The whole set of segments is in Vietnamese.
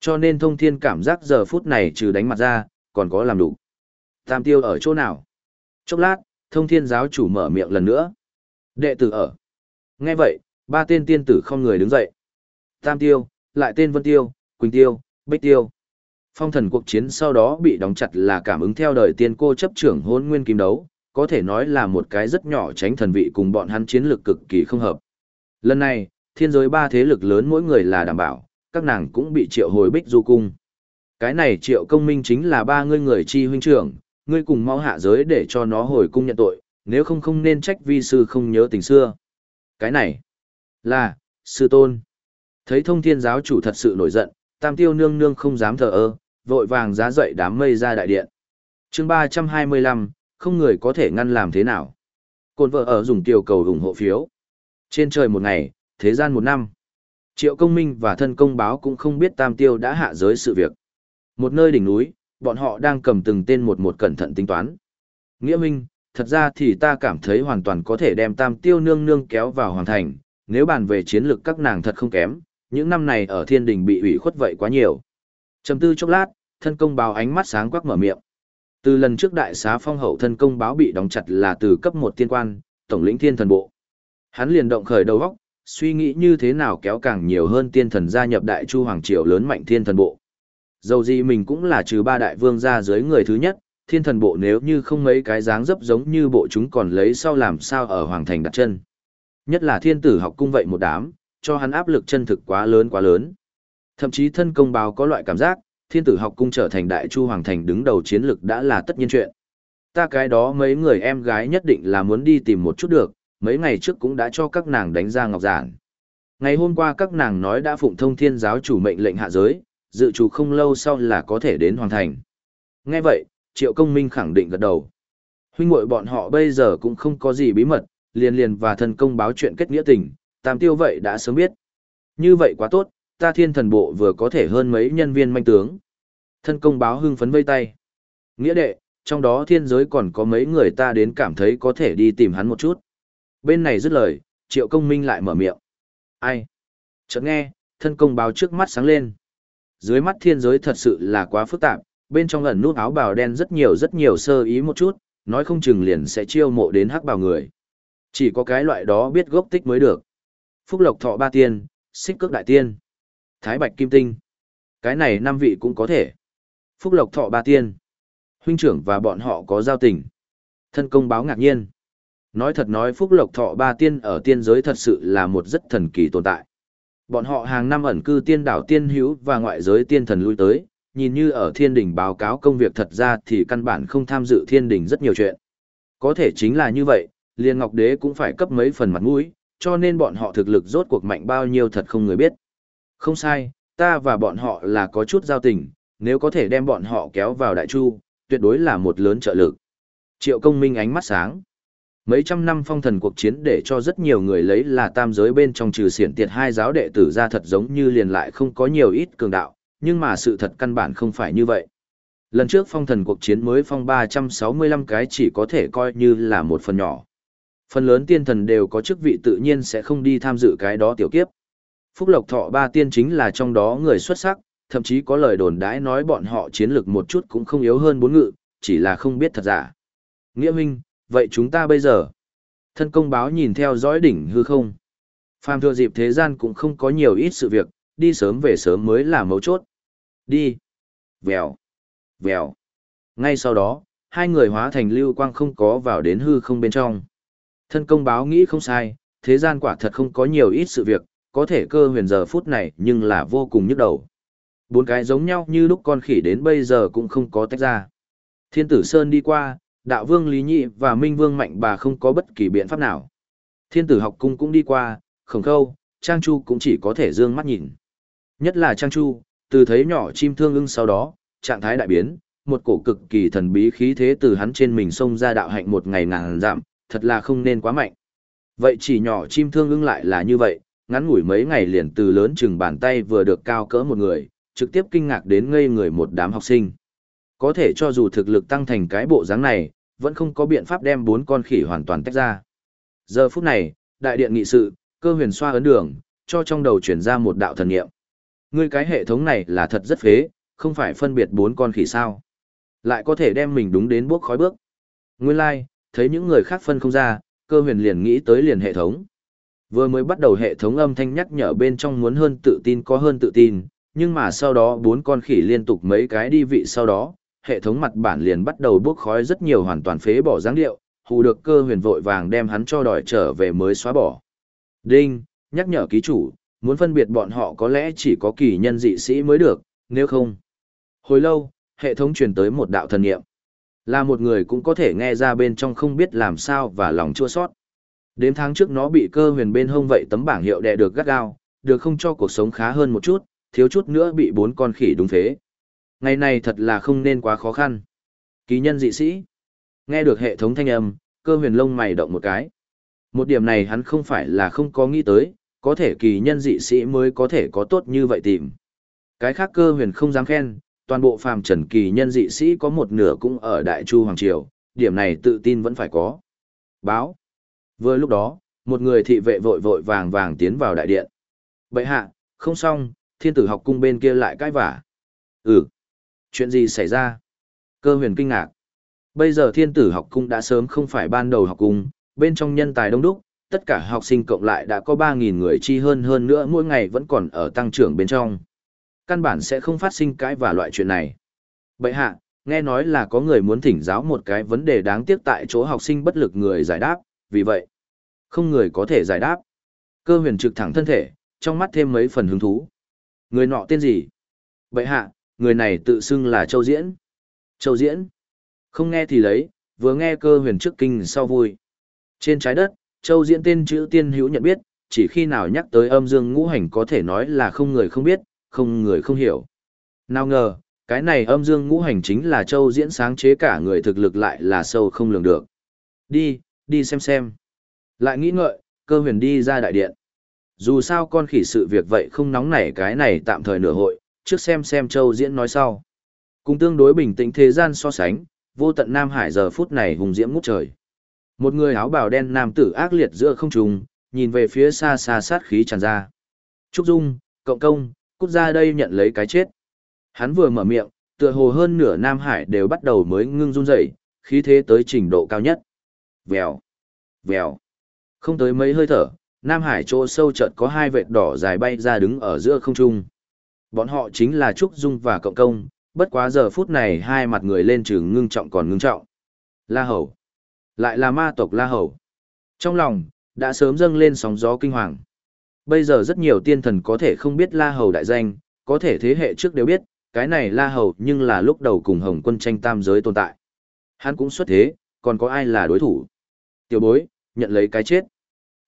Cho nên thông thiên cảm giác giờ phút này trừ đánh mặt ra, còn có làm đủ. Tam tiêu ở chỗ nào? Chốc lát, thông thiên giáo chủ mở miệng lần nữa. Đệ tử ở. Nghe vậy, ba tên tiên tử không người đứng dậy. Tam tiêu, lại tên Vân Tiêu, Quỳnh Tiêu, Bích Tiêu. Phong thần cuộc chiến sau đó bị đóng chặt là cảm ứng theo đời tiên cô chấp trưởng hôn nguyên kim đấu, có thể nói là một cái rất nhỏ tránh thần vị cùng bọn hắn chiến lược cực kỳ không hợp. Lần này, thiên giới ba thế lực lớn mỗi người là đảm bảo, các nàng cũng bị triệu hồi bích du cung. Cái này triệu công minh chính là ba ngươi người chi huynh trưởng, ngươi cùng mau hạ giới để cho nó hồi cung nhận tội, nếu không không nên trách vi sư không nhớ tình xưa. Cái này là, sư tôn. Thấy thông thiên giáo chủ thật sự nổi giận, tam tiêu nương nương không dám thờ ơ, vội vàng giá dậy đám mây ra đại điện. chương ba trăm hai mươi lăm, không người có thể ngăn làm thế nào. Côn vợ ở dùng tiểu cầu ủng hộ phiếu. Trên trời một ngày, thế gian một năm. Triệu công minh và thân công báo cũng không biết tam tiêu đã hạ giới sự việc. Một nơi đỉnh núi, bọn họ đang cầm từng tên một một cẩn thận tính toán. Nghĩa minh, thật ra thì ta cảm thấy hoàn toàn có thể đem tam tiêu nương nương kéo vào hoàn thành, nếu bàn về chiến lược các nàng thật không kém, những năm này ở thiên đình bị ủy khuất vậy quá nhiều. Chầm tư chốc lát, thân công báo ánh mắt sáng quắc mở miệng. Từ lần trước đại xá phong hậu thân công báo bị đóng chặt là từ cấp một tiên quan, tổng lĩnh thiên thần bộ. Hắn liền động khởi đầu góc, suy nghĩ như thế nào kéo càng nhiều hơn tiên thần gia nhập đại chu hoàng triều lớn mạnh thiên thần bộ. Dầu gì mình cũng là trừ ba đại vương ra dưới người thứ nhất, thiên thần bộ nếu như không mấy cái dáng dấp giống như bộ chúng còn lấy sau làm sao ở hoàng thành đặt chân. Nhất là thiên tử học cung vậy một đám, cho hắn áp lực chân thực quá lớn quá lớn. Thậm chí thân công báo có loại cảm giác, thiên tử học cung trở thành đại chu hoàng thành đứng đầu chiến lực đã là tất nhiên chuyện. Ta cái đó mấy người em gái nhất định là muốn đi tìm một chút được, mấy ngày trước cũng đã cho các nàng đánh ra ngọc giản. Ngày hôm qua các nàng nói đã phụng thông thiên giáo chủ mệnh lệnh hạ giới, dự chủ không lâu sau là có thể đến hoàn thành. Nghe vậy, Triệu Công Minh khẳng định gật đầu. Huynh muội bọn họ bây giờ cũng không có gì bí mật, liền liền và thân công báo chuyện kết nghĩa tình, tam tiêu vậy đã sớm biết. Như vậy quá tốt, ta thiên thần bộ vừa có thể hơn mấy nhân viên manh tướng. Thân công báo hưng phấn vây tay. Nghĩa đệ, trong đó thiên giới còn có mấy người ta đến cảm thấy có thể đi tìm hắn một chút. Bên này dứt lời, triệu công minh lại mở miệng. Ai? Chợt nghe, thân công báo trước mắt sáng lên. Dưới mắt thiên giới thật sự là quá phức tạp, bên trong ẩn nút áo bào đen rất nhiều rất nhiều sơ ý một chút, nói không chừng liền sẽ chiêu mộ đến hắc bào người. Chỉ có cái loại đó biết gốc tích mới được. Phúc Lộc Thọ Ba Tiên, Xích Cước Đại Tiên, Thái Bạch Kim Tinh. Cái này năm vị cũng có thể. Phúc Lộc Thọ Ba Tiên. Huynh trưởng và bọn họ có giao tình. Thân công báo ngạc nhiên. Nói thật nói Phúc Lộc Thọ Ba Tiên ở tiên giới thật sự là một rất thần kỳ tồn tại. Bọn họ hàng năm ẩn cư tiên đảo tiên hữu và ngoại giới tiên thần lui tới, nhìn như ở thiên đình báo cáo công việc thật ra thì căn bản không tham dự thiên đình rất nhiều chuyện. Có thể chính là như vậy, liền ngọc đế cũng phải cấp mấy phần mặt mũi, cho nên bọn họ thực lực rốt cuộc mạnh bao nhiêu thật không người biết. Không sai, ta và bọn họ là có chút giao tình, nếu có thể đem bọn họ kéo vào đại chu, tuyệt đối là một lớn trợ lực. Triệu công minh ánh mắt sáng. Mấy trăm năm phong thần cuộc chiến để cho rất nhiều người lấy là tam giới bên trong trừ xiển tiệt hai giáo đệ tử ra thật giống như liền lại không có nhiều ít cường đạo, nhưng mà sự thật căn bản không phải như vậy. Lần trước phong thần cuộc chiến mới phong 365 cái chỉ có thể coi như là một phần nhỏ. Phần lớn tiên thần đều có chức vị tự nhiên sẽ không đi tham dự cái đó tiểu kiếp. Phúc Lộc Thọ ba tiên chính là trong đó người xuất sắc, thậm chí có lời đồn đãi nói bọn họ chiến lược một chút cũng không yếu hơn bốn ngự, chỉ là không biết thật giả. Nghĩa minh, vậy chúng ta bây giờ? Thân công báo nhìn theo dõi đỉnh hư không. Phàm thừa dịp thế gian cũng không có nhiều ít sự việc, đi sớm về sớm mới là mấu chốt. Đi. Vèo. Vèo. Ngay sau đó, hai người hóa thành lưu quang không có vào đến hư không bên trong. Thân công báo nghĩ không sai, thế gian quả thật không có nhiều ít sự việc, có thể cơ huyền giờ phút này nhưng là vô cùng nhức đầu. Bốn cái giống nhau như lúc con khỉ đến bây giờ cũng không có tách ra. Thiên tử Sơn đi qua, đạo vương Lý Nhị và Minh Vương Mạnh bà không có bất kỳ biện pháp nào. Thiên tử học cung cũng đi qua, khổng khâu, Trang Chu cũng chỉ có thể dương mắt nhìn. Nhất là Trang Chu, từ thấy nhỏ chim thương ưng sau đó, trạng thái đại biến, một cổ cực kỳ thần bí khí thế từ hắn trên mình xông ra đạo hạnh một ngày ngàn giảm, thật là không nên quá mạnh. Vậy chỉ nhỏ chim thương ưng lại là như vậy, ngắn ngủi mấy ngày liền từ lớn chừng bàn tay vừa được cao cỡ một người, trực tiếp kinh ngạc đến ngây người một đám học sinh. Có thể cho dù thực lực tăng thành cái bộ dáng này, vẫn không có biện pháp đem bốn con khỉ hoàn toàn tách ra. Giờ phút này, đại điện nghị sự, cơ huyền xoa ấn đường, cho trong đầu chuyển ra một đạo thần nghiệm. Ngươi cái hệ thống này là thật rất phế, không phải phân biệt bốn con khỉ sao. Lại có thể đem mình đúng đến bước khói bước. Nguyên lai, like, thấy những người khác phân không ra, cơ huyền liền nghĩ tới liền hệ thống. Vừa mới bắt đầu hệ thống âm thanh nhắc nhở bên trong muốn hơn tự tin có hơn tự tin, nhưng mà sau đó bốn con khỉ liên tục mấy cái đi vị sau đó, hệ thống mặt bản liền bắt đầu bốc khói rất nhiều hoàn toàn phế bỏ dáng điệu, hù được cơ huyền vội vàng đem hắn cho đòi trở về mới xóa bỏ. Đinh, nhắc nhở ký chủ, muốn phân biệt bọn họ có lẽ chỉ có kỳ nhân dị sĩ mới được, nếu không. Hồi lâu, hệ thống truyền tới một đạo thần niệm. Là một người cũng có thể nghe ra bên trong không biết làm sao và lòng chua sót. Đến tháng trước nó bị cơ huyền bên hông vậy tấm bảng hiệu đè được gắt gao, được không cho cuộc sống khá hơn một chút, thiếu chút nữa bị bốn con khỉ đúng phế. Ngày này thật là không nên quá khó khăn. Ký nhân dị sĩ. Nghe được hệ thống thanh âm, cơ huyền lông mày động một cái. Một điểm này hắn không phải là không có nghĩ tới, có thể kỳ nhân dị sĩ mới có thể có tốt như vậy tìm. Cái khác cơ huyền không dám khen, toàn bộ phàm trần kỳ nhân dị sĩ có một nửa cũng ở Đại Chu Hoàng Triều, điểm này tự tin vẫn phải có. Báo. Vừa lúc đó, một người thị vệ vội vội vàng vàng tiến vào đại điện. Bậy hạ, không xong, thiên tử học cung bên kia lại cãi vả. Ừ. Chuyện gì xảy ra? Cơ huyền kinh ngạc. Bây giờ thiên tử học cung đã sớm không phải ban đầu học cung, bên trong nhân tài đông đúc, tất cả học sinh cộng lại đã có 3.000 người chi hơn hơn nữa mỗi ngày vẫn còn ở tăng trưởng bên trong. Căn bản sẽ không phát sinh cãi và loại chuyện này. Bậy hạ, nghe nói là có người muốn thỉnh giáo một cái vấn đề đáng tiếc tại chỗ học sinh bất lực người giải đáp, vì vậy, không người có thể giải đáp. Cơ huyền trực thẳng thân thể, trong mắt thêm mấy phần hứng thú. Người nọ tên gì? Bậy hạ, người này tự xưng là Châu Diễn. Châu Diễn. Không nghe thì lấy, vừa nghe cơ huyền trước kinh sau vui. Trên trái đất, Châu Diễn tên chữ tiên hữu nhận biết, chỉ khi nào nhắc tới âm dương ngũ hành có thể nói là không người không biết, không người không hiểu. Nào ngờ, cái này âm dương ngũ hành chính là Châu Diễn sáng chế cả người thực lực lại là sâu không lường được. Đi, đi xem xem. Lại nghĩ ngợi, cơ huyền đi ra đại điện. Dù sao con khỉ sự việc vậy không nóng nảy cái này tạm thời nửa hội, trước xem xem Châu Diễn nói sau. Cùng tương đối bình tĩnh thế gian so sánh, vô tận Nam Hải giờ phút này hùng diễm ngút trời. Một người áo bào đen nam tử ác liệt giữa không trung, nhìn về phía xa xa sát khí tràn ra. Trúc Dung, cộng công, cút ra đây nhận lấy cái chết. Hắn vừa mở miệng, tựa hồ hơn nửa Nam Hải đều bắt đầu mới ngưng run rẩy, khí thế tới trình độ cao nhất. Vèo, vèo. Không tới mấy hơi thở, Nam Hải chỗ sâu chợt có hai vệt đỏ dài bay ra đứng ở giữa không trung. Bọn họ chính là Trúc Dung và Cộng Công, bất quá giờ phút này hai mặt người lên trường ngưng trọng còn ngưng trọng. La Hầu. Lại là ma tộc La Hầu. Trong lòng, đã sớm dâng lên sóng gió kinh hoàng. Bây giờ rất nhiều tiên thần có thể không biết La Hầu đại danh, có thể thế hệ trước đều biết, cái này La Hầu nhưng là lúc đầu cùng Hồng quân tranh tam giới tồn tại. Hắn cũng xuất thế, còn có ai là đối thủ? Tiểu bối, nhận lấy cái chết.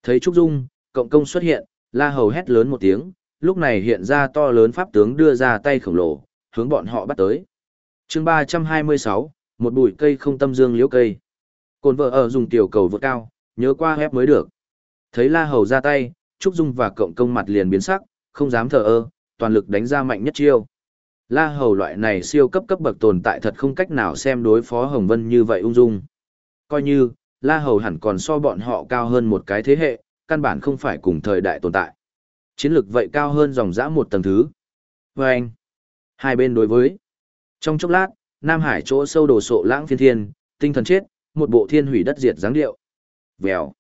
Thấy Trúc Dung, cộng công xuất hiện, La Hầu hét lớn một tiếng, lúc này hiện ra to lớn pháp tướng đưa ra tay khổng lồ, hướng bọn họ bắt tới. chương 326, một bụi cây không tâm dương liễu cây. Cồn vợ ở dùng tiểu cầu vượt cao, nhớ qua hép mới được. Thấy La Hầu ra tay, Trúc Dung và cộng công mặt liền biến sắc, không dám thờ ơ, toàn lực đánh ra mạnh nhất chiêu. La Hầu loại này siêu cấp cấp bậc tồn tại thật không cách nào xem đối phó Hồng Vân như vậy ung dung. Coi như, La Hầu hẳn còn so bọn họ cao hơn một cái thế hệ, căn bản không phải cùng thời đại tồn tại. Chiến lược vậy cao hơn dòng dã một tầng thứ. Và anh, hai bên đối với. Trong chốc lát, Nam Hải chỗ sâu đồ sộ lãng phiên thiên, tinh thần chết, một bộ thiên hủy đất diệt dáng điệu. Vèo.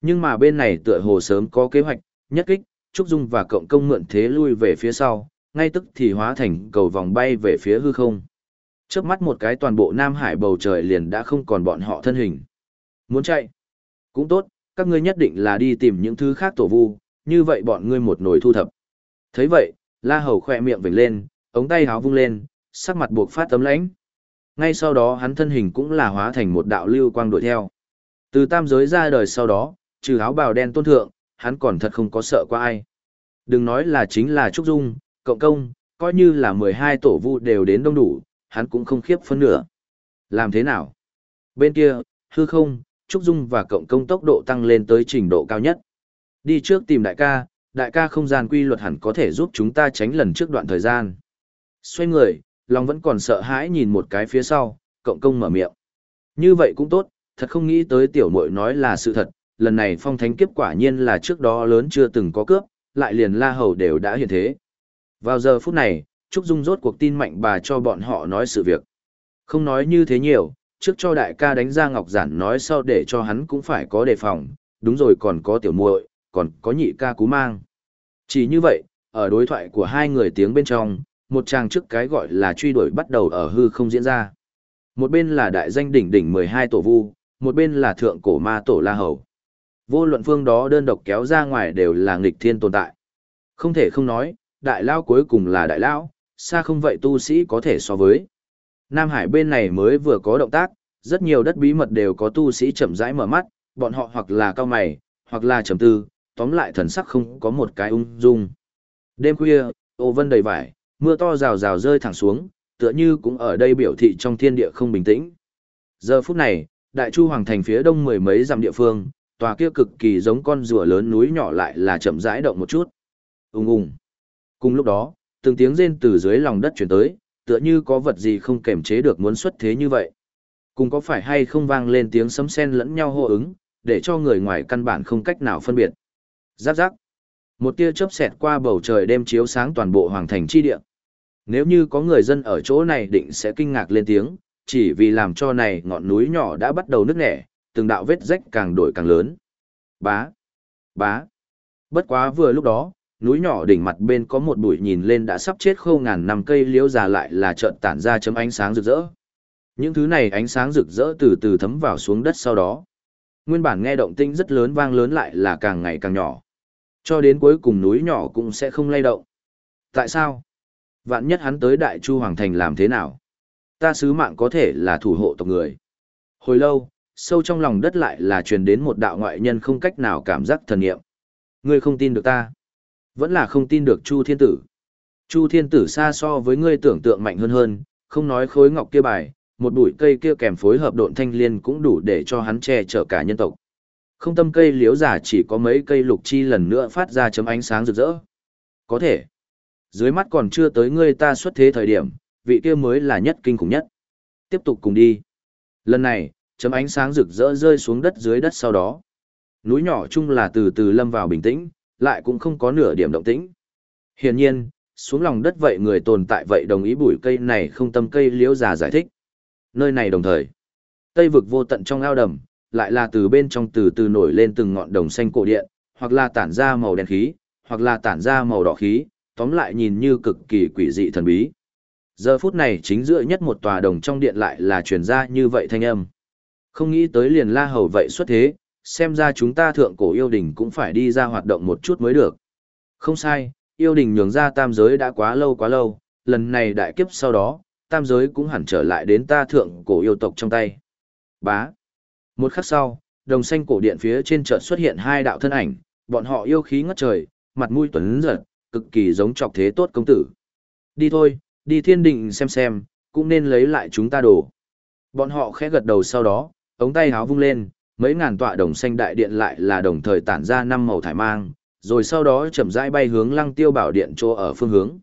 Nhưng mà bên này tựa hồ sớm có kế hoạch, nhất kích, Trúc Dung và Cộng Công mượn thế lui về phía sau, ngay tức thì hóa thành cầu vòng bay về phía hư không. Trước mắt một cái toàn bộ Nam Hải bầu trời liền đã không còn bọn họ thân hình. Muốn chạy? Cũng tốt, các ngươi nhất định là đi tìm những thứ khác tổ vu, như vậy bọn ngươi một nồi thu thập. thấy vậy, La Hầu khỏe miệng vểnh lên, ống tay háo vung lên, sắc mặt buộc phát tấm lãnh. Ngay sau đó hắn thân hình cũng là hóa thành một đạo lưu quang đuổi theo. Từ tam giới ra đời sau đó, trừ áo bào đen tôn thượng, hắn còn thật không có sợ qua ai. Đừng nói là chính là Trúc Dung, Cộng Công, coi như là 12 tổ vu đều đến đông đủ, hắn cũng không khiếp phân nửa. Làm thế nào? Bên kia, hư không, Trúc Dung và Cộng Công tốc độ tăng lên tới trình độ cao nhất. Đi trước tìm đại ca, đại ca không gian quy luật hẳn có thể giúp chúng ta tránh lần trước đoạn thời gian. Xoay người, lòng vẫn còn sợ hãi nhìn một cái phía sau, Cộng Công mở miệng. Như vậy cũng tốt, thật không nghĩ tới tiểu muội nói là sự thật, lần này phong thánh kiếp quả nhiên là trước đó lớn chưa từng có cướp, lại liền la hầu đều đã hiện thế. Vào giờ phút này, Trúc Dung rốt cuộc tin mạnh bà cho bọn họ nói sự việc. Không nói như thế nhiều, trước cho đại ca đánh ra ngọc giản nói sau để cho hắn cũng phải có đề phòng, đúng rồi còn có tiểu muội, còn có nhị ca cú mang. Chỉ như vậy, ở đối thoại của hai người tiếng bên trong, một chàng trước cái gọi là truy đuổi bắt đầu ở hư không diễn ra. Một bên là đại danh đỉnh đỉnh 12 tổ vu, một bên là thượng cổ ma tổ La Hầu. Vô luận phương đó đơn độc kéo ra ngoài đều là nghịch thiên tồn tại. Không thể không nói, đại lao cuối cùng là đại lao, xa không vậy tu sĩ có thể so với. Nam Hải bên này mới vừa có động tác, rất nhiều đất bí mật đều có tu sĩ chậm rãi mở mắt, bọn họ hoặc là cao mày, hoặc là trầm tư, tóm lại thần sắc không có một cái ung dung. Đêm khuya, ô vân đầy vải, mưa to rào rào rơi thẳng xuống, tựa như cũng ở đây biểu thị trong thiên địa không bình tĩnh. Giờ phút này, đại chu hoàng thành phía đông mười mấy dặm địa phương, tòa kia cực kỳ giống con rùa lớn núi nhỏ lại là chậm rãi động một chút. Ung ung. Cùng lúc đó, từng tiếng rên từ dưới lòng đất chuyển tới, tựa như có vật gì không kềm chế được muốn xuất thế như vậy. Cùng có phải hay không vang lên tiếng sấm sen lẫn nhau hô ứng, để cho người ngoài căn bản không cách nào phân biệt. Giáp giáp. Một tia chớp xẹt qua bầu trời đêm chiếu sáng toàn bộ hoàng thành chi địa. Nếu như có người dân ở chỗ này định sẽ kinh ngạc lên tiếng, chỉ vì làm cho này ngọn núi nhỏ đã bắt đầu nứt nẻ, từng đạo vết rách càng đổi càng lớn. Bá, bá. Bất quá vừa lúc đó, núi nhỏ đỉnh mặt bên có một bụi nhìn lên đã sắp chết khô ngàn năm cây liễu già lại là trợn tản ra chấm ánh sáng rực rỡ. Những thứ này ánh sáng rực rỡ từ từ thấm vào xuống đất sau đó. Nguyên bản nghe động tĩnh rất lớn vang lớn lại là càng ngày càng nhỏ. Cho đến cuối cùng núi nhỏ cũng sẽ không lay động. Tại sao? Vạn nhất hắn tới Đại Chu Hoàng Thành làm thế nào? Ta sứ mạng có thể là thủ hộ tộc người. Hồi lâu, sâu trong lòng đất lại là truyền đến một đạo ngoại nhân không cách nào cảm giác thần nghiệm. Ngươi không tin được ta. Vẫn là không tin được Chu Thiên Tử. Chu Thiên Tử xa so với ngươi tưởng tượng mạnh hơn hơn, không nói khối ngọc kia bài, một bụi cây kia kèm phối hợp độn thanh liên cũng đủ để cho hắn che chở cả nhân tộc. Không tâm cây liễu giả chỉ có mấy cây lục chi lần nữa phát ra chấm ánh sáng rực rỡ. Có thể. Dưới mắt còn chưa tới ngươi ta xuất thế thời điểm, vị kia mới là nhất kinh khủng nhất. Tiếp tục cùng đi. Lần này, chấm ánh sáng rực rỡ rơi xuống đất dưới đất sau đó. Núi nhỏ chung là từ từ lâm vào bình tĩnh, lại cũng không có nửa điểm động tĩnh. Hiển nhiên, xuống lòng đất vậy người tồn tại vậy đồng ý bụi cây này không tâm cây liễu già giải thích. Nơi này đồng thời, tây vực vô tận trong ao đầm, lại là từ bên trong từ từ nổi lên từng ngọn đồng xanh cổ điện, hoặc là tản ra màu đen khí, hoặc là tản ra màu đỏ khí, tóm lại nhìn như cực kỳ quỷ dị thần bí. Giờ phút này chính giữa nhất một tòa đồng trong điện lại là truyền ra như vậy thanh âm. Không nghĩ tới liền la hầu vậy xuất thế, xem ra chúng ta thượng cổ yêu đình cũng phải đi ra hoạt động một chút mới được. Không sai, yêu đình nhường ra tam giới đã quá lâu quá lâu, lần này đại kiếp sau đó, tam giới cũng hẳn trở lại đến ta thượng cổ yêu tộc trong tay. Bá. Một khắc sau, đồng xanh cổ điện phía trên chợt xuất hiện hai đạo thân ảnh, bọn họ yêu khí ngất trời, mặt mũi tuấn giật, cực kỳ giống trọc thế tốt công tử. Đi thôi, đi thiên định xem xem, cũng nên lấy lại chúng ta đồ. Bọn họ khẽ gật đầu sau đó, ống tay háo vung lên, mấy ngàn tọa đồng xanh đại điện lại là đồng thời tản ra năm màu thải mang, rồi sau đó chậm rãi bay hướng lăng tiêu bảo điện chỗ ở phương hướng.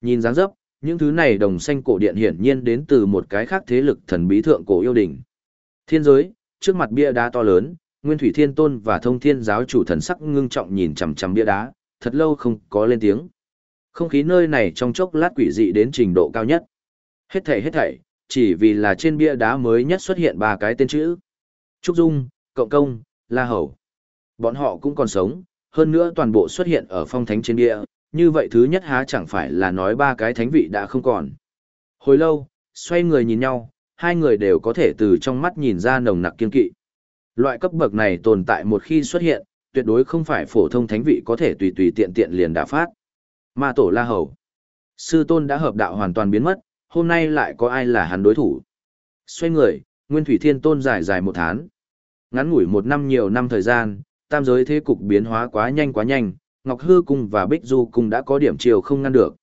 Nhìn dáng dấp, những thứ này đồng xanh cổ điện hiển nhiên đến từ một cái khác thế lực thần bí thượng cổ yêu đình. Thiên giới, trước mặt bia đá to lớn, Nguyên Thủy Thiên Tôn và Thông Thiên giáo chủ thần sắc ngưng trọng nhìn chằm chằm bia đá, thật lâu không có lên tiếng. Không khí nơi này trong chốc lát quỷ dị đến trình độ cao nhất. Hết thảy hết thảy, chỉ vì là trên bia đá mới nhất xuất hiện ba cái tên chữ. Trúc Dung, Cộng Công, La Hầu. Bọn họ cũng còn sống, hơn nữa toàn bộ xuất hiện ở phong thánh trên bia, như vậy thứ nhất há chẳng phải là nói ba cái thánh vị đã không còn. Hồi lâu, xoay người nhìn nhau, hai người đều có thể từ trong mắt nhìn ra nồng nặc kiên kỵ. Loại cấp bậc này tồn tại một khi xuất hiện, tuyệt đối không phải phổ thông thánh vị có thể tùy tùy tiện tiện liền đả phát. Ma tổ La Hầu. Sư tôn đã hợp đạo hoàn toàn biến mất, hôm nay lại có ai là hắn đối thủ. Xoay người, Nguyên Thủy Thiên Tôn dài dài một tháng. Ngắn ngủi một năm nhiều năm thời gian, tam giới thế cục biến hóa quá nhanh quá nhanh, Ngọc Hư Cung và Bích Du Cung đã có điểm chiều không ngăn được.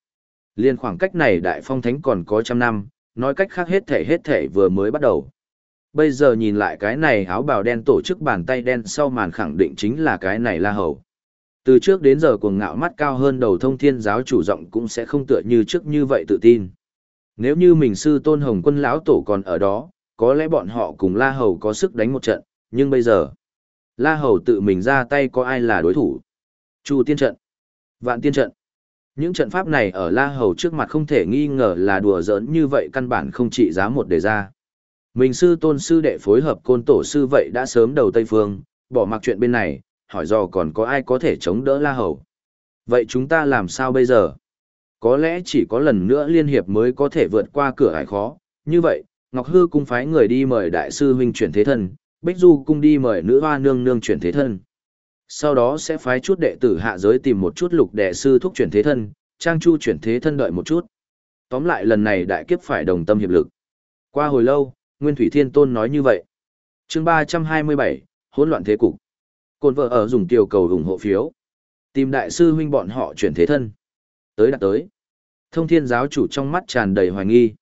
Liên khoảng cách này Đại Phong Thánh còn có trăm năm, nói cách khác hết thể hết thể vừa mới bắt đầu. Bây giờ nhìn lại cái này áo bào đen tổ chức bàn tay đen sau màn khẳng định chính là cái này La Hầu. Từ trước đến giờ cuồng ngạo mắt cao hơn đầu thông thiên giáo chủ rộng cũng sẽ không tựa như trước như vậy tự tin. Nếu như mình sư tôn hồng quân lão tổ còn ở đó, có lẽ bọn họ cùng La Hầu có sức đánh một trận, nhưng bây giờ, La Hầu tự mình ra tay có ai là đối thủ? Chu tiên trận, vạn tiên trận. Những trận pháp này ở La Hầu trước mặt không thể nghi ngờ là đùa giỡn như vậy căn bản không trị giá một đề ra. Mình sư tôn sư đệ phối hợp côn tổ sư vậy đã sớm đầu Tây Phương, bỏ mặc chuyện bên này, hỏi dò còn có ai có thể chống đỡ La Hầu. Vậy chúng ta làm sao bây giờ? Có lẽ chỉ có lần nữa liên hiệp mới có thể vượt qua cửa ải khó. Như vậy, Ngọc Hư cung phái người đi mời đại sư huynh chuyển thế thân, Bích Du cung đi mời nữ hoa nương nương chuyển thế thân. Sau đó sẽ phái chút đệ tử hạ giới tìm một chút lục đệ sư thúc chuyển thế thân, trang chu chuyển thế thân đợi một chút. Tóm lại lần này đại kiếp phải đồng tâm hiệp lực. Qua hồi lâu, Nguyên Thủy Thiên Tôn nói như vậy. chương 327, hỗn loạn thế cục. Côn vợ ở dùng tiểu cầu ủng hộ phiếu. Tìm đại sư huynh bọn họ chuyển thế thân. Tới đã tới. Thông thiên giáo chủ trong mắt tràn đầy hoài nghi.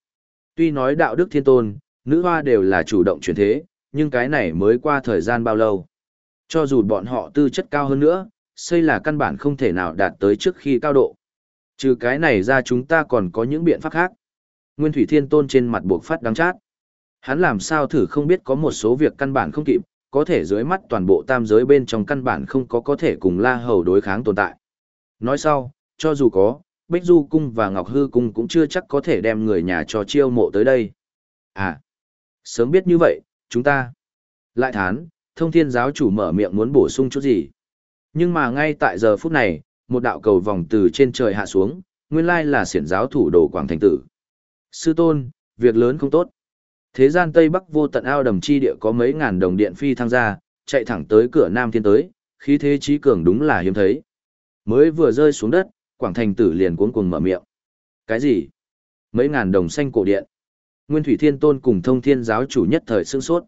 Tuy nói đạo đức thiên tôn, nữ hoa đều là chủ động chuyển thế, nhưng cái này mới qua thời gian bao lâu. Cho dù bọn họ tư chất cao hơn nữa, xây là căn bản không thể nào đạt tới trước khi cao độ. Trừ cái này ra chúng ta còn có những biện pháp khác. Nguyên Thủy Thiên Tôn trên mặt buộc phát đắng chát. Hắn làm sao thử không biết có một số việc căn bản không kịp, có thể dưới mắt toàn bộ tam giới bên trong căn bản không có có thể cùng La Hầu đối kháng tồn tại. Nói sau, cho dù có, Bích Du Cung và Ngọc Hư Cung cũng chưa chắc có thể đem người nhà cho chiêu mộ tới đây. À, sớm biết như vậy, chúng ta lại thán, thông thiên giáo chủ mở miệng muốn bổ sung chút gì. Nhưng mà ngay tại giờ phút này, một đạo cầu vòng từ trên trời hạ xuống, nguyên lai là siển giáo thủ đồ Quảng Thành Tử. Sư tôn, việc lớn không tốt. Thế gian Tây Bắc vô tận ao đầm chi địa có mấy ngàn đồng điện phi thăng ra, chạy thẳng tới cửa Nam Thiên tới, khí thế trí cường đúng là hiếm thấy. Mới vừa rơi xuống đất, Quảng Thành Tử liền cuống cuồng mở miệng. Cái gì? Mấy ngàn đồng xanh cổ điện. Nguyên Thủy Thiên Tôn cùng thông thiên giáo chủ nhất thời sương sốt.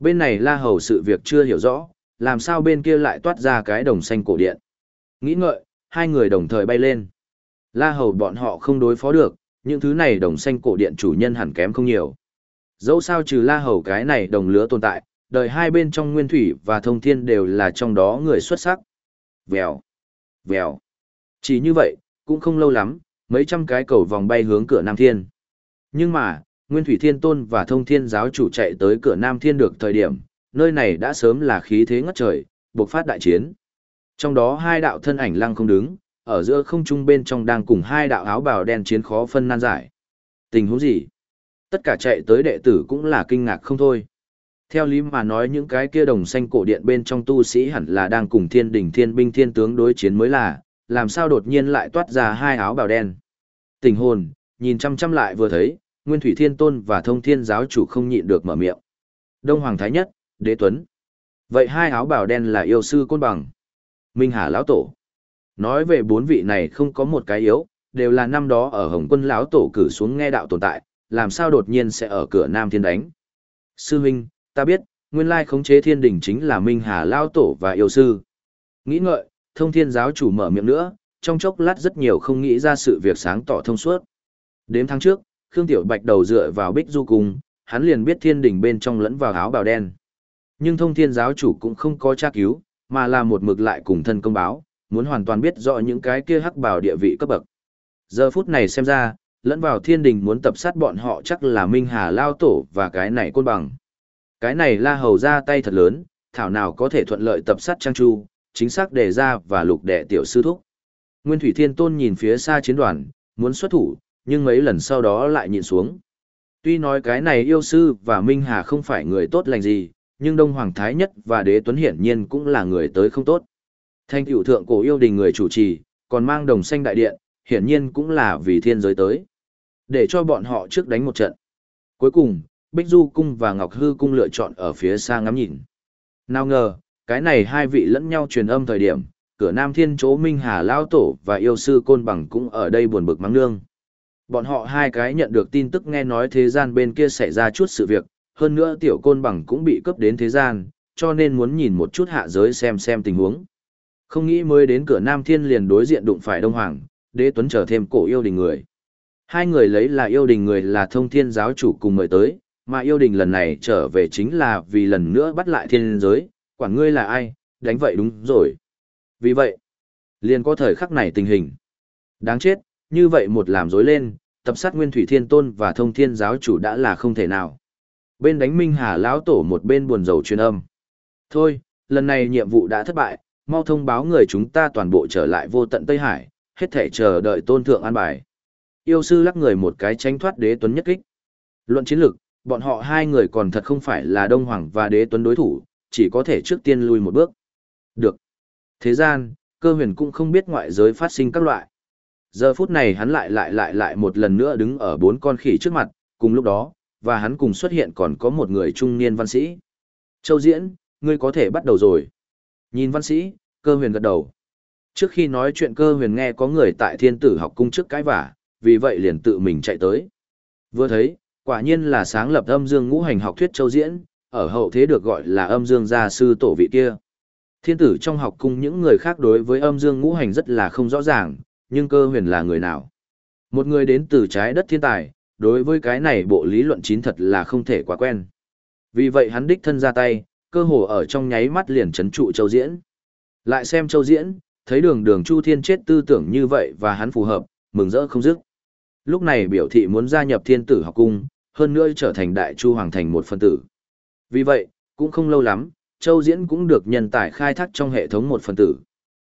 Bên này la hầu sự việc chưa hiểu rõ, làm sao bên kia lại toát ra cái đồng xanh cổ điện. Nghĩ ngợi, hai người đồng thời bay lên. La hầu bọn họ không đối phó được, những thứ này đồng xanh cổ điện chủ nhân hẳn kém không nhiều. Dẫu sao trừ la hầu cái này đồng lứa tồn tại, đời hai bên trong nguyên thủy và thông thiên đều là trong đó người xuất sắc. Vèo, vèo. Chỉ như vậy, cũng không lâu lắm, mấy trăm cái cầu vòng bay hướng cửa Nam Thiên. Nhưng mà, Nguyên Thủy Thiên Tôn và Thông Thiên giáo chủ chạy tới cửa Nam Thiên được thời điểm, nơi này đã sớm là khí thế ngất trời, bộc phát đại chiến. Trong đó hai đạo thân ảnh lăng không đứng, ở giữa không trung bên trong đang cùng hai đạo áo bào đen chiến khó phân nan giải. Tình huống gì? Tất cả chạy tới đệ tử cũng là kinh ngạc không thôi. Theo lý mà nói những cái kia đồng xanh cổ điện bên trong tu sĩ hẳn là đang cùng thiên đỉnh thiên binh thiên tướng đối chiến mới là, làm sao đột nhiên lại toát ra hai áo bào đen. Tình hồn, nhìn chăm chăm lại vừa thấy, Nguyên Thủy Thiên Tôn và Thông Thiên giáo chủ không nhịn được mở miệng. Đông Hoàng Thái Nhất, Đế Tuấn. Vậy hai áo bào đen là yêu sư côn bằng. Minh Hà lão tổ. Nói về bốn vị này không có một cái yếu, đều là năm đó ở Hồng Quân lão tổ cử xuống nghe đạo tồn tại, làm sao đột nhiên sẽ ở cửa Nam Thiên đánh. Sư huynh, ta biết, nguyên lai khống chế thiên đỉnh chính là Minh Hà lão tổ và yêu sư. Nghĩ ngợi, Thông Thiên giáo chủ mở miệng nữa, trong chốc lát rất nhiều không nghĩ ra sự việc sáng tỏ thông suốt. Đếm tháng trước, Khương Tiểu Bạch đầu dựa vào Bích Du Cung, hắn liền biết thiên đỉnh bên trong lẫn vào áo bào đen. Nhưng thông thiên giáo chủ cũng không có tra cứu, mà là một mực lại cùng thân công báo, muốn hoàn toàn biết rõ những cái kia hắc bào địa vị cấp bậc. Giờ phút này xem ra, lẫn vào thiên đình muốn tập sát bọn họ chắc là Minh Hà Lao Tổ và cái này côn bằng. Cái này la hầu ra tay thật lớn, thảo nào có thể thuận lợi tập sát Trang Chu, chính xác đề ra và lục đệ tiểu sư thúc. Nguyên Thủy Thiên Tôn nhìn phía xa chiến đoàn, muốn xuất thủ, nhưng mấy lần sau đó lại nhịn xuống. Tuy nói cái này yêu sư và Minh Hà không phải người tốt lành gì, nhưng Đông Hoàng Thái Nhất và Đế Tuấn hiển nhiên cũng là người tới không tốt. Thanh cửu thượng cổ yêu đình người chủ trì, còn mang đồng xanh đại điện, hiển nhiên cũng là vì thiên giới tới. Để cho bọn họ trước đánh một trận. Cuối cùng, Bích Du Cung và Ngọc Hư Cung lựa chọn ở phía xa ngắm nhìn. Nào ngờ, cái này hai vị lẫn nhau truyền âm thời điểm, cửa Nam Thiên chỗ Minh Hà Lao Tổ và yêu sư Côn Bằng cũng ở đây buồn bực mắng nương. Bọn họ hai cái nhận được tin tức nghe nói thế gian bên kia xảy ra chút sự việc, hơn nữa tiểu côn bằng cũng bị cấp đến thế gian, cho nên muốn nhìn một chút hạ giới xem xem tình huống. Không nghĩ mới đến cửa Nam Thiên liền đối diện đụng phải Đông Hoàng, đế tuấn trở thêm cổ yêu đình người. Hai người lấy là yêu đình người là thông thiên giáo chủ cùng mời tới, mà yêu đình lần này trở về chính là vì lần nữa bắt lại thiên giới, quản ngươi là ai, đánh vậy đúng rồi. Vì vậy, liền có thời khắc này tình hình. Đáng chết, như vậy một làm dối lên, tập sát Nguyên Thủy Thiên Tôn và Thông Thiên giáo chủ đã là không thể nào. Bên đánh Minh Hà lão tổ một bên buồn rầu truyền âm. Thôi, lần này nhiệm vụ đã thất bại, mau thông báo người chúng ta toàn bộ trở lại vô tận Tây Hải, hết thể chờ đợi tôn thượng an bài. Yêu sư lắc người một cái tránh thoát đế tuấn nhất kích. Luận chiến lược, bọn họ hai người còn thật không phải là Đông Hoàng và đế tuấn đối thủ, chỉ có thể trước tiên lui một bước. Được. Thế gian, cơ huyền cũng không biết ngoại giới phát sinh các loại. Giờ phút này hắn lại lại lại lại một lần nữa đứng ở bốn con khỉ trước mặt, cùng lúc đó, và hắn cùng xuất hiện còn có một người trung niên văn sĩ. Châu Diễn, ngươi có thể bắt đầu rồi. Nhìn văn sĩ, cơ huyền gật đầu. Trước khi nói chuyện cơ huyền nghe có người tại thiên tử học cung trước cái vả, vì vậy liền tự mình chạy tới. Vừa thấy, quả nhiên là sáng lập âm dương ngũ hành học thuyết châu diễn, ở hậu thế được gọi là âm dương gia sư tổ vị kia. Thiên tử trong học cung những người khác đối với âm dương ngũ hành rất là không rõ ràng, nhưng cơ huyền là người nào? Một người đến từ trái đất thiên tài, đối với cái này bộ lý luận chính thật là không thể quá quen. Vì vậy hắn đích thân ra tay, cơ hồ ở trong nháy mắt liền chấn trụ châu diễn. Lại xem châu diễn, thấy đường đường Chu Thiên chết tư tưởng như vậy và hắn phù hợp, mừng rỡ không dứt. Lúc này biểu thị muốn gia nhập thiên tử học cung, hơn nữa trở thành đại chu hoàng thành một phân tử. Vì vậy, cũng không lâu lắm, châu diễn cũng được nhân tài khai thác trong hệ thống một phân tử.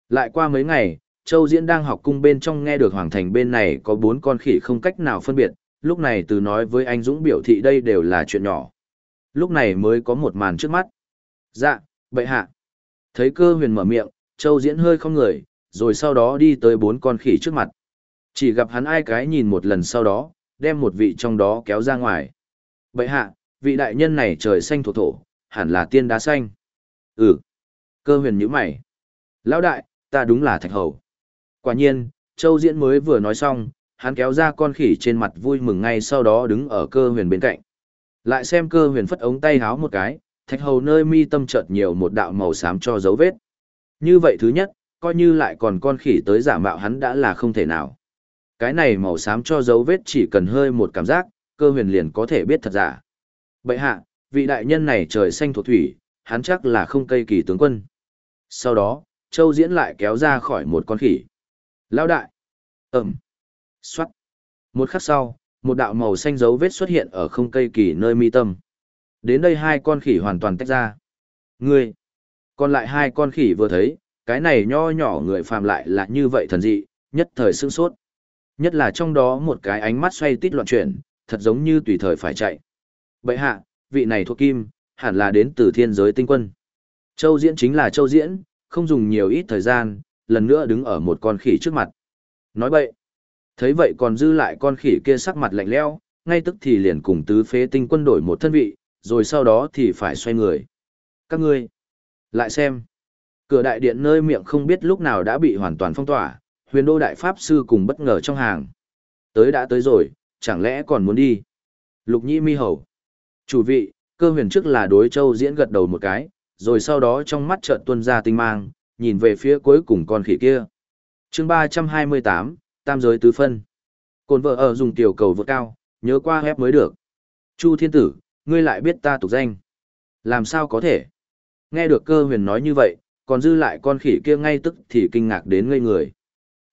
Lại qua mấy ngày, châu diễn đang học cung bên trong nghe được hoàng thành bên này có bốn con khỉ không cách nào phân biệt, lúc này từ nói với anh Dũng biểu thị đây đều là chuyện nhỏ. Lúc này mới có một màn trước mắt. Dạ, bệ hạ. Thấy cơ huyền mở miệng, Châu Diễn hơi không người, rồi sau đó đi tới bốn con khỉ trước mặt. Chỉ gặp hắn ai cái nhìn một lần sau đó, đem một vị trong đó kéo ra ngoài. Bệ hạ, vị đại nhân này trời xanh thổ thổ, hẳn là tiên đá xanh. Ừ. Cơ huyền nhíu mày. Lão đại, ta đúng là thạch hầu. Quả nhiên, Châu Diễn mới vừa nói xong, hắn kéo ra con khỉ trên mặt vui mừng ngay sau đó đứng ở cơ huyền bên cạnh. Lại xem cơ huyền phất ống tay háo một cái, thạch hầu nơi mi tâm chợt nhiều một đạo màu xám cho dấu vết. Như vậy thứ nhất, coi như lại còn con khỉ tới giả mạo hắn đã là không thể nào. Cái này màu xám cho dấu vết chỉ cần hơi một cảm giác, cơ huyền liền có thể biết thật giả. Bậy hạ, vị đại nhân này trời xanh thuộc thủy, hắn chắc là không cây kỳ tướng quân. Sau đó, Châu Diễn lại kéo ra khỏi một con khỉ. Lao đại! Ẩm! Xoát! Một khắc sau, một đạo màu xanh dấu vết xuất hiện ở không cây kỳ nơi mi tâm. Đến đây hai con khỉ hoàn toàn tách ra. Ngươi! Còn lại hai con khỉ vừa thấy, cái này nho nhỏ người phàm lại là như vậy thần dị, nhất thời sương sốt. Nhất là trong đó một cái ánh mắt xoay tít loạn chuyển, thật giống như tùy thời phải chạy. Bậy hạ, vị này thuộc kim, hẳn là đến từ thiên giới tinh quân. Châu Diễn chính là Châu Diễn, không dùng nhiều ít thời gian, lần nữa đứng ở một con khỉ trước mặt. Nói vậy Thấy vậy còn dư lại con khỉ kia sắc mặt lạnh lẽo, ngay tức thì liền cùng tứ phế tinh quân đổi một thân vị, rồi sau đó thì phải xoay người. Các ngươi, lại xem. Cửa đại điện nơi miệng không biết lúc nào đã bị hoàn toàn phong tỏa, huyền đô đại pháp sư cùng bất ngờ trong hàng. Tới đã tới rồi, chẳng lẽ còn muốn đi? Lục nhĩ mi hầu. Chủ vị, cơ huyền trước là đối châu diễn gật đầu một cái, rồi sau đó trong mắt trợn tuân ra tinh mang, nhìn về phía cuối cùng con khỉ kia. chương ba trăm hai mươi tám tam giới tứ phân. Cồn vợ ở dùng tiểu cầu vượt cao, nhớ qua hép mới được. Chu thiên tử, ngươi lại biết ta tục danh. Làm sao có thể? Nghe được cơ huyền nói như vậy, còn dư lại con khỉ kia ngay tức thì kinh ngạc đến ngây người.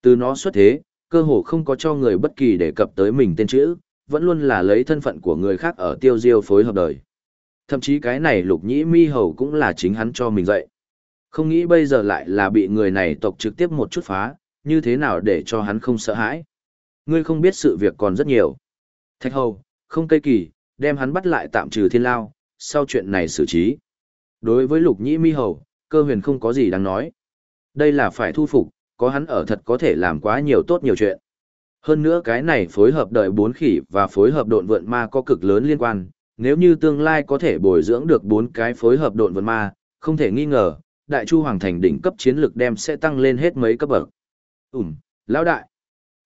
Từ nó xuất thế, cơ hồ không có cho người bất kỳ đề cập tới mình tên chữ, vẫn luôn là lấy thân phận của người khác ở tiêu diêu phối hợp đời. Thậm chí cái này lục nhĩ mi hầu cũng là chính hắn cho mình dạy. Không nghĩ bây giờ lại là bị người này tộc trực tiếp một chút phá, như thế nào để cho hắn không sợ hãi. Ngươi không biết sự việc còn rất nhiều. Thạch hầu, không cây kỳ, đem hắn bắt lại tạm trừ thiên lao, sau chuyện này xử trí. Đối với lục nhĩ mi hầu, cơ huyền không có gì đáng nói. Đây là phải thu phục, có hắn ở thật có thể làm quá nhiều tốt nhiều chuyện. Hơn nữa cái này phối hợp đợi bốn khỉ và phối hợp độn vượn ma có cực lớn liên quan, nếu như tương lai có thể bồi dưỡng được bốn cái phối hợp độn vượn ma, không thể nghi ngờ, đại chu hoàng thành đỉnh cấp chiến lực đem sẽ tăng lên hết mấy cấp bậc. Ừm, lão đại.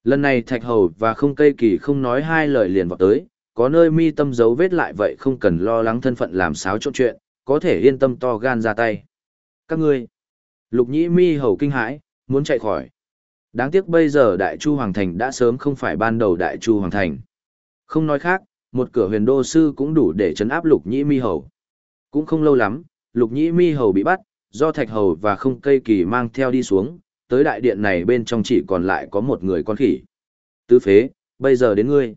Lần này thạch hầu và không cây kỳ không nói hai lời liền vào tới, có nơi mi tâm dấu vết lại vậy không cần lo lắng thân phận làm xáo trộn chuyện, có thể yên tâm to gan ra tay. Các ngươi, lục nhĩ mi hầu kinh hãi, muốn chạy khỏi. Đáng tiếc bây giờ Đại Chu Hoàng Thành đã sớm không phải ban đầu Đại Chu Hoàng Thành. Không nói khác, một cửa huyền đô sư cũng đủ để chấn áp lục nhĩ mi hầu. Cũng không lâu lắm, lục nhĩ mi hầu bị bắt, do thạch hầu và không cây kỳ mang theo đi xuống, tới đại điện này bên trong chỉ còn lại có một người con khỉ. Tứ phế, bây giờ đến ngươi.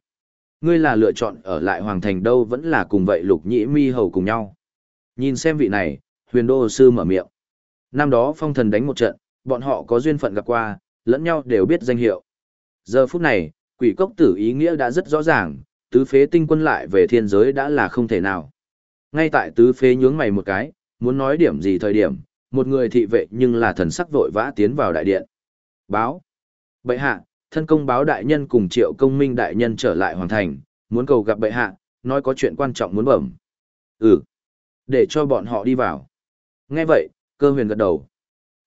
Ngươi là lựa chọn ở lại hoàng thành đâu vẫn là cùng vậy lục nhĩ mi hầu cùng nhau. Nhìn xem vị này, huyền đô sư mở miệng. Năm đó phong thần đánh một trận, bọn họ có duyên phận gặp qua, lẫn nhau đều biết danh hiệu. Giờ phút này, quỷ cốc tử ý nghĩa đã rất rõ ràng, tứ phế tinh quân lại về thiên giới đã là không thể nào. Ngay tại tứ phế nhướng mày một cái, muốn nói điểm gì thời điểm, một người thị vệ nhưng là thần sắc vội vã tiến vào đại điện. Báo. Bệ hạ, thân công báo đại nhân cùng triệu công minh đại nhân trở lại hoàn thành, muốn cầu gặp bệ hạ, nói có chuyện quan trọng muốn bẩm. Ừ. Để cho bọn họ đi vào. Nghe vậy, cơ huyền gật đầu.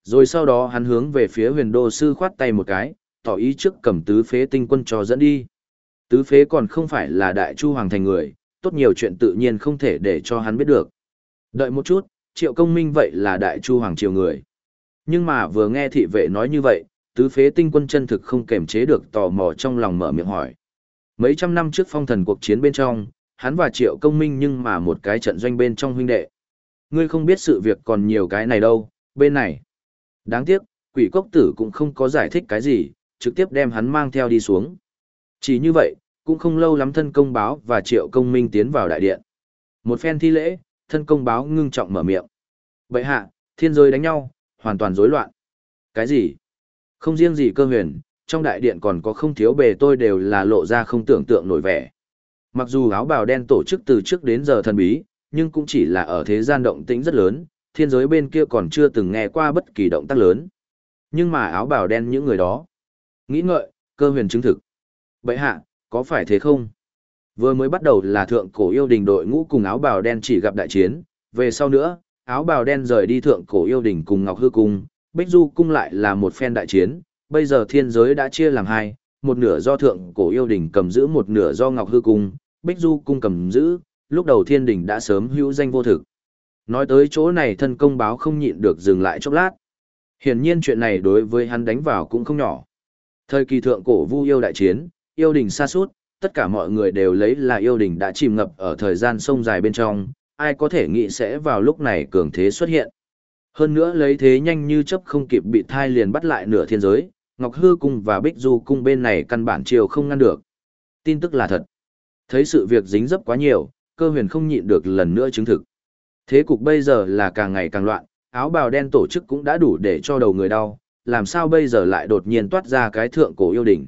Rồi sau đó hắn hướng về phía huyền đô sư khoát tay một cái, tỏ ý trước cầm tứ phế tinh quân cho dẫn đi. Tứ phế còn không phải là đại chu hoàng thành người, tốt nhiều chuyện tự nhiên không thể để cho hắn biết được. Đợi một chút, triệu công minh vậy là đại chu hoàng triều người. Nhưng mà vừa nghe thị vệ nói như vậy, tứ phế tinh quân chân thực không kềm chế được tò mò trong lòng mở miệng hỏi. Mấy trăm năm trước phong thần cuộc chiến bên trong, hắn và triệu công minh nhưng mà một cái trận doanh bên trong huynh đệ. Ngươi không biết sự việc còn nhiều cái này đâu, bên này. Đáng tiếc, quỷ cốc tử cũng không có giải thích cái gì, trực tiếp đem hắn mang theo đi xuống. Chỉ như vậy, cũng không lâu lắm thân công báo và triệu công minh tiến vào đại điện. Một phen thi lễ, thân công báo ngưng trọng mở miệng. Vậy hạ, thiên giới đánh nhau, hoàn toàn rối loạn. Cái gì? Không riêng gì cơ huyền, trong đại điện còn có không thiếu bề tôi đều là lộ ra không tưởng tượng nổi vẻ. Mặc dù áo bào đen tổ chức từ trước đến giờ thần bí, nhưng cũng chỉ là ở thế gian động tĩnh rất lớn, thiên giới bên kia còn chưa từng nghe qua bất kỳ động tác lớn. Nhưng mà áo bào đen những người đó. Nghĩ ngợi, cơ huyền chứng thực. Bậy hạ, có phải thế không? Vừa mới bắt đầu là thượng cổ yêu đình đội ngũ cùng áo bào đen chỉ gặp đại chiến, về sau nữa, áo bào đen rời đi thượng cổ yêu đình cùng Ngọc Hư Cung, Bích Du Cung lại là một phen đại chiến, bây giờ thiên giới đã chia làm hai, một nửa do thượng cổ yêu đình cầm giữ một nửa do Ngọc Hư Cung, Bích Du Cung cầm giữ, lúc đầu thiên đình đã sớm hữu danh vô thực. Nói tới chỗ này thân công báo không nhịn được dừng lại chốc lát. Hiển nhiên chuyện này đối với hắn đánh vào cũng không nhỏ. Thời kỳ thượng cổ vu yêu đại chiến, yêu đình xa suốt, tất cả mọi người đều lấy là yêu đình đã chìm ngập ở thời gian sông dài bên trong, ai có thể nghĩ sẽ vào lúc này cường thế xuất hiện. Hơn nữa lấy thế nhanh như chấp không kịp bị thai liền bắt lại nửa thiên giới, Ngọc Hư Cung và Bích Du Cung bên này căn bản chiều không ngăn được. Tin tức là thật. Thấy sự việc dính dấp quá nhiều, cơ huyền không nhịn được lần nữa chứng thực. Thế cục bây giờ là càng ngày càng loạn, áo bào đen tổ chức cũng đã đủ để cho đầu người đau, làm sao bây giờ lại đột nhiên toát ra cái thượng cổ yêu đình.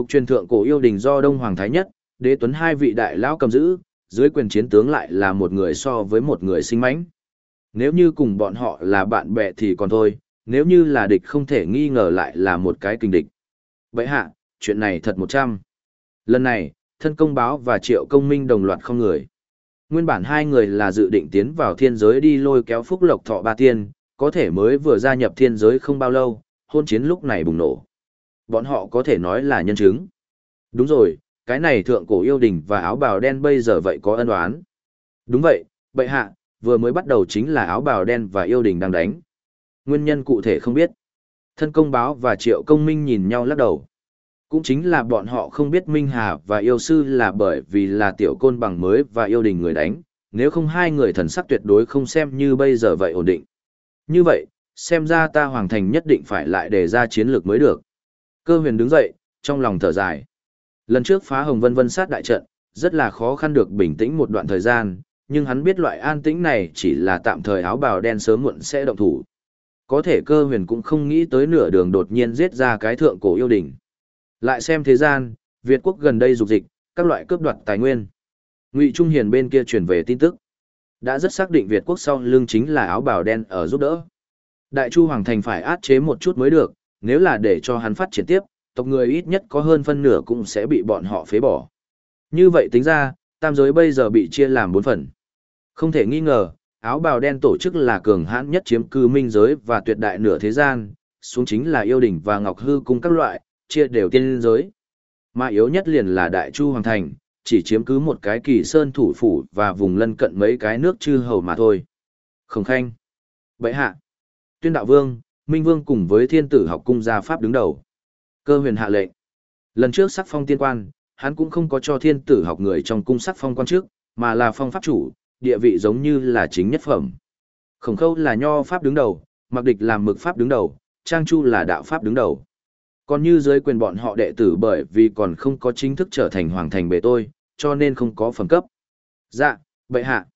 Tục truyền thượng cổ yêu đình do Đông Hoàng Thái Nhất, đế tuấn hai vị đại lão cầm giữ, dưới quyền chiến tướng lại là một người so với một người sinh mãnh. Nếu như cùng bọn họ là bạn bè thì còn thôi, nếu như là địch không thể nghi ngờ lại là một cái kinh địch. Vậy hạ, chuyện này thật một trăm. Lần này, thân công báo và triệu công minh đồng loạt không người. Nguyên bản hai người là dự định tiến vào thiên giới đi lôi kéo phúc lộc thọ ba tiên, có thể mới vừa gia nhập thiên giới không bao lâu, hôn chiến lúc này bùng nổ. Bọn họ có thể nói là nhân chứng. Đúng rồi, cái này thượng cổ yêu đình và áo bào đen bây giờ vậy có ân oán. Đúng vậy, bệ hạ, vừa mới bắt đầu chính là áo bào đen và yêu đình đang đánh. Nguyên nhân cụ thể không biết. Thân công báo và triệu công minh nhìn nhau lắc đầu. Cũng chính là bọn họ không biết Minh Hà và yêu sư là bởi vì là tiểu côn bằng mới và yêu đình người đánh, nếu không hai người thần sắc tuyệt đối không xem như bây giờ vậy ổn định. Như vậy, xem ra ta hoàng thành nhất định phải lại đề ra chiến lược mới được. Cơ huyền đứng dậy, trong lòng thở dài. Lần trước phá hồng vân vân sát đại trận, rất là khó khăn được bình tĩnh một đoạn thời gian, nhưng hắn biết loại an tĩnh này chỉ là tạm thời áo bào đen sớm muộn sẽ động thủ. Có thể cơ huyền cũng không nghĩ tới nửa đường đột nhiên giết ra cái thượng cổ yêu đình. Lại xem thế gian, Việt quốc gần đây dục dịch, các loại cướp đoạt tài nguyên. Ngụy Trung Hiền bên kia truyền về tin tức. Đã rất xác định Việt quốc sau lưng chính là áo bào đen ở giúp đỡ. Đại Chu Hoàng Thành phải át chế một chút mới được, nếu là để cho hắn phát triển tiếp, tộc người ít nhất có hơn phân nửa cũng sẽ bị bọn họ phế bỏ. Như vậy tính ra, tam giới bây giờ bị chia làm bốn phần. Không thể nghi ngờ, áo bào đen tổ chức là cường hãn nhất chiếm cư minh giới và tuyệt đại nửa thế gian, xuống chính là yêu đỉnh và ngọc hư cung các loại, chia đều tiên giới. Mà yếu nhất liền là đại chu hoàng thành, chỉ chiếm cứ một cái kỳ sơn thủ phủ và vùng lân cận mấy cái nước chư hầu mà thôi. Khổng khanh. Bệ hạ. Tuyên đạo vương, minh vương cùng với thiên tử học cung gia pháp đứng đầu. Cơ huyền hạ lệnh. Lần trước sắc phong tiên quan, hắn cũng không có cho thiên tử học người trong cung sắc phong quan trước, mà là phong pháp chủ, địa vị giống như là chính nhất phẩm. Khổng khâu là nho pháp đứng đầu, mặc địch làm mực pháp đứng đầu, trang chu là đạo pháp đứng đầu. Còn như dưới quyền bọn họ đệ tử bởi vì còn không có chính thức trở thành hoàng thành bề tôi, cho nên không có phẩm cấp. Dạ, bệ hạ.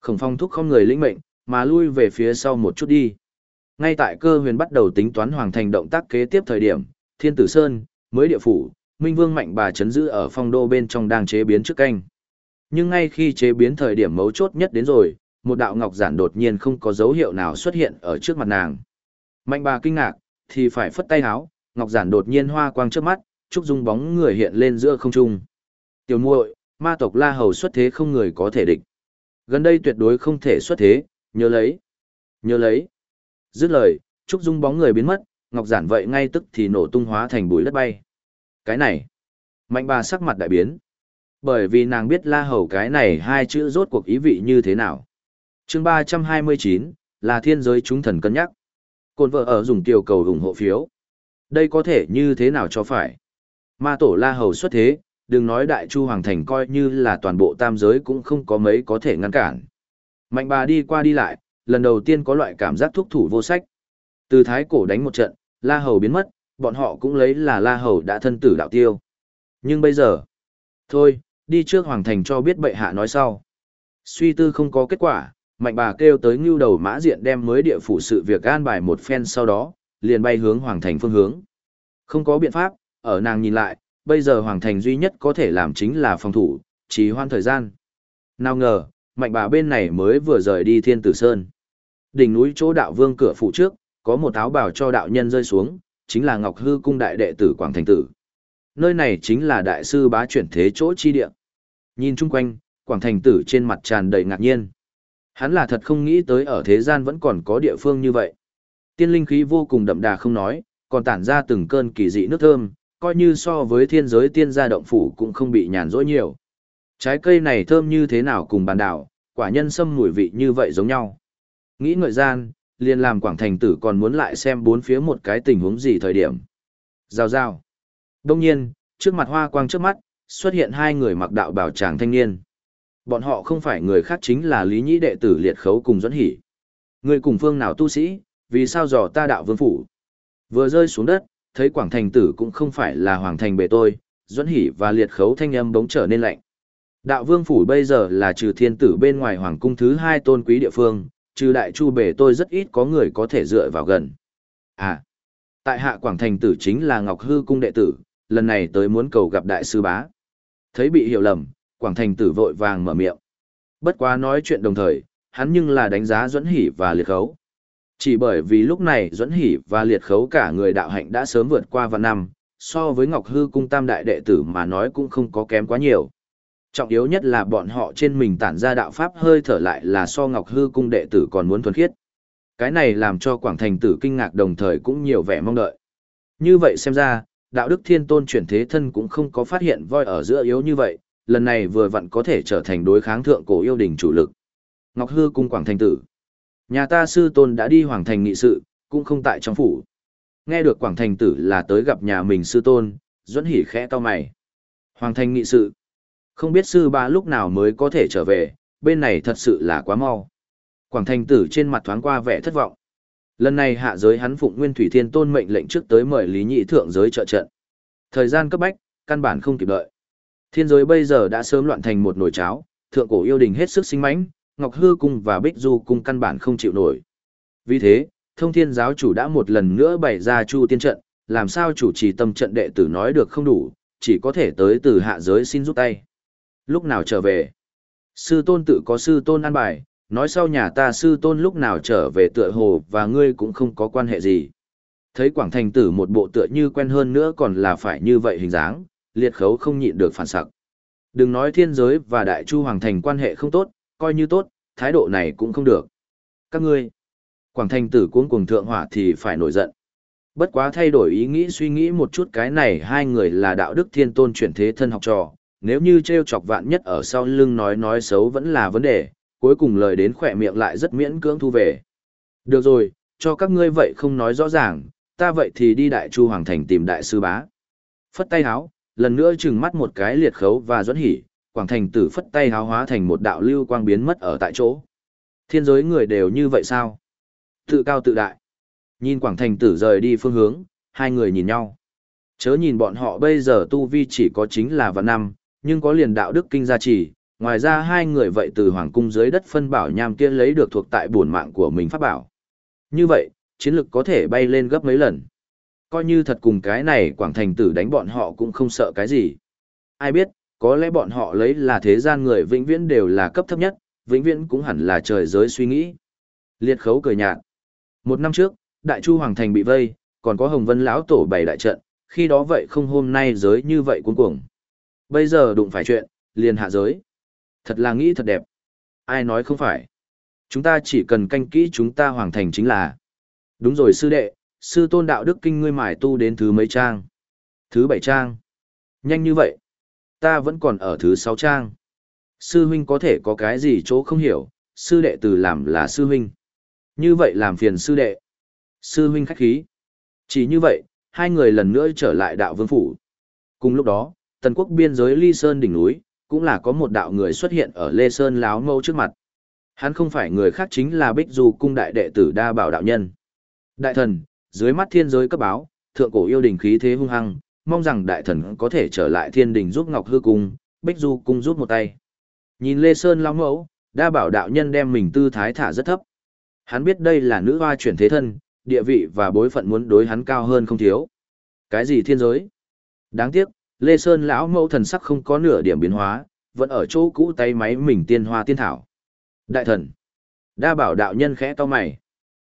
Khổng phong thúc không người lĩnh mệnh, mà lui về phía sau một chút đi. Ngay tại cơ huyền bắt đầu tính toán hoàng thành động tác kế tiếp thời điểm, Thiên Tử Sơn, mới địa phủ, Minh Vương mạnh bà chấn giữ ở phong đô bên trong đang chế biến trước canh. Nhưng ngay khi chế biến thời điểm mấu chốt nhất đến rồi, một đạo ngọc giản đột nhiên không có dấu hiệu nào xuất hiện ở trước mặt nàng. Mạnh bà kinh ngạc, thì phải phất tay háo, ngọc giản đột nhiên hoa quang trước mắt, trúc dung bóng người hiện lên giữa không trung. Tiểu muội, ma tộc La Hầu xuất thế không người có thể địch. Gần đây tuyệt đối không thể xuất thế, nhớ lấy. Nhớ lấy. Dứt lời, trúc dung bóng người biến mất, ngọc giản vậy ngay tức thì nổ tung hóa thành bụi đất bay. Cái này, mạnh bà sắc mặt đại biến. Bởi vì nàng biết La Hầu cái này hai chữ rốt cuộc ý vị như thế nào. chương ba trăm hai mươi chín là thiên giới chúng thần cân nhắc. Côn vợ ở dùng tiểu cầu ủng hộ phiếu. Đây có thể như thế nào cho phải. Ma tổ La Hầu xuất thế, đừng nói đại chu hoàng thành coi như là toàn bộ tam giới cũng không có mấy có thể ngăn cản. Mạnh bà đi qua đi lại, lần đầu tiên có loại cảm giác thúc thủ vô sách. Từ thái cổ đánh một trận, La Hầu biến mất, bọn họ cũng lấy là La Hầu đã thân tử đạo tiêu. Nhưng bây giờ, thôi, đi trước hoàng thành cho biết bệ hạ nói sau. Suy tư không có kết quả, mạnh bà kêu tới ngưu đầu mã diện đem mới địa phủ sự việc an bài một phen sau đó, liền bay hướng hoàng thành phương hướng. Không có biện pháp, ở nàng nhìn lại, bây giờ hoàng thành duy nhất có thể làm chính là phòng thủ, trì hoan thời gian. Nào ngờ, mạnh bà bên này mới vừa rời đi thiên tử sơn. Đỉnh núi chỗ đạo vương cửa phụ trước, có một áo bào cho đạo nhân rơi xuống, chính là Ngọc Hư cung đại đệ tử Quảng Thành Tử. Nơi này chính là đại sư bá chuyển thế chỗ chi địa. Nhìn chung quanh, Quảng Thành Tử trên mặt tràn đầy ngạc nhiên. Hắn là thật không nghĩ tới ở thế gian vẫn còn có địa phương như vậy. Tiên linh khí vô cùng đậm đà không nói, còn tản ra từng cơn kỳ dị nước thơm, coi như so với thiên giới tiên gia động phủ cũng không bị nhàn rỗi nhiều. Trái cây này thơm như thế nào cùng bàn đảo, quả nhân sâm mùi vị như vậy giống nhau. Nghĩ ngợi gian, liền làm quảng thành tử còn muốn lại xem bốn phía một cái tình huống gì thời điểm. Rào rào. Đông nhiên, trước mặt hoa quang trước mắt, xuất hiện hai người mặc đạo bảo tràng thanh niên. Bọn họ không phải người khác chính là Lý Nhĩ đệ tử liệt khấu cùng dẫn hỉ. Người cùng phương nào tu sĩ, vì sao dò ta đạo vương phủ. Vừa rơi xuống đất, thấy quảng thành tử cũng không phải là hoàng thành bề tôi, dẫn hỉ và liệt khấu thanh âm bỗng trở nên lạnh. Đạo vương phủ bây giờ là trừ thiên tử bên ngoài hoàng cung thứ hai tôn quý địa phương, trừ đại chu bể tôi rất ít có người có thể dựa vào gần. À, tại hạ quảng thành tử chính là Ngọc Hư cung đệ tử, lần này tới muốn cầu gặp đại sư bá. Thấy bị hiểu lầm, quảng thành tử vội vàng mở miệng. Bất quá nói chuyện đồng thời, hắn nhưng là đánh giá Duẫn Hỷ và Liệt Khấu. Chỉ bởi vì lúc này Duẫn Hỷ và Liệt Khấu cả người đạo hạnh đã sớm vượt qua vạn năm, so với Ngọc Hư cung tam đại đệ tử mà nói cũng không có kém quá nhiều. Trọng yếu nhất là bọn họ trên mình tản ra đạo pháp hơi thở lại là so Ngọc Hư cung đệ tử còn muốn thuần khiết. Cái này làm cho Quảng Thành tử kinh ngạc đồng thời cũng nhiều vẻ mong đợi. Như vậy xem ra, đạo đức thiên tôn chuyển thế thân cũng không có phát hiện voi ở giữa yếu như vậy, lần này vừa vặn có thể trở thành đối kháng thượng cổ yêu đình chủ lực. Ngọc Hư cung Quảng Thành tử. Nhà ta sư tôn đã đi Hoàng Thành nghị sự, cũng không tại trong phủ. Nghe được Quảng Thành tử là tới gặp nhà mình sư tôn, Duẫn Hỉ khẽ to mày. Hoàng Thành nghị sự. Không biết sư ba lúc nào mới có thể trở về, bên này thật sự là quá mau. Quảng thành tử trên mặt thoáng qua vẻ thất vọng. Lần này hạ giới hắn phụng Nguyên Thủy Thiên Tôn mệnh lệnh trước tới mời Lý Nhị thượng giới trợ trận. Thời gian cấp bách, căn bản không kịp đợi. Thiên giới bây giờ đã sớm loạn thành một nồi cháo, thượng cổ yêu đình hết sức sinh mãnh, Ngọc Hư cung và Bích Du cung căn bản không chịu nổi. Vì thế, Thông Thiên giáo chủ đã một lần nữa bày ra Chu Tiên trận, làm sao chủ trì tâm trận đệ tử nói được không đủ, chỉ có thể tới từ hạ giới xin giúp tay lúc nào trở về. Sư tôn tự có sư tôn an bài, nói sau nhà ta sư tôn lúc nào trở về tựa hồ và ngươi cũng không có quan hệ gì. Thấy Quảng Thành tử một bộ tựa như quen hơn nữa còn là phải như vậy hình dáng, liệt khấu không nhịn được phản sặc. Đừng nói thiên giới và đại chu hoàng thành quan hệ không tốt, coi như tốt, thái độ này cũng không được. Các ngươi, Quảng Thành tử cuống cuồng thượng hỏa thì phải nổi giận. Bất quá thay đổi ý nghĩ suy nghĩ một chút cái này hai người là đạo đức thiên tôn chuyển thế thân học trò, nếu như treo chọc vạn nhất ở sau lưng nói nói xấu vẫn là vấn đề, cuối cùng lời đến khỏe miệng lại rất miễn cưỡng thu về. Được rồi, cho các ngươi vậy không nói rõ ràng, ta vậy thì đi đại chu hoàng thành tìm đại sư bá. Phất tay háo, lần nữa chừng mắt một cái liệt khấu và dẫn hỉ, quảng thành tử phất tay háo hóa thành một đạo lưu quang biến mất ở tại chỗ. Thiên giới người đều như vậy sao? Tự cao tự đại. Nhìn quảng thành tử rời đi phương hướng, hai người nhìn nhau. Chớ nhìn bọn họ bây giờ tu vi chỉ có chính là vạn năm, nhưng có liền đạo đức kinh gia trì, ngoài ra hai người vậy từ hoàng cung dưới đất phân bảo nham kia lấy được thuộc tại bổn mạng của mình pháp bảo. Như vậy, chiến lực có thể bay lên gấp mấy lần. Coi như thật cùng cái này quảng thành tử đánh bọn họ cũng không sợ cái gì. Ai biết, có lẽ bọn họ lấy là thế gian người vĩnh viễn đều là cấp thấp nhất, vĩnh viễn cũng hẳn là trời giới suy nghĩ. Liệt khấu cười nhạt. Một năm trước, Đại Chu Hoàng Thành bị vây, còn có Hồng Vân lão tổ bày đại trận, khi đó vậy không hôm nay giới như vậy cuốn cuồng. Bây giờ đụng phải chuyện, liền hạ giới. Thật là nghĩ thật đẹp. Ai nói không phải. Chúng ta chỉ cần canh kỹ chúng ta Hoàng Thành chính là. Đúng rồi sư đệ, sư tôn đạo đức kinh ngươi mải tu đến thứ mấy trang? Thứ bảy trang. Nhanh như vậy. Ta vẫn còn ở thứ sáu trang. Sư huynh có thể có cái gì chỗ không hiểu, sư đệ từ làm là sư huynh. Như vậy làm phiền sư đệ. Sư huynh khách khí. Chỉ như vậy, hai người lần nữa trở lại đạo vương phủ. Cùng lúc đó, tần quốc biên giới Ly Sơn đỉnh núi, cũng là có một đạo người xuất hiện ở Lê Sơn láo mâu trước mặt. Hắn không phải người khác chính là Bích Du cung đại đệ tử đa bảo đạo nhân. Đại thần, dưới mắt thiên giới cấp báo, thượng cổ yêu đình khí thế hung hăng, mong rằng đại thần có thể trở lại thiên đình giúp Ngọc Hư cung, Bích Du cung rút một tay. Nhìn Lê Sơn lão mẫu, đa bảo đạo nhân đem mình tư thái thả rất thấp. Hắn biết đây là nữ hoa chuyển thế thân, địa vị và bối phận muốn đối hắn cao hơn không thiếu. Cái gì thiên giới? Đáng tiếc, Lê Sơn lão mẫu thần sắc không có nửa điểm biến hóa, vẫn ở chỗ cũ tay máy mình tiên hoa tiên thảo. Đại thần. Đa bảo đạo nhân khẽ to mày.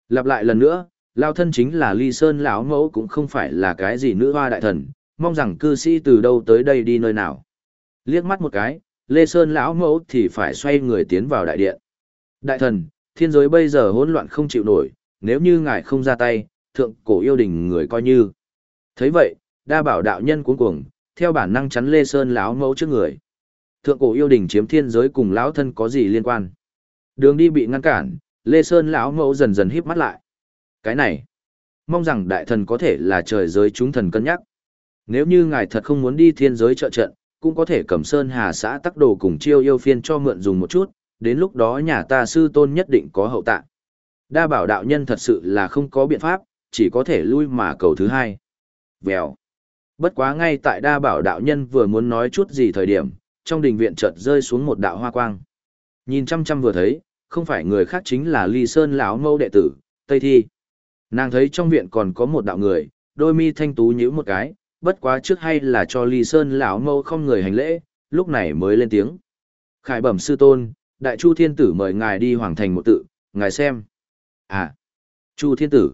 Lặp lại lần nữa, lao thân chính là Ly Sơn lão mẫu cũng không phải là cái gì nữ hoa đại thần, mong rằng cư sĩ từ đâu tới đây đi nơi nào. Liếc mắt một cái, Lê Sơn lão mẫu thì phải xoay người tiến vào đại điện. Đại thần, thiên giới bây giờ hỗn loạn không chịu nổi, nếu như ngài không ra tay, thượng cổ yêu đình người coi như. thấy vậy, đa bảo đạo nhân cuống cuồng, theo bản năng chắn Lê Sơn lão mẫu trước người. Thượng cổ yêu đình chiếm thiên giới cùng lão thân có gì liên quan? Đường đi bị ngăn cản, Lê Sơn lão mẫu dần dần híp mắt lại. Cái này, mong rằng đại thần có thể là trời giới chúng thần cân nhắc. Nếu như ngài thật không muốn đi thiên giới trợ trận, cũng có thể cầm Sơn Hà xã tắc đồ cùng chiêu yêu phiên cho mượn dùng một chút, đến lúc đó nhà ta sư tôn nhất định có hậu tạ. Đa bảo đạo nhân thật sự là không có biện pháp, chỉ có thể lui mà cầu thứ hai. Vèo. Bất quá ngay tại đa bảo đạo nhân vừa muốn nói chút gì thời điểm, trong đình viện chợt rơi xuống một đạo hoa quang. Nhìn chăm chăm vừa thấy, không phải người khác chính là Ly Sơn lão mâu đệ tử, Tây Thi. Nàng thấy trong viện còn có một đạo người, đôi mi thanh tú nhíu một cái, bất quá trước hay là cho Ly Sơn lão mâu không người hành lễ, lúc này mới lên tiếng. Khải bẩm sư tôn, đại chu thiên tử mời ngài đi hoàng thành một tự, ngài xem. À, chu thiên tử.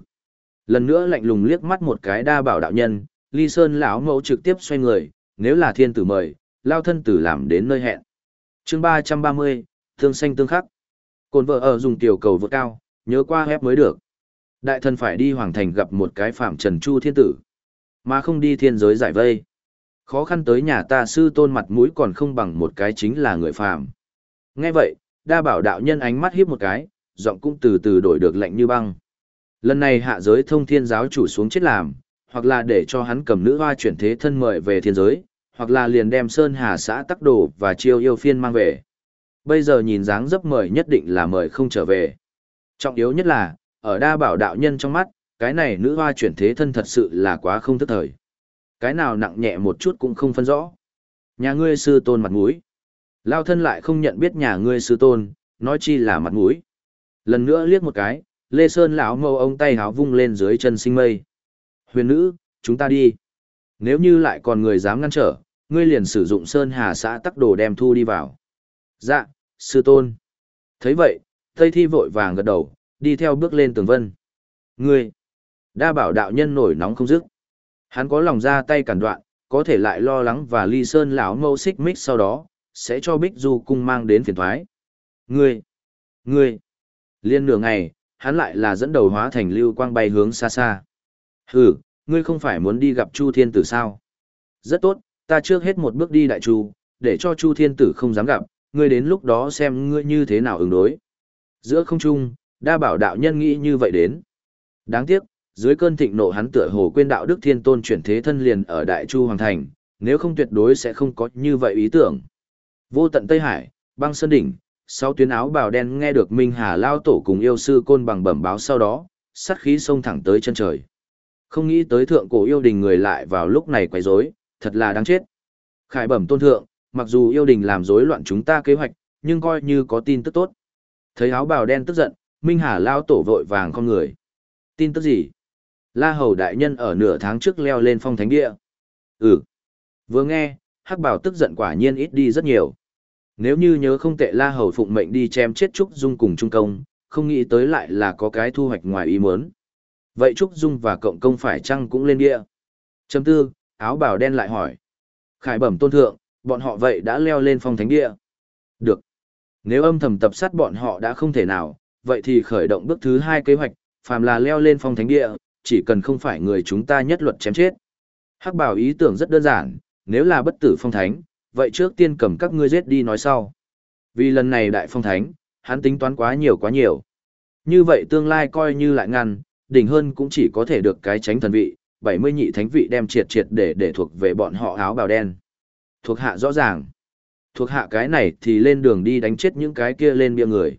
Lần nữa lạnh lùng liếc mắt một cái đa bảo đạo nhân, ly sơn lão mẫu trực tiếp xoay người, nếu là thiên tử mời, lao thân tử làm đến nơi hẹn. chương ba trăm ba mươi, thương xanh tương khắc. Cồn vợ ở dùng tiểu cầu vượt cao, nhớ qua hép mới được. Đại thần phải đi hoàng thành gặp một cái phạm trần chu thiên tử, mà không đi thiên giới giải vây. Khó khăn tới nhà ta sư tôn mặt mũi còn không bằng một cái chính là người phàm. Nghe vậy, đa bảo đạo nhân ánh mắt hiếp một cái, giọng cũng từ từ đổi được lạnh như băng. Lần này hạ giới thông thiên giáo chủ xuống chết làm, hoặc là để cho hắn cầm nữ hoa chuyển thế thân mời về thiên giới, hoặc là liền đem Sơn Hà xã tắc đồ và chiêu yêu phiên mang về. Bây giờ nhìn dáng dấp mời nhất định là mời không trở về. Trọng yếu nhất là, ở đa bảo đạo nhân trong mắt, cái này nữ hoa chuyển thế thân thật sự là quá không thức thời. Cái nào nặng nhẹ một chút cũng không phân rõ. Nhà ngươi sư tôn mặt mũi. Lao thân lại không nhận biết nhà ngươi sư tôn, nói chi là mặt mũi. Lần nữa liếc một cái, Lê Sơn lão mâu ông tay háo vung lên dưới chân sinh mây. Huyền nữ, chúng ta đi. Nếu như lại còn người dám ngăn trở, ngươi liền sử dụng Sơn Hà xã tắc đồ đem thu đi vào. Dạ, sư tôn. thấy vậy, Tây Thi vội vàng gật đầu, đi theo bước lên tường vân. Ngươi, đa bảo đạo nhân nổi nóng không dứt. Hắn có lòng ra tay cản đoạn, có thể lại lo lắng và ly sơn lão mâu xích mích sau đó, sẽ cho Bích Du cung mang đến phiền thoái. Ngươi, ngươi, liên nửa ngày, hắn lại là dẫn đầu hóa thành lưu quang bay hướng xa xa. Hừ, ngươi không phải muốn đi gặp Chu Thiên Tử sao? Rất tốt, ta trước hết một bước đi đại chu, để cho Chu Thiên Tử không dám gặp, ngươi đến lúc đó xem ngươi như thế nào ứng đối. Giữa không trung, đa bảo đạo nhân nghĩ như vậy đến. Đáng tiếc, dưới cơn thịnh nộ hắn tựa hồ quên đạo đức thiên tôn chuyển thế thân liền ở đại chu hoàng thành, nếu không tuyệt đối sẽ không có như vậy ý tưởng. Vô tận Tây Hải, băng sơn đỉnh, sau tuyến áo bào đen nghe được Minh Hà lao tổ cùng yêu sư côn bằng bẩm báo sau đó, sát khí xông thẳng tới chân trời. Không nghĩ tới thượng cổ yêu đình người lại vào lúc này quấy rối, thật là đáng chết. Khải bẩm tôn thượng, mặc dù yêu đình làm rối loạn chúng ta kế hoạch, nhưng coi như có tin tức tốt. Thấy áo bào đen tức giận, Minh Hà lao tổ vội vàng con người. Tin tức gì? La Hầu đại nhân ở nửa tháng trước leo lên phong thánh địa. Ừ. Vừa nghe, Hắc Bảo tức giận quả nhiên ít đi rất nhiều. Nếu như nhớ không tệ La Hầu phụng mệnh đi chém chết Trúc Dung cùng Trung Công, không nghĩ tới lại là có cái thu hoạch ngoài ý muốn. Vậy Trúc Dung và Cộng Công phải chăng cũng lên địa? Chấm tư, áo bào đen lại hỏi. Khải bẩm tôn thượng, bọn họ vậy đã leo lên phong thánh địa. Được. Nếu âm thầm tập sát bọn họ đã không thể nào, vậy thì khởi động bước thứ hai kế hoạch, phàm là leo lên phong thánh địa, chỉ cần không phải người chúng ta nhất luật chém chết. Hắc bảo ý tưởng rất đơn giản, nếu là bất tử phong thánh, vậy trước tiên cầm các ngươi giết đi nói sau. Vì lần này đại phong thánh, hắn tính toán quá nhiều quá nhiều. Như vậy tương lai coi như lại ngăn, đỉnh hơn cũng chỉ có thể được cái tránh thần vị, 70 nhị thánh vị đem triệt triệt để để thuộc về bọn họ áo bào đen. Thuộc hạ rõ ràng. Thuộc hạ cái này thì lên đường đi đánh chết những cái kia lên bia người.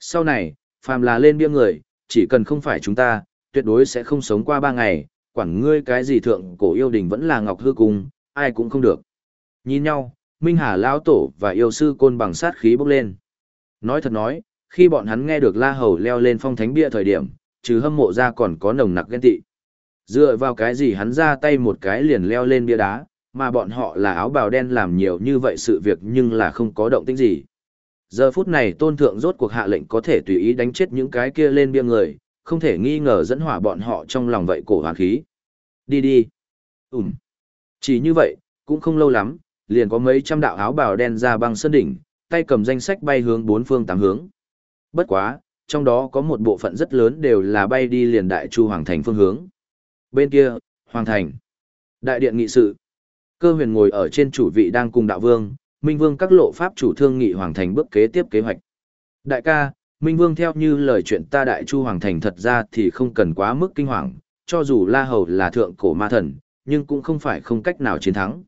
Sau này, phàm là lên bia người, chỉ cần không phải chúng ta, tuyệt đối sẽ không sống qua ba ngày, quản ngươi cái gì thượng cổ yêu đình vẫn là ngọc hư cung, ai cũng không được. Nhìn nhau, Minh Hà Lão Tổ và yêu sư côn bằng sát khí bốc lên. Nói thật nói, khi bọn hắn nghe được La Hầu leo lên phong thánh bia thời điểm, trừ hâm mộ ra còn có nồng nặc ghen tị. Dựa vào cái gì hắn ra tay một cái liền leo lên bia đá, mà bọn họ là áo bào đen làm nhiều như vậy sự việc nhưng là không có động tĩnh gì. Giờ phút này tôn thượng rốt cuộc hạ lệnh có thể tùy ý đánh chết những cái kia lên bia người, không thể nghi ngờ dẫn hỏa bọn họ trong lòng vậy cổ hoàng khí. Đi đi. Ừm. Chỉ như vậy, cũng không lâu lắm, liền có mấy trăm đạo áo bào đen ra băng sơn đỉnh, tay cầm danh sách bay hướng bốn phương tám hướng. Bất quá, trong đó có một bộ phận rất lớn đều là bay đi liền đại chu hoàng thành phương hướng. Bên kia, hoàng thành. Đại điện nghị sự. Cơ huyền ngồi ở trên chủ vị đang cùng đạo vương, Minh Vương các lộ pháp chủ thương nghị hoàng thành bước kế tiếp kế hoạch. Đại ca, Minh Vương theo như lời chuyện ta đại chu hoàng thành thật ra thì không cần quá mức kinh hoàng, cho dù La Hầu là thượng cổ ma thần, nhưng cũng không phải không cách nào chiến thắng.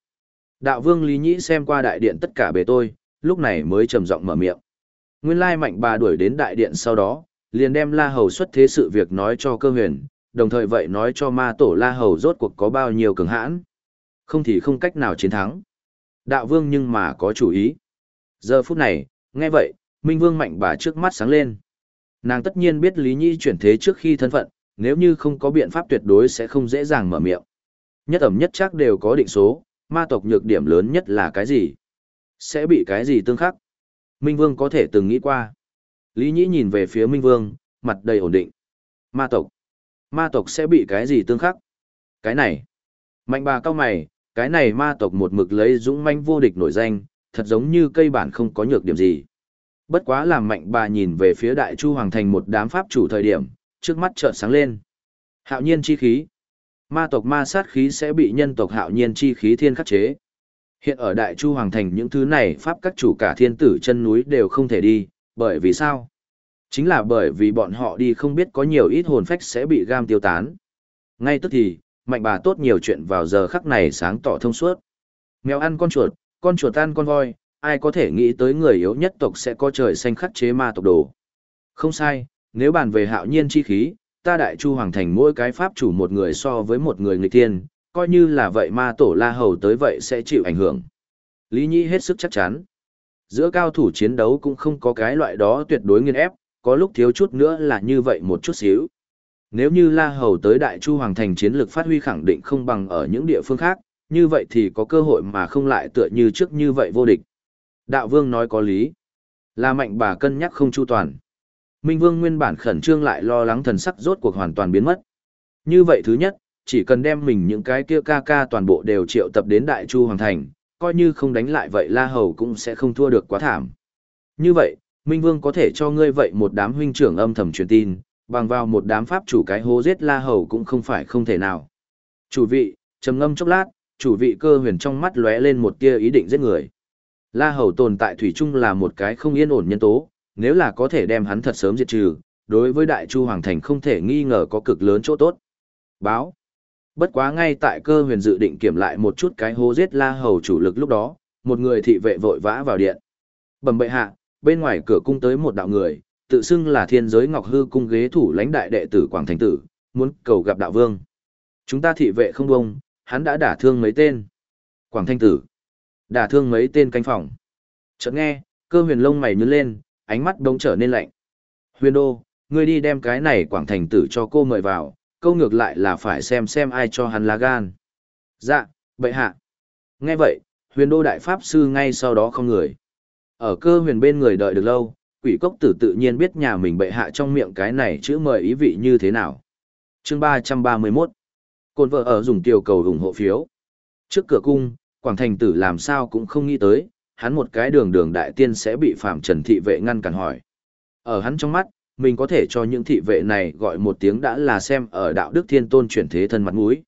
Đạo vương Lý Nhĩ xem qua đại điện tất cả bề tôi, lúc này mới trầm giọng mở miệng. Nguyên lai mạnh bà đuổi đến đại điện sau đó, liền đem La Hầu xuất thế sự việc nói cho cơ huyền, đồng thời vậy nói cho ma tổ La Hầu rốt cuộc có bao nhiêu cường hãn. Không thì không cách nào chiến thắng. Đạo vương nhưng mà có chủ ý. Giờ phút này, nghe vậy, Minh Vương mạnh bà trước mắt sáng lên. Nàng tất nhiên biết Lý Nhi chuyển thế trước khi thân phận, nếu như không có biện pháp tuyệt đối sẽ không dễ dàng mở miệng. Nhất ẩm nhất chắc đều có định số, ma tộc nhược điểm lớn nhất là cái gì? Sẽ bị cái gì tương khắc? Minh Vương có thể từng nghĩ qua. Lý Nhĩ nhìn về phía Minh Vương, mặt đầy ổn định. Ma tộc. Ma tộc sẽ bị cái gì tương khắc? Cái này. Mạnh bà cao mày, cái này ma tộc một mực lấy dũng manh vô địch nổi danh, thật giống như cây bản không có nhược điểm gì. Bất quá làm mạnh bà nhìn về phía đại chu hoàng thành một đám pháp chủ thời điểm, trước mắt chợt sáng lên. Hạo nhiên chi khí. Ma tộc ma sát khí sẽ bị nhân tộc hạo nhiên chi khí thiên khắc chế. Hiện ở đại chu hoàng thành những thứ này pháp các chủ cả thiên tử chân núi đều không thể đi, bởi vì sao? Chính là bởi vì bọn họ đi không biết có nhiều ít hồn phách sẽ bị gam tiêu tán. Ngay tức thì, mạnh bà tốt nhiều chuyện vào giờ khắc này sáng tỏ thông suốt. Mèo ăn con chuột, con chuột ăn con voi, ai có thể nghĩ tới người yếu nhất tộc sẽ có trời xanh khắc chế ma tộc đồ. Không sai, nếu bàn về hạo nhiên chi khí, ta đại chu hoàng thành mỗi cái pháp chủ một người so với một người người tiên, coi như là vậy ma tổ la hầu tới vậy sẽ chịu ảnh hưởng. Lý Nhĩ hết sức chắc chắn. Giữa cao thủ chiến đấu cũng không có cái loại đó tuyệt đối nghiên ép, có lúc thiếu chút nữa là như vậy một chút xíu. Nếu như La Hầu tới Đại Chu Hoàng Thành chiến lược phát huy khẳng định không bằng ở những địa phương khác, như vậy thì có cơ hội mà không lại tựa như trước như vậy vô địch. Đạo Vương nói có lý. Là mạnh bà cân nhắc không chu toàn. Minh Vương nguyên bản khẩn trương lại lo lắng thần sắc rốt cuộc hoàn toàn biến mất. Như vậy thứ nhất, chỉ cần đem mình những cái kia ca ca toàn bộ đều triệu tập đến Đại Chu Hoàng Thành, coi như không đánh lại vậy La Hầu cũng sẽ không thua được quá thảm. Như vậy, Minh Vương có thể cho ngươi vậy một đám huynh trưởng âm thầm truyền tin, bằng vào một đám pháp chủ cái hố giết La Hầu cũng không phải không thể nào. Chủ vị, trầm ngâm chốc lát, chủ vị cơ huyền trong mắt lóe lên một tia ý định giết người. La Hầu tồn tại thủy chung là một cái không yên ổn nhân tố, nếu là có thể đem hắn thật sớm diệt trừ, đối với Đại Chu Hoàng Thành không thể nghi ngờ có cực lớn chỗ tốt. Báo. Bất quá ngay tại cơ huyền dự định kiểm lại một chút cái hố giết La Hầu chủ lực lúc đó, một người thị vệ vội vã vào điện. Bẩm bệ hạ, bên ngoài cửa cung tới một đạo người, tự xưng là thiên giới ngọc hư cung ghế thủ lãnh đại đệ tử Quảng Thành Tử, muốn cầu gặp đạo vương. Chúng ta thị vệ không đông, hắn đã đả thương mấy tên. Quảng Thanh Tử, đả thương mấy tên canh phòng. Chợt nghe, cơ huyền lông mày nhướng lên, ánh mắt đông trở nên lạnh. Huyền đô, ngươi đi đem cái này quảng thành tử cho cô mời vào, câu ngược lại là phải xem xem ai cho hắn lá gan. Dạ, bệ hạ. Nghe vậy, huyền đô đại pháp sư ngay sau đó không người. Ở cơ huyền bên người đợi được lâu, quỷ cốc tử tự nhiên biết nhà mình bệ hạ trong miệng cái này chữ mời ý vị như thế nào. chương 331 Côn vợ ở dùng tiểu cầu ủng hộ phiếu. Trước cửa cung, Quảng Thành tử làm sao cũng không nghĩ tới, hắn một cái đường đường đại tiên sẽ bị phạm trần thị vệ ngăn cản hỏi. Ở hắn trong mắt, mình có thể cho những thị vệ này gọi một tiếng đã là xem ở đạo đức thiên tôn chuyển thế thân mặt mũi.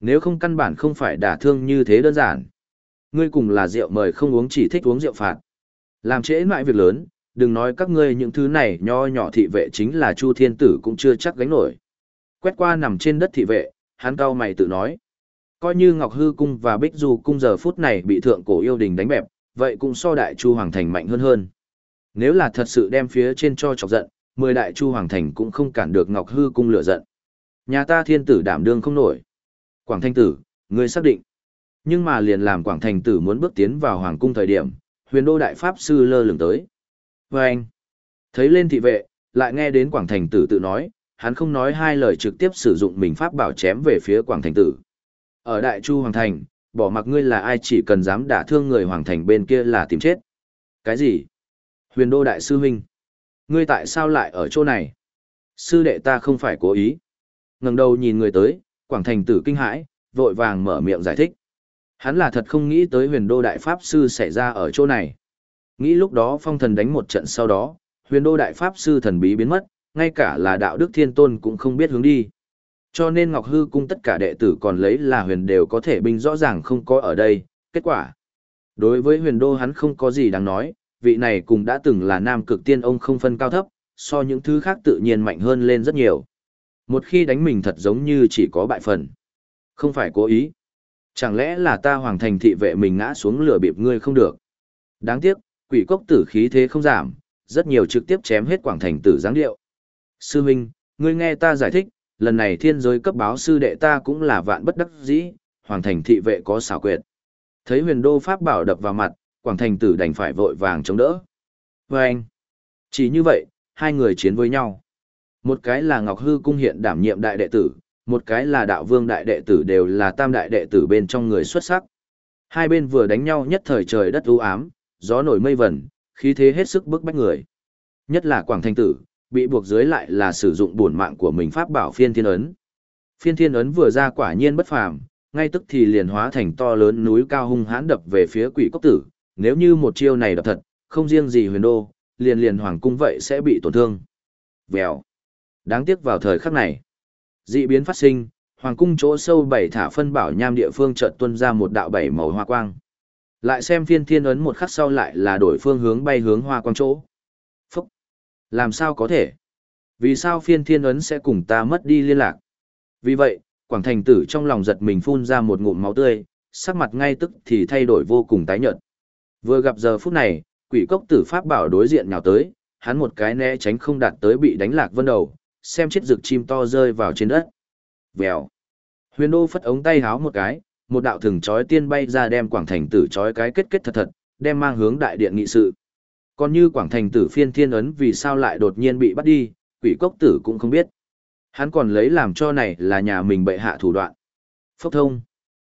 Nếu không căn bản không phải đả thương như thế đơn giản. Ngươi cùng là rượu mời không uống chỉ thích uống rượu phạt. Làm trễ mãi việc lớn, đừng nói các ngươi những thứ này nho nhỏ thị vệ chính là Chu Thiên Tử cũng chưa chắc gánh nổi. Quét qua nằm trên đất thị vệ, hắn cao mày tự nói. Coi như Ngọc Hư Cung và Bích Du Cung giờ phút này bị thượng cổ yêu đình đánh bẹp, vậy cũng so đại Chu Hoàng Thành mạnh hơn hơn. Nếu là thật sự đem phía trên cho chọc giận, mười đại Chu Hoàng Thành cũng không cản được Ngọc Hư Cung lửa giận. Nhà ta thiên tử đảm đương không nổi. Quảng Thanh Tử, ngươi xác định. Nhưng mà liền làm Quảng Thành Tử muốn bước tiến vào Hoàng Cung thời điểm, huyền đô đại pháp sư lơ lửng tới. Và anh, thấy lên thị vệ, lại nghe đến Quảng Thành Tử tự nói, hắn không nói hai lời trực tiếp sử dụng mình pháp bảo chém về phía Quảng Thành Tử. Ở Đại Chu Hoàng Thành, bỏ mặc ngươi là ai chỉ cần dám đả thương người Hoàng Thành bên kia là tìm chết. Cái gì? Huyền đô đại sư huynh. Ngươi tại sao lại ở chỗ này? Sư đệ ta không phải cố ý. ngẩng đầu nhìn người tới, Quảng Thành Tử kinh hãi, vội vàng mở miệng giải thích. Hắn là thật không nghĩ tới huyền đô đại pháp sư xảy ra ở chỗ này. Nghĩ lúc đó phong thần đánh một trận sau đó, huyền đô đại pháp sư thần bí biến mất, ngay cả là đạo đức thiên tôn cũng không biết hướng đi. Cho nên Ngọc Hư cung tất cả đệ tử còn lấy là huyền đều có thể binh rõ ràng không có ở đây, kết quả. Đối với huyền đô hắn không có gì đáng nói, vị này cũng đã từng là nam cực tiên ông không phân cao thấp, so những thứ khác tự nhiên mạnh hơn lên rất nhiều. Một khi đánh mình thật giống như chỉ có bại phần. Không phải cố ý. Chẳng lẽ là ta hoàng thành thị vệ mình ngã xuống lửa bịp ngươi không được. Đáng tiếc, quỷ cốc tử khí thế không giảm, rất nhiều trực tiếp chém hết quảng thành tử giáng điệu. Sư Minh, ngươi nghe ta giải thích, lần này thiên giới cấp báo sư đệ ta cũng là vạn bất đắc dĩ, hoàng thành thị vệ có xảo quyệt. Thấy huyền đô pháp bảo đập vào mặt, quảng thành tử đành phải vội vàng chống đỡ. Và anh, chỉ như vậy, hai người chiến với nhau. Một cái là Ngọc Hư cung hiện đảm nhiệm đại đệ tử, một cái là đạo vương đại đệ tử đều là tam đại đệ tử bên trong người xuất sắc. Hai bên vừa đánh nhau nhất thời trời đất u ám, gió nổi mây vẩn, khí thế hết sức bức bách người. Nhất là Quảng Thanh Tử, bị buộc dưới lại là sử dụng bổn mạng của mình pháp bảo phiên thiên ấn. Phiên thiên ấn vừa ra quả nhiên bất phàm, ngay tức thì liền hóa thành to lớn núi cao hung hãn đập về phía quỷ cốc tử, nếu như một chiêu này đập thật, không riêng gì huyền đô, liền liền hoàng cung vậy sẽ bị tổn thương. Vèo. Đáng tiếc vào thời khắc này, dị biến phát sinh, hoàng cung chỗ sâu bảy thả phân bảo nham địa phương chợt tuôn ra một đạo bảy màu hoa quang. Lại xem phiên thiên ấn một khắc sau lại là đổi phương hướng bay hướng hoa quang chỗ. Phúc! Làm sao có thể? Vì sao phiên thiên ấn sẽ cùng ta mất đi liên lạc? Vì vậy, Quảng Thành tử trong lòng giật mình phun ra một ngụm máu tươi, sắc mặt ngay tức thì thay đổi vô cùng tái nhợt. Vừa gặp giờ phút này, quỷ cốc tử pháp bảo đối diện nhào tới, hắn một cái né tránh không đạt tới bị đánh lạc vân đầu, xem chết rực chim to rơi vào trên đất. Vèo. Huyền đô phất ống tay háo một cái, một đạo thừng chói tiên bay ra đem quảng thành tử chói cái kết kết thật thật, đem mang hướng đại điện nghị sự. Còn như quảng thành tử phiên thiên ấn vì sao lại đột nhiên bị bắt đi, quỷ cốc tử cũng không biết. Hắn còn lấy làm cho này là nhà mình bệ hạ thủ đoạn. Phốc thông.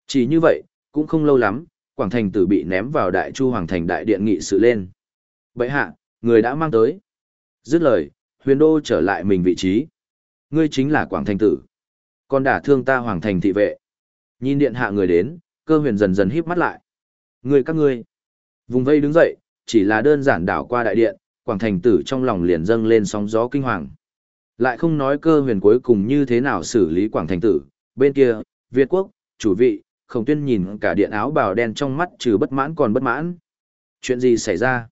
Chỉ như vậy, cũng không lâu lắm, quảng thành tử bị ném vào đại chu hoàng thành đại điện nghị sự lên. Bệ hạ, người đã mang tới. Dứt lời, huyền đô trở lại mình vị trí. Ngươi chính là quảng thành tử. Còn đả thương ta hoàng thành thị vệ. Nhìn điện hạ người đến, cơ huyền dần dần híp mắt lại. Người các ngươi. Vùng vây đứng dậy, chỉ là đơn giản đảo qua đại điện, quảng thành tử trong lòng liền dâng lên sóng gió kinh hoàng. Lại không nói cơ huyền cuối cùng như thế nào xử lý quảng thành tử, bên kia, Việt quốc, chủ vị, khổng tuyên nhìn cả điện áo bào đen trong mắt trừ bất mãn còn bất mãn. Chuyện gì xảy ra?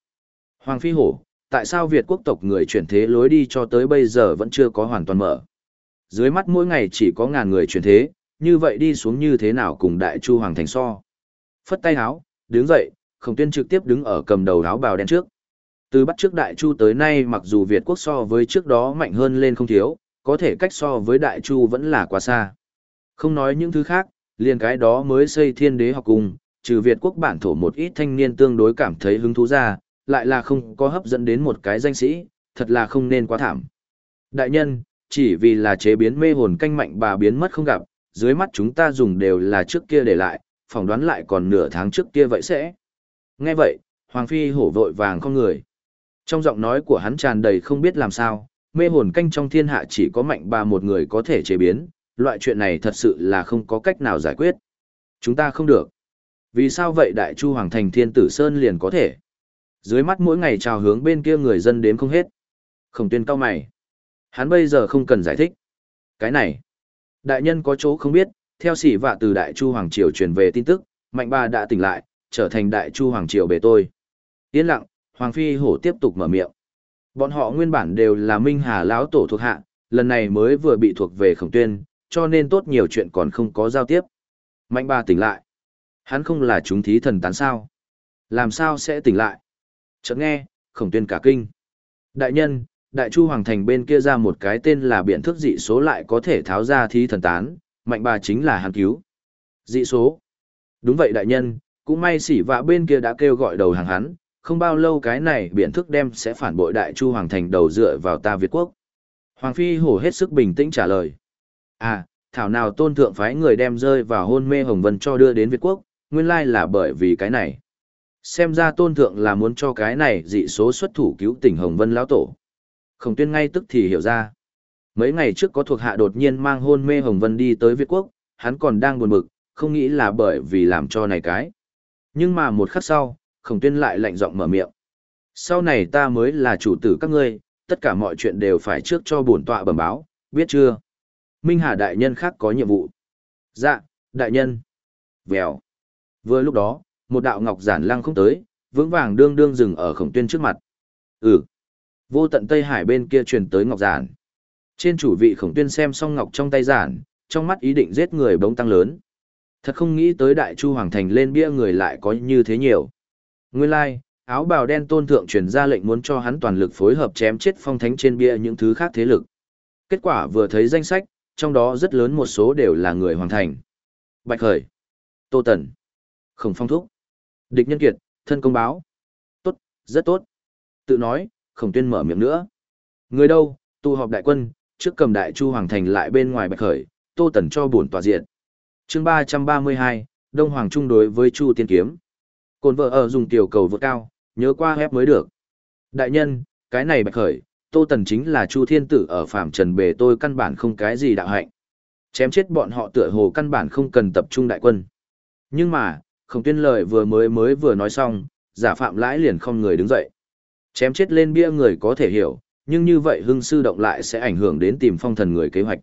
Hoàng phi hổ, tại sao Việt quốc tộc người chuyển thế lối đi cho tới bây giờ vẫn chưa có hoàn toàn mở? Dưới mắt mỗi ngày chỉ có ngàn người chuyển thế, như vậy đi xuống như thế nào cùng đại chu hoàng thành so. Phất tay áo, đứng dậy, khổng tuyên trực tiếp đứng ở cầm đầu áo bào đen trước. Từ bắt trước đại chu tới nay mặc dù Việt quốc so với trước đó mạnh hơn lên không thiếu, có thể cách so với đại chu vẫn là quá xa. Không nói những thứ khác, liền cái đó mới xây thiên đế học cùng, trừ Việt quốc bản thổ một ít thanh niên tương đối cảm thấy hứng thú ra, lại là không có hấp dẫn đến một cái danh sĩ, thật là không nên quá thảm. Đại nhân, chỉ vì là chế biến mê hồn canh mạnh bà biến mất không gặp, dưới mắt chúng ta dùng đều là trước kia để lại, phỏng đoán lại còn nửa tháng trước kia vậy sẽ. Nghe vậy, Hoàng Phi hổ vội vàng con người. Trong giọng nói của hắn tràn đầy không biết làm sao, mê hồn canh trong thiên hạ chỉ có mạnh bà một người có thể chế biến, loại chuyện này thật sự là không có cách nào giải quyết. Chúng ta không được. Vì sao vậy Đại Chu Hoàng Thành Thiên Tử Sơn liền có thể? Dưới mắt mỗi ngày chào hướng bên kia người dân đếm không hết. Khổng tuyên cao mày. Hắn bây giờ không cần giải thích. Cái này, đại nhân có chỗ không biết, theo sĩ vạ từ Đại Chu Hoàng Triều truyền về tin tức, Mạnh Ba đã tỉnh lại, trở thành Đại Chu Hoàng Triều bề tôi. Yên lặng, Hoàng Phi Hổ tiếp tục mở miệng. Bọn họ nguyên bản đều là Minh Hà lão tổ thuộc hạ, lần này mới vừa bị thuộc về khổng tuyên, cho nên tốt nhiều chuyện còn không có giao tiếp. Mạnh Ba tỉnh lại. Hắn không là chúng thí thần tán sao. Làm sao sẽ tỉnh lại? Chợt nghe, khổng tuyên cả kinh. Đại nhân, đại chu hoàng thành bên kia ra một cái tên là biện thức dị số lại có thể tháo ra thí thần tán, mạnh bà chính là hắn cứu. Dị số. Đúng vậy đại nhân, cũng may sỉ vạ bên kia đã kêu gọi đầu hàng hắn, không bao lâu cái này biện thức đem sẽ phản bội đại chu hoàng thành đầu dựa vào ta Việt quốc. Hoàng phi hổ hết sức bình tĩnh trả lời. À, thảo nào tôn thượng phái người đem rơi vào hôn mê hồng vân cho đưa đến Việt quốc, nguyên lai là bởi vì cái này. Xem ra tôn thượng là muốn cho cái này dị số xuất thủ cứu tỉnh Hồng Vân lão tổ. Khổng tuyên ngay tức thì hiểu ra. Mấy ngày trước có thuộc hạ đột nhiên mang hôn mê Hồng Vân đi tới Việt Quốc, hắn còn đang buồn bực, không nghĩ là bởi vì làm cho này cái. Nhưng mà một khắc sau, khổng tuyên lại lạnh giọng mở miệng. Sau này ta mới là chủ tử các ngươi, tất cả mọi chuyện đều phải trước cho bổn tọa bẩm báo, biết chưa? Minh Hà đại nhân khác có nhiệm vụ. Dạ, đại nhân. Vèo. Vừa lúc đó, một đạo ngọc giản lăng không tới, vững vàng đương đương dừng ở khổng tuyên trước mặt. Ừ. Vô tận Tây Hải bên kia truyền tới ngọc giản. Trên chủ vị khổng tuyên xem xong ngọc trong tay giản, trong mắt ý định giết người bỗng tăng lớn. Thật không nghĩ tới đại chu hoàng thành lên bia người lại có như thế nhiều. Nguyên lai, like, áo bào đen tôn thượng truyền ra lệnh muốn cho hắn toàn lực phối hợp chém chết phong thánh trên bia những thứ khác thế lực. Kết quả vừa thấy danh sách, trong đó rất lớn một số đều là người hoàng thành. Bạch Khởi, Tô Tần, Khổng Phong Thúc, Địch nhân kiệt, thân công báo. Tốt, rất tốt. Tự nói, khổng tuyên mở miệng nữa. Người đâu, tụ họp đại quân, trước cầm đại chu hoàng thành lại bên ngoài bạch khởi, tô tần cho bổn tòa diện. chương ba trăm ba mươi hai, Đông Hoàng Trung đối với Chu Tiên Kiếm. Cồn vợ ở dùng tiểu cầu vượt cao, nhớ qua hép mới được. Đại nhân, cái này bạch khởi, tô tần chính là Chu Thiên Tử ở phạm trần bề tôi căn bản không cái gì đạo hạnh. Chém chết bọn họ tựa hồ căn bản không cần tập trung đại quân. Nhưng mà, khổng tuyên lời vừa mới mới vừa nói xong, giả phạm lãi liền không người đứng dậy. Chém chết lên bia người có thể hiểu, nhưng như vậy hưng sư động lại sẽ ảnh hưởng đến tìm phong thần người kế hoạch.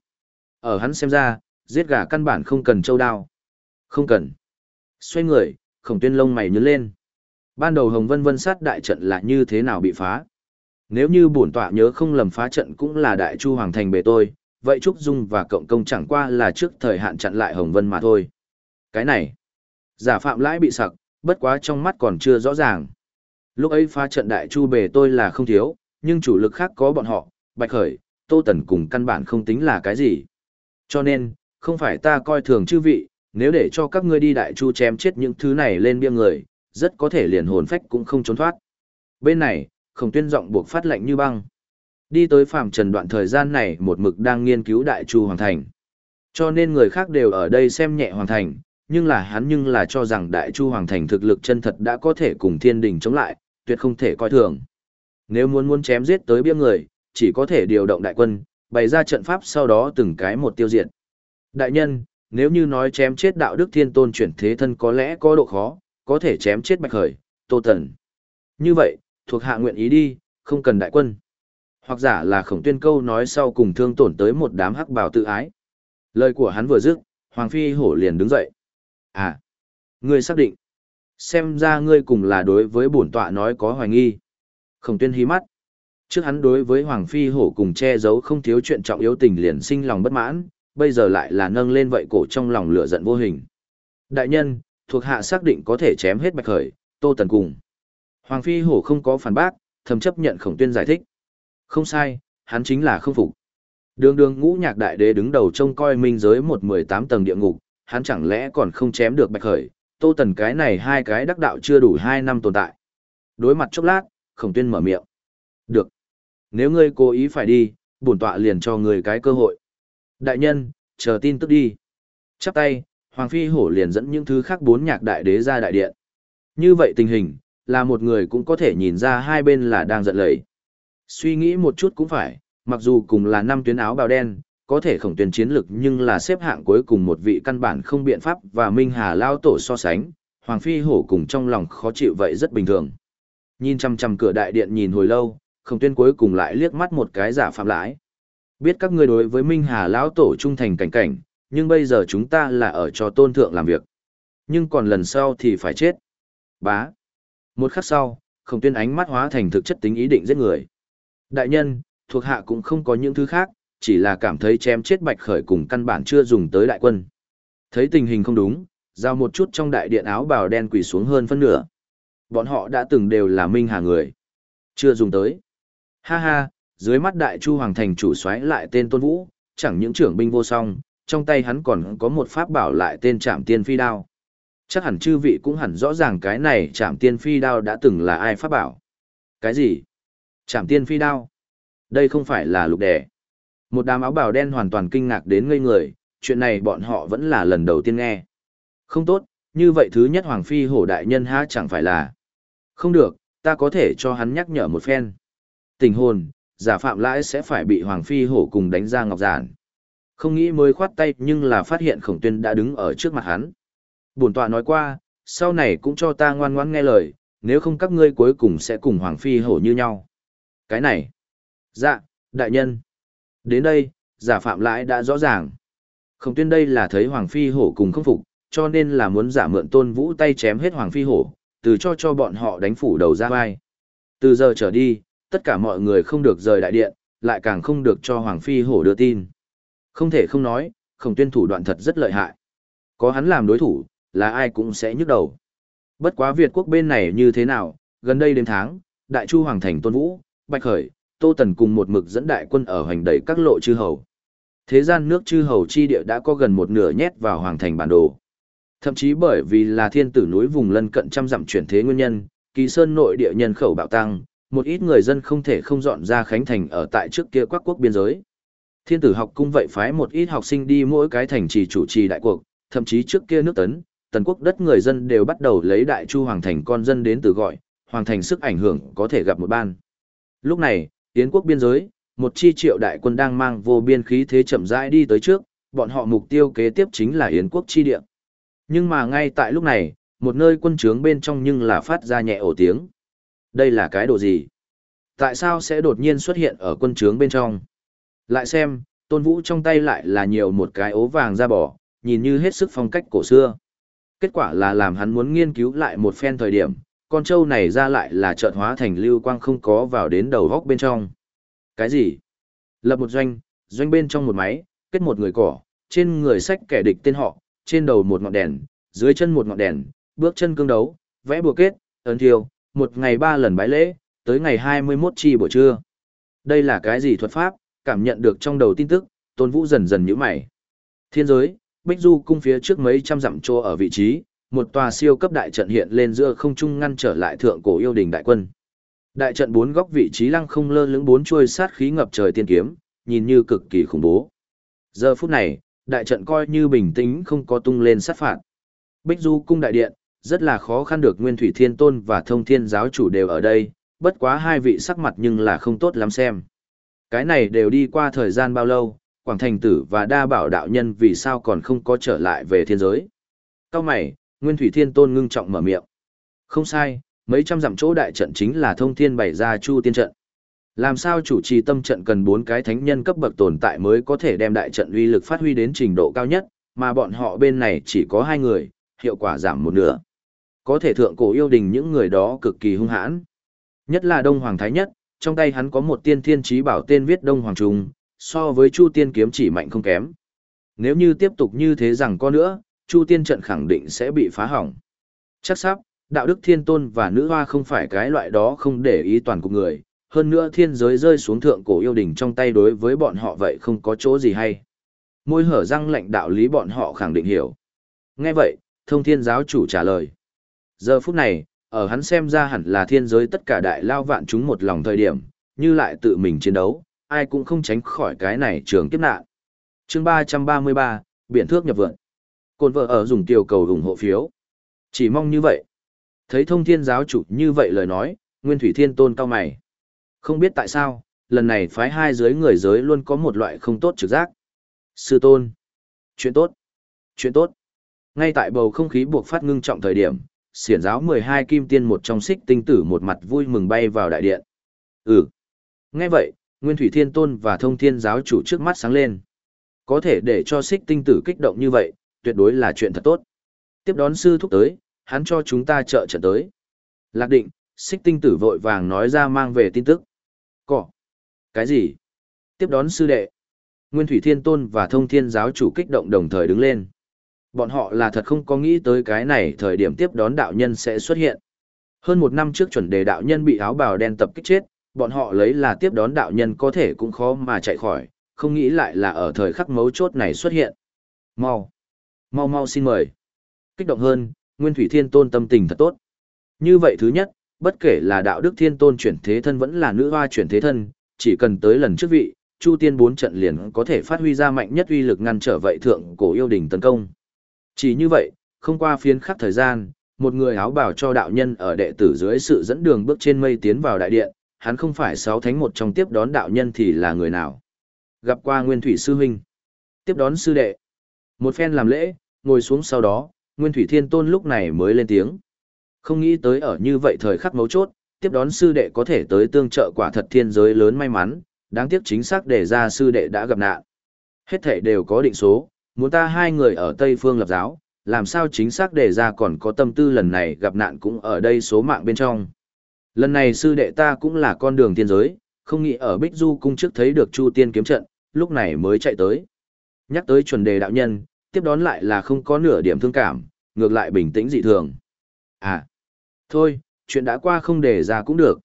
Ở hắn xem ra, giết gà căn bản không cần châu đao. Không cần. Xoay người, khổng tuyên lông mày nhớ lên. Ban đầu Hồng Vân Vân sát đại trận là như thế nào bị phá? Nếu như bổn tọa nhớ không lầm phá trận cũng là đại chu hoàng thành bề tôi, vậy Trúc Dung và Cộng Công chẳng qua là trước thời hạn chặn lại Hồng Vân mà thôi. Cái này, Giả phạm lãi bị sặc, bất quá trong mắt còn chưa rõ ràng. Lúc ấy phá trận đại chu bề tôi là không thiếu, nhưng chủ lực khác có bọn họ, Bạch Khởi, Tô Tần cùng căn bản không tính là cái gì. Cho nên, không phải ta coi thường chư vị, nếu để cho các ngươi đi đại chu chém chết những thứ này lên bia người, rất có thể liền hồn phách cũng không trốn thoát. Bên này, khổng tuyên giọng buộc phát lệnh như băng. Đi tới phạm trần đoạn thời gian này một mực đang nghiên cứu đại chu hoàng thành. Cho nên người khác đều ở đây xem nhẹ hoàng thành, nhưng là hắn nhưng là cho rằng Đại Chu Hoàng Thành thực lực chân thật đã có thể cùng thiên đình chống lại, tuyệt không thể coi thường. Nếu muốn muốn chém giết tới bia người, chỉ có thể điều động đại quân, bày ra trận pháp sau đó từng cái một tiêu diệt. Đại nhân, nếu như nói chém chết đạo đức thiên tôn chuyển thế thân có lẽ có độ khó, có thể chém chết bạch khởi, tô tần. Như vậy, thuộc hạ nguyện ý đi, không cần đại quân. Hoặc giả là khổng tuyên câu nói sau cùng thương tổn tới một đám hắc bào tự ái. Lời của hắn vừa dứt, Hoàng Phi hổ liền đứng dậy. À, ngươi xác định. Xem ra ngươi cùng là đối với bổn tọa nói có hoài nghi. Khổng tuyên hí mắt. Trước hắn đối với Hoàng Phi hổ cùng che giấu không thiếu chuyện trọng yếu tình liền sinh lòng bất mãn, bây giờ lại là nâng lên vậy cổ trong lòng lửa giận vô hình. Đại nhân, thuộc hạ xác định có thể chém hết bạch khởi, tô tần cùng. Hoàng Phi hổ không có phản bác, thầm chấp nhận khổng tuyên giải thích. Không sai, hắn chính là không phục. Đường đường ngũ nhạc đại đế đứng đầu trông coi minh giới một mười tám tầng địa ngục, hắn chẳng lẽ còn không chém được bạch khởi, tô tần cái này hai cái đắc đạo chưa đủ hai năm tồn tại. Đối mặt chốc lát, khổng tuyên mở miệng. Được. Nếu ngươi cố ý phải đi, bổn tọa liền cho ngươi cái cơ hội. Đại nhân, chờ tin tức đi. Chắp tay, Hoàng Phi Hổ liền dẫn những thứ khác bốn nhạc đại đế ra đại điện. Như vậy tình hình, là một người cũng có thể nhìn ra hai bên là đang giận lầy. Suy nghĩ một chút cũng phải, mặc dù cùng là năm tuyến áo bào đen, có thể khổng tuyến chiến lực nhưng là xếp hạng cuối cùng một vị căn bản không biện pháp và Minh Hà Lao Tổ so sánh, Hoàng Phi Hổ cùng trong lòng khó chịu vậy rất bình thường. Nhìn chăm chăm cửa đại điện nhìn hồi lâu, khổng tuyên cuối cùng lại liếc mắt một cái giả phạm lãi. Biết các ngươi đối với Minh Hà Lão Tổ trung thành cảnh cảnh, nhưng bây giờ chúng ta là ở cho tôn thượng làm việc. Nhưng còn lần sau thì phải chết. Bá. Một khắc sau, khổng tuyên ánh mắt hóa thành thực chất tính ý định giết người. Đại nhân, thuộc hạ cũng không có những thứ khác, chỉ là cảm thấy chém chết bạch khởi cùng căn bản chưa dùng tới đại quân. Thấy tình hình không đúng, giao một chút trong đại điện áo bào đen quỳ xuống hơn phân nửa. Bọn họ đã từng đều là minh hà người. Chưa dùng tới. Ha ha, dưới mắt đại chu hoàng thành chủ xoáy lại tên tôn vũ, chẳng những trưởng binh vô song, trong tay hắn còn có một pháp bảo lại tên trạm tiên phi đao. Chắc hẳn chư vị cũng hẳn rõ ràng cái này trạm tiên phi đao đã từng là ai pháp bảo. Cái gì? Trạm tiên phi đao? Đây không phải là lục đẻ. Một đám áo bào đen hoàn toàn kinh ngạc đến ngây người, chuyện này bọn họ vẫn là lần đầu tiên nghe. Không tốt, như vậy thứ nhất Hoàng Phi hổ đại nhân ha chẳng phải là. Không được, ta có thể cho hắn nhắc nhở một phen. Tình hồn, giả phạm lãi sẽ phải bị Hoàng Phi hổ cùng đánh ra ngọc giản. Không nghĩ mới khoát tay nhưng là phát hiện khổng tuyên đã đứng ở trước mặt hắn. Bổn tọa nói qua, sau này cũng cho ta ngoan ngoãn nghe lời, nếu không các ngươi cuối cùng sẽ cùng Hoàng Phi hổ như nhau. Cái này. Dạ, đại nhân. Đến đây, giả phạm lãi đã rõ ràng. Khổng tuyên đây là thấy Hoàng Phi hổ cùng không phục, cho nên là muốn giả mượn tôn vũ tay chém hết Hoàng Phi hổ, từ cho cho bọn họ đánh phủ đầu ra vai. Từ giờ trở đi, tất cả mọi người không được rời đại điện, lại càng không được cho Hoàng Phi hổ đưa tin. Không thể không nói, khổng tuyên thủ đoạn thật rất lợi hại. Có hắn làm đối thủ, là ai cũng sẽ nhức đầu. Bất quá Việt quốc bên này như thế nào, gần đây đến tháng, Đại Chu Hoàng Thành Tôn Vũ, Bạch Khởi, Tô Tần cùng một mực dẫn đại quân ở hành đẩy các lộ chư hầu. Thế gian nước chư hầu chi địa đã có gần một nửa nhét vào Hoàng Thành bản đồ. Thậm chí bởi vì là thiên tử núi vùng lân cận trăm dặm chuyển thế nguyên nhân, kỳ sơn nội địa nhân khẩu bạo tăng, một ít người dân không thể không dọn ra khánh thành ở tại trước kia quắc quốc biên giới. Thiên tử học cung vậy phái một ít học sinh đi mỗi cái thành trì chủ trì đại cuộc, thậm chí trước kia nước tấn, tần quốc đất người dân đều bắt đầu lấy đại chu hoàng thành con dân đến từ gọi, hoàng thành sức ảnh hưởng có thể gặp một ban. Lúc này, tiến quốc biên giới, một chi triệu đại quân đang mang vô biên khí thế chậm rãi đi tới trước, bọn họ mục tiêu kế tiếp chính là Yến quốc chi địa. Nhưng mà ngay tại lúc này, một nơi quân trướng bên trong nhưng là phát ra nhẹ ổ tiếng. Đây là cái đồ gì? Tại sao sẽ đột nhiên xuất hiện ở quân trướng bên trong? Lại xem, tôn vũ trong tay lại là nhiều một cái ố vàng da bò, nhìn như hết sức phong cách cổ xưa. Kết quả là làm hắn muốn nghiên cứu lại một phen thời điểm, con trâu này ra lại là chợt hóa thành lưu quang không có vào đến đầu góc bên trong. Cái gì? Lập một doanh, doanh bên trong một máy, kết một người cỏ, trên người sách kẻ địch tên họ, trên đầu một ngọn đèn, dưới chân một ngọn đèn, bước chân cương đấu, vẽ bùa kết, ấn thiêu, một ngày ba lần bái lễ, tới ngày 21 chi buổi trưa. Đây là cái gì thuật pháp, cảm nhận được trong đầu tin tức, tôn vũ dần dần nhíu mày. Thiên giới, Bích Du cung phía trước mấy trăm dặm chỗ ở vị trí, một tòa siêu cấp đại trận hiện lên giữa không trung ngăn trở lại thượng cổ yêu đình đại quân. Đại trận bốn góc vị trí lăng không lơ lửng bốn chuôi sát khí ngập trời tiên kiếm, nhìn như cực kỳ khủng bố. Giờ phút này, đại trận coi như bình tĩnh không có tung lên sát phạt. Bích Du cung đại điện, rất là khó khăn được Nguyên Thủy Thiên Tôn và Thông Thiên giáo chủ đều ở đây, bất quá hai vị sắc mặt nhưng là không tốt lắm xem. Cái này đều đi qua thời gian bao lâu, Quảng Thành Tử và đa bảo đạo nhân vì sao còn không có trở lại về thiên giới. Cao mày, Nguyên Thủy Thiên Tôn ngưng trọng mở miệng. Không sai, mấy trăm dặm chỗ đại trận chính là thông thiên bày ra chu tiên trận. Làm sao chủ trì tâm trận cần bốn cái thánh nhân cấp bậc tồn tại mới có thể đem đại trận uy lực phát huy đến trình độ cao nhất, mà bọn họ bên này chỉ có hai người, hiệu quả giảm một nửa. Có thể thượng cổ yêu đình những người đó cực kỳ hung hãn. Nhất là Đông Hoàng Thái Nhất, trong tay hắn có một tiên thiên trí bảo tên viết Đông Hoàng Trung, so với Chu Tiên kiếm chỉ mạnh không kém. Nếu như tiếp tục như thế rằng có nữa, Chu Tiên trận khẳng định sẽ bị phá hỏng. Chắc sắp, đạo đức thiên tôn và nữ hoa không phải cái loại đó không để ý toàn cục người, hơn nữa thiên giới rơi xuống thượng cổ yêu đình trong tay đối với bọn họ vậy không có chỗ gì hay. Môi hở răng lệnh đạo lý bọn họ khẳng định hiểu. Nghe vậy, thông thiên giáo chủ trả lời. Giờ phút này, ở hắn xem ra hẳn là thiên giới tất cả đại lao vạn chúng một lòng thời điểm, như lại tự mình chiến đấu, ai cũng không tránh khỏi cái này trường kiếp nạn. chương 333, biển thước nhập vượn. Côn vợ ở dùng tiểu cầu ủng hộ phiếu. Chỉ mong như vậy. Thấy thông thiên giáo chủ như vậy lời nói, Nguyên Thủy Thiên Tôn cao mày. Không biết tại sao, lần này phái hai giới người giới luôn có một loại không tốt trực giác. Sư Tôn. Chuyện tốt. Chuyện tốt. Ngay tại bầu không khí buộc phát ngưng trọng thời điểm, xiển giáo 12 kim tiên một trong xích tinh tử một mặt vui mừng bay vào đại điện. Ừ. Nghe vậy, Nguyên Thủy Thiên Tôn và Thông Thiên giáo chủ trước mắt sáng lên. Có thể để cho xích tinh tử kích động như vậy, tuyệt đối là chuyện thật tốt. Tiếp đón sư thúc tới, hắn cho chúng ta trợ trận tới. Lạc định, xích tinh tử vội vàng nói ra mang về tin tức. Cỏ. Cái gì? Tiếp đón sư đệ. Nguyên Thủy Thiên Tôn và Thông Thiên giáo chủ kích động đồng thời đứng lên. Bọn họ là thật không có nghĩ tới cái này thời điểm tiếp đón đạo nhân sẽ xuất hiện. Hơn một năm trước chuẩn đề đạo nhân bị áo bào đen tập kích chết, bọn họ lấy là tiếp đón đạo nhân có thể cũng khó mà chạy khỏi, không nghĩ lại là ở thời khắc mấu chốt này xuất hiện. Mau, mau mau xin mời. Kích động hơn, Nguyên Thủy Thiên Tôn tâm tình thật tốt. Như vậy thứ nhất, bất kể là đạo đức thiên tôn chuyển thế thân vẫn là nữ hoa chuyển thế thân, chỉ cần tới lần trước vị, Chu Tiên bốn trận liền có thể phát huy ra mạnh nhất uy lực ngăn trở vậy thượng cổ yêu đình tấn công. Chỉ như vậy, không qua phiến khắc thời gian, một người áo bảo cho đạo nhân ở đệ tử dưới sự dẫn đường bước trên mây tiến vào đại điện, hắn không phải sáu thánh một trong tiếp đón đạo nhân thì là người nào. Gặp qua Nguyên Thủy Sư Huynh. Tiếp đón sư đệ. Một phen làm lễ, ngồi xuống sau đó, Nguyên Thủy Thiên Tôn lúc này mới lên tiếng. Không nghĩ tới ở như vậy thời khắc mấu chốt, tiếp đón sư đệ có thể tới tương trợ quả thật thiên giới lớn may mắn, đáng tiếc chính xác để ra sư đệ đã gặp nạn. Hết thể đều có định số, muốn ta hai người ở Tây Phương lập giáo, làm sao chính xác để ra còn có tâm tư lần này gặp nạn cũng ở đây số mạng bên trong. Lần này sư đệ ta cũng là con đường tiên giới, không nghĩ ở Bích Du cung trước thấy được Chu Tiên kiếm trận, lúc này mới chạy tới. Nhắc tới chuẩn đề đạo nhân, tiếp đón lại là không có nửa điểm thương cảm, ngược lại bình tĩnh dị thường. À, thôi, chuyện đã qua không để ra cũng được.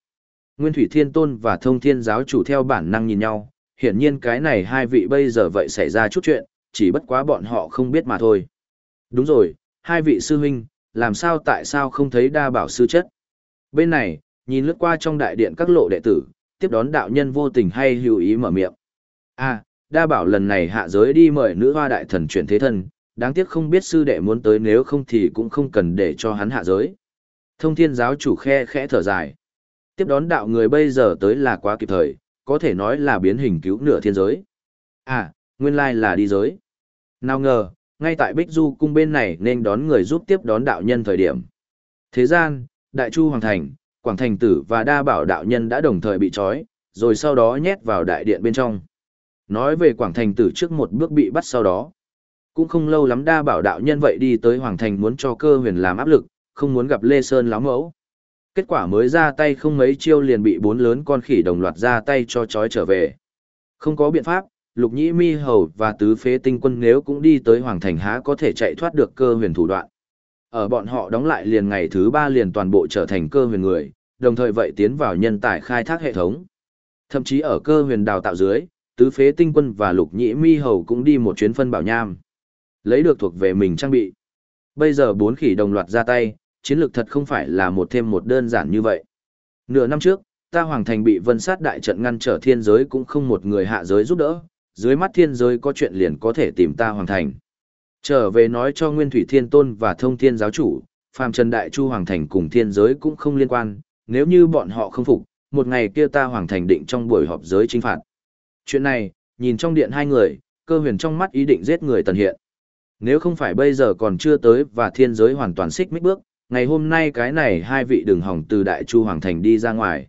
Nguyên Thủy Thiên Tôn và Thông Thiên Giáo chủ theo bản năng nhìn nhau, hiển nhiên cái này hai vị bây giờ vậy xảy ra chút chuyện, chỉ bất quá bọn họ không biết mà thôi. Đúng rồi, hai vị sư huynh, làm sao tại sao không thấy đa bảo sư chất? Bên này, nhìn lướt qua trong đại điện các lộ đệ tử, tiếp đón đạo nhân vô tình hay hữu ý mở miệng. À, đa bảo lần này hạ giới đi mời nữ hoa đại thần chuyển thế thân, đáng tiếc không biết sư đệ muốn tới nếu không thì cũng không cần để cho hắn hạ giới. Thông thiên giáo chủ khe khẽ thở dài. Tiếp đón đạo người bây giờ tới là quá kịp thời, có thể nói là biến hình cứu nửa thiên giới. À, nguyên lai là đi giới. Nào ngờ, ngay tại Bích Du cung bên này nên đón người giúp tiếp đón đạo nhân thời điểm. Thế gian, Đại Chu Hoàng Thành, Quảng Thành Tử và Đa Bảo đạo nhân đã đồng thời bị trói, rồi sau đó nhét vào đại điện bên trong. Nói về Quảng Thành Tử trước một bước bị bắt sau đó. Cũng không lâu lắm Đa Bảo đạo nhân vậy đi tới Hoàng Thành muốn cho cơ huyền làm áp lực, không muốn gặp Lê Sơn láo mẫu. Kết quả mới ra tay không mấy chiêu liền bị bốn lớn con khỉ đồng loạt ra tay cho trói trở về. Không có biện pháp, Lục Nhĩ Mi Hầu và Tứ Phế Tinh Quân nếu cũng đi tới Hoàng Thành há có thể chạy thoát được cơ huyền thủ đoạn. Ở bọn họ đóng lại liền ngày thứ ba liền toàn bộ trở thành cơ huyền người, đồng thời vậy tiến vào nhân tài khai thác hệ thống. Thậm chí ở cơ huyền đào tạo dưới, Tứ Phế Tinh Quân và Lục Nhĩ Mi Hầu cũng đi một chuyến phân bảo nham. Lấy được thuộc về mình trang bị. Bây giờ bốn khỉ đồng loạt ra tay, chiến lược thật không phải là một thêm một đơn giản như vậy. Nửa năm trước, ta hoàng thành bị vân sát đại trận ngăn trở thiên giới cũng không một người hạ giới giúp đỡ, dưới mắt thiên giới có chuyện liền có thể tìm ta hoàng thành. Trở về nói cho Nguyên Thủy Thiên Tôn và Thông Thiên Giáo Chủ, Phàm Trần Đại Chu Hoàng Thành cùng thiên giới cũng không liên quan, nếu như bọn họ không phục, một ngày kia ta Hoàng Thành định trong buổi họp giới chính phạt. Chuyện này, nhìn trong điện hai người, cơ huyền trong mắt ý định giết người tần hiện. Nếu không phải bây giờ còn chưa tới và thiên giới hoàn toàn xích mích bước, ngày hôm nay cái này hai vị đường hỏng từ Đại Chu Hoàng Thành đi ra ngoài.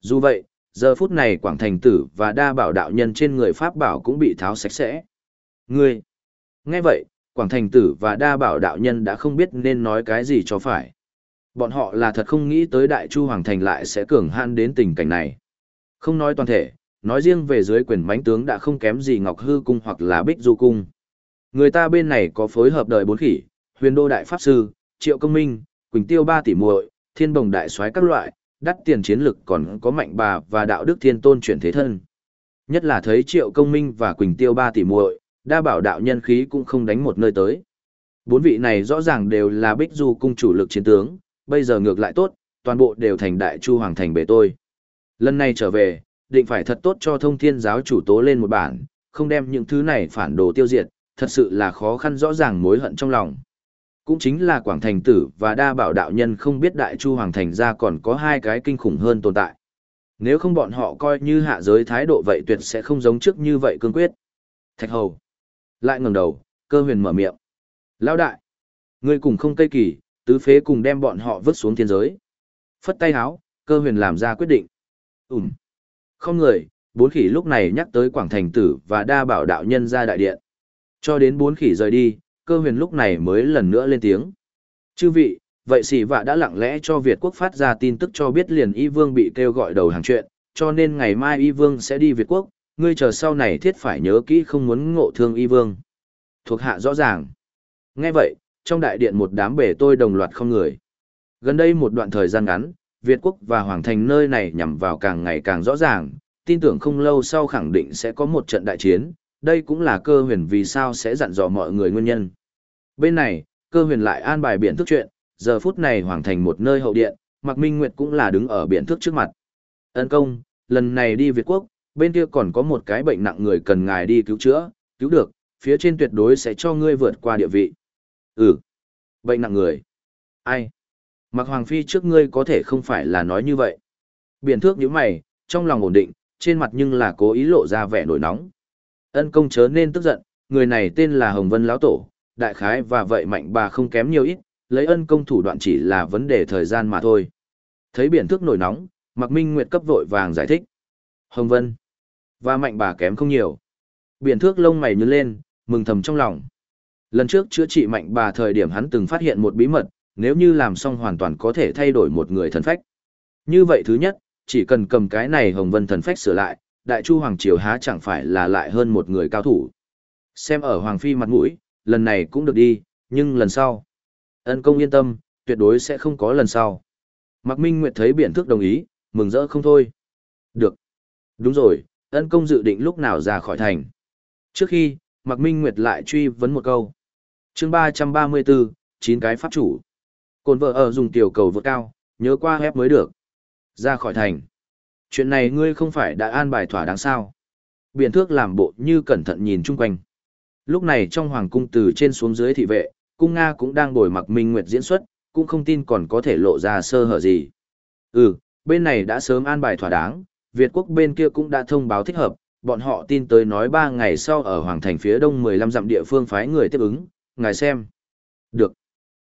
Dù vậy, giờ phút này Quảng Thành Tử và đa bảo đạo nhân trên người Pháp bảo cũng bị tháo sạch sẽ. Ngươi! Nghe vậy, Quảng Thành Tử và đa bảo đạo nhân đã không biết nên nói cái gì cho phải. Bọn họ là thật không nghĩ tới Đại Chu Hoàng Thành lại sẽ cường han đến tình cảnh này. Không nói toàn thể, nói riêng về dưới quyền mánh tướng đã không kém gì Ngọc Hư Cung hoặc là Bích Du Cung. Người ta bên này có phối hợp đời bốn khỉ, huyền đô đại pháp sư, triệu công minh, quỳnh tiêu ba tỷ muội, thiên bồng đại soái các loại, đắt tiền chiến lực còn có mạnh bà và đạo đức thiên tôn chuyển thế thân. Nhất là thấy triệu công minh và quỳnh tiêu ba tỷ muội, đa bảo đạo nhân khí cũng không đánh một nơi tới. Bốn vị này rõ ràng đều là bích du cung chủ lực chiến tướng, bây giờ ngược lại tốt, toàn bộ đều thành đại chu hoàng thành bề tôi. Lần này trở về, định phải thật tốt cho thông thiên giáo chủ tố lên một bản, không đem những thứ này phản đồ tiêu diệt, thật sự là khó khăn rõ ràng mối hận trong lòng. Cũng chính là Quảng Thành Tử và đa bảo đạo nhân không biết Đại Chu Hoàng Thành ra còn có hai cái kinh khủng hơn tồn tại. Nếu không bọn họ coi như hạ giới thái độ vậy tuyệt sẽ không giống trước như vậy cương quyết. Thạch hầu. Lại ngẩng đầu, cơ huyền mở miệng. Lão đại. Ngươi cùng không cây kỳ, tứ phế cùng đem bọn họ vứt xuống thiên giới. Phất tay háo, cơ huyền làm ra quyết định. Ừm. Không người, bốn khỉ lúc này nhắc tới Quảng Thành Tử và đa bảo đạo nhân ra đại điện. Cho đến bốn khỉ rời đi, cơ huyền lúc này mới lần nữa lên tiếng. Chư vị, vậy xỉ vạ đã lặng lẽ cho Việt quốc phát ra tin tức cho biết liền y vương bị kêu gọi đầu hàng chuyện, cho nên ngày mai y vương sẽ đi Việt quốc, ngươi chờ sau này thiết phải nhớ kỹ không muốn ngộ thương y vương. Thuộc hạ rõ ràng. Nghe vậy, trong đại điện một đám bể tôi đồng loạt không người. Gần đây một đoạn thời gian ngắn, Việt quốc và Hoàng thành nơi này nhằm vào càng ngày càng rõ ràng, tin tưởng không lâu sau khẳng định sẽ có một trận đại chiến, đây cũng là cơ huyền vì sao sẽ dặn dò mọi người nguyên nhân. Bên này, cơ huyền lại an bài biển thức chuyện, giờ phút này Hoàng thành một nơi hậu điện, Mạc Minh Nguyệt cũng là đứng ở biển thức trước mặt. Ân công, lần này đi Việt quốc, bên kia còn có một cái bệnh nặng người cần ngài đi cứu chữa, cứu được, phía trên tuyệt đối sẽ cho ngươi vượt qua địa vị. Ừ, bệnh nặng người. Ai? Mặc Hoàng Phi trước ngươi có thể không phải là nói như vậy. Biển thước như mày, trong lòng ổn định, trên mặt nhưng là cố ý lộ ra vẻ nổi nóng. Ân công chớ nên tức giận, người này tên là Hồng Vân Lão Tổ, đại khái và vậy mạnh bà không kém nhiều ít, lấy ân công thủ đoạn chỉ là vấn đề thời gian mà thôi. Thấy biển thước nổi nóng, Mạc Minh Nguyệt cấp vội vàng giải thích. Hồng Vân, và mạnh bà kém không nhiều. Biển thước lông mày nhướng lên, mừng thầm trong lòng. Lần trước chữa trị mạnh bà thời điểm hắn từng phát hiện một bí mật, nếu như làm xong hoàn toàn có thể thay đổi một người thần phách. Như vậy thứ nhất, chỉ cần cầm cái này Hồng Vân thần phách sửa lại, Đại Chu Hoàng Triều há chẳng phải là lại hơn một người cao thủ. Xem ở Hoàng Phi mặt mũi, lần này cũng được đi, nhưng lần sau. Ân công yên tâm, tuyệt đối sẽ không có lần sau. Mạc Minh Nguyệt thấy biện thức đồng ý, mừng rỡ không thôi. Được. Đúng rồi, ân công dự định lúc nào ra khỏi thành. Trước khi, Mạc Minh Nguyệt lại truy vấn một câu. chương 334, 9 cái pháp chủ. Cồn vợ ở dùng tiểu cầu vượt cao, nhớ qua hép mới được. Ra khỏi thành. Chuyện này ngươi không phải đã an bài thỏa đáng sao. Biện thước làm bộ như cẩn thận nhìn chung quanh. Lúc này trong hoàng cung từ trên xuống dưới thị vệ, cung Nga cũng đang bồi mặc Minh Nguyệt diễn xuất, cũng không tin còn có thể lộ ra sơ hở gì. Ừ, bên này đã sớm an bài thỏa đáng, Việt quốc bên kia cũng đã thông báo thích hợp, bọn họ tin tới nói ba ngày sau ở Hoàng thành phía đông 15 dặm địa phương phái người tiếp ứng, ngài xem. Được.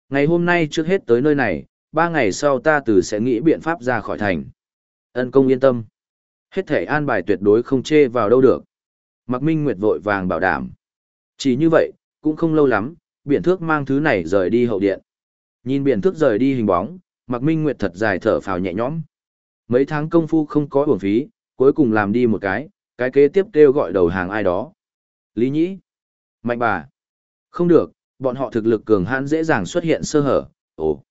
Ngày hôm nay trước hết tới nơi này, ba ngày sau ta từ sẽ nghĩ biện pháp ra khỏi thành. Ân công yên tâm. Hết thể an bài tuyệt đối không chê vào đâu được. Mạc Minh Nguyệt vội vàng bảo đảm. Chỉ như vậy, cũng không lâu lắm, biển thước mang thứ này rời đi hậu điện. Nhìn biển thước rời đi hình bóng, Mạc Minh Nguyệt thật dài thở phào nhẹ nhõm. Mấy tháng công phu không có uổng phí, cuối cùng làm đi một cái, cái kế tiếp kêu gọi đầu hàng ai đó. Lý Nhĩ. Mạnh bà. Không được, bọn họ thực lực cường hãn dễ dàng xuất hiện sơ hở. Ồ.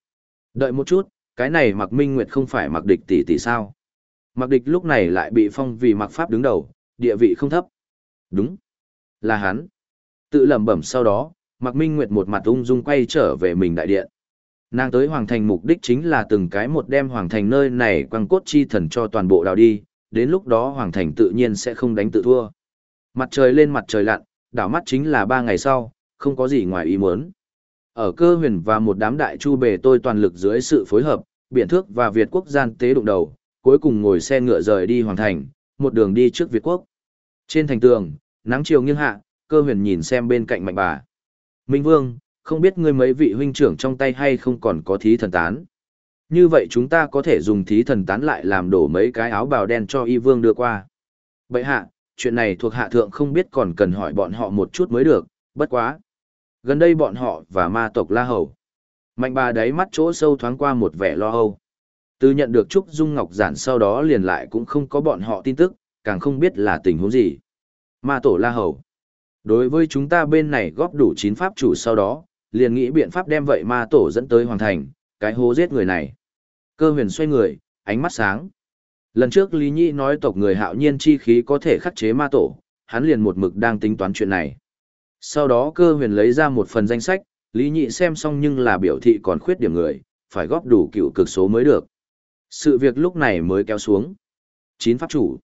Đợi một chút, cái này Mạc Minh Nguyệt không phải mặc địch tỷ tỷ sao? Mặc địch lúc này lại bị phong vì mặc pháp đứng đầu, địa vị không thấp. Đúng. Là hắn. Tự lẩm bẩm sau đó, Mạc Minh Nguyệt một mặt ung dung quay trở về mình đại điện. Nàng tới Hoàng Thành mục đích chính là từng cái một đem Hoàng Thành nơi này quăng cốt chi thần cho toàn bộ đào đi, đến lúc đó Hoàng Thành tự nhiên sẽ không đánh tự thua. Mặt trời lên mặt trời lặn, đảo mắt chính là ba ngày sau, không có gì ngoài ý muốn. Ở cơ huyền và một đám đại chu bề tôi toàn lực dưới sự phối hợp, biện thước và Việt quốc gian tế đụng đầu, cuối cùng ngồi xe ngựa rời đi Hoàng Thành, một đường đi trước Việt quốc. Trên thành tường, nắng chiều nghiêng hạ, cơ huyền nhìn xem bên cạnh mạnh bà. Minh Vương, không biết ngươi mấy vị huynh trưởng trong tay hay không còn có thí thần tán. Như vậy chúng ta có thể dùng thí thần tán lại làm đổ mấy cái áo bào đen cho y vương đưa qua. Bậy hạ, chuyện này thuộc hạ thượng không biết còn cần hỏi bọn họ một chút mới được, bất quá. Gần đây bọn họ và ma tộc La Hầu. Mạnh bà đáy mắt chỗ sâu thoáng qua một vẻ lo âu. Từ nhận được Trúc Dung Ngọc Giản sau đó liền lại cũng không có bọn họ tin tức, càng không biết là tình huống gì. Ma tổ La Hầu. Đối với chúng ta bên này góp đủ 9 pháp chủ sau đó, liền nghĩ biện pháp đem vậy ma tổ dẫn tới hoàng thành, cái hố giết người này. Cơ huyền xoay người, ánh mắt sáng. Lần trước Lý Nhĩ nói tộc người hạo nhiên chi khí có thể khắc chế ma tổ, hắn liền một mực đang tính toán chuyện này. Sau đó cơ huyền lấy ra một phần danh sách, Lý Nhị xem xong nhưng là biểu thị còn khuyết điểm người, phải góp đủ cựu cực số mới được. Sự việc lúc này mới kéo xuống. Chín pháp chủ.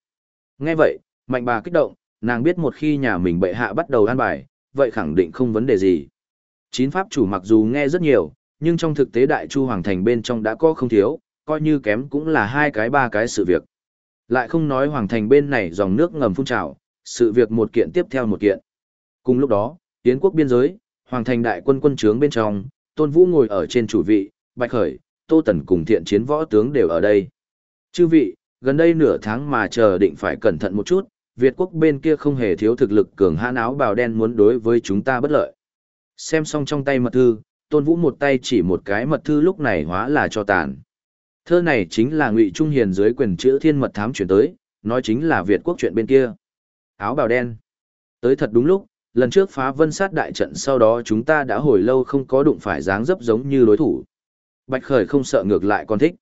Nghe vậy, mạnh bà kích động, nàng biết một khi nhà mình bệ hạ bắt đầu an bài, vậy khẳng định không vấn đề gì. Chín pháp chủ mặc dù nghe rất nhiều, nhưng trong thực tế đại chu hoàng thành bên trong đã có không thiếu, coi như kém cũng là hai cái ba cái sự việc. Lại không nói hoàng thành bên này dòng nước ngầm phun trào, sự việc một kiện tiếp theo một kiện. Cùng lúc đó, tiến quốc biên giới, hoàng thành đại quân quân trướng bên trong, Tôn Vũ ngồi ở trên chủ vị, Bạch Khởi, Tô Tần cùng thiện chiến võ tướng đều ở đây. Chư vị, gần đây nửa tháng mà chờ định phải cẩn thận một chút, Việt quốc bên kia không hề thiếu thực lực cường hãn áo bào đen muốn đối với chúng ta bất lợi. Xem xong trong tay mật thư, Tôn Vũ một tay chỉ một cái mật thư lúc này hóa là cho tàn. Thơ này chính là Ngụy Trung Hiền dưới quyền chữ thiên mật thám chuyển tới, nói chính là Việt quốc chuyện bên kia. Áo bào đen. Tới thật đúng lúc, lần trước phá vân sát đại trận sau đó chúng ta đã hồi lâu không có đụng phải dáng dấp giống như đối thủ. Bạch Khởi không sợ ngược lại còn thích.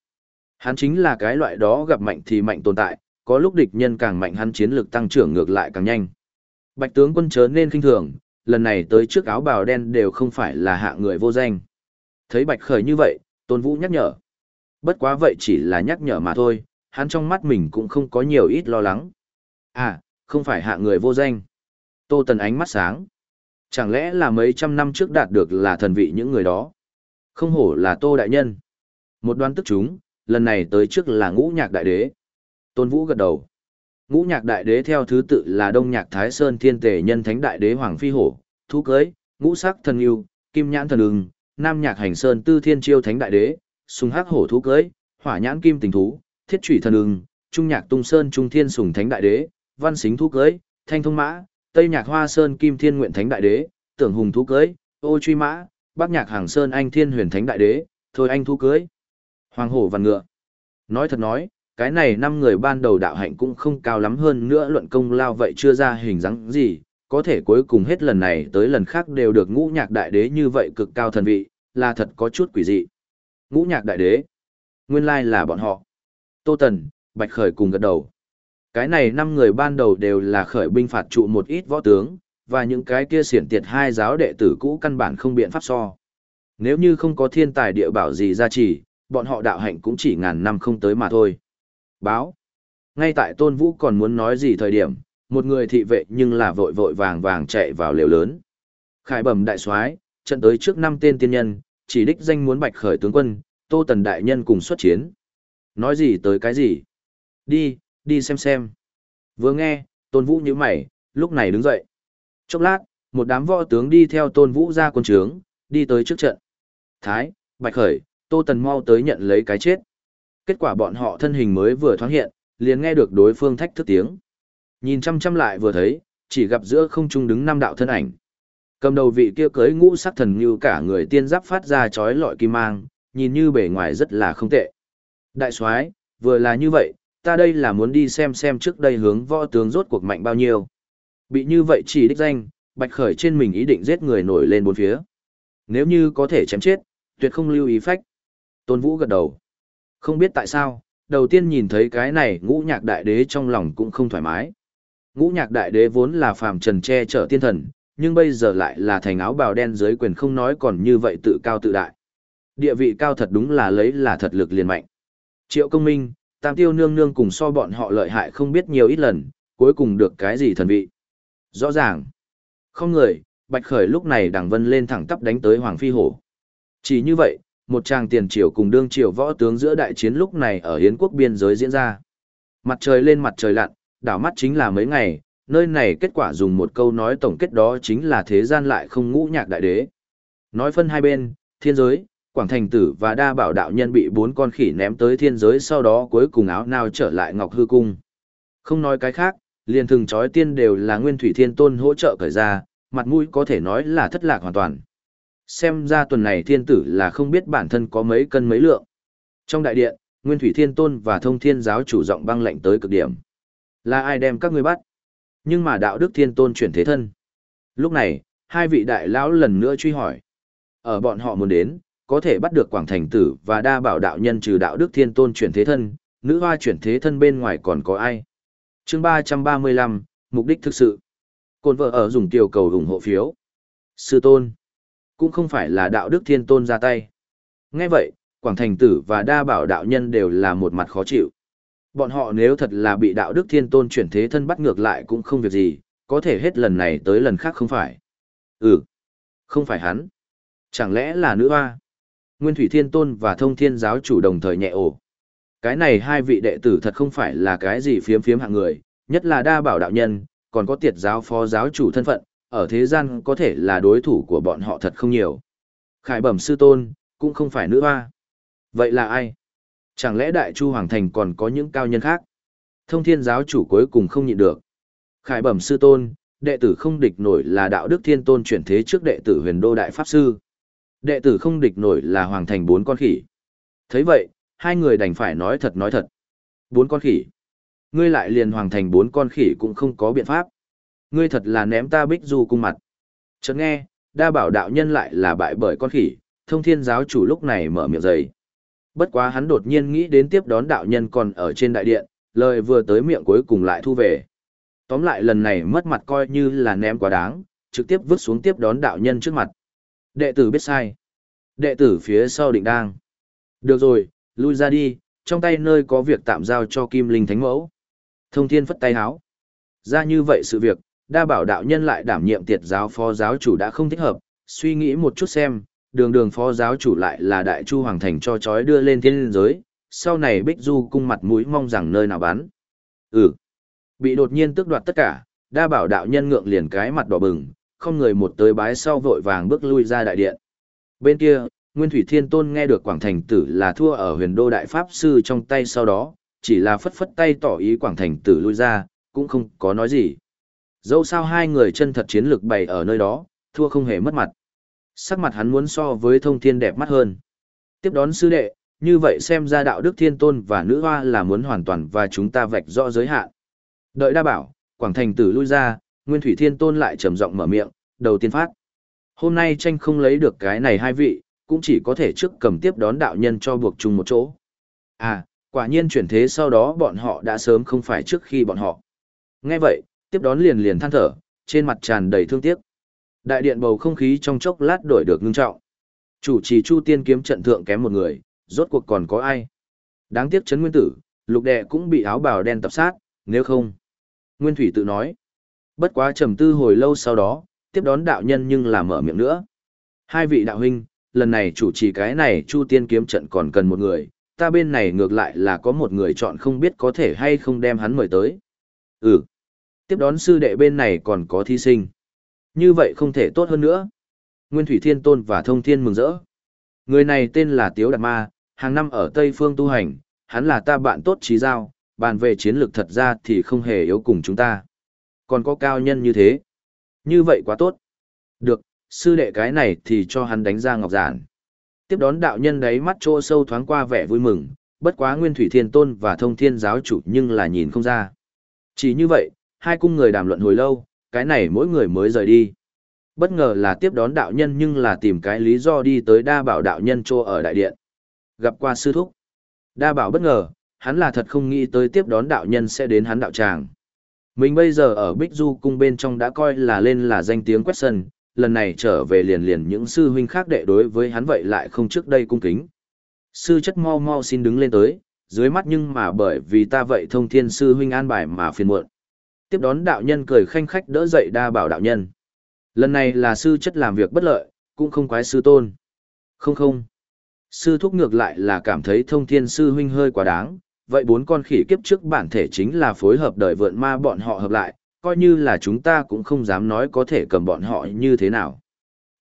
Hắn chính là cái loại đó gặp mạnh thì mạnh tồn tại, có lúc địch nhân càng mạnh hắn chiến lược tăng trưởng ngược lại càng nhanh. Bạch tướng quân chớ nên kinh thường, lần này tới trước áo bào đen đều không phải là hạ người vô danh. Thấy Bạch Khởi như vậy, Tôn Vũ nhắc nhở. Bất quá vậy chỉ là nhắc nhở mà thôi, hắn trong mắt mình cũng không có nhiều ít lo lắng. À, không phải hạ người vô danh. Tô Tần ánh mắt sáng. Chẳng lẽ là mấy trăm năm trước đạt được là thần vị những người đó? Không hổ là Tô Đại Nhân. Một đoán tức chúng, lần này tới trước là ngũ nhạc đại đế. Tôn Vũ gật đầu. Ngũ nhạc đại đế theo thứ tự là Đông nhạc Thái Sơn Thiên Tề Nhân Thánh Đại Đế Hoàng Phi Hổ, Thú Cưới, Ngũ Sắc Thần Yêu, Kim Nhãn Thần Ưng, Nam nhạc Hành Sơn Tư Thiên Chiêu Thánh Đại Đế, Sùng Hắc Hổ Thú Cưới, Hỏa Nhãn Kim Tình Thú, Thiết Trụy Thần Ưng, Trung nhạc Tung Sơn Trung Thiên Sùng Thánh Đại Đế, Văn Xính Thú Cưới, Thanh Thông Mã, Tây nhạc Hoa Sơn Kim Thiên Nguyện Thánh Đại Đế, Tưởng Hùng Thú Cưới, Ô Truy Mã, Bắc nhạc Hàng Sơn Anh Thiên Huyền Thánh Đại Đế, Thôi Anh Thú Cưới, Hoàng Hổ Văn Ngựa. Nói thật nói, cái này năm người ban đầu đạo hạnh cũng không cao lắm hơn nữa luận công lao vậy chưa ra hình dáng gì, có thể cuối cùng hết lần này tới lần khác đều được ngũ nhạc đại đế như vậy cực cao thần vị, là thật có chút quỷ dị. Ngũ nhạc đại đế, nguyên lai là bọn họ. Tô Tần, Bạch Khởi cùng gật đầu. Cái này năm người ban đầu đều là khởi binh phạt trụ một ít võ tướng, và những cái kia xiển tiệt hai giáo đệ tử cũ căn bản không biện pháp so. Nếu như không có thiên tài địa bảo gì ra chỉ, bọn họ đạo hạnh cũng chỉ ngàn năm không tới mà thôi. Báo. Ngay tại Tôn Vũ còn muốn nói gì thời điểm, một người thị vệ nhưng là vội vội vàng vàng chạy vào lều lớn. Khải bẩm đại soái, trận tới trước năm tên tiên nhân, chỉ đích danh muốn bạch khởi tướng quân, Tô Tần đại nhân cùng xuất chiến. Nói gì tới cái gì? Đi, đi xem xem. Vừa nghe, Tôn Vũ như mày, lúc này đứng dậy. Chốc lát, một đám võ tướng đi theo Tôn Vũ ra quân trướng, đi tới trước trận. Thái, Bạch Khởi, Tô Tần mau tới nhận lấy cái chết. Kết quả bọn họ thân hình mới vừa thoáng hiện, liền nghe được đối phương thách thức tiếng. Nhìn chăm chăm lại vừa thấy, chỉ gặp giữa không trung đứng năm đạo thân ảnh. Cầm đầu vị kia cưới ngũ sắc thần như cả người tiên giáp phát ra chói lọi kim mang, nhìn như bề ngoài rất là không tệ. Đại soái, vừa là như vậy, ta đây là muốn đi xem xem trước đây hướng võ tướng rốt cuộc mạnh bao nhiêu. Bị như vậy chỉ đích danh, Bạch Khởi trên mình ý định giết người nổi lên bốn phía. Nếu như có thể chém chết, tuyệt không lưu ý phách. Tôn Vũ gật đầu. Không biết tại sao, đầu tiên nhìn thấy cái này ngũ nhạc đại đế trong lòng cũng không thoải mái. Ngũ nhạc đại đế vốn là phàm trần che chở tiên thần, nhưng bây giờ lại là thành áo bào đen dưới quyền không nói còn như vậy tự cao tự đại. Địa vị cao thật đúng là lấy là thật lực liền mạnh. Triệu công minh, tam tiêu nương nương cùng so bọn họ lợi hại không biết nhiều ít lần, cuối cùng được cái gì thần vị. Rõ ràng. Không người, Bạch Khởi lúc này đằng vân lên thẳng tắp đánh tới Hoàng Phi Hổ. Chỉ như vậy, một tràng tiền triều cùng đương triều võ tướng giữa đại chiến lúc này ở Hiến quốc biên giới diễn ra. Mặt trời lên mặt trời lặn, đảo mắt chính là mấy ngày, nơi này kết quả dùng một câu nói tổng kết đó chính là thế gian lại không ngũ nhạc đại đế. Nói phân hai bên, thiên giới, Quảng Thành Tử và đa bảo đạo nhân bị bốn con khỉ ném tới thiên giới sau đó cuối cùng áo nào trở lại Ngọc Hư Cung. Không nói cái khác, liền thường trói tiên đều là Nguyên Thủy Thiên Tôn hỗ trợ cởi ra, mặt mũi có thể nói là thất lạc hoàn toàn. Xem ra tuần này thiên tử là không biết bản thân có mấy cân mấy lượng. Trong đại điện, Nguyên Thủy Thiên Tôn và Thông Thiên Giáo chủ giọng băng lệnh tới cực điểm. Là ai đem các ngươi bắt? Nhưng mà đạo đức Thiên Tôn chuyển thế thân. Lúc này, hai vị đại lão lần nữa truy hỏi. Ở bọn họ muốn đến, có thể bắt được Quảng Thành Tử và đa bảo đạo nhân trừ đạo đức Thiên Tôn chuyển thế thân, nữ hoa chuyển thế thân bên ngoài còn có ai? chương ba trăm ba mươi lăm mục đích thực sự. Côn vợ ở dùng tiểu cầu ủng hộ phiếu. Sư Tôn cũng không phải là đạo đức thiên tôn ra tay. Nghe vậy, Quảng Thành Tử và đa bảo đạo nhân đều là một mặt khó chịu. Bọn họ nếu thật là bị đạo đức thiên tôn chuyển thế thân bắt ngược lại cũng không việc gì, có thể hết lần này tới lần khác không phải. Ừ, không phải hắn. Chẳng lẽ là nữ hoa? Nguyên Thủy Thiên Tôn và Thông Thiên Giáo chủ đồng thời nhẹ ổ. Cái này hai vị đệ tử thật không phải là cái gì phiếm phiếm hạng người, nhất là đa bảo đạo nhân, còn có tiệt giáo phó giáo chủ thân phận, ở thế gian có thể là đối thủ của bọn họ thật không nhiều. Khải bẩm sư tôn, cũng không phải nữ hoa. Vậy là ai? Chẳng lẽ Đại Chu Hoàng Thành còn có những cao nhân khác? Thông thiên giáo chủ cuối cùng không nhịn được. Khải bẩm sư tôn, đệ tử không địch nổi là đạo đức thiên tôn chuyển thế trước đệ tử huyền đô đại pháp sư. Đệ tử không địch nổi là Hoàng Thành bốn con khỉ. thấy vậy, hai người đành phải nói thật nói thật. Bốn con khỉ. Ngươi lại liền Hoàng Thành bốn con khỉ cũng không có biện pháp. Ngươi thật là ném ta bích du cung mặt. Chợt nghe, đa bảo đạo nhân lại là bại bởi con khỉ, thông thiên giáo chủ lúc này mở miệng giấy. Bất quá hắn đột nhiên nghĩ đến tiếp đón đạo nhân còn ở trên đại điện, lời vừa tới miệng cuối cùng lại thu về. Tóm lại lần này mất mặt coi như là ném quá đáng, trực tiếp vứt xuống tiếp đón đạo nhân trước mặt. Đệ tử biết sai. Đệ tử phía sau định đang. Được rồi, lui ra đi, trong tay nơi có việc tạm giao cho Kim Linh Thánh Mẫu. Thông thiên phất tay háo. Ra như vậy sự việc, đa bảo đạo nhân lại đảm nhiệm tiệt giáo phó giáo chủ đã không thích hợp, suy nghĩ một chút xem, đường đường phó giáo chủ lại là đại chu hoàng thành cho chói đưa lên thiên giới, sau này bích du cung mặt mũi mong rằng nơi nào bán. Ừ, bị đột nhiên tước đoạt tất cả, đa bảo đạo nhân ngượng liền cái mặt đỏ bừng, không người một tới bái sau vội vàng bước lui ra đại điện. Bên kia, Nguyên Thủy Thiên Tôn nghe được Quảng Thành Tử là thua ở huyền đô đại pháp sư trong tay sau đó, chỉ là phất phất tay tỏ ý Quảng Thành Tử lui ra, cũng không có nói gì. Dẫu sao hai người chân thật chiến lược bày ở nơi đó, thua không hề mất mặt. Sắc mặt hắn muốn so với thông thiên đẹp mắt hơn. Tiếp đón sư đệ, như vậy xem ra đạo đức thiên tôn và nữ hoa là muốn hoàn toàn và chúng ta vạch rõ giới hạn. Đợi đa bảo, Quảng Thành Tử lui ra, Nguyên Thủy Thiên Tôn lại trầm giọng mở miệng, đầu tiên phát. Hôm nay tranh không lấy được cái này hai vị, cũng chỉ có thể trước cầm tiếp đón đạo nhân cho buộc chung một chỗ. À, quả nhiên chuyển thế sau đó bọn họ đã sớm không phải trước khi bọn họ. Nghe vậy, tiếp đón liền liền than thở, trên mặt tràn đầy thương tiếc. Đại điện bầu không khí trong chốc lát đổi được ngưng trọng. Chủ trì Chu Tiên kiếm trận thượng kém một người, rốt cuộc còn có ai? Đáng tiếc chấn nguyên tử, lục đệ cũng bị áo bào đen tập sát, nếu không. Nguyên Thủy tự nói. Bất quá trầm tư hồi lâu sau đó, tiếp đón đạo nhân nhưng là mở miệng nữa. Hai vị đạo huynh, lần này chủ trì cái này Chu Tiên kiếm trận còn cần một người, ta bên này ngược lại là có một người chọn không biết có thể hay không đem hắn mời tới. Ừ. Tiếp đón sư đệ bên này còn có thí sinh. Như vậy không thể tốt hơn nữa. Nguyên Thủy Thiên Tôn và Thông Thiên mừng rỡ. Người này tên là Tiếu Đạt Ma, hàng năm ở Tây Phương tu hành, hắn là ta bạn tốt trí giao, bàn về chiến lược thật ra thì không hề yếu cùng chúng ta. Còn có cao nhân như thế. Như vậy quá tốt. Được, sư đệ cái này thì cho hắn đánh ra ngọc giản. Tiếp đón đạo nhân đấy mắt trô sâu thoáng qua vẻ vui mừng, bất quá Nguyên Thủy Thiên Tôn và Thông Thiên giáo chủ nhưng là nhìn không ra. Chỉ như vậy, hai cung người đàm luận hồi lâu, cái này mỗi người mới rời đi. Bất ngờ là tiếp đón đạo nhân nhưng là tìm cái lý do đi tới đa bảo đạo nhân trô ở đại điện. Gặp qua sư thúc. Đa bảo bất ngờ, hắn là thật không nghĩ tới tiếp đón đạo nhân sẽ đến hắn đạo tràng. Mình bây giờ ở Bích Du cung bên trong đã coi là lên là danh tiếng quét sân, lần này trở về liền liền những sư huynh khác đệ đối với hắn vậy lại không trước đây cung kính. Sư chất mau mau xin đứng lên tới, dưới mắt nhưng mà bởi vì ta vậy thông thiên sư huynh an bài mà phiền muộn. Tiếp đón đạo nhân cười khanh khách đỡ dậy đa bảo đạo nhân. Lần này là sư chất làm việc bất lợi, cũng không quái sư tôn. Không không. Sư thúc ngược lại là cảm thấy thông thiên sư huynh hơi quá đáng, vậy bốn con khỉ kiếp trước bản thể chính là phối hợp đời vượn ma bọn họ hợp lại, coi như là chúng ta cũng không dám nói có thể cầm bọn họ như thế nào.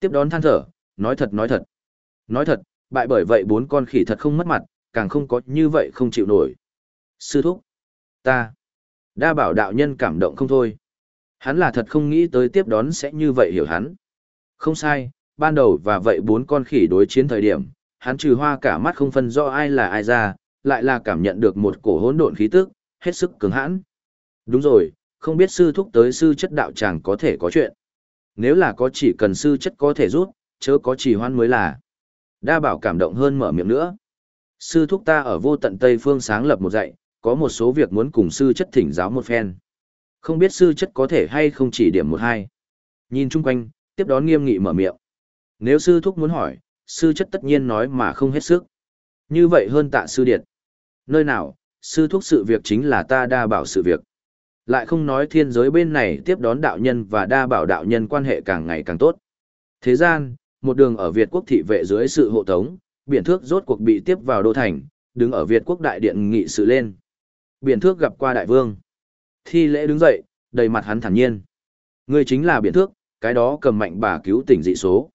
Tiếp đón than thở, nói thật nói thật. Nói thật, bại bởi vậy bốn con khỉ thật không mất mặt, càng không có như vậy không chịu nổi. Sư thúc, ta, đa bảo đạo nhân cảm động không thôi. Hắn là thật không nghĩ tới tiếp đón sẽ như vậy hiểu hắn. Không sai, ban đầu và vậy bốn con khỉ đối chiến thời điểm, hắn trừ hoa cả mắt không phân rõ ai là ai ra, lại là cảm nhận được một cổ hỗn độn khí tức, hết sức cứng hãn. Đúng rồi, không biết sư thúc tới sư chất đạo chàng có thể có chuyện. Nếu là có chỉ cần sư chất có thể rút, chớ có chỉ hoan mới là. Đa bảo cảm động hơn mở miệng nữa. Sư thúc ta ở vô tận Tây Phương sáng lập một dạy, có một số việc muốn cùng sư chất thỉnh giáo một phen. Không biết sư chất có thể hay không chỉ điểm một hai. Nhìn chung quanh, tiếp đón nghiêm nghị mở miệng. Nếu sư thúc muốn hỏi, sư chất tất nhiên nói mà không hết sức. Như vậy hơn tạ sư điệt. Nơi nào, sư thúc sự việc chính là ta đa bảo sự việc. Lại không nói thiên giới bên này tiếp đón đạo nhân và đa bảo đạo nhân quan hệ càng ngày càng tốt. Thế gian, một đường ở Việt quốc thị vệ dưới sự hộ tống, biển thước rốt cuộc bị tiếp vào đô thành, đứng ở Việt quốc đại điện nghị sự lên. Biển thước gặp qua đại vương. Thi lễ đứng dậy, đầy mặt hắn thản nhiên. Ngươi chính là biển thước, cái đó cầm mạnh bà cứu tỉnh dị số.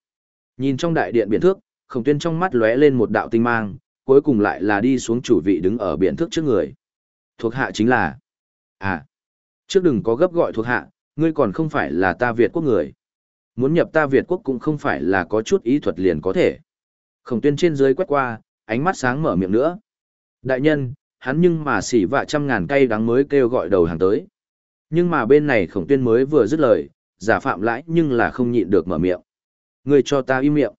Nhìn trong đại điện biển thước, khổng tuyên trong mắt lóe lên một đạo tinh mang, cuối cùng lại là đi xuống chủ vị đứng ở biển thước trước người. Thuộc hạ chính là... À, trước đừng có gấp gọi thuộc hạ, ngươi còn không phải là ta Việt quốc người. Muốn nhập ta Việt quốc cũng không phải là có chút ý thuật liền có thể. Khổng tuyên trên dưới quét qua, ánh mắt sáng mở miệng nữa. Đại nhân, hắn nhưng mà xỉ vạ trăm ngàn cây đắng mới kêu gọi đầu hàng tới. Nhưng mà bên này khổng tuyên mới vừa dứt lời, giả phạm lãi nhưng là không nhịn được mở miệng. Người cho ta im miệng.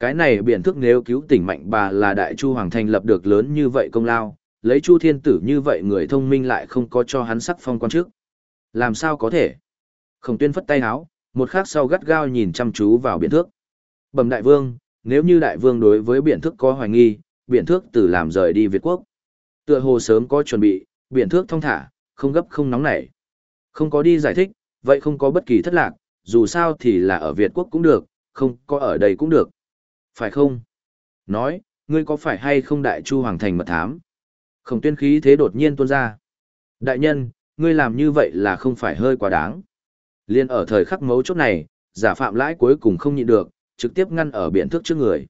Cái này biện thức nếu cứu tỉnh mạnh bà là đại chu hoàng thành lập được lớn như vậy công lao, lấy chu thiên tử như vậy người thông minh lại không có cho hắn sắc phong quan trước. Làm sao có thể? Khổng tuyên phất tay háo, một khắc sau gắt gao nhìn chăm chú vào biện thước. Bẩm đại vương, nếu như đại vương đối với biện thước có hoài nghi, biện thước từ làm rời đi Việt quốc. Tựa hồ sớm có chuẩn bị, biện thước thông thả, không gấp không nóng nảy. Không có đi giải thích, vậy không có bất kỳ thất lạc, dù sao thì là ở Việt quốc cũng được, không có ở đây cũng được. Phải không? Nói, ngươi có phải hay không đại chu hoàng thành mật thám? Khổng tuyên khí thế đột nhiên tuôn ra. Đại nhân, ngươi làm như vậy là không phải hơi quá đáng. Liên ở thời khắc mấu chốt này, giả phạm lãi cuối cùng không nhịn được, trực tiếp ngăn ở biện thước trước người.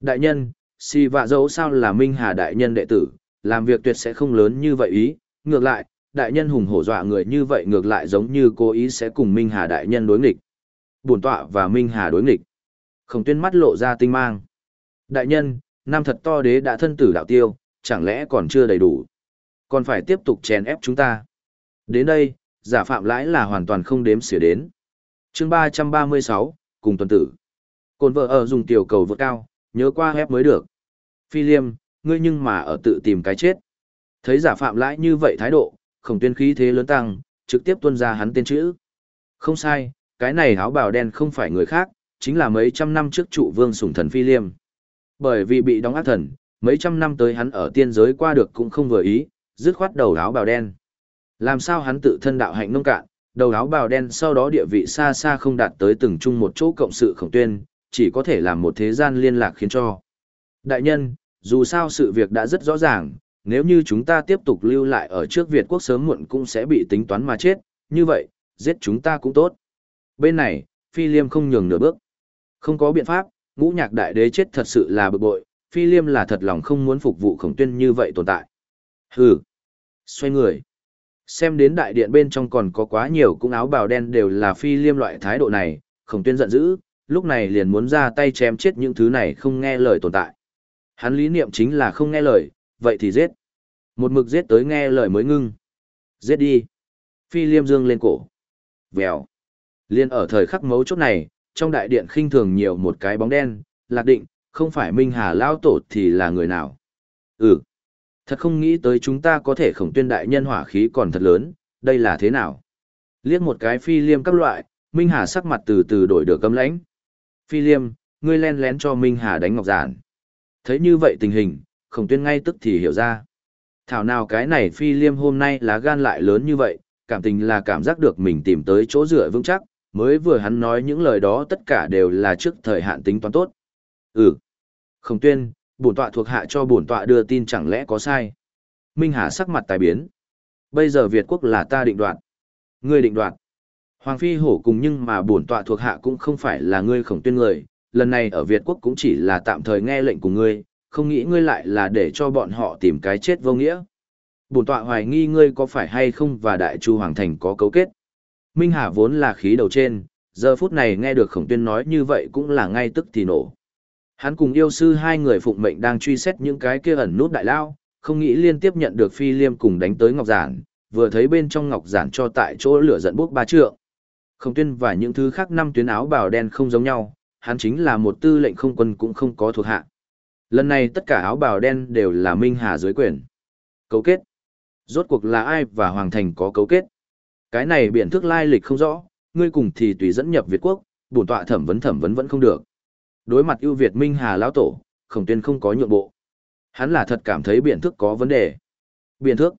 Đại nhân, si vạ dẫu sao là Minh Hà đại nhân đệ tử, làm việc tuyệt sẽ không lớn như vậy ý, ngược lại, đại nhân hùng hổ dọa người như vậy ngược lại giống như cố ý sẽ cùng Minh Hà đại nhân đối nghịch. Bổn tọa và Minh Hà đối nghịch. Khổng tuyên mắt lộ ra tinh mang. Đại nhân, nam thật to đế đã thân tử đạo tiêu, chẳng lẽ còn chưa đầy đủ. Còn phải tiếp tục chèn ép chúng ta. Đến đây, giả phạm lãi là hoàn toàn không đếm xỉa đến. chương 336, cùng tuần tử. Cồn vợ ở dùng tiểu cầu vượt cao, nhớ qua hép mới được. Phi liêm, ngươi nhưng mà ở tự tìm cái chết. Thấy giả phạm lãi như vậy thái độ, khổng tuyên khí thế lớn tăng, trực tiếp tuân ra hắn tên chữ. Không sai, cái này áo bào đen không phải người khác, chính là mấy trăm năm trước trụ vương sủng thần Phi liêm. Bởi vì bị đóng ác thần, mấy trăm năm tới hắn ở tiên giới qua được cũng không vừa ý, dứt khoát đầu áo bào đen. Làm sao hắn tự thân đạo hạnh nông cạn, đầu áo bào đen sau đó địa vị xa xa không đạt tới từng chung một chỗ cộng sự khổng tuyên, chỉ có thể làm một thế gian liên lạc khiến cho. Đại nhân, dù sao sự việc đã rất rõ ràng, nếu như chúng ta tiếp tục lưu lại ở trước Việt quốc sớm muộn cũng sẽ bị tính toán mà chết, như vậy, giết chúng ta cũng tốt. Bên này, Phi Liêm không nhường nửa bước. Không có biện pháp, ngũ nhạc đại đế chết thật sự là bực bội, Phi Liêm là thật lòng không muốn phục vụ khổng tuyên như vậy tồn tại. Hừ. Xoay người. Xem đến đại điện bên trong còn có quá nhiều cung áo bào đen đều là Phi Liêm loại thái độ này, khổng tuyên giận dữ, lúc này liền muốn ra tay chém chết những thứ này không nghe lời tồn tại. Hắn lý niệm chính là không nghe lời, vậy thì giết. Một mực giết tới nghe lời mới ngưng. Giết đi. Phi liêm dương lên cổ. Vèo. Liên ở thời khắc mấu chốt này, trong đại điện khinh thường nhiều một cái bóng đen, lạc định, không phải Minh Hà Lao Tổ thì là người nào. Ừ. Thật không nghĩ tới chúng ta có thể khổng tuyên đại nhân hỏa khí còn thật lớn, đây là thế nào? Liếc một cái phi liêm các loại, Minh Hà sắc mặt từ từ đổi được cấm lãnh. Phi liêm, ngươi len lén cho Minh Hà đánh ngọc giản. Thấy như vậy tình hình, khổng tuyên ngay tức thì hiểu ra. Thảo nào cái này phi liêm hôm nay lá gan lại lớn như vậy, cảm tình là cảm giác được mình tìm tới chỗ dựa vững chắc, mới vừa hắn nói những lời đó tất cả đều là trước thời hạn tính toán tốt. Ừ. Khổng tuyên, bổn tọa thuộc hạ cho bổn tọa đưa tin chẳng lẽ có sai. Minh Hà sắc mặt tài biến. Bây giờ Việt quốc là ta định đoạt. Ngươi định đoạt. Hoàng phi hổ cùng nhưng mà bổn tọa thuộc hạ cũng không phải là ngươi khổng tuyên người, lần này ở Việt quốc cũng chỉ là tạm thời nghe lệnh của ngươi, không nghĩ ngươi lại là để cho bọn họ tìm cái chết vô nghĩa. Bổn tọa hoài nghi ngươi có phải hay không và Đại Chu Hoàng Thành có cấu kết. Minh Hà vốn là khí đầu trên, giờ phút này nghe được khổng tuyên nói như vậy cũng là ngay tức thì nổ. Hắn cùng yêu sư hai người phụng mệnh đang truy xét những cái kia ẩn nút đại lao, không nghĩ liên tiếp nhận được phi liêm cùng đánh tới ngọc giản, vừa thấy bên trong ngọc giản cho tại chỗ lửa giận bốc ba trượng. Khổng tuyên và những thứ khác năm tuyến áo bào đen không giống nhau, hắn chính là một tư lệnh không quân cũng không có thuộc hạ. Lần này tất cả áo bào đen đều là Minh Hà dưới quyền. Cấu kết. Rốt cuộc là ai và Hoàng Thành có cấu kết? Cái này biện thức lai lịch không rõ, ngươi cùng thì tùy dẫn nhập Việt Quốc, bổn tọa thẩm vấn thẩm vấn vẫn không được. Đối mặt ưu Việt Minh Hà lão tổ, Khổng Tuyên không có nhượng bộ. Hắn là thật cảm thấy biện thức có vấn đề. Biện thước.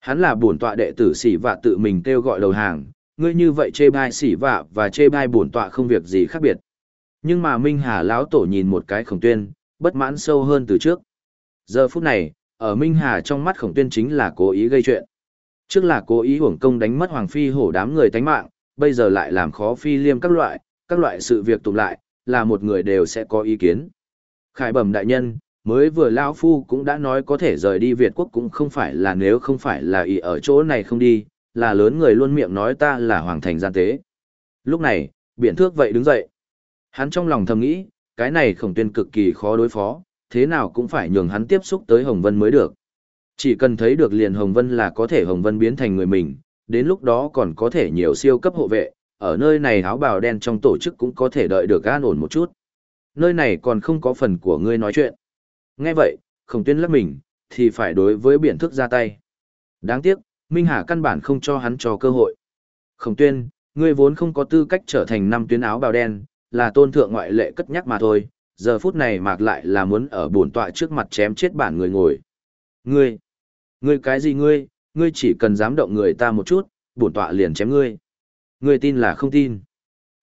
Hắn là bổn tọa đệ tử sĩ vạ tự mình kêu gọi đầu hàng, ngươi như vậy chê bai sĩ vạ và chê bai bổn tọa không việc gì khác biệt. Nhưng mà Minh Hà lão tổ nhìn một cái khổng tuyên, bất mãn sâu hơn từ trước. Giờ phút này, ở Minh Hà trong mắt khổng tuyên chính là cố ý gây chuyện. Trước là cố ý hưởng công đánh mất Hoàng Phi hổ đám người tánh mạng, bây giờ lại làm khó Phi liêm các loại, các loại sự việc tụng lại, là một người đều sẽ có ý kiến. Khải bẩm đại nhân, mới vừa lão phu cũng đã nói có thể rời đi Việt quốc cũng không phải là nếu không phải là ý ở chỗ này không đi, là lớn người luôn miệng nói ta là hoàng thành gian tế. Lúc này, biện thước vậy đứng dậy. Hắn trong lòng thầm nghĩ, cái này khổng tuyên cực kỳ khó đối phó, thế nào cũng phải nhường hắn tiếp xúc tới Hồng Vân mới được. Chỉ cần thấy được liền Hồng Vân là có thể Hồng Vân biến thành người mình, đến lúc đó còn có thể nhiều siêu cấp hộ vệ, ở nơi này áo bào đen trong tổ chức cũng có thể đợi được an ổn một chút. Nơi này còn không có phần của ngươi nói chuyện. Nghe vậy, khổng tuyên lấp mình, thì phải đối với biện thức ra tay. Đáng tiếc, Minh Hà căn bản không cho hắn cho cơ hội. Khổng tuyên, ngươi vốn không có tư cách trở thành năm tuyến áo bào đen, là tôn thượng ngoại lệ cất nhắc mà thôi, giờ phút này mạc lại là muốn ở bổn tọa trước mặt chém chết bản người ngồi. Ngươi, ngươi cái gì ngươi, ngươi chỉ cần dám động người ta một chút, bổn tọa liền chém ngươi. Ngươi tin là không tin.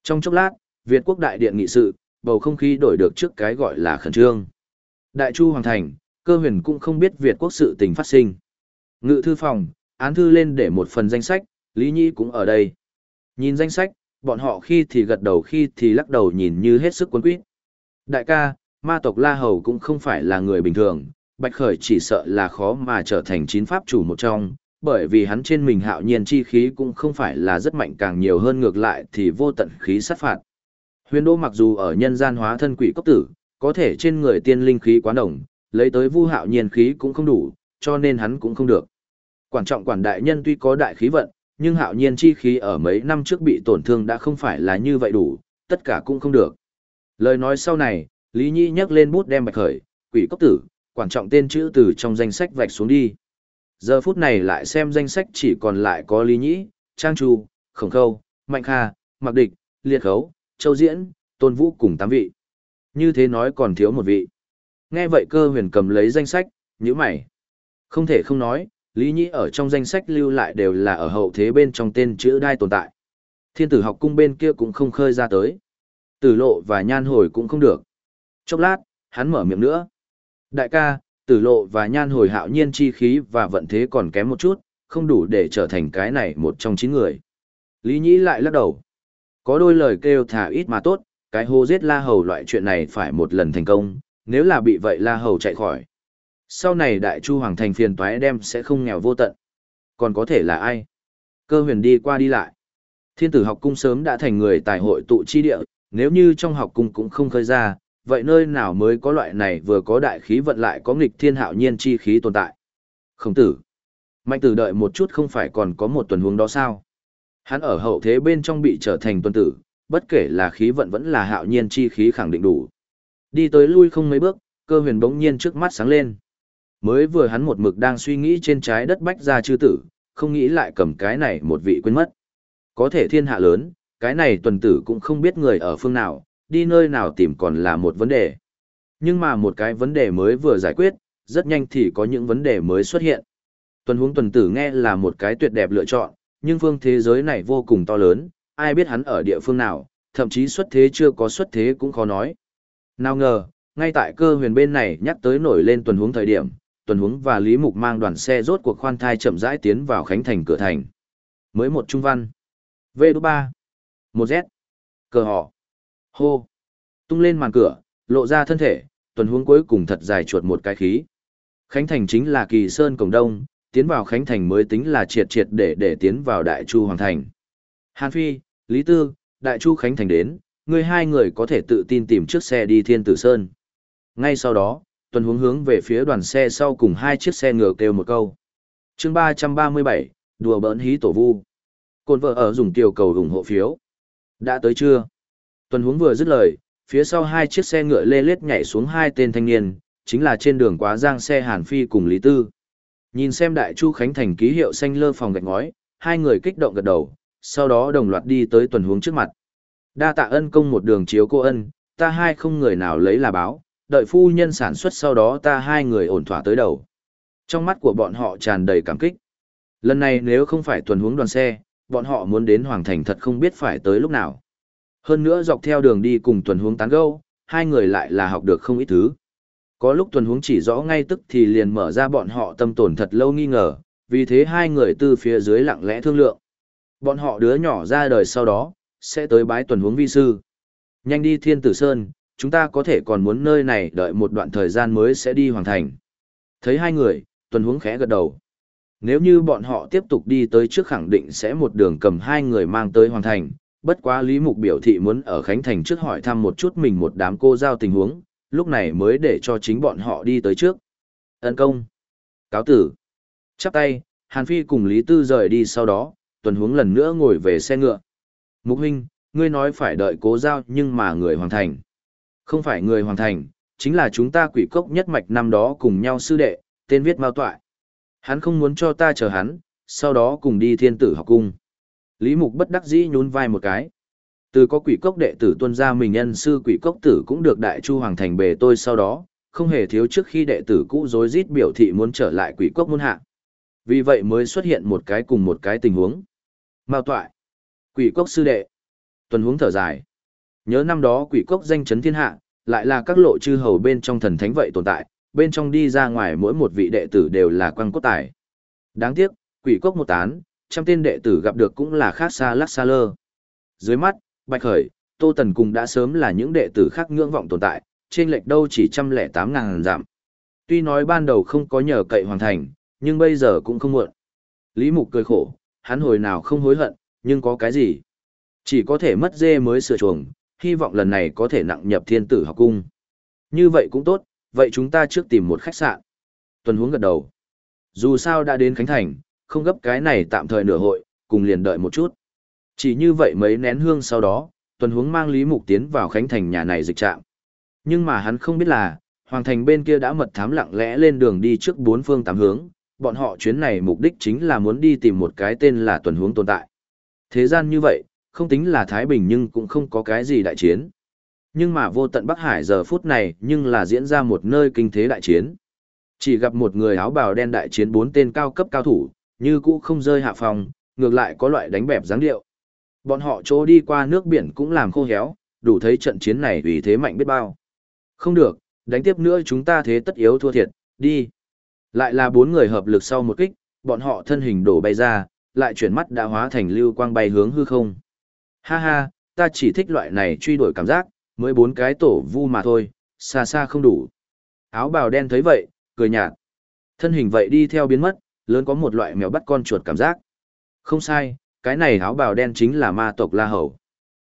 Trong chốc lát, Việt quốc đại điện nghị sự, bầu không khí đổi được trước cái gọi là khẩn trương. Đại Chu Hoàng Thành, cơ huyền cũng không biết Việt quốc sự tình phát sinh. Ngự thư phòng, án thư lên để một phần danh sách, Lý Nhi cũng ở đây. Nhìn danh sách, bọn họ khi thì gật đầu khi thì lắc đầu nhìn như hết sức quấn quýt. Đại ca, ma tộc La Hầu cũng không phải là người bình thường, Bạch Khởi chỉ sợ là khó mà trở thành chín pháp chủ một trong, bởi vì hắn trên mình hạo nhiên chi khí cũng không phải là rất mạnh càng nhiều hơn ngược lại thì vô tận khí sát phạt. Huyền Đô mặc dù ở nhân gian hóa thân quỷ cốc tử, có thể trên người tiên linh khí quá đồng, lấy tới vu hạo nhiên khí cũng không đủ, cho nên hắn cũng không được. Quản trọng quản đại nhân tuy có đại khí vận, nhưng hạo nhiên chi khí ở mấy năm trước bị tổn thương đã không phải là như vậy đủ, tất cả cũng không được. Lời nói sau này, Lý Nhi nhắc lên bút đem bạch khởi, quỷ cốc tử, quản trọng tên chữ từ trong danh sách vạch xuống đi. Giờ phút này lại xem danh sách chỉ còn lại có Lý Nhĩ, Trang Chu, Khổng Khâu, Mạnh Kha, Mặc Địch, Liệt Khấu, Châu Diễn, Tôn Vũ cùng tám vị. Như thế nói còn thiếu một vị. Nghe vậy cơ huyền cầm lấy danh sách, nhíu mày. Không thể không nói, Lý Nhĩ ở trong danh sách lưu lại đều là ở hậu thế bên trong tên chữ đai tồn tại. Thiên tử học cung bên kia cũng không khơi ra tới. Tử lộ và nhan hồi cũng không được. Chốc lát, hắn mở miệng nữa. Đại ca, tử lộ và nhan hồi hạo nhiên chi khí và vận thế còn kém một chút, không đủ để trở thành cái này một trong chín người. Lý Nhĩ lại lắc đầu. Có đôi lời kêu thả ít mà tốt, cái hô giết la hầu loại chuyện này phải một lần thành công, nếu là bị vậy la hầu chạy khỏi. Sau này đại chu hoàng thành phiền toái đem sẽ không nghèo vô tận. Còn có thể là ai? Cơ huyền đi qua đi lại. Thiên tử học cung sớm đã thành người tài hội tụ chi địa, nếu như trong học cung cũng không khơi ra, vậy nơi nào mới có loại này vừa có đại khí vận lại có nghịch thiên hạo nhiên chi khí tồn tại. Khổng tử. Mạnh tử đợi một chút không phải còn có một tuần huống đó sao? Hắn ở hậu thế bên trong bị trở thành tuần tử, bất kể là khí vận vẫn là hạo nhiên chi khí khẳng định đủ. Đi tới lui không mấy bước, cơ huyền bỗng nhiên trước mắt sáng lên. Mới vừa hắn một mực đang suy nghĩ trên trái đất bách gia chư tử, không nghĩ lại cầm cái này một vị quên mất. Có thể thiên hạ lớn, cái này tuần tử cũng không biết người ở phương nào, đi nơi nào tìm còn là một vấn đề. Nhưng mà một cái vấn đề mới vừa giải quyết, rất nhanh thì có những vấn đề mới xuất hiện. Tuần huống tuần tử nghe là một cái tuyệt đẹp lựa chọn, nhưng phương thế giới này vô cùng to lớn, ai biết hắn ở địa phương nào, thậm chí xuất thế chưa có xuất thế cũng khó nói. Nào ngờ, ngay tại cơ huyền bên này nhắc tới nổi lên tuần huống thời điểm, tuần huống và Lý Mục mang đoàn xe rốt cuộc khoan thai chậm rãi tiến vào khánh thành cửa thành. Mới một trung văn. V ba. Một Z. Cờ họ. Hô. Tung lên màn cửa, lộ ra thân thể, tuần huống cuối cùng thật dài chuột một cái khí. Khánh thành chính là kỳ sơn cổng đông, tiến vào khánh thành mới tính là triệt triệt để để tiến vào đại chu hoàng thành. Hàn Phi, Lý Tư, đại chu khánh thành đến, người hai người có thể tự tin tìm chiếc xe đi thiên tử sơn. Ngay sau đó, tuần hướng hướng về phía đoàn xe sau cùng hai chiếc xe ngựa kêu một câu. chương ba trăm ba mươi bảy đùa bỡn hí tổ vu. Côn vợ ở dùng tiểu cầu ủng hộ phiếu. Đã tới chưa? Tuần hướng vừa dứt lời, phía sau hai chiếc xe ngựa lê lết nhảy xuống hai tên thanh niên, chính là trên đường quá giang xe Hàn Phi cùng Lý Tư. Nhìn xem đại chu khánh thành ký hiệu xanh lơ phòng gạch ngói, hai người kích động gật đầu, sau đó đồng loạt đi tới tuần hướng trước mặt. Đa tạ ân công một đường chiếu cô ân, ta hai không người nào lấy là báo, đợi phu nhân sản xuất sau đó ta hai người ổn thỏa tới đầu. Trong mắt của bọn họ tràn đầy cảm kích. Lần này nếu không phải tuần hướng đoàn xe, bọn họ muốn đến Hoàng Thành thật không biết phải tới lúc nào. Hơn nữa dọc theo đường đi cùng tuần hướng tán gẫu, hai người lại là học được không ít thứ. Có lúc tuần hướng chỉ rõ ngay tức thì liền mở ra bọn họ tâm tổn thật lâu nghi ngờ, vì thế hai người từ phía dưới lặng lẽ thương lượng. Bọn họ đứa nhỏ ra đời sau đó, sẽ tới bái tuần hướng vi sư. Nhanh đi thiên tử sơn, chúng ta có thể còn muốn nơi này đợi một đoạn thời gian mới sẽ đi hoàn thành. Thấy hai người, tuần hướng khẽ gật đầu. Nếu như bọn họ tiếp tục đi tới trước khẳng định sẽ một đường cầm hai người mang tới hoàn thành, bất quá Lý Mục biểu thị muốn ở Khánh Thành trước hỏi thăm một chút mình một đám cô giao tình huống, lúc này mới để cho chính bọn họ đi tới trước. Ấn công. Cáo tử. Chắp tay, Hàn Phi cùng Lý Tư rời đi sau đó, tuần hướng lần nữa ngồi về xe ngựa. Mục huynh, ngươi nói phải đợi cố giao nhưng mà người hoàn thành. Không phải người hoàn thành, chính là chúng ta quỷ cốc nhất mạch năm đó cùng nhau sư đệ, tên viết mao toại. Hắn không muốn cho ta chờ hắn, sau đó cùng đi thiên tử học cung. Lý Mục bất đắc dĩ nhún vai một cái. Từ có quỷ cốc đệ tử tuân ra mình nhân sư quỷ cốc tử cũng được đại chu hoàng thành bề tôi sau đó, không hề thiếu trước khi đệ tử cũ rối rít biểu thị muốn trở lại quỷ cốc môn hạ. Vì vậy mới xuất hiện một cái cùng một cái tình huống. Mao toại. Quỷ cốc sư đệ. Tuần huống thở dài. Nhớ năm đó quỷ cốc danh chấn thiên hạ, lại là các lộ chư hầu bên trong thần thánh vậy tồn tại, bên trong đi ra ngoài mỗi một vị đệ tử đều là quan cốt tài. Đáng tiếc, quỷ cốc một tán, trăm tên đệ tử gặp được cũng là khác xa lắc xa lơ. Dưới mắt, Bạch Khởi, Tô Tần cùng đã sớm là những đệ tử khác ngưỡng vọng tồn tại, trên lệch đâu chỉ trăm lẻ tám ngàn giảm. Tuy nói ban đầu không có nhờ cậy hoàn thành, nhưng bây giờ cũng không muộn. Lý Mục cười khổ, hắn hồi nào không hối hận, nhưng có cái gì? Chỉ có thể mất dê mới sửa chuồng, hy vọng lần này có thể nặng nhập thiên tử học cung. Như vậy cũng tốt, vậy chúng ta trước tìm một khách sạn. Tuần Huống gật đầu. Dù sao đã đến Khánh Thành, không gấp cái này tạm thời nửa hội, cùng liền đợi một chút. Chỉ như vậy mấy nén hương sau đó, tuần Huống mang Lý Mục tiến vào Khánh Thành nhà này dịch trạm. Nhưng mà hắn không biết là, Hoàng Thành bên kia đã mật thám lặng lẽ lên đường đi trước bốn phương tám hướng, bọn họ chuyến này mục đích chính là muốn đi tìm một cái tên là tuần Huống tồn tại. Thế gian như vậy, không tính là Thái Bình nhưng cũng không có cái gì đại chiến. Nhưng mà vô tận Bắc Hải giờ phút này nhưng là diễn ra một nơi kinh thế đại chiến. Chỉ gặp một người áo bào đen đại chiến bốn tên cao cấp cao thủ, như cũ không rơi hạ phòng, ngược lại có loại đánh bẹp dáng điệu. Bọn họ chỗ đi qua nước biển cũng làm khô héo, đủ thấy trận chiến này vì thế mạnh biết bao. Không được, đánh tiếp nữa chúng ta thế tất yếu thua thiệt, đi. Lại là bốn người hợp lực sau một kích, bọn họ thân hình đổ bay ra, lại chuyển mắt đã hóa thành lưu quang bay hướng hư không. Ha ha, ta chỉ thích loại này truy đuổi cảm giác, mới bốn cái tổ vu mà thôi, xa xa không đủ. Áo bào đen thấy vậy, cười nhạt. Thân hình vậy đi theo biến mất, lớn có một loại mèo bắt con chuột cảm giác. Không sai, cái này áo bào đen chính là ma tộc La Hầu.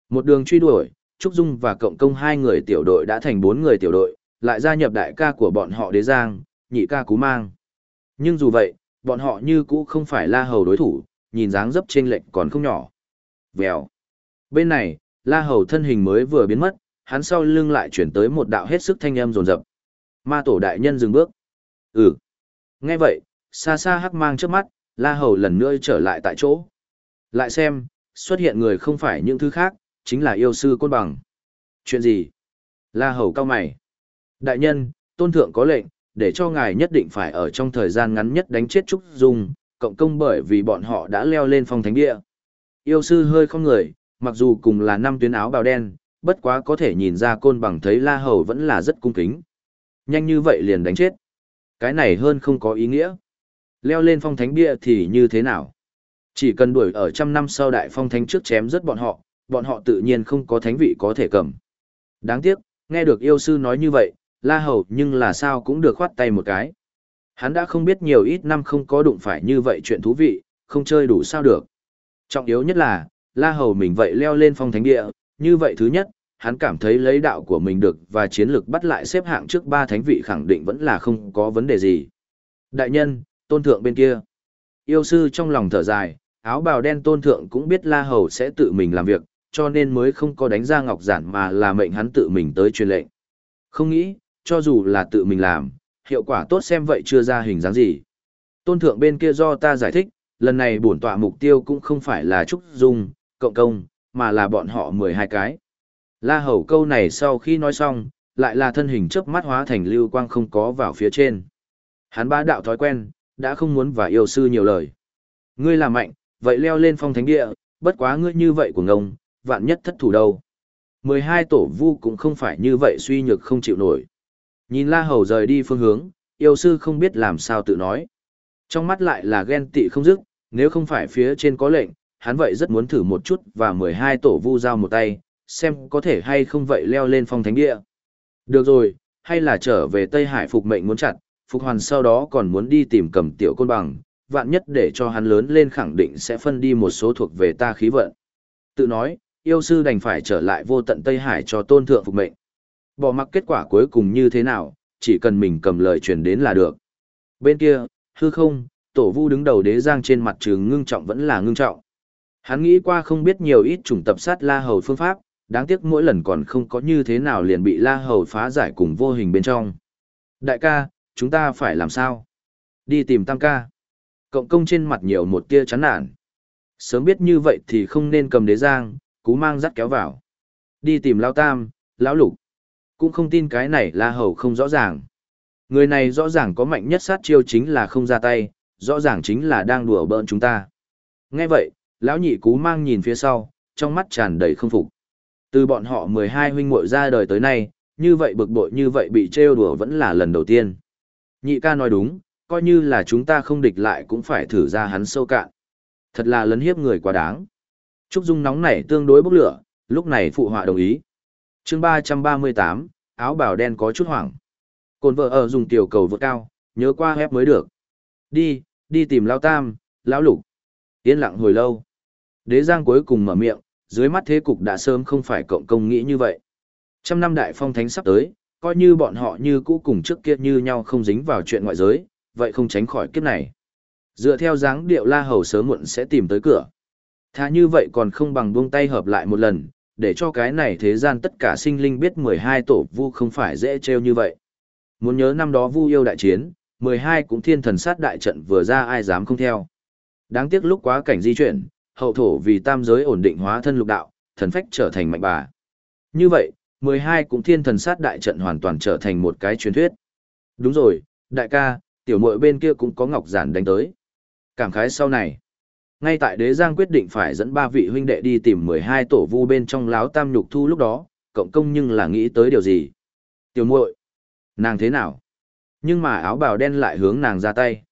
Một đường truy đuổi, Trúc Dung và Cộng Công hai người tiểu đội đã thành bốn người tiểu đội, lại gia nhập đại ca của bọn họ Đế Giang, nhị ca Cú Mang. Nhưng dù vậy, bọn họ như cũ không phải La Hầu đối thủ, nhìn dáng dấp trên lệnh còn không nhỏ. Vèo. Bên này, La Hầu thân hình mới vừa biến mất, hắn sau lưng lại chuyển tới một đạo hết sức thanh âm rồn rập. Ma tổ đại nhân dừng bước. Ừ. Nghe vậy, xa xa hắc mang trước mắt, La Hầu lần nữa trở lại tại chỗ. Lại xem, xuất hiện người không phải những thứ khác, chính là yêu sư côn bằng. Chuyện gì? La Hầu cao mày. Đại nhân, tôn thượng có lệnh, để cho ngài nhất định phải ở trong thời gian ngắn nhất đánh chết Trúc Dung, cộng công bởi vì bọn họ đã leo lên phong thánh địa. Yêu sư hơi không người, mặc dù cùng là năm tuyến áo bào đen, bất quá có thể nhìn ra côn bằng thấy La Hầu vẫn là rất cung kính. Nhanh như vậy liền đánh chết. Cái này hơn không có ý nghĩa. Leo lên phong thánh bia thì như thế nào? Chỉ cần đuổi ở trăm năm sau đại phong thánh trước chém rất bọn họ, bọn họ tự nhiên không có thánh vị có thể cầm. Đáng tiếc, nghe được yêu sư nói như vậy, La Hầu nhưng là sao cũng được khoát tay một cái. Hắn đã không biết nhiều ít năm không có đụng phải như vậy chuyện thú vị, không chơi đủ sao được. Trọng yếu nhất là, La Hầu mình vậy leo lên phong thánh địa, như vậy thứ nhất, hắn cảm thấy lấy đạo của mình được và chiến lược bắt lại xếp hạng trước ba thánh vị khẳng định vẫn là không có vấn đề gì. Đại nhân, tôn thượng bên kia. Yêu sư trong lòng thở dài, áo bào đen tôn thượng cũng biết La Hầu sẽ tự mình làm việc, cho nên mới không có đánh ra ngọc giản mà là mệnh hắn tự mình tới truyền lệnh. Không nghĩ, cho dù là tự mình làm, hiệu quả tốt xem vậy chưa ra hình dáng gì. Tôn thượng bên kia do ta giải thích, lần này bổn tọa mục tiêu cũng không phải là Trúc Dung, cộng công, mà là bọn họ 12 cái. La Hầu câu này sau khi nói xong, lại là thân hình chớp mắt hóa thành lưu quang không có vào phía trên. Hắn bá đạo thói quen, đã không muốn và yêu sư nhiều lời. Ngươi là mạnh, vậy leo lên phong thánh địa, bất quá ngươi như vậy của ngông, vạn nhất thất thủ đâu. 12 tổ vu cũng không phải như vậy suy nhược không chịu nổi. Nhìn La Hầu rời đi phương hướng, yêu sư không biết làm sao tự nói. Trong mắt lại là ghen tị không dứt, nếu không phải phía trên có lệnh, hắn vậy rất muốn thử một chút và 12 tổ vu giao một tay, xem có thể hay không vậy leo lên phong thánh địa. Được rồi, hay là trở về Tây Hải phục mệnh muốn chặt, phục hoàn sau đó còn muốn đi tìm cầm tiểu côn bằng, vạn nhất để cho hắn lớn lên khẳng định sẽ phân đi một số thuộc về ta khí vận. Tự nói, yêu sư đành phải trở lại vô tận Tây Hải cho tôn thượng phục mệnh. Bỏ mặc kết quả cuối cùng như thế nào, chỉ cần mình cầm lời truyền đến là được. Bên kia, hư không, tổ vu đứng đầu đế giang trên mặt trường ngưng trọng vẫn là ngưng trọng. Hắn nghĩ qua không biết nhiều ít chủng tập sát la hầu phương pháp, đáng tiếc mỗi lần còn không có như thế nào liền bị la hầu phá giải cùng vô hình bên trong. Đại ca, chúng ta phải làm sao? Đi tìm tam ca. Cộng công trên mặt nhiều một tia chán nản. Sớm biết như vậy thì không nên cầm đế giang, cú mang dắt kéo vào. Đi tìm lao tam, lão lục. Cũng không tin cái này la hầu không rõ ràng. Người này rõ ràng có mạnh nhất sát chiêu chính là không ra tay, rõ ràng chính là đang đùa bỡn chúng ta. Nghe vậy, lão nhị cú mang nhìn phía sau, trong mắt tràn đầy không phục. Từ bọn họ 12 huynh muội ra đời tới nay, như vậy bực bội như vậy bị trêu đùa vẫn là lần đầu tiên. Nhị ca nói đúng, coi như là chúng ta không địch lại cũng phải thử ra hắn sâu cạn. Thật là lấn hiếp người quá đáng. Trúc Dung nóng nảy tương đối bốc lửa, lúc này phụ họa đồng ý. chương 338, áo bào đen có chút hoảng. Cồn vợ ở dùng tiểu cầu vượt cao, nhớ qua hép mới được. Đi, đi tìm Lao Tam, Lão Lục. Yên lặng hồi lâu. Đế Giang cuối cùng mở miệng, dưới mắt thế cục đã sớm không phải cộng công nghĩ như vậy. Trăm năm đại phong thánh sắp tới, coi như bọn họ như cũ cùng trước kia như nhau không dính vào chuyện ngoại giới, vậy không tránh khỏi kiếp này. Dựa theo dáng điệu la hầu sớm muộn sẽ tìm tới cửa. Thà như vậy còn không bằng buông tay hợp lại một lần, để cho cái này thế gian tất cả sinh linh biết 12 tổ vu không phải dễ trêu như vậy. Muốn nhớ năm đó vu yêu đại chiến, 12 cũng thiên thần sát đại trận vừa ra ai dám không theo. Đáng tiếc lúc quá cảnh di chuyển, hậu thổ vì tam giới ổn định hóa thân lục đạo, thần phách trở thành mạnh bà. Như vậy, 12 cũng thiên thần sát đại trận hoàn toàn trở thành một cái truyền thuyết. Đúng rồi, đại ca, tiểu muội bên kia cũng có ngọc giản đánh tới. Cảm khái sau này, ngay tại đế giang quyết định phải dẫn ba vị huynh đệ đi tìm 12 tổ vu bên trong láo tam nhục thu lúc đó, cộng công nhưng là nghĩ tới điều gì? Tiểu muội, nàng thế nào? Nhưng mà áo bào đen lại hướng nàng ra tay.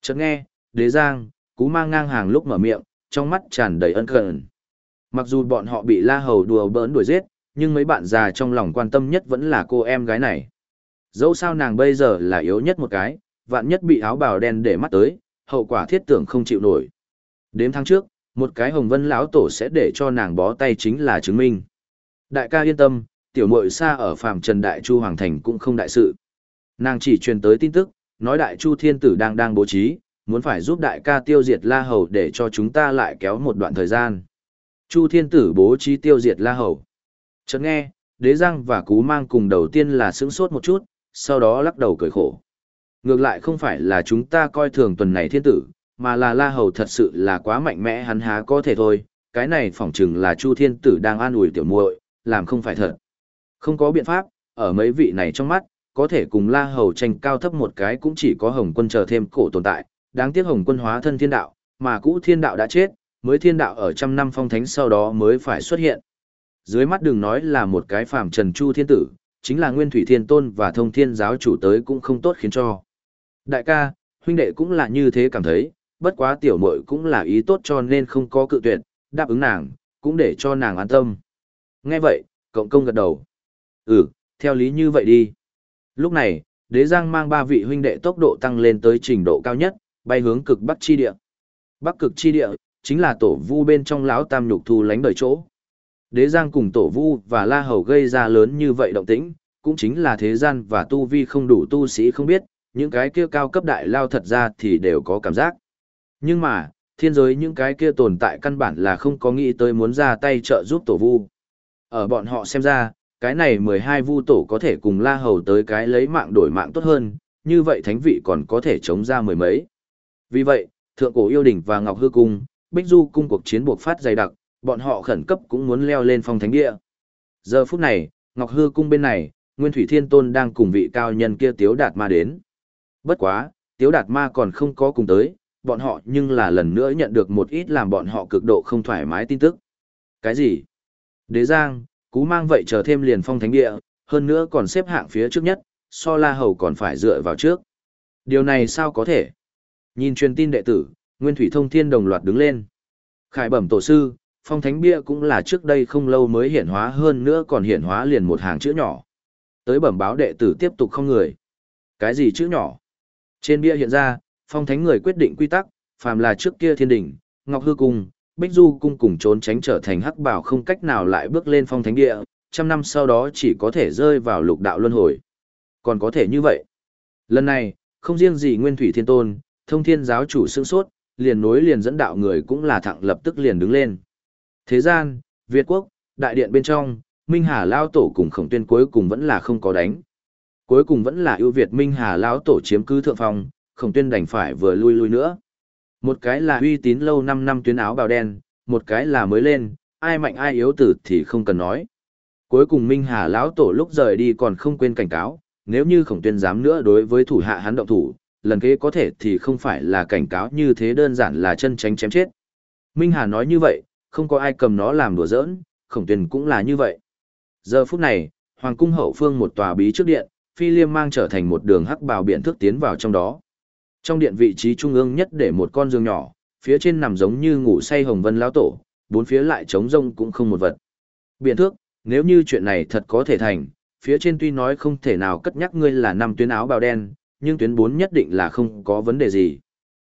Chợt nghe, đế giang, cú mang ngang hàng lúc mở miệng, trong mắt tràn đầy ân cần. Mặc dù bọn họ bị la hầu đùa bỡn đuổi giết, nhưng mấy bạn già trong lòng quan tâm nhất vẫn là cô em gái này. Dẫu sao nàng bây giờ là yếu nhất một cái, vạn nhất bị áo bào đen để mắt tới, hậu quả thiết tưởng không chịu nổi. Đếm tháng trước, một cái hồng vân lão tổ sẽ để cho nàng bó tay chính là chứng minh. Đại ca yên tâm, tiểu muội xa ở phàm trần đại chu hoàng thành cũng không đại sự. Nàng chỉ truyền tới tin tức, nói đại chu thiên tử đang đang bố trí, muốn phải giúp đại ca tiêu diệt la hầu để cho chúng ta lại kéo một đoạn thời gian. Chu thiên tử bố trí tiêu diệt la hầu. Chợt nghe, đế giang và cú mang cùng đầu tiên là sững sốt một chút, sau đó lắc đầu cười khổ. Ngược lại không phải là chúng ta coi thường tuần này thiên tử, mà là la hầu thật sự là quá mạnh mẽ hắn há có thể thôi, cái này phỏng chừng là chu thiên tử đang an ủi tiểu muội, làm không phải thật. Không có biện pháp, ở mấy vị này trong mắt, có thể cùng la hầu tranh cao thấp một cái cũng chỉ có hồng quân chờ thêm cổ tồn tại, đáng tiếc hồng quân hóa thân thiên đạo, mà cũ thiên đạo đã chết, mới thiên đạo ở trăm năm phong thánh sau đó mới phải xuất hiện. Dưới mắt đừng nói là một cái phàm trần chu thiên tử, chính là nguyên thủy thiên tôn và thông thiên giáo chủ tới cũng không tốt khiến cho. Đại ca, huynh đệ cũng là như thế cảm thấy, bất quá tiểu muội cũng là ý tốt cho nên không có cự tuyệt, đáp ứng nàng, cũng để cho nàng an tâm. Nghe vậy, cộng công gật đầu. Ừ, theo lý như vậy đi. Lúc này, đế giang mang ba vị huynh đệ tốc độ tăng lên tới trình độ cao nhất, bay hướng cực bắc chi địa. Bắc cực chi địa, chính là tổ vu bên trong lão tam nhục thu lánh đời chỗ. Đế giang cùng tổ vu và la hầu gây ra lớn như vậy động tĩnh, cũng chính là thế gian và tu vi không đủ tu sĩ không biết, những cái kia cao cấp đại lao thật ra thì đều có cảm giác. Nhưng mà, thiên giới những cái kia tồn tại căn bản là không có nghĩ tới muốn ra tay trợ giúp tổ vu. Ở bọn họ xem ra, cái này 12 vu tổ có thể cùng la hầu tới cái lấy mạng đổi mạng tốt hơn, như vậy thánh vị còn có thể chống ra mười mấy. Vì vậy, thượng cổ yêu đỉnh và ngọc hư cung, bích du cung cuộc chiến buộc phát dày đặc, bọn họ khẩn cấp cũng muốn leo lên phong thánh địa. Giờ phút này, ngọc hư cung bên này, Nguyên Thủy Thiên Tôn đang cùng vị cao nhân kia tiếu đạt ma đến. Bất quá, Tiếu Đạt Ma còn không có cùng tới, bọn họ nhưng là lần nữa nhận được một ít làm bọn họ cực độ không thoải mái tin tức. Cái gì? Đế Giang, cú mang vậy chờ thêm liền phong thánh địa, hơn nữa còn xếp hạng phía trước nhất, so La Hầu còn phải dựa vào trước. Điều này sao có thể? Nhìn truyền tin đệ tử, Nguyên Thủy Thông Thiên đồng loạt đứng lên. Khải bẩm tổ sư, phong thánh bia cũng là trước đây không lâu mới hiển hóa hơn nữa còn hiển hóa liền một hàng chữ nhỏ. Tới bẩm báo đệ tử tiếp tục không người. Cái gì chữ nhỏ? Trên bia hiện ra, phong thánh người quyết định quy tắc, phàm là trước kia thiên đỉnh, ngọc hư cung, bích du cung cùng trốn tránh trở thành hắc bảo không cách nào lại bước lên phong thánh địa, trăm năm sau đó chỉ có thể rơi vào lục đạo luân hồi. Còn có thể như vậy. Lần này, không riêng gì nguyên thủy thiên tôn, thông thiên giáo chủ sương sốt, liền nối liền dẫn đạo người cũng là thẳng lập tức liền đứng lên. Thế gian, Việt quốc, đại điện bên trong, Minh Hà Lao Tổ cùng khổng tuyên cuối cùng vẫn là không có đánh. Cuối cùng vẫn là ưu Việt Minh Hà Lao Tổ chiếm cứ thượng phong, khổng tuyên đành phải vừa lui lui nữa. Một cái là uy tín lâu 5 năm tuyến áo bào đen, một cái là mới lên, ai mạnh ai yếu tử thì không cần nói. Cuối cùng Minh Hà lão tổ lúc rời đi còn không quên cảnh cáo, nếu như khổng tuyên dám nữa đối với thủ hạ hắn động thủ, lần kế có thể thì không phải là cảnh cáo như thế đơn giản là chân tránh chém chết. Minh Hà nói như vậy, không có ai cầm nó làm đùa giỡn, khổng tuyên cũng là như vậy. Giờ phút này, Hoàng cung hậu phương một tòa bí trước điện, Phi Liêm mang trở thành một đường hắc bào biển thức tiến vào trong đó. Trong điện vị trí trung ương nhất để một con giường nhỏ, phía trên nằm giống như ngủ say hồng vân lão tổ, bốn phía lại trống rông cũng không một vật. Biện thước, nếu như chuyện này thật có thể thành, phía trên tuy nói không thể nào cất nhắc ngươi là năm tuyến áo bào đen, nhưng tuyến bốn nhất định là không có vấn đề gì.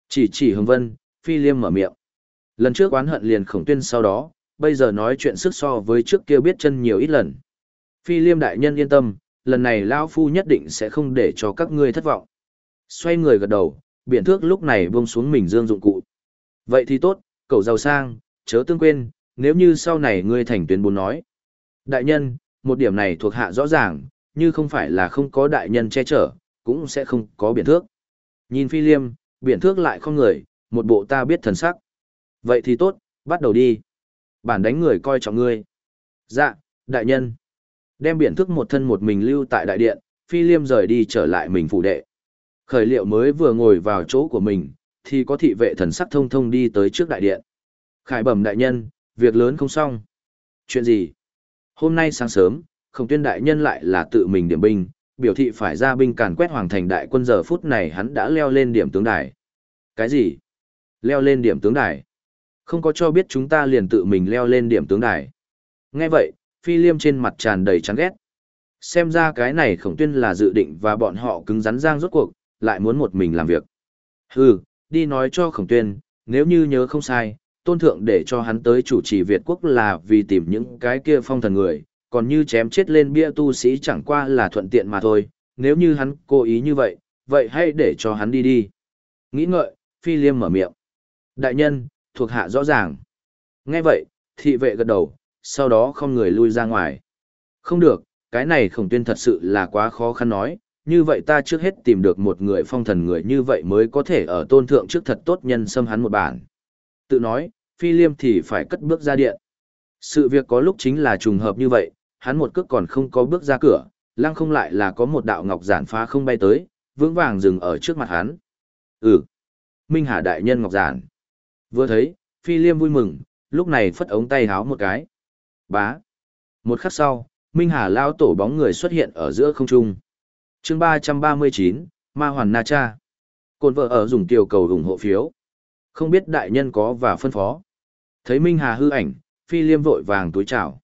Chỉ chỉ hồng vân, phi liêm mở miệng. Lần trước oán hận liền khổng tuyên sau đó, bây giờ nói chuyện sức so với trước kia biết chân nhiều ít lần. Phi liêm đại nhân yên tâm, lần này lão phu nhất định sẽ không để cho các ngươi thất vọng. Xoay người gật đầu, biển thước lúc này buông xuống mình dương dụng cụ. Vậy thì tốt, cậu giàu sang, chớ tương quên, nếu như sau này ngươi thành tuyến bốn nói. Đại nhân, một điểm này thuộc hạ rõ ràng, như không phải là không có đại nhân che chở, cũng sẽ không có biển thước. Nhìn phi liêm, biển thước lại không người, một bộ ta biết thần sắc. Vậy thì tốt, bắt đầu đi. Bản đánh người coi trọng ngươi. Dạ, đại nhân. Đem biển thước một thân một mình lưu tại đại điện, phi liêm rời đi trở lại mình phủ đệ. Khởi liệu mới vừa ngồi vào chỗ của mình, thì có thị vệ thần sắc thông thông đi tới trước đại điện. Khải bẩm đại nhân, việc lớn không xong. Chuyện gì? Hôm nay sáng sớm, khổng tuyên đại nhân lại là tự mình điểm binh, biểu thị phải ra binh càn quét hoàng thành đại quân giờ phút này hắn đã leo lên điểm tướng đài. Cái gì? Leo lên điểm tướng đài? Không có cho biết chúng ta liền tự mình leo lên điểm tướng đài. Nghe vậy, phi liêm trên mặt tràn đầy chán ghét. Xem ra cái này khổng tuyên là dự định và bọn họ cứng rắn giang rốt cuộc, lại muốn một mình làm việc. Hừ, đi nói cho khổng tuyên, nếu như nhớ không sai, tôn thượng để cho hắn tới chủ trì Việt quốc là vì tìm những cái kia phong thần người, còn như chém chết lên bia tu sĩ chẳng qua là thuận tiện mà thôi, nếu như hắn cố ý như vậy, vậy hãy để cho hắn đi đi. Nghĩ ngợi, phi liêm mở miệng. Đại nhân, thuộc hạ rõ ràng. Nghe vậy, thị vệ gật đầu, sau đó không người lui ra ngoài. Không được, cái này khổng tuyên thật sự là quá khó khăn nói, như vậy ta trước hết tìm được một người phong thần người như vậy mới có thể ở tôn thượng trước thật tốt nhân xâm hắn một bản. Tự nói, phi liêm thì phải cất bước ra điện. Sự việc có lúc chính là trùng hợp như vậy, hắn một cước còn không có bước ra cửa, lăng không lại là có một đạo ngọc giản phá không bay tới, vững vàng dừng ở trước mặt hắn. Ừ, Minh Hà đại nhân ngọc giản. Vừa thấy, phi liêm vui mừng, lúc này phất ống tay háo một cái. Bá. Một khắc sau, Minh Hà lao tổ bóng người xuất hiện ở giữa không trung chương ba trăm ba mươi chín ma hoàn na cha cồn vợ ở dùng tiểu cầu ủng hộ phiếu không biết đại nhân có và phân phó thấy minh hà hư ảnh phi liêm vội vàng túi chào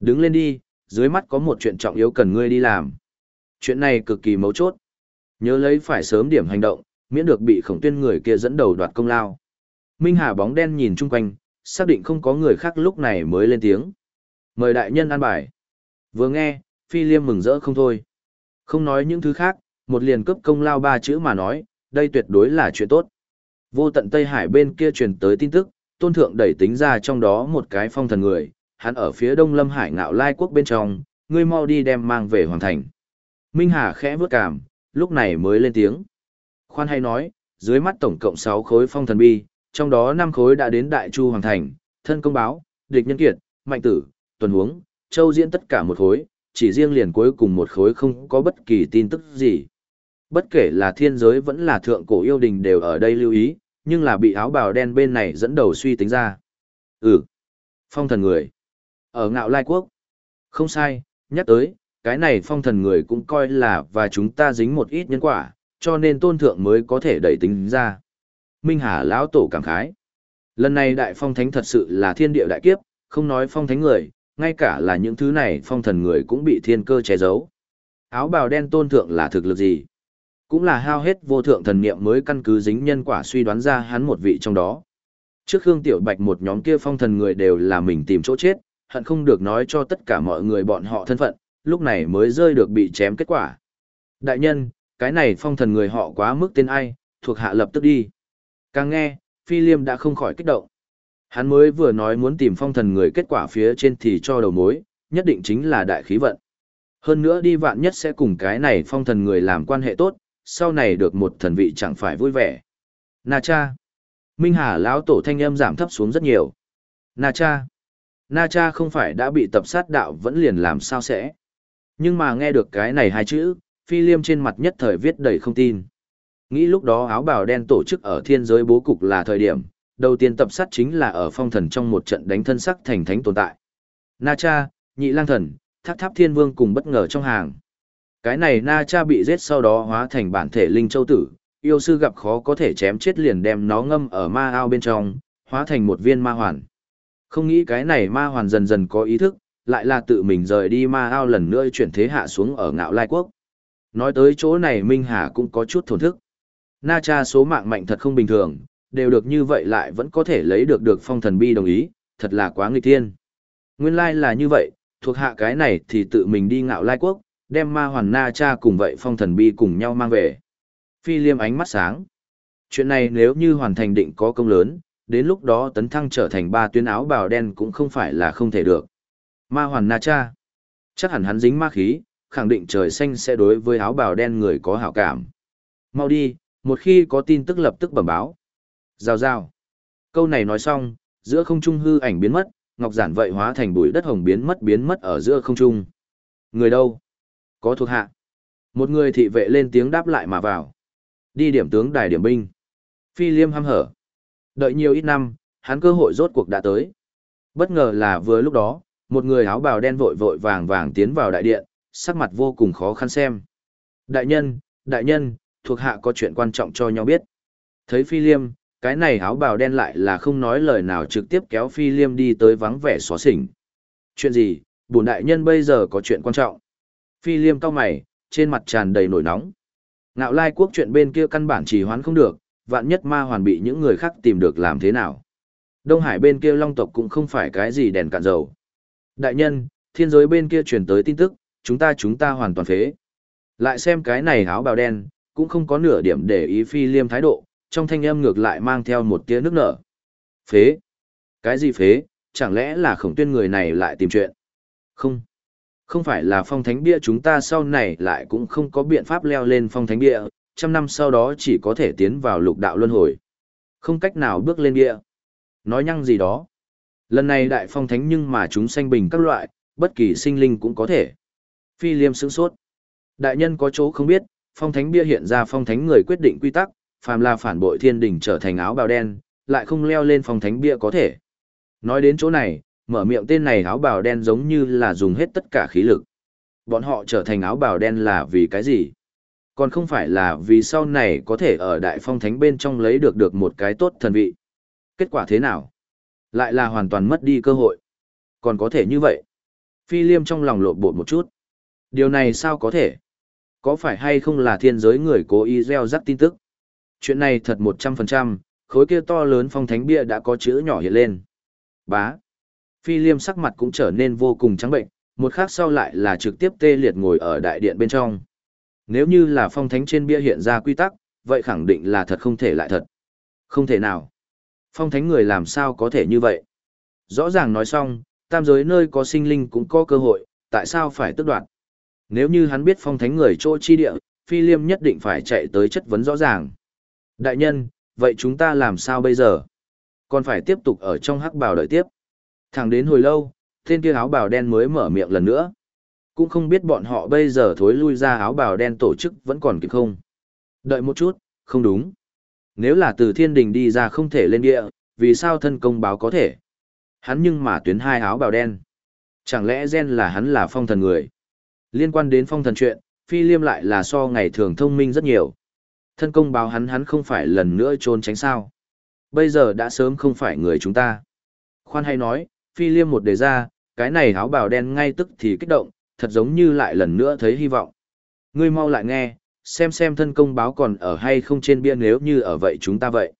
đứng lên đi dưới mắt có một chuyện trọng yếu cần ngươi đi làm. Chuyện này cực kỳ mấu chốt. Nhớ lấy phải sớm điểm hành động miễn được bị khổng tuyên người kia dẫn đầu đoạt công lao. Minh hà bóng đen nhìn chung quanh xác định không có người khác lúc này mới lên tiếng. Mời đại nhân an bài. Vừa nghe phi liêm mừng rỡ không thôi. Không nói những thứ khác, một liền cấp công lao ba chữ mà nói, đây tuyệt đối là chuyện tốt. Vô tận Tây Hải bên kia truyền tới tin tức, tôn thượng đẩy tính ra trong đó một cái phong thần người, hắn ở phía đông lâm hải ngạo lai quốc bên trong, ngươi mau đi đem mang về hoàng thành. Minh Hà khẽ vớt cảm, lúc này mới lên tiếng. Khoan hay nói, dưới mắt tổng cộng 6 khối phong thần bi, trong đó 5 khối đã đến đại chu hoàng thành, thân công báo, địch nhân kiệt, mạnh tử, tuần huống, châu diễn tất cả một khối, chỉ riêng liền cuối cùng một khối không có bất kỳ tin tức gì. Bất kể là thiên giới vẫn là thượng cổ yêu đình đều ở đây lưu ý, nhưng là bị áo bào đen bên này dẫn đầu suy tính ra. Ừ, phong thần người. Ở ngạo lai quốc. Không sai, nhắc tới, cái này phong thần người cũng coi là và chúng ta dính một ít nhân quả, cho nên tôn thượng mới có thể đẩy tính ra. Minh Hà lão tổ cảm khái. Lần này đại phong thánh thật sự là thiên địa đại kiếp, không nói phong thánh người, ngay cả là những thứ này phong thần người cũng bị thiên cơ che giấu. Áo bào đen tôn thượng là thực lực gì? Cũng là hao hết vô thượng thần niệm mới căn cứ dính nhân quả suy đoán ra hắn một vị trong đó. Trước Khương Tiểu Bạch một nhóm kia phong thần người đều là mình tìm chỗ chết, hận không được nói cho tất cả mọi người bọn họ thân phận, lúc này mới rơi được bị chém kết quả. Đại nhân, cái này phong thần người họ quá mức tên ai, thuộc hạ lập tức đi. Càng nghe, Phi Liêm đã không khỏi kích động. Hắn mới vừa nói muốn tìm phong thần người kết quả phía trên thì cho đầu mối, nhất định chính là đại khí vận. Hơn nữa đi vạn nhất sẽ cùng cái này phong thần người làm quan hệ tốt, sau này được một thần vị chẳng phải vui vẻ. Na cha. Minh Hà lão tổ thanh âm giảm thấp xuống rất nhiều. Na cha. Na cha không phải đã bị tập sát đạo vẫn liền làm sao sẽ. Nhưng mà nghe được cái này hai chữ, phi liêm trên mặt nhất thời viết đầy không tin. Nghĩ lúc đó áo bào đen tổ chức ở thiên giới bố cục là thời điểm, đầu tiên tập sát chính là ở phong thần trong một trận đánh thân sắc thành thánh tồn tại. Na cha, nhị lang thần, tháp tháp thiên vương cùng bất ngờ trong hàng. Cái này Na cha bị giết sau đó hóa thành bản thể linh châu tử, yêu sư gặp khó có thể chém chết liền đem nó ngâm ở ma ao bên trong, hóa thành một viên ma hoàn. Không nghĩ cái này ma hoàn dần dần có ý thức, lại là tự mình rời đi ma ao lần nữa chuyển thế hạ xuống ở ngạo lai quốc. Nói tới chỗ này Minh Hà cũng có chút thổn thức. Na cha số mạng mạnh thật không bình thường, đều được như vậy lại vẫn có thể lấy được được phong thần bi đồng ý, thật là quá nghịch thiên. Nguyên lai là như vậy, thuộc hạ cái này thì tự mình đi ngạo lai quốc, đem ma hoàn na cha cùng vậy phong thần bi cùng nhau mang về. Phi liêm ánh mắt sáng. Chuyện này nếu như hoàn thành định có công lớn, đến lúc đó tấn thăng trở thành ba tuyến áo bào đen cũng không phải là không thể được. Ma hoàn na cha. Chắc hẳn hắn dính ma khí, khẳng định trời xanh sẽ đối với áo bào đen người có hảo cảm. Mau đi, một khi có tin tức lập tức bẩm báo. Rào rào. Câu này nói xong, giữa không trung hư ảnh biến mất, ngọc giản vậy hóa thành bụi đất hồng biến mất biến mất ở giữa không trung. Người đâu? Có thuộc hạ. Một người thị vệ lên tiếng đáp lại mà vào. Đi điểm tướng đài điểm binh. Phi liêm hăm hở. Đợi nhiều ít năm, hắn cơ hội rốt cuộc đã tới. Bất ngờ là vừa lúc đó, một người áo bào đen vội vội vàng vàng tiến vào đại điện, sắc mặt vô cùng khó khăn xem. Đại nhân, đại nhân, thuộc hạ có chuyện quan trọng cho nhau biết. Thấy Phi Liêm, cái này áo bào đen lại là không nói lời nào trực tiếp kéo Phi Liêm đi tới vắng vẻ xóa xỉnh. Chuyện gì, bổn đại nhân bây giờ có chuyện quan trọng. Phi Liêm cao mày, trên mặt tràn đầy nổi nóng. Ngạo lai quốc chuyện bên kia căn bản chỉ hoán không được, vạn nhất ma hoàn bị những người khác tìm được làm thế nào. Đông Hải bên kia long tộc cũng không phải cái gì đèn cạn dầu. Đại nhân, thiên giới bên kia truyền tới tin tức, chúng ta chúng ta hoàn toàn phế. Lại xem cái này áo bào đen, cũng không có nửa điểm để ý phi liêm thái độ, trong thanh âm ngược lại mang theo một tia nước nở. Phế? Cái gì phế? Chẳng lẽ là khổng tuyên người này lại tìm chuyện? Không. Không phải là phong thánh bia chúng ta sau này lại cũng không có biện pháp leo lên phong thánh bia, trăm năm sau đó chỉ có thể tiến vào lục đạo luân hồi. Không cách nào bước lên bia. Nói nhăng gì đó. Lần này đại phong thánh nhưng mà chúng sanh bình các loại, bất kỳ sinh linh cũng có thể. Phi liêm sướng sốt. Đại nhân có chỗ không biết, phong thánh bia hiện ra phong thánh người quyết định quy tắc, phàm là phản bội thiên đình trở thành áo bào đen, lại không leo lên phong thánh bia có thể. Nói đến chỗ này, mở miệng tên này áo bào đen giống như là dùng hết tất cả khí lực. Bọn họ trở thành áo bào đen là vì cái gì? Còn không phải là vì sau này có thể ở đại phong thánh bên trong lấy được được một cái tốt thần vị. Kết quả thế nào? Lại là hoàn toàn mất đi cơ hội. Còn có thể như vậy. Phi liêm trong lòng lộn bột một chút. Điều này sao có thể? Có phải hay không là thiên giới người cố ý gieo rắc tin tức? Chuyện này thật một trăm phần trăm, khối kia to lớn phong thánh bia đã có chữ nhỏ hiện lên. Bá. Phi liêm sắc mặt cũng trở nên vô cùng trắng bệnh, một khắc sau lại là trực tiếp tê liệt ngồi ở đại điện bên trong. Nếu như là phong thánh trên bia hiện ra quy tắc, vậy khẳng định là thật không thể lại thật. Không thể nào. Phong thánh người làm sao có thể như vậy? Rõ ràng nói xong, tam giới nơi có sinh linh cũng có cơ hội, tại sao phải tức đoạt? Nếu như hắn biết phong thánh người chỗ chi địa, phi liêm nhất định phải chạy tới chất vấn rõ ràng. Đại nhân, vậy chúng ta làm sao bây giờ? Còn phải tiếp tục ở trong hắc bào đợi tiếp. Thẳng đến hồi lâu, tên kia áo bào đen mới mở miệng lần nữa. Cũng không biết bọn họ bây giờ thối lui ra áo bào đen tổ chức vẫn còn kịp không. Đợi một chút, không đúng. Nếu là từ thiên đình đi ra không thể lên địa, vì sao thân công báo có thể? Hắn nhưng mà tuyến hai áo bào đen. Chẳng lẽ gen là hắn là phong thần người? Liên quan đến phong thần chuyện, phi liêm lại là so ngày thường thông minh rất nhiều. Thân công báo hắn hắn không phải lần nữa trốn tránh sao. Bây giờ đã sớm không phải người chúng ta. Khoan hay nói, phi liêm một đề ra, cái này áo bào đen ngay tức thì kích động, thật giống như lại lần nữa thấy hy vọng. Ngươi mau lại nghe, xem xem thân công báo còn ở hay không trên bia nếu như ở vậy chúng ta vậy.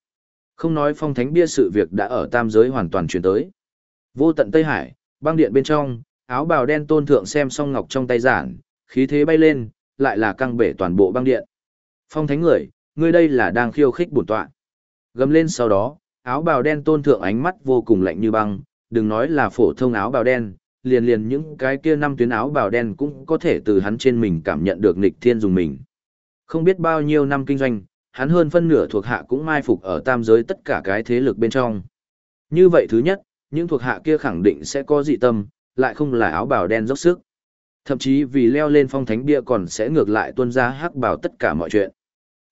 Không nói phong thánh bia sự việc đã ở tam giới hoàn toàn chuyển tới. Vô tận Tây Hải, băng điện bên trong, áo bào đen tôn thượng xem song ngọc trong tay giản, khí thế bay lên, lại là căng bể toàn bộ băng điện. Phong thánh người, ngươi đây là đang khiêu khích bổn tọa. Gầm lên sau đó, áo bào đen tôn thượng ánh mắt vô cùng lạnh như băng, đừng nói là phổ thông áo bào đen, liền liền những cái kia năm tuyến áo bào đen cũng có thể từ hắn trên mình cảm nhận được nghịch thiên dùng mình. Không biết bao nhiêu năm kinh doanh, hắn hơn phân nửa thuộc hạ cũng mai phục ở tam giới tất cả cái thế lực bên trong. Như vậy thứ nhất, những thuộc hạ kia khẳng định sẽ có dị tâm, lại không là áo bào đen dốc sức. Thậm chí vì leo lên phong thánh bia còn sẽ ngược lại tuân ra hắc bảo tất cả mọi chuyện.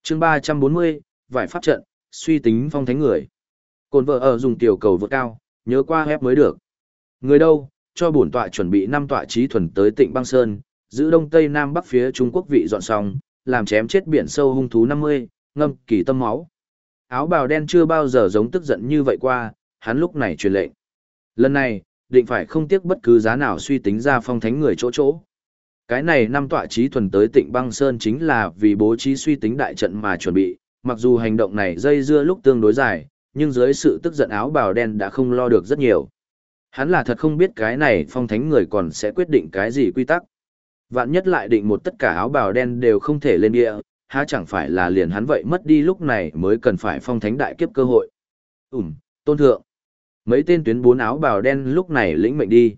chương 340, vải pháp trận, suy tính phong thánh người. Cồn vợ ở dùng tiểu cầu vượt cao, nhớ qua hép mới được. Người đâu, cho bổn tọa chuẩn bị năm tọa trí thuần tới tịnh băng sơn, giữ đông tây nam bắc phía Trung Quốc vị dọn xong, làm chém chết biển sâu hung thú 50, ngâm kỳ tâm máu. Áo bào đen chưa bao giờ giống tức giận như vậy qua, hắn lúc này truyền lệnh. Lần này, định phải không tiếc bất cứ giá nào suy tính ra phong thánh người chỗ chỗ. Cái này năm tọa trí thuần tới tịnh băng sơn chính là vì bố trí suy tính đại trận mà chuẩn bị, mặc dù hành động này dây dưa lúc tương đối dài, nhưng dưới sự tức giận áo bào đen đã không lo được rất nhiều. Hắn là thật không biết cái này phong thánh người còn sẽ quyết định cái gì quy tắc. Vạn nhất lại định một tất cả áo bào đen đều không thể lên địa, há chẳng phải là liền hắn vậy mất đi lúc này mới cần phải phong thánh đại kiếp cơ hội. Ừm, tôn thượng. Mấy tên tuyến bốn áo bào đen lúc này lĩnh mệnh đi.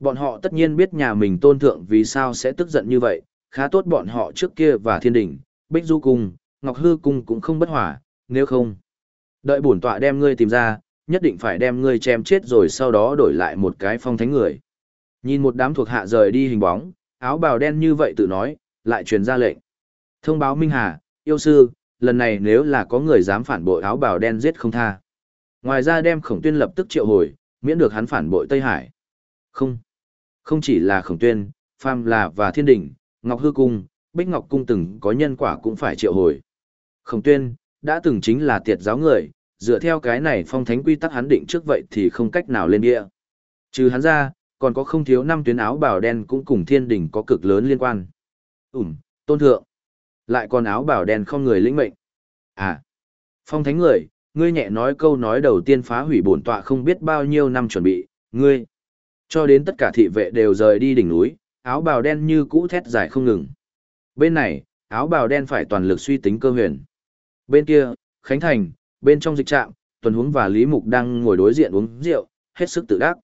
Bọn họ tất nhiên biết nhà mình tôn thượng vì sao sẽ tức giận như vậy, khá tốt bọn họ trước kia và thiên đỉnh, bích du cung, ngọc hư cung cũng không bất hỏa, nếu không. Đợi bổn tọa đem ngươi tìm ra, nhất định phải đem ngươi chém chết rồi sau đó đổi lại một cái phong thánh người. Nhìn một đám thuộc hạ rời đi hình bóng, áo bào đen như vậy tự nói, lại truyền ra lệnh. Thông báo Minh Hà, yêu sư, lần này nếu là có người dám phản bội áo bào đen giết không tha. Ngoài ra đem khổng tuyên lập tức triệu hồi, miễn được hắn phản bội Tây Hải. Không. Không chỉ là khổng tuyên, pham là và thiên đỉnh, ngọc hư cung, bích ngọc cung từng có nhân quả cũng phải triệu hồi. Khổng tuyên, đã từng chính là tiệt giáo người, dựa theo cái này phong thánh quy tắc hắn định trước vậy thì không cách nào lên địa. Trừ hắn ra, còn có không thiếu năm tuyến áo bào đen cũng cùng thiên đỉnh có cực lớn liên quan. Ừm, tôn thượng. Lại còn áo bào đen không người lĩnh mệnh. À, phong thánh người, ngươi nhẹ nói câu nói đầu tiên phá hủy bổn tọa không biết bao nhiêu năm chuẩn bị, ngươi. Cho đến tất cả thị vệ đều rời đi đỉnh núi, áo bào đen như cũ thét dài không ngừng. Bên này, áo bào đen phải toàn lực suy tính cơ huyền. Bên kia, Khánh Thành, bên trong dịch trạm, Tuần Huống và Lý Mục đang ngồi đối diện uống rượu, hết sức tự đắc.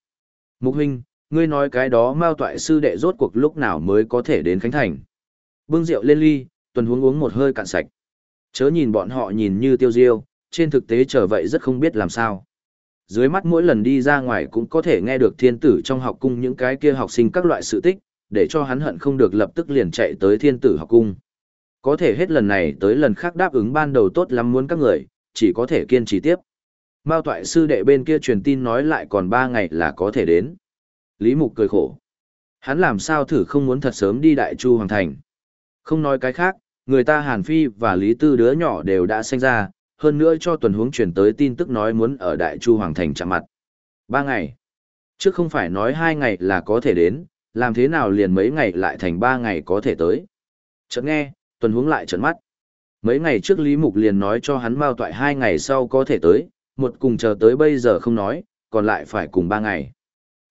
Mục huynh, ngươi nói cái đó Mao Toại sư đệ rốt cuộc lúc nào mới có thể đến Khánh Thành. Bưng rượu lên ly, Tuần Huống uống một hơi cạn sạch. Chớ nhìn bọn họ nhìn như tiêu diêu, trên thực tế trở vậy rất không biết làm sao. Dưới mắt mỗi lần đi ra ngoài cũng có thể nghe được thiên tử trong học cung những cái kia học sinh các loại sự tích, để cho hắn hận không được lập tức liền chạy tới thiên tử học cung. Có thể hết lần này tới lần khác đáp ứng ban đầu tốt lắm muốn các người, chỉ có thể kiên trì tiếp. Mao toại sư đệ bên kia truyền tin nói lại còn 3 ngày là có thể đến. Lý Mục cười khổ. Hắn làm sao thử không muốn thật sớm đi Đại Chu Hoàng Thành. Không nói cái khác, người ta Hàn Phi và Lý Tư đứa nhỏ đều đã sinh ra, hơn nữa cho tuần hướng truyền tới tin tức nói muốn ở Đại Chu Hoàng Thành chạm mặt. Ba ngày. Trước không phải nói hai ngày là có thể đến, làm thế nào liền mấy ngày lại thành ba ngày có thể tới. Chợt nghe, tuần hướng lại trợn mắt. Mấy ngày trước Lý Mục liền nói cho hắn Mao toại hai ngày sau có thể tới, một cùng chờ tới bây giờ không nói, còn lại phải cùng ba ngày.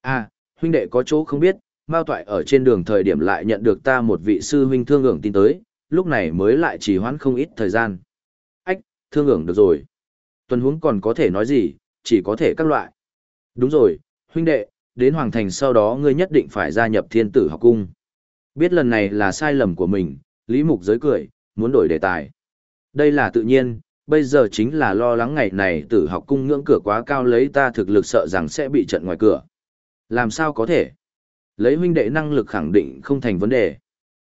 À, huynh đệ có chỗ không biết, Mao Toại ở trên đường thời điểm lại nhận được ta một vị sư huynh thương ưởng tin tới, lúc này mới lại chỉ hoãn không ít thời gian. Ách, thương ưởng được rồi. Tuần huống còn có thể nói gì, chỉ có thể các loại. Đúng rồi, huynh đệ, đến Hoàng Thành sau đó ngươi nhất định phải gia nhập thiên tử học cung. Biết lần này là sai lầm của mình, Lý Mục giới cười, muốn đổi đề tài. Đây là tự nhiên, bây giờ chính là lo lắng ngày này tử học cung ngưỡng cửa quá cao lấy ta thực lực sợ rằng sẽ bị trận ngoài cửa. Làm sao có thể? Lấy huynh đệ năng lực khẳng định không thành vấn đề.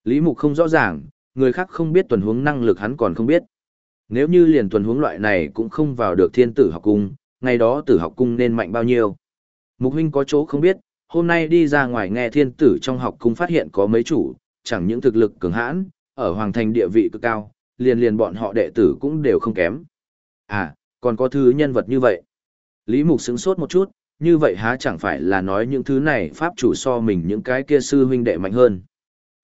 Lý Mục không rõ ràng, người khác không biết tuần huống năng lực hắn còn không biết. Nếu như liền tuần huống loại này cũng không vào được thiên tử học cung, ngày đó tử học cung nên mạnh bao nhiêu. Mục huynh có chỗ không biết, hôm nay đi ra ngoài nghe thiên tử trong học cung phát hiện có mấy chủ, chẳng những thực lực cường hãn, ở hoàng thành địa vị cực cao, liền liền bọn họ đệ tử cũng đều không kém. À, còn có thứ nhân vật như vậy. Lý Mục sững sốt một chút, như vậy há chẳng phải là nói những thứ này pháp chủ so mình những cái kia sư huynh đệ mạnh hơn.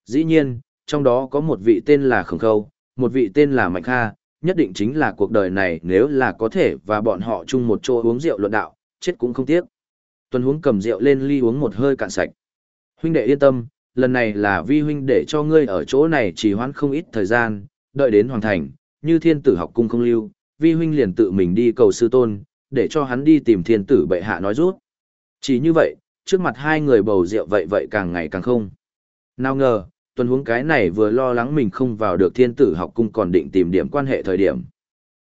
Dĩ nhiên, trong đó có một vị tên là Khổng Khâu, một vị tên là Mạnh Kha, nhất định chính là cuộc đời này nếu là có thể và bọn họ chung một chỗ uống rượu luận đạo, chết cũng không tiếc. Tuần Huống cầm rượu lên ly uống một hơi cạn sạch. Huynh đệ yên tâm, lần này là vi huynh để cho ngươi ở chỗ này chỉ hoãn không ít thời gian, đợi đến hoàn thành, như thiên tử học cung không lưu, vi huynh liền tự mình đi cầu sư tôn, để cho hắn đi tìm thiên tử bệ hạ nói rút. Chỉ như vậy, trước mặt hai người bầu rượu vậy vậy càng ngày càng không. Nào ngờ, tuần huống cái này vừa lo lắng mình không vào được thiên tử học cung còn định tìm điểm quan hệ thời điểm.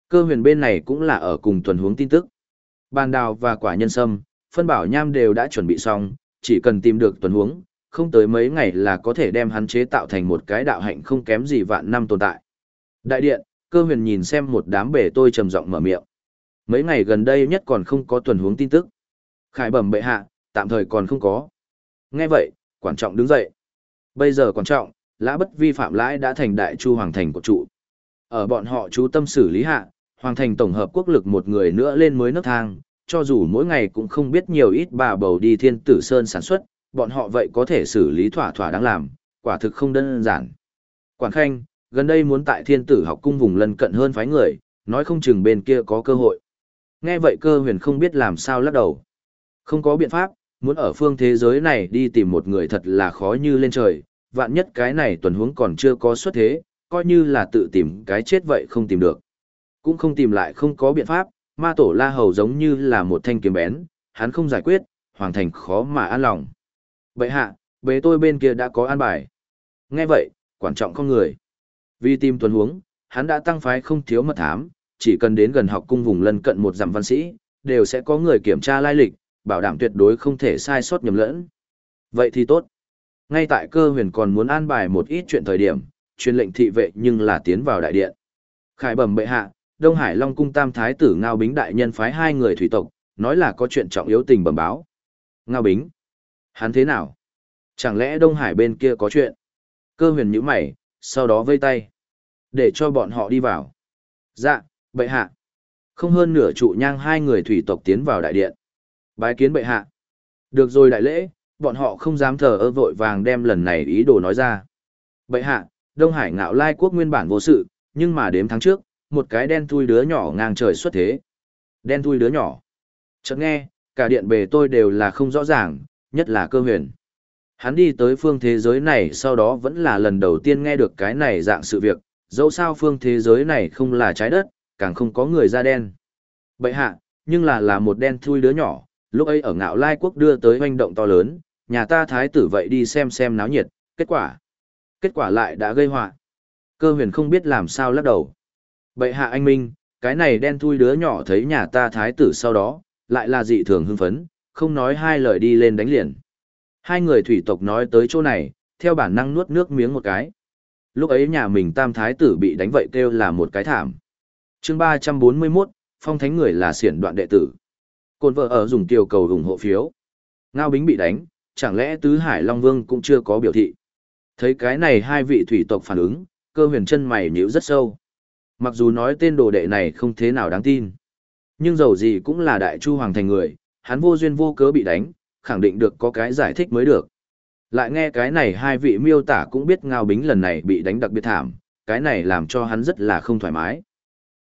Cơ huyền bên này cũng là ở cùng tuần huống tin tức. Bàn đào và quả nhân sâm, phân bảo nham đều đã chuẩn bị xong, chỉ cần tìm được tuần huống, không tới mấy ngày là có thể đem hắn chế tạo thành một cái đạo hạnh không kém gì vạn năm tồn tại. Đại điện, cơ huyền nhìn xem một đám bể tôi trầm giọng mở miệng. Mấy ngày gần đây nhất còn không có tuần huống tin tức. Khải bẩm bệ hạ, tạm thời còn không có. Nghe vậy, quan trọng đứng dậy. Bây giờ quan trọng, lã bất vi phạm lãi đã thành đại chu hoàng thành của trụ. Ở bọn họ chú tâm xử lý hạ, hoàng thành tổng hợp quốc lực một người nữa lên mới nấc thang, cho dù mỗi ngày cũng không biết nhiều ít bà bầu đi thiên tử sơn sản xuất, bọn họ vậy có thể xử lý thỏa thỏa đáng làm, quả thực không đơn giản. Quản Khanh, gần đây muốn tại thiên tử học cung vùng lân cận hơn phái người, nói không chừng bên kia có cơ hội. Nghe vậy cơ huyền không biết làm sao lắc đầu. Không có biện pháp, muốn ở phương thế giới này đi tìm một người thật là khó như lên trời, vạn nhất cái này tuần huống còn chưa có xuất thế, coi như là tự tìm cái chết vậy không tìm được. Cũng không tìm lại không có biện pháp, ma tổ la hầu giống như là một thanh kiếm bén, hắn không giải quyết, hoàng thành khó mà an lòng. Vậy hạ, bế tôi bên kia đã có an bài. Nghe vậy, quan trọng con người. Vì tìm tuần huống, hắn đã tăng phái không thiếu mật thám, chỉ cần đến gần học cung vùng lân cận một dặm văn sĩ, đều sẽ có người kiểm tra lai lịch, bảo đảm tuyệt đối không thể sai sót nhầm lẫn. Vậy thì tốt. Ngay tại cơ huyền còn muốn an bài một ít chuyện thời điểm, truyền lệnh thị vệ nhưng là tiến vào đại điện. Khải bẩm bệ hạ, Đông Hải Long cung tam thái tử Ngao Bính đại nhân phái hai người thủy tộc, nói là có chuyện trọng yếu tình bẩm báo. Ngao Bính? Hắn thế nào? Chẳng lẽ Đông Hải bên kia có chuyện? Cơ huyền nhíu mày, sau đó vây tay. Để cho bọn họ đi vào. Dạ, bệ hạ. Không hơn nửa trụ nhang hai người thủy tộc tiến vào đại điện. Bái kiến bệ hạ. Được rồi đại lễ, bọn họ không dám thờ ơ vội vàng đem lần này ý đồ nói ra. Bệ hạ, Đông Hải ngạo lai quốc nguyên bản vô sự, nhưng mà đếm tháng trước, một cái đen thui đứa nhỏ ngang trời xuất thế. Đen thui đứa nhỏ. Chợt nghe, cả điện bề tôi đều là không rõ ràng, nhất là cơ huyền. Hắn đi tới phương thế giới này sau đó vẫn là lần đầu tiên nghe được cái này dạng sự việc, dẫu sao phương thế giới này không là trái đất, càng không có người da đen. Bậy hạ, nhưng là là một đen thui đứa nhỏ, lúc ấy ở ngạo lai quốc đưa tới hoành động to lớn, nhà ta thái tử vậy đi xem xem náo nhiệt, kết quả. Kết quả lại đã gây họa Cơ huyền không biết làm sao lắc đầu. Bậy hạ anh Minh, cái này đen thui đứa nhỏ thấy nhà ta thái tử sau đó, lại là dị thường hưng phấn, không nói hai lời đi lên đánh liền. Hai người thủy tộc nói tới chỗ này, theo bản năng nuốt nước miếng một cái. Lúc ấy nhà mình tam thái tử bị đánh vậy kêu là một cái thảm. chương ba trăm bốn mươi 341, phong thánh người là siển đoạn đệ tử. Côn vợ ở dùng tiểu cầu ủng hộ phiếu. Ngao Bính bị đánh, chẳng lẽ Tứ Hải Long Vương cũng chưa có biểu thị. Thấy cái này hai vị thủy tộc phản ứng, cơ huyền chân mày nhíu rất sâu. Mặc dù nói tên đồ đệ này không thế nào đáng tin. Nhưng dầu gì cũng là đại chu hoàng thành người, hắn vô duyên vô cớ bị đánh, khẳng định được có cái giải thích mới được. Lại nghe cái này hai vị miêu tả cũng biết Ngao Bính lần này bị đánh đặc biệt thảm, cái này làm cho hắn rất là không thoải mái.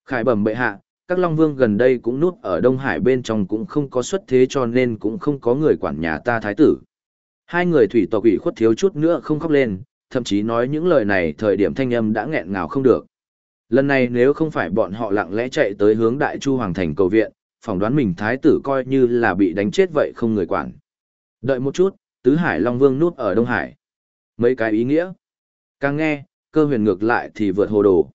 Khải bẩm bệ hạ, các Long Vương gần đây cũng nuốt ở Đông Hải bên trong cũng không có xuất thế cho nên cũng không có người quản nhà ta thái tử. Hai người thủy tộc ủy khuất thiếu chút nữa không khóc lên, thậm chí nói những lời này thời điểm thanh âm đã nghẹn ngào không được. Lần này nếu không phải bọn họ lặng lẽ chạy tới hướng Đại Chu Hoàng Thành cầu viện, phỏng đoán mình thái tử coi như là bị đánh chết vậy không người quản. Đợi một chút, Tứ Hải Long Vương núp ở Đông Hải. Mấy cái ý nghĩa. Càng nghe, cơ huyền ngược lại thì vượt hồ đồ.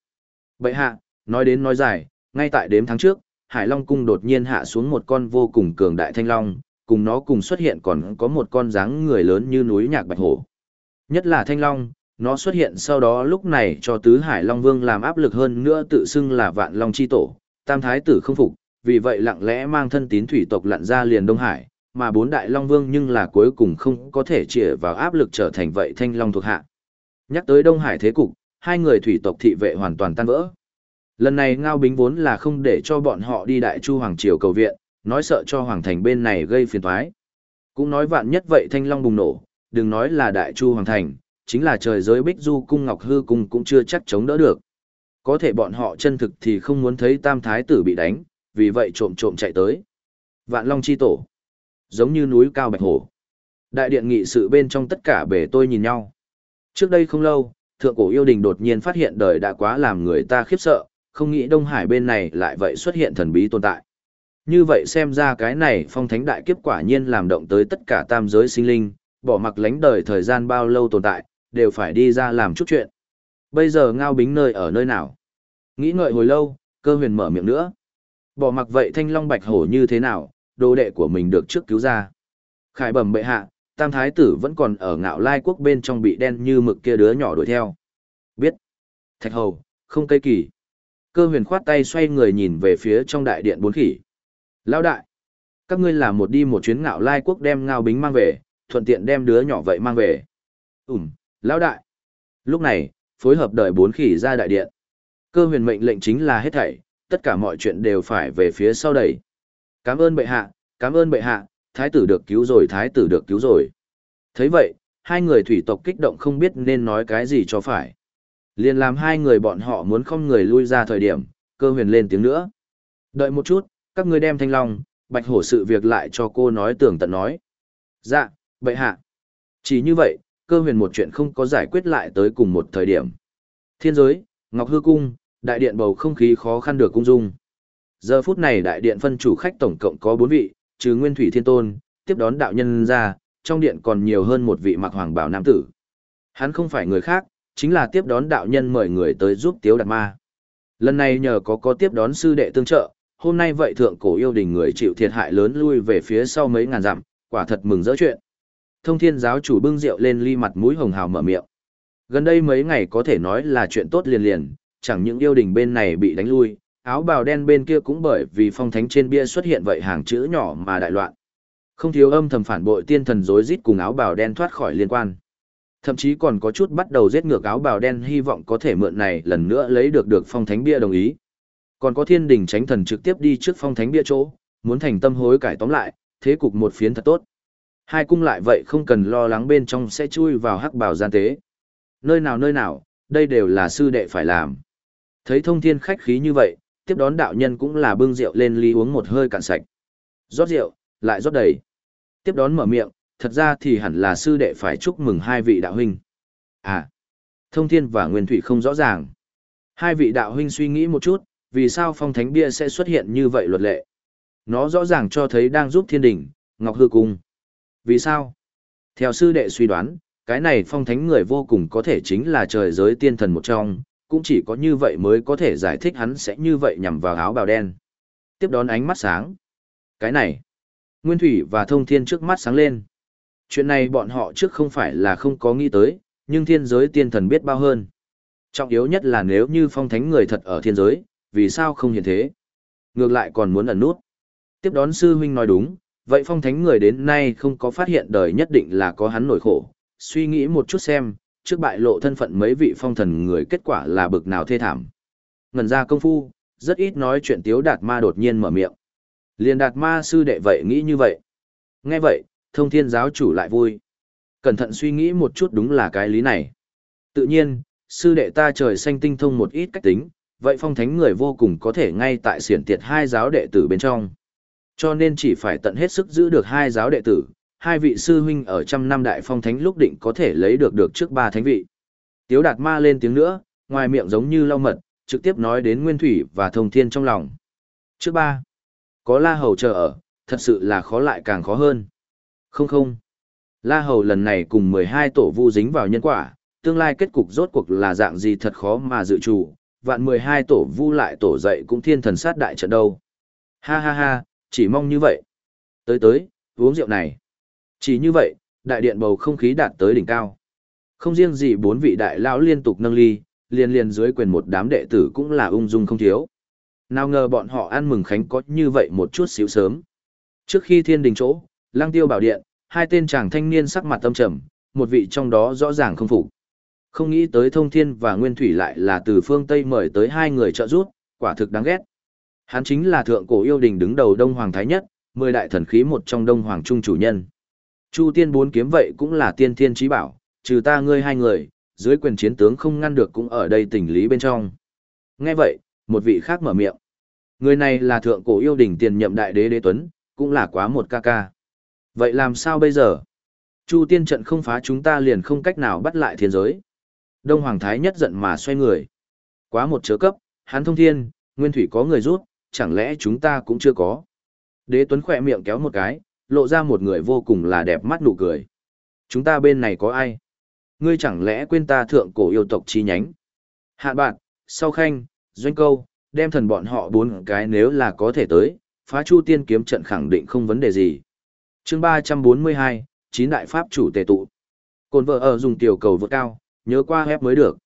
Bậy hạ, nói đến nói dài, ngay tại đếm tháng trước, Hải Long Cung đột nhiên hạ xuống một con vô cùng cường đại thanh long, cùng nó cùng xuất hiện còn có một con dáng người lớn như núi nhạc bạch hổ. Nhất là thanh long, nó xuất hiện sau đó lúc này cho Tứ Hải Long Vương làm áp lực hơn nữa tự xưng là Vạn Long Chi Tổ, Tam Thái Tử không phục, vì vậy lặng lẽ mang thân tín thủy tộc lặn ra liền Đông Hải, mà bốn Đại Long Vương nhưng là cuối cùng không có thể chĩa vào áp lực trở thành vậy Thanh Long thuộc hạ. Nhắc tới Đông Hải thế cục, hai người thủy tộc thị vệ hoàn toàn tan vỡ. Lần này Ngao Bính vốn là không để cho bọn họ đi Đại Chu Hoàng Triều cầu viện, nói sợ cho Hoàng Thành bên này gây phiền toái. Cũng nói vạn nhất vậy Thanh Long bùng nổ, đừng nói là Đại Chu Hoàng Thành, chính là trời giới Bích Du Cung Ngọc Hư Cung cũng chưa chắc chống đỡ được. Có thể bọn họ chân thực thì không muốn thấy Tam Thái tử bị đánh, vì vậy trộm trộm chạy tới. Vạn Long chi tổ, giống như núi cao bạch hổ. Đại điện nghị sự bên trong tất cả bề tôi nhìn nhau. Trước đây không lâu, thượng cổ yêu đình đột nhiên phát hiện đời đã quá làm người ta khiếp sợ, không nghĩ Đông Hải bên này lại vậy xuất hiện thần bí tồn tại. Như vậy xem ra cái này phong thánh đại kiếp quả nhiên làm động tới tất cả tam giới sinh linh, bỏ mặc lánh đời thời gian bao lâu tồn tại, đều phải đi ra làm chút chuyện. Bây giờ ngao bính nơi ở nơi nào? Nghĩ ngợi hồi lâu, cơ huyền mở miệng nữa. Bỏ mặc vậy thanh long bạch hổ như thế nào, đồ đệ của mình được trước cứu ra. Khải bẩm bệ hạ, tam thái tử vẫn còn ở ngạo lai quốc bên trong bị đen như mực kia đứa nhỏ đuổi theo. Biết. Thạch hầu, không cây kỳ. Cơ huyền khoát tay xoay người nhìn về phía trong đại điện bốn khỉ. Lão đại, các ngươi làm một đi một chuyến ngạo lai quốc đem ngao bính mang về, thuận tiện đem đứa nhỏ vậy mang về. Ừm, lão đại. Lúc này, phối hợp đợi bốn khỉ ra đại điện. Cơ huyền mệnh lệnh chính là hết thảy, tất cả mọi chuyện đều phải về phía sau đẩy. Cảm ơn bệ hạ, cảm ơn bệ hạ, thái tử được cứu rồi, thái tử được cứu rồi. thấy vậy, hai người thủy tộc kích động không biết nên nói cái gì cho phải. Liền làm hai người bọn họ muốn không người lui ra thời điểm, cơ huyền lên tiếng nữa. Đợi một chút, các ngươi đem thanh long, bạch hổ sự việc lại cho cô nói tường tận nói. Dạ, bệ hạ. Chỉ như vậy, cơ huyền một chuyện không có giải quyết lại tới cùng một thời điểm. Thiên giới, Ngọc Hư Cung, đại điện bầu không khí khó khăn được cung dung. Giờ phút này đại điện phân chủ khách tổng cộng có bốn vị, trừ Nguyên Thủy Thiên Tôn, tiếp đón đạo nhân ra, trong điện còn nhiều hơn một vị mặc hoàng bảo nam tử. Hắn không phải người khác, chính là tiếp đón đạo nhân mời người tới giúp Tiếu Đạt Ma. Lần này nhờ có có tiếp đón sư đệ tương trợ, hôm nay vậy thượng cổ yêu đình người chịu thiệt hại lớn lui về phía sau mấy ngàn dặm, quả thật mừng rỡ chuyện. Thông thiên giáo chủ bưng rượu lên ly mặt mũi hồng hào mở miệng. Gần đây mấy ngày có thể nói là chuyện tốt liền liền, chẳng những yêu đình bên này bị đánh lui, áo bào đen bên kia cũng bởi vì phong thánh trên bia xuất hiện vậy hàng chữ nhỏ mà đại loạn. Không thiếu âm thầm phản bội tiên thần rối rít cùng áo bào đen thoát khỏi liên quan. Thậm chí còn có chút bắt đầu giết ngược áo bào đen hy vọng có thể mượn này lần nữa lấy được được phong thánh bia đồng ý. Còn có thiên đình tránh thần trực tiếp đi trước phong thánh bia chỗ, muốn thành tâm hối cải tóm lại, thế cục một phiến thật tốt. Hai cung lại vậy không cần lo lắng bên trong sẽ chui vào hắc bào gian tế. Nơi nào nơi nào, đây đều là sư đệ phải làm. Thấy thông thiên khách khí như vậy, tiếp đón đạo nhân cũng là bưng rượu lên ly uống một hơi cạn sạch. Rót rượu, lại rót đầy. Tiếp đón mở miệng, thật ra thì hẳn là sư đệ phải chúc mừng hai vị đạo huynh. À, thông thiên và nguyên thủy không rõ ràng. Hai vị đạo huynh suy nghĩ một chút, vì sao phong thánh bia sẽ xuất hiện như vậy luật lệ. Nó rõ ràng cho thấy đang giúp thiên đình, Ngọc Hư Cung. Vì sao? Theo sư đệ suy đoán, cái này phong thánh người vô cùng có thể chính là trời giới tiên thần một trong, cũng chỉ có như vậy mới có thể giải thích hắn sẽ như vậy nhằm vào áo bào đen. Tiếp đón ánh mắt sáng. Cái này, Nguyên Thủy và Thông Thiên trước mắt sáng lên. Chuyện này bọn họ trước không phải là không có nghĩ tới, nhưng thiên giới tiên thần biết bao hơn. Trọng yếu nhất là nếu như phong thánh người thật ở thiên giới, vì sao không hiện thế? Ngược lại còn muốn ẩn nút. Tiếp đón sư huynh nói đúng, vậy phong thánh người đến nay không có phát hiện đời nhất định là có hắn nổi khổ. Suy nghĩ một chút xem, trước bại lộ thân phận mấy vị phong thần người kết quả là bực nào thê thảm. Ngần ra công phu, rất ít nói chuyện tiếu đạt ma đột nhiên mở miệng. Liền đạt ma sư đệ vậy nghĩ như vậy. Nghe vậy, thông thiên giáo chủ lại vui. Cẩn thận suy nghĩ một chút đúng là cái lý này. Tự nhiên, sư đệ ta trời xanh tinh thông một ít cách tính, vậy phong thánh người vô cùng có thể ngay tại siển tiệt hai giáo đệ tử bên trong. Cho nên chỉ phải tận hết sức giữ được hai giáo đệ tử, hai vị sư huynh ở trăm năm đại phong thánh lúc định có thể lấy được được trước ba thánh vị. Tiếu đạt ma lên tiếng nữa, ngoài miệng giống như lau mật, trực tiếp nói đến nguyên thủy và thông thiên trong lòng. Trước ba, có la hầu chờ ở, thật sự là khó lại càng khó hơn. Không không, la hầu lần này cùng 12 tổ vu dính vào nhân quả, tương lai kết cục rốt cuộc là dạng gì thật khó mà dự chủ, vạn 12 tổ vu lại tổ dậy cũng thiên thần sát đại trận đâu. Ha ha ha, chỉ mong như vậy. Tới tới, uống rượu này. Chỉ như vậy, đại điện bầu không khí đạt tới đỉnh cao. Không riêng gì bốn vị đại lão liên tục nâng ly, liên liên dưới quyền một đám đệ tử cũng là ung dung không thiếu. Nào ngờ bọn họ ăn mừng khánh có như vậy một chút xíu sớm. Trước khi thiên đình chỗ, lang tiêu bảo điện, hai tên chàng thanh niên sắc mặt tâm trầm, một vị trong đó rõ ràng không phục. Không nghĩ tới thông thiên và nguyên thủy lại là từ phương Tây mời tới hai người trợ giúp, quả thực đáng ghét. Hắn chính là thượng cổ yêu đình đứng đầu Đông Hoàng Thái Nhất, mười đại thần khí một trong Đông Hoàng Trung chủ nhân. Chu tiên bốn kiếm vậy cũng là tiên thiên trí bảo, trừ ta ngươi hai người, dưới quyền chiến tướng không ngăn được cũng ở đây tình lý bên trong. Nghe vậy, một vị khác mở miệng. Người này là thượng cổ yêu đình tiền nhậm đại đế đế tuấn, cũng là quá một ca ca. Vậy làm sao bây giờ? Chu tiên trận không phá chúng ta liền không cách nào bắt lại thiên giới. Đông Hoàng Thái nhất giận mà xoay người. Quá một chớ cấp, hắn thông thiên, nguyên thủy có người rút, chẳng lẽ chúng ta cũng chưa có. Đế Tuấn khỏe miệng kéo một cái, lộ ra một người vô cùng là đẹp mắt nụ cười. Chúng ta bên này có ai? Ngươi chẳng lẽ quên ta thượng cổ yêu tộc chi nhánh? Hạ bạn, sau khanh, doanh câu, đem thần bọn họ bốn cái nếu là có thể tới, phá chu tiên kiếm trận khẳng định không vấn đề gì. chương ba trăm bốn mươi hai, chín đại pháp chủ tề tụ. Cồn vợ ở dùng tiểu cầu vượt cao, nhớ qua hép mới được.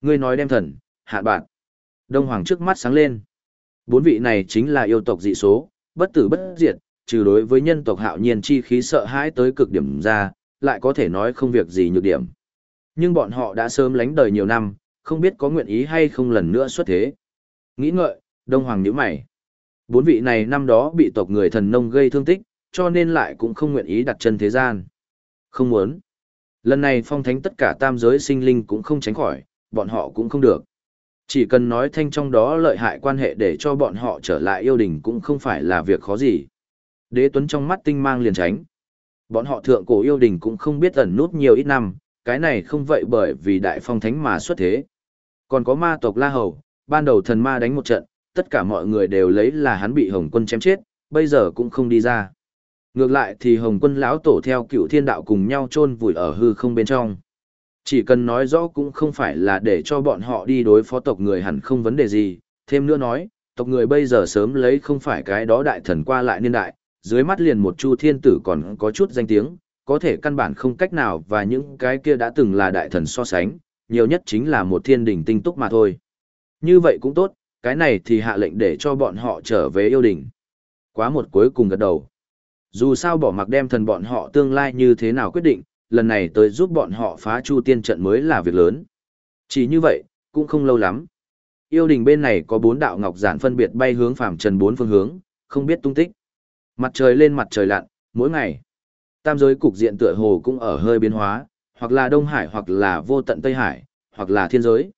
Ngươi nói đem thần, hạ bạn. Đông Hoàng trước mắt sáng lên. Bốn vị này chính là yêu tộc dị số, bất tử bất diệt, trừ đối với nhân tộc hạo nhiên chi khí sợ hãi tới cực điểm ra, lại có thể nói không việc gì nhược điểm. Nhưng bọn họ đã sớm lánh đời nhiều năm, không biết có nguyện ý hay không lần nữa xuất thế. Nghĩ ngợi, Đông Hoàng nhíu mày. Bốn vị này năm đó bị tộc người thần nông gây thương tích, cho nên lại cũng không nguyện ý đặt chân thế gian. Không muốn. Lần này phong thánh tất cả tam giới sinh linh cũng không tránh khỏi, bọn họ cũng không được. Chỉ cần nói thanh trong đó lợi hại quan hệ để cho bọn họ trở lại yêu đình cũng không phải là việc khó gì. Đế Tuấn trong mắt tinh mang liền tránh. Bọn họ thượng cổ yêu đình cũng không biết ẩn nút nhiều ít năm, cái này không vậy bởi vì đại phong thánh mà xuất thế. Còn có ma tộc La Hầu, ban đầu thần ma đánh một trận, tất cả mọi người đều lấy là hắn bị Hồng quân chém chết, bây giờ cũng không đi ra. Ngược lại thì Hồng quân lão tổ theo cựu thiên đạo cùng nhau chôn vùi ở hư không bên trong. Chỉ cần nói rõ cũng không phải là để cho bọn họ đi đối phó tộc người hẳn không vấn đề gì, thêm nữa nói, tộc người bây giờ sớm lấy không phải cái đó đại thần qua lại niên đại, dưới mắt liền một chu thiên tử còn có chút danh tiếng, có thể căn bản không cách nào và những cái kia đã từng là đại thần so sánh, nhiều nhất chính là một thiên đình tinh túc mà thôi. Như vậy cũng tốt, cái này thì hạ lệnh để cho bọn họ trở về yêu đình. Quá một cuối cùng gật đầu. Dù sao bỏ mặc đem thần bọn họ tương lai như thế nào quyết định, lần này tới giúp bọn họ phá chu tiên trận mới là việc lớn. Chỉ như vậy, cũng không lâu lắm. Yêu đình bên này có bốn đạo ngọc giản phân biệt bay hướng phàm trần bốn phương hướng, không biết tung tích. Mặt trời lên mặt trời lặn, mỗi ngày. Tam giới cục diện tựa hồ cũng ở hơi biến hóa, hoặc là Đông Hải hoặc là vô tận Tây Hải, hoặc là thiên giới.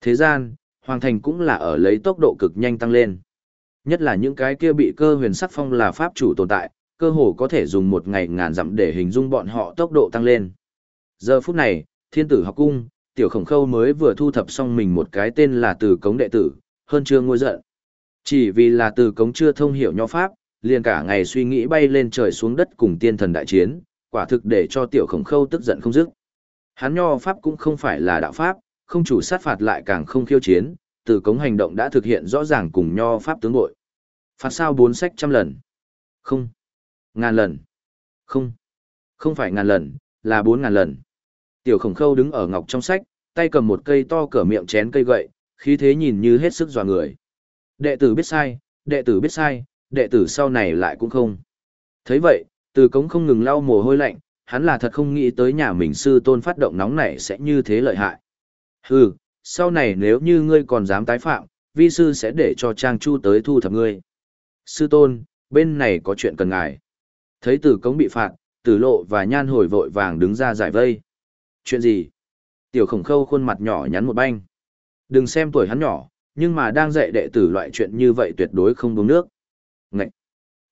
Thế gian, Hoàng Thành cũng là ở lấy tốc độ cực nhanh tăng lên. Nhất là những cái kia bị cơ huyền sắc phong là pháp chủ tồn tại, cơ hồ có thể dùng một ngày ngàn dặm để hình dung bọn họ tốc độ tăng lên. Giờ phút này, thiên tử học cung, tiểu khổng khâu mới vừa thu thập xong mình một cái tên là từ cống đệ tử, hơn chưa ngôi giận. Chỉ vì là từ cống chưa thông hiểu nho pháp, liền cả ngày suy nghĩ bay lên trời xuống đất cùng tiên thần đại chiến, quả thực để cho tiểu khổng khâu tức giận không dứt. Hắn nho pháp cũng không phải là đạo pháp, không chủ sát phạt lại càng không khiêu chiến, từ cống hành động đã thực hiện rõ ràng cùng nho pháp tướng bội. Phạt sao bốn sách trăm lần? Không. Ngàn lần. Không. Không phải ngàn lần, là bốn ngàn lần. Tiểu khổng khâu đứng ở ngọc trong sách, tay cầm một cây to cỡ miệng chén cây gậy, khí thế nhìn như hết sức dọa người. Đệ tử biết sai, đệ tử biết sai, đệ tử sau này lại cũng không. thấy vậy, từ cống không ngừng lau mồ hôi lạnh, hắn là thật không nghĩ tới nhà mình sư tôn phát động nóng này sẽ như thế lợi hại. Hừ, sau này nếu như ngươi còn dám tái phạm, vi sư sẽ để cho Trang Chu tới thu thập ngươi. Sư tôn, bên này có chuyện cần ngài. Thấy tử cống bị phạt, tử lộ và nhan hồi vội vàng đứng ra giải vây. Chuyện gì? Tiểu khổng khâu khuôn mặt nhỏ nhắn một banh. Đừng xem tuổi hắn nhỏ, nhưng mà đang dạy đệ tử loại chuyện như vậy tuyệt đối không đúng nước.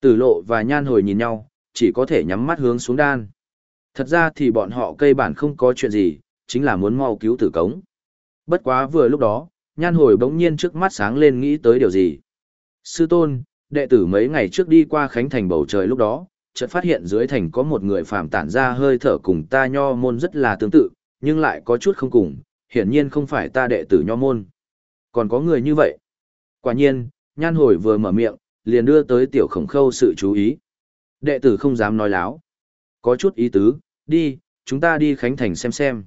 Tử lộ và nhan hồi nhìn nhau, chỉ có thể nhắm mắt hướng xuống đan. Thật ra thì bọn họ cây bản không có chuyện gì, chính là muốn mau cứu tử cống. Bất quá vừa lúc đó, nhan hồi bỗng nhiên trước mắt sáng lên nghĩ tới điều gì. Sư tôn, đệ tử mấy ngày trước đi qua khánh thành bầu trời lúc đó, chợt phát hiện dưới thành có một người phàm tản ra hơi thở cùng ta nho môn rất là tương tự, nhưng lại có chút không cùng, hiển nhiên không phải ta đệ tử nho môn. Còn có người như vậy. Quả nhiên, nhan hồi vừa mở miệng, liền đưa tới tiểu khổng khâu sự chú ý. Đệ tử không dám nói láo. Có chút ý tứ, đi, chúng ta đi khánh thành xem xem.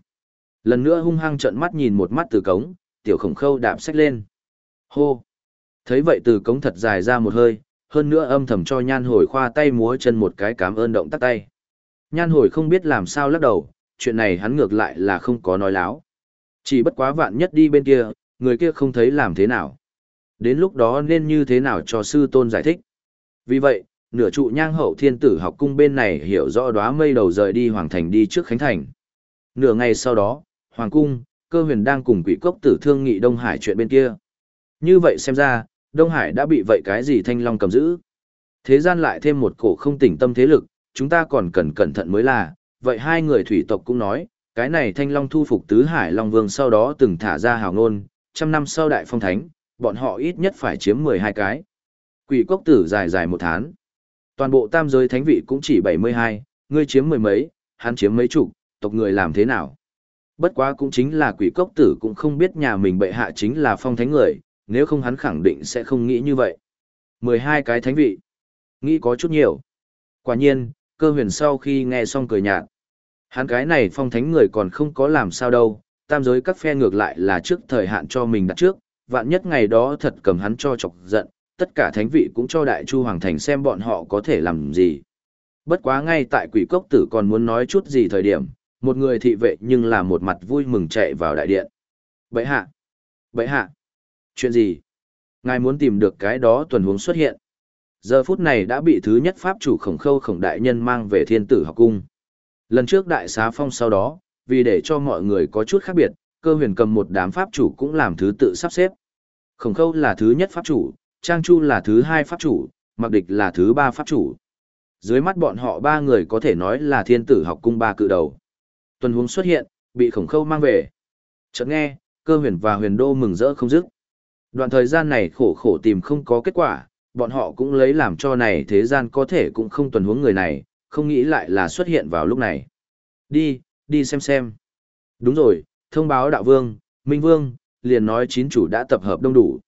Lần nữa hung hăng trợn mắt nhìn một mắt từ cống, tiểu khổng khâu đạp sách lên. Hô! Thấy vậy từ cống thật dài ra một hơi, hơn nữa âm thầm cho nhan hồi khoa tay múa chân một cái cảm ơn động tắt tay. Nhan hồi không biết làm sao lắc đầu, chuyện này hắn ngược lại là không có nói láo. Chỉ bất quá vạn nhất đi bên kia, người kia không thấy làm thế nào. Đến lúc đó nên như thế nào cho sư tôn giải thích. Vì vậy, nửa trụ nhang hậu thiên tử học cung bên này hiểu rõ đóa mây đầu rời đi hoàng thành đi trước khánh thành. Nửa ngày sau đó, hoàng cung, cơ huyền đang cùng quỷ cốc tử thương nghị Đông Hải chuyện bên kia. Như vậy xem ra, Đông Hải đã bị vậy cái gì thanh long cầm giữ. Thế gian lại thêm một cổ không tỉnh tâm thế lực, chúng ta còn cần cẩn thận mới là, vậy hai người thủy tộc cũng nói, cái này thanh long thu phục tứ hải long vương sau đó từng thả ra hào ngôn, trăm năm sau đại phong thánh, bọn họ ít nhất phải chiếm 12 cái. Quỷ cốc tử dài dài một tháng. Toàn bộ tam giới thánh vị cũng chỉ 72, ngươi chiếm mười mấy, hắn chiếm mấy chục, tộc người làm thế nào? Bất quá cũng chính là quỷ cốc tử cũng không biết nhà mình bệ hạ chính là phong thánh người, nếu không hắn khẳng định sẽ không nghĩ như vậy. 12 cái thánh vị. Nghĩ có chút nhiều. Quả nhiên, cơ huyền sau khi nghe xong cười nhạt. Hắn cái này phong thánh người còn không có làm sao đâu, tam giới các phe ngược lại là trước thời hạn cho mình đặt trước, vạn nhất ngày đó thật cầm hắn cho chọc giận, tất cả thánh vị cũng cho đại chu hoàng thành xem bọn họ có thể làm gì. Bất quá ngay tại quỷ cốc tử còn muốn nói chút gì thời điểm, một người thị vệ nhưng là một mặt vui mừng chạy vào đại điện. Bậy hạ! Bậy hạ! Chuyện gì? Ngài muốn tìm được cái đó tuần huống xuất hiện. Giờ phút này đã bị thứ nhất pháp chủ khổng khâu khổng đại nhân mang về thiên tử học cung. Lần trước đại xá phong sau đó, vì để cho mọi người có chút khác biệt, cơ huyền cầm một đám pháp chủ cũng làm thứ tự sắp xếp. Khổng khâu là thứ nhất pháp chủ, Trang Chu là thứ hai pháp chủ, Mặc Địch là thứ ba pháp chủ. Dưới mắt bọn họ ba người có thể nói là thiên tử học cung ba cự đầu. Tuần huống xuất hiện, bị khổng khâu mang về. Chợt nghe, cơ huyền và huyền đô mừng rỡ không dứt. Đoạn thời gian này khổ khổ tìm không có kết quả, bọn họ cũng lấy làm cho này thế gian có thể cũng không tuần huống người này, không nghĩ lại là xuất hiện vào lúc này. Đi, đi xem xem. Đúng rồi, thông báo đạo vương, minh vương, liền nói chín chủ đã tập hợp đông đủ.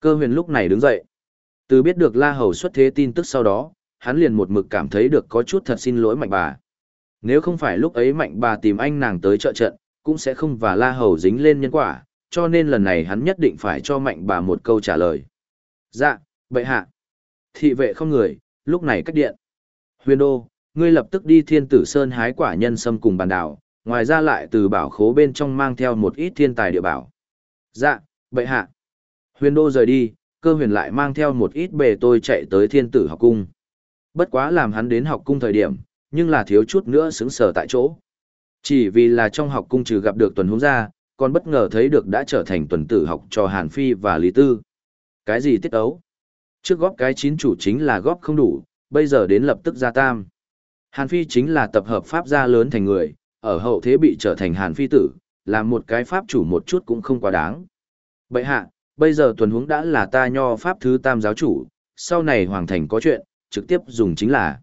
Cơ huyền lúc này đứng dậy. Từ biết được La Hầu xuất thế tin tức sau đó, hắn liền một mực cảm thấy được có chút thật xin lỗi mạnh bà. Nếu không phải lúc ấy mạnh bà tìm anh nàng tới trợ trận, cũng sẽ không và La Hầu dính lên nhân quả, cho nên lần này hắn nhất định phải cho mạnh bà một câu trả lời. Dạ, bệ hạ. Thị vệ không người, lúc này cách điện. Huyền đô, ngươi lập tức đi thiên tử sơn hái quả nhân sâm cùng bàn đảo, ngoài ra lại từ bảo khố bên trong mang theo một ít thiên tài địa bảo. Dạ, bệ hạ. Huyền đô rời đi, cơ huyền lại mang theo một ít bề tôi chạy tới thiên tử học cung. Bất quá làm hắn đến học cung thời điểm, nhưng là thiếu chút nữa xứng sở tại chỗ. Chỉ vì là trong học cung trừ gặp được tuần hướng ra, còn bất ngờ thấy được đã trở thành tuần tử học cho Hàn Phi và Lý Tư. Cái gì tiết ấu? Trước góp cái chín chủ chính là góp không đủ, bây giờ đến lập tức gia tam. Hàn Phi chính là tập hợp pháp gia lớn thành người, ở hậu thế bị trở thành Hàn Phi tử, làm một cái pháp chủ một chút cũng không quá đáng. Bậy hạ, bây giờ tuần huống đã là ta nho pháp thứ tam giáo chủ, sau này hoàng thành có chuyện, trực tiếp dùng chính là.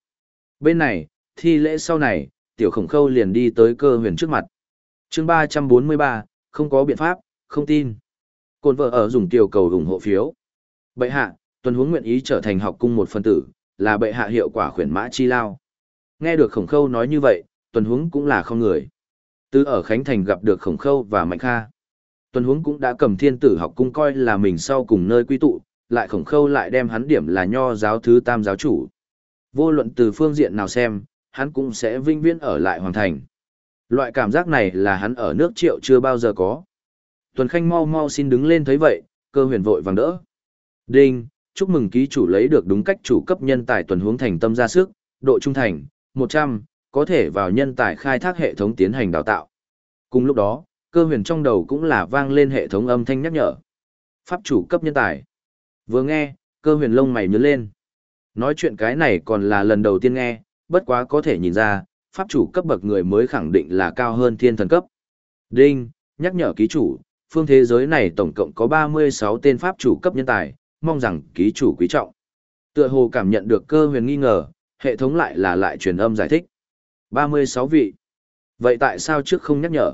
Bên này, thi lễ sau này, tiểu khổng khâu liền đi tới cơ huyền trước mặt. chương 343, không có biện pháp, không tin. Côn vợ ở dùng tiểu cầu ủng hộ phiếu. Bệ hạ, tuần huống nguyện ý trở thành học cung một phân tử, là bệ hạ hiệu quả khuyển mã chi lao. Nghe được khổng khâu nói như vậy, tuần huống cũng là không người. Từ ở Khánh Thành gặp được khổng khâu và mạnh kha. Tuần huống cũng đã cầm thiên tử học cung coi là mình sau cùng nơi quy tụ, lại khổng khâu lại đem hắn điểm là nho giáo thứ tam giáo chủ. Vô luận từ phương diện nào xem, hắn cũng sẽ vinh viễn ở lại hoàn thành. Loại cảm giác này là hắn ở nước triệu chưa bao giờ có. Tuần Khanh mau mau xin đứng lên thấy vậy, cơ huyền vội vàng đỡ. Đinh, chúc mừng ký chủ lấy được đúng cách chủ cấp nhân tài tuần hướng thành tâm ra sức, độ trung thành, 100, có thể vào nhân tài khai thác hệ thống tiến hành đào tạo. Cùng lúc đó, cơ huyền trong đầu cũng là vang lên hệ thống âm thanh nhắc nhở. Pháp chủ cấp nhân tài. Vừa nghe, cơ huyền lông mày nhớ lên. Nói chuyện cái này còn là lần đầu tiên nghe, bất quá có thể nhìn ra, pháp chủ cấp bậc người mới khẳng định là cao hơn thiên thần cấp. Đinh, nhắc nhở ký chủ, phương thế giới này tổng cộng có 36 tên pháp chủ cấp nhân tài, mong rằng ký chủ quý trọng. Tựa hồ cảm nhận được cơ huyền nghi ngờ, hệ thống lại là lại truyền âm giải thích. 36 vị. Vậy tại sao trước không nhắc nhở?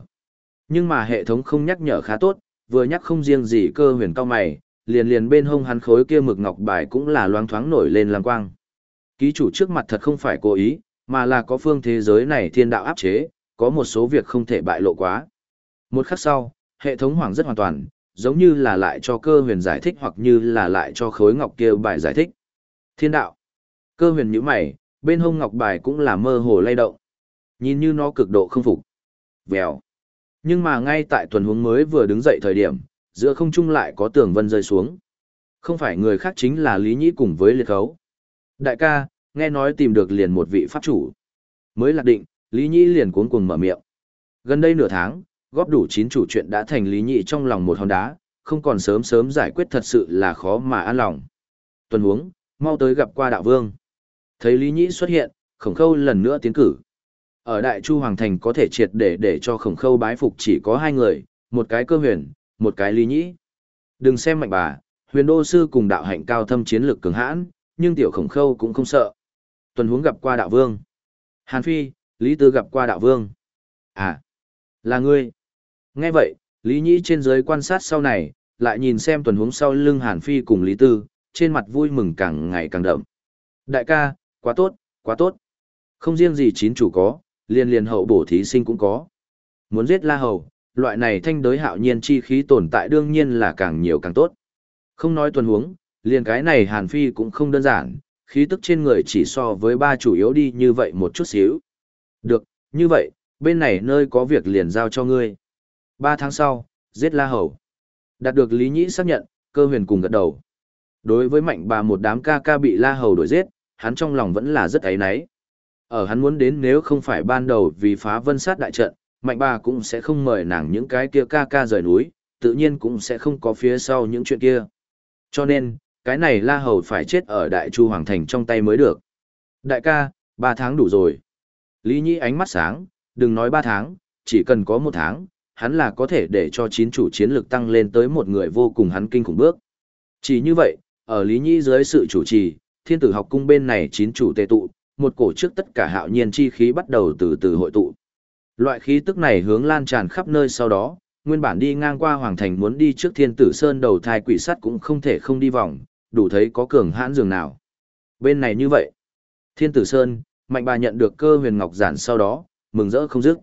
Nhưng mà hệ thống không nhắc nhở khá tốt, vừa nhắc không riêng gì cơ huyền cao mày, liền liền bên hông hắn khối kia mực ngọc bài cũng là loáng thoáng nổi lên làm quang. Ký chủ trước mặt thật không phải cố ý, mà là có phương thế giới này thiên đạo áp chế, có một số việc không thể bại lộ quá. Một khắc sau, hệ thống hoàng rất hoàn toàn, giống như là lại cho cơ huyền giải thích hoặc như là lại cho khối ngọc kia bài giải thích. Thiên đạo. Cơ huyền nhíu mày, bên hông ngọc bài cũng là mơ hồ lay động. Nhìn như nó cực độ không phục. Vèo. Nhưng mà ngay tại tuần huống mới vừa đứng dậy thời điểm, giữa không trung lại có tường vân rơi xuống. Không phải người khác chính là Lý Nhĩ cùng với liệt khấu. Đại ca, nghe nói tìm được liền một vị pháp chủ. Mới lạc định, Lý Nhĩ liền cuống cuồng mở miệng. Gần đây nửa tháng, góp đủ chín chủ chuyện đã thành Lý Nhĩ trong lòng một hòn đá, không còn sớm sớm giải quyết thật sự là khó mà an lòng. Tuần huống, mau tới gặp qua đạo vương. Thấy Lý Nhĩ xuất hiện, khổng khâu lần nữa tiến cử. Ở Đại Chu Hoàng Thành có thể triệt để để cho khổng khâu bái phục chỉ có hai người, một cái cơ huyền, một cái Lý Nhĩ. Đừng xem mạnh bà, huyền đô sư cùng đạo hạnh cao thâm chiến lược cường hãn, nhưng tiểu khổng khâu cũng không sợ. Tuần huống gặp qua đạo vương. Hàn Phi, Lý Tư gặp qua đạo vương. À, là ngươi. Nghe vậy, Lý Nhĩ trên dưới quan sát sau này, lại nhìn xem tuần huống sau lưng Hàn Phi cùng Lý Tư, trên mặt vui mừng càng ngày càng đậm. Đại ca, quá tốt, quá tốt. Không riêng gì chín chủ có, liền liền hậu bổ thí sinh cũng có. Muốn giết La Hầu, loại này thanh đới hạo nhiên chi khí tồn tại đương nhiên là càng nhiều càng tốt. Không nói tuần huống, liền cái này Hàn Phi cũng không đơn giản, khí tức trên người chỉ so với ba chủ yếu đi như vậy một chút xíu. Được, như vậy, bên này nơi có việc liền giao cho ngươi. Ba tháng sau, giết La Hầu. Đạt được Lý Nhĩ xác nhận, cơ huyền cùng gật đầu. Đối với mạnh bà một đám ca ca bị La Hầu đuổi giết, hắn trong lòng vẫn là rất ấy náy. Ở hắn muốn đến nếu không phải ban đầu vì phá vân sát đại trận, mạnh bà cũng sẽ không mời nàng những cái kia ca ca rời núi, tự nhiên cũng sẽ không có phía sau những chuyện kia. Cho nên, cái này La Hầu phải chết ở Đại Chu Hoàng Thành trong tay mới được. Đại ca, ba tháng đủ rồi. Lý Nhĩ ánh mắt sáng, đừng nói ba tháng, chỉ cần có một tháng, hắn là có thể để cho chín chủ chiến lực tăng lên tới một người vô cùng hắn kinh khủng bước. Chỉ như vậy, ở Lý Nhĩ dưới sự chủ trì, thiên tử học cung bên này chín chủ tề tụ, một cổ trước tất cả hạo nhiên chi khí bắt đầu từ từ hội tụ. Loại khí tức này hướng lan tràn khắp nơi sau đó, nguyên bản đi ngang qua hoàng thành muốn đi trước thiên tử sơn đầu thai quỷ sắt cũng không thể không đi vòng, đủ thấy có cường hãn dường nào. Bên này như vậy, thiên tử sơn, mạnh bà nhận được cơ huyền ngọc giản sau đó, mừng rỡ không dứt.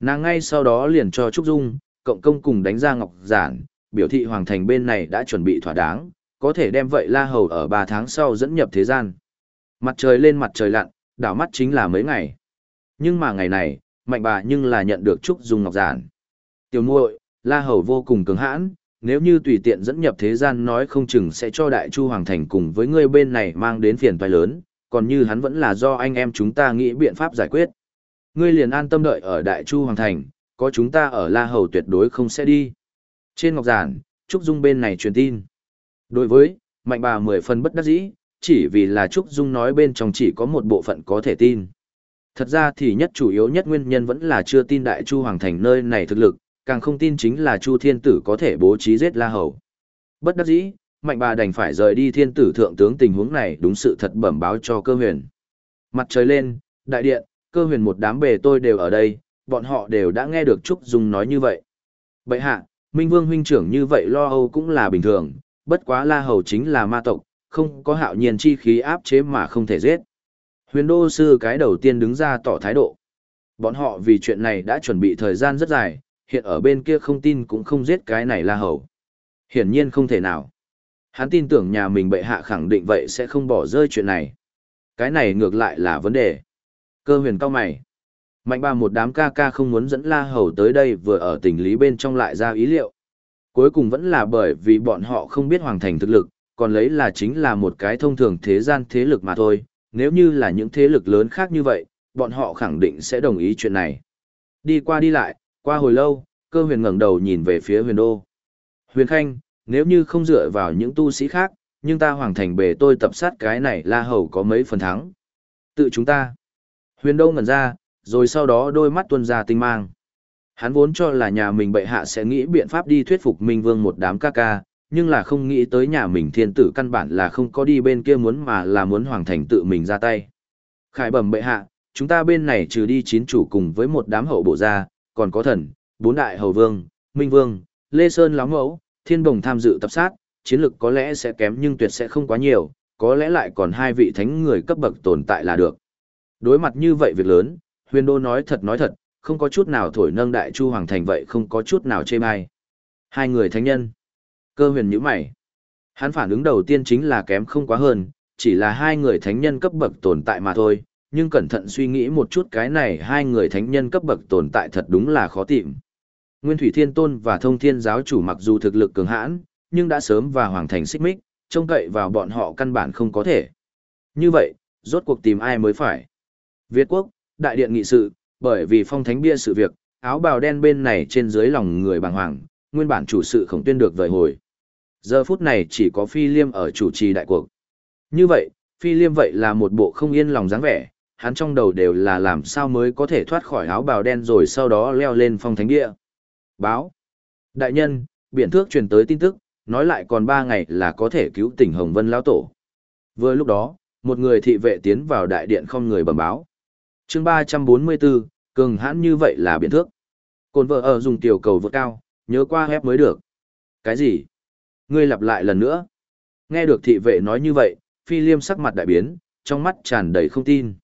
Nàng ngay sau đó liền cho Trúc Dung, cộng công cùng đánh ra ngọc giản, biểu thị hoàng thành bên này đã chuẩn bị thỏa đáng, có thể đem vậy la hầu ở 3 tháng sau dẫn nhập thế gian. Mặt trời lên mặt trời lặn, đảo mắt chính là mấy ngày. Nhưng mà ngày này, mạnh bà nhưng là nhận được Trúc Dung ngọc giản. Tiểu muội, la hầu vô cùng cứng hãn, nếu như tùy tiện dẫn nhập thế gian nói không chừng sẽ cho đại chu hoàng thành cùng với ngươi bên này mang đến phiền toái lớn, còn như hắn vẫn là do anh em chúng ta nghĩ biện pháp giải quyết. Ngươi liền an tâm đợi ở đại chu hoàng thành, có chúng ta ở La Hầu tuyệt đối không sẽ đi. Trên ngọc giản, Trúc Dung bên này truyền tin. Đối với, mạnh bà mười phần bất đắc dĩ, chỉ vì là Trúc Dung nói bên trong chỉ có một bộ phận có thể tin. Thật ra thì nhất chủ yếu nhất nguyên nhân vẫn là chưa tin đại chu hoàng thành nơi này thực lực, càng không tin chính là chu thiên tử có thể bố trí giết La Hầu. Bất đắc dĩ, mạnh bà đành phải rời đi thiên tử thượng tướng tình huống này đúng sự thật bẩm báo cho cơ huyền. Mặt trời lên, đại điện, cơ huyền một đám bề tôi đều ở đây, bọn họ đều đã nghe được Trúc Dung nói như vậy. Bậy hạ, Minh Vương huynh trưởng như vậy lo âu cũng là bình thường, bất quá La Hầu chính là ma tộc, không có hạo nhiên chi khí áp chế mà không thể giết. Huyền đô sư cái đầu tiên đứng ra tỏ thái độ. Bọn họ vì chuyện này đã chuẩn bị thời gian rất dài, hiện ở bên kia không tin cũng không giết cái này La Hầu. Hiển nhiên không thể nào. Hắn tin tưởng nhà mình bệ hạ khẳng định vậy sẽ không bỏ rơi chuyện này. Cái này ngược lại là vấn đề. Cơ huyền cao mày. Mạnh ba một đám ca ca không muốn dẫn La Hầu tới đây vừa ở tình lý bên trong lại ra ý liệu. Cuối cùng vẫn là bởi vì bọn họ không biết hoàng thành thực lực, còn lấy là chính là một cái thông thường thế gian thế lực mà thôi. Nếu như là những thế lực lớn khác như vậy, bọn họ khẳng định sẽ đồng ý chuyện này. Đi qua đi lại, qua hồi lâu, cơ huyền ngẩng đầu nhìn về phía huyền đô. Huyền Khanh, nếu như không dựa vào những tu sĩ khác, nhưng ta hoàng thành bề tôi tập sát cái này la hầu có mấy phần thắng. Tự chúng ta. Huyền đô ngẩn ra, rồi sau đó đôi mắt tuân ra tinh mang. Hắn vốn cho là nhà mình bệ hạ sẽ nghĩ biện pháp đi thuyết phục Minh Vương một đám ca ca, nhưng là không nghĩ tới nhà mình thiên tử căn bản là không có đi bên kia muốn mà là muốn hoàng thành tự mình ra tay. Khải bẩm bệ hạ, chúng ta bên này trừ đi chín chủ cùng với một đám hậu bộ gia, còn có thần, bốn đại hầu vương, minh vương, lê sơn lóng mẫu, thiên bồng tham dự tập sát, chiến lực có lẽ sẽ kém nhưng tuyệt sẽ không quá nhiều, có lẽ lại còn hai vị thánh người cấp bậc tồn tại là được. Đối mặt như vậy việc lớn, huyền đô nói thật nói thật, không có chút nào thổi nâng đại chu hoàng thành vậy không có chút nào chê bai. Hai người thánh nhân. Cơ huyền nhíu mày. Hắn phản ứng đầu tiên chính là kém không quá hơn, chỉ là hai người thánh nhân cấp bậc tồn tại mà thôi, nhưng cẩn thận suy nghĩ một chút cái này hai người thánh nhân cấp bậc tồn tại thật đúng là khó tìm. Nguyên Thủy Thiên Tôn và Thông Thiên Giáo chủ mặc dù thực lực cường hãn, nhưng đã sớm và Hoàng Thành xích mích, trông cậy vào bọn họ căn bản không có thể. Như vậy, rốt cuộc tìm ai mới phải? Việt Quốc, Đại Điện nghị sự, bởi vì phong thánh bia sự việc, áo bào đen bên này trên dưới lòng người bàng hoàng, nguyên bản chủ sự khổng tuyên được vời hồi. Giờ phút này chỉ có Phi Liêm ở chủ trì đại cuộc. Như vậy, Phi Liêm vậy là một bộ không yên lòng dáng vẻ, hắn trong đầu đều là làm sao mới có thể thoát khỏi áo bào đen rồi sau đó leo lên phong thánh địa. Báo. Đại nhân, biển thước truyền tới tin tức, nói lại còn ba ngày là có thể cứu tỉnh Hồng Vân Lão Tổ. Vừa lúc đó, một người thị vệ tiến vào đại điện không người bẩm báo. chương ba trăm bốn mươi 344, cường hãn như vậy là biển thước. Cồn vợ ở dùng tiểu cầu vượt cao, nhớ qua hép mới được. Cái gì? Ngươi lặp lại lần nữa. Nghe được thị vệ nói như vậy, phi liêm sắc mặt đại biến, trong mắt tràn đầy không tin.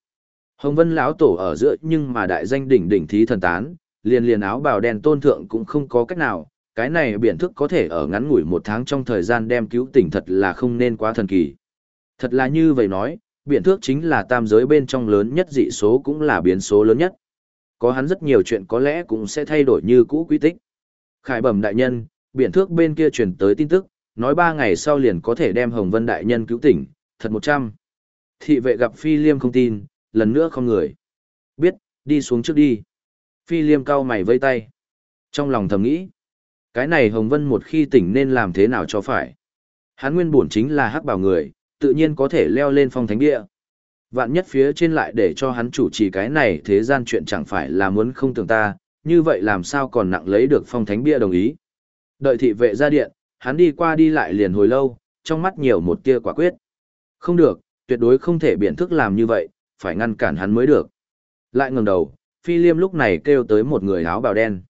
Hồng Vân lão tổ ở giữa nhưng mà đại danh đỉnh đỉnh thí thần tán, liền liền áo bào đen tôn thượng cũng không có cách nào, cái này biện thức có thể ở ngắn ngủi một tháng trong thời gian đem cứu tỉnh thật là không nên quá thần kỳ. Thật là như vậy nói, biện thước chính là tam giới bên trong lớn nhất dị số cũng là biến số lớn nhất. Có hắn rất nhiều chuyện có lẽ cũng sẽ thay đổi như cũ quy tích. Khải bẩm đại nhân, biện thước bên kia truyền tới tin tức, nói ba ngày sau liền có thể đem Hồng Vân đại nhân cứu tỉnh, thật một trăm. Thị vệ gặp Phi Liêm không tin, lần nữa không người. Biết, đi xuống trước đi. Phi liêm cao mày vây tay. Trong lòng thầm nghĩ, cái này Hồng Vân một khi tỉnh nên làm thế nào cho phải. Hán nguyên bổn chính là hắc bảo người, tự nhiên có thể leo lên phong thánh địa. Vạn nhất phía trên lại để cho hắn chủ trì cái này thế gian chuyện chẳng phải là muốn không tưởng ta, như vậy làm sao còn nặng lấy được phong thánh bia đồng ý. Đợi thị vệ ra điện, hắn đi qua đi lại liền hồi lâu, trong mắt nhiều một tia quả quyết. Không được, tuyệt đối không thể biện thức làm như vậy, phải ngăn cản hắn mới được. Lại ngẩng đầu, Phi Liêm lúc này kêu tới một người áo bào đen.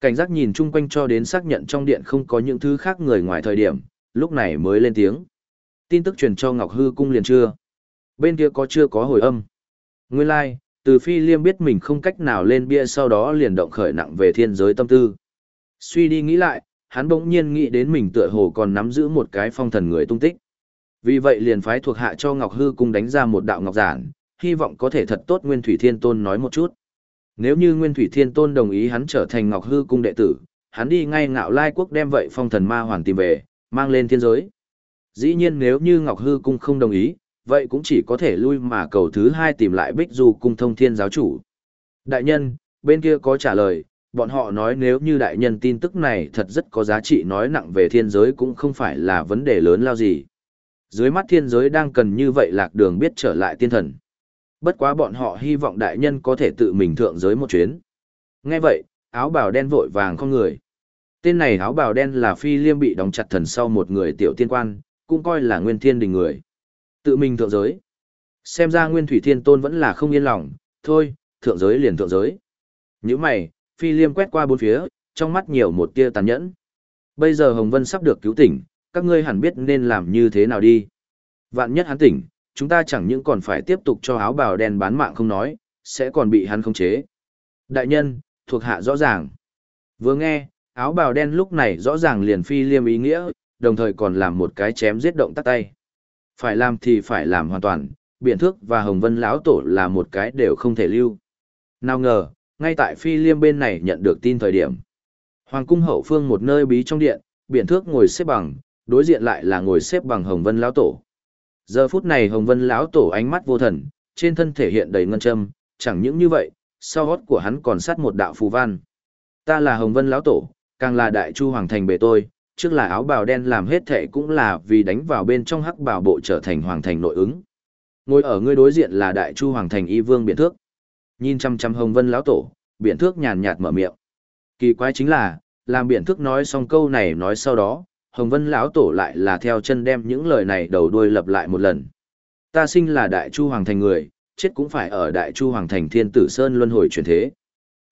Cảnh giác nhìn chung quanh cho đến xác nhận trong điện không có những thứ khác người ngoài thời điểm, lúc này mới lên tiếng. Tin tức truyền cho Ngọc Hư cung liền chưa. Bên kia có chưa có hồi âm. Nguyên lai, like, từ Phi Liêm biết mình không cách nào lên bia sau đó liền động khởi nặng về thiên giới tâm tư. Suy đi nghĩ lại, hắn bỗng nhiên nghĩ đến mình tựa hồ còn nắm giữ một cái phong thần người tung tích. Vì vậy liền phái thuộc hạ cho Ngọc Hư cung đánh ra một đạo ngọc giản, hy vọng có thể thật tốt Nguyên Thủy Thiên Tôn nói một chút. Nếu như Nguyên Thủy Thiên Tôn đồng ý hắn trở thành Ngọc Hư cung đệ tử, hắn đi ngay ngạo lai quốc đem vậy phong thần ma hoàn tìm về, mang lên thiên giới. Dĩ nhiên nếu như Ngọc Hư cung không đồng ý, vậy cũng chỉ có thể lui mà cầu thứ hai tìm lại Bích Du cung thông thiên giáo chủ. Đại nhân, bên kia có trả lời, bọn họ nói nếu như đại nhân tin tức này thật rất có giá trị nói nặng về thiên giới cũng không phải là vấn đề lớn lao gì. Dưới mắt thiên giới đang cần như vậy lạc đường biết trở lại tiên thần. Bất quá bọn họ hy vọng đại nhân có thể tự mình thượng giới một chuyến. Nghe vậy, áo bào đen vội vàng không người. Tên này áo bào đen là phi liêm bị đóng chặt thần sau một người tiểu tiên quan, cũng coi là nguyên thiên đình người. Tự mình thượng giới. Xem ra nguyên thủy thiên tôn vẫn là không yên lòng, thôi, thượng giới liền thượng giới. Những mày, phi liêm quét qua bốn phía, trong mắt nhiều một tia tàn nhẫn. Bây giờ Hồng Vân sắp được cứu tỉnh, các ngươi hẳn biết nên làm như thế nào đi. Vạn nhất hắn tỉnh, chúng ta chẳng những còn phải tiếp tục cho áo bào đen bán mạng không nói, sẽ còn bị hắn khống chế. Đại nhân, thuộc hạ rõ ràng. Vừa nghe, áo bào đen lúc này rõ ràng liền phi liêm ý nghĩa, đồng thời còn làm một cái chém giết động tắt tay. Phải làm thì phải làm hoàn toàn, biện thước và hồng vân lão tổ là một cái đều không thể lưu. Nào ngờ, ngay tại phi liêm bên này nhận được tin thời điểm. Hoàng cung hậu phương một nơi bí trong điện, biện thước ngồi xếp bằng, đối diện lại là ngồi xếp bằng hồng vân lão tổ. Giờ phút này Hồng Vân lão tổ ánh mắt vô thần, trên thân thể hiện đầy ngân châm, chẳng những như vậy, sau gót của hắn còn sát một đạo phù văn. Ta là Hồng Vân lão tổ, càng là đại chu hoàng thành bề tôi, trước là áo bào đen làm hết thệ cũng là vì đánh vào bên trong hắc bào bộ trở thành hoàng thành nội ứng. Ngồi ở ngươi đối diện là đại chu hoàng thành y vương biện thước. Nhìn chăm chăm Hồng Vân lão tổ, biện thước nhàn nhạt mở miệng. Kỳ quái chính là, làm biện thước nói xong câu này nói sau đó, Hồng Vân lão tổ lại là theo chân đem những lời này đầu đuôi lặp lại một lần. Ta sinh là Đại Chu hoàng thành người, chết cũng phải ở Đại Chu hoàng thành Thiên Tử Sơn luân hồi chuyển thế.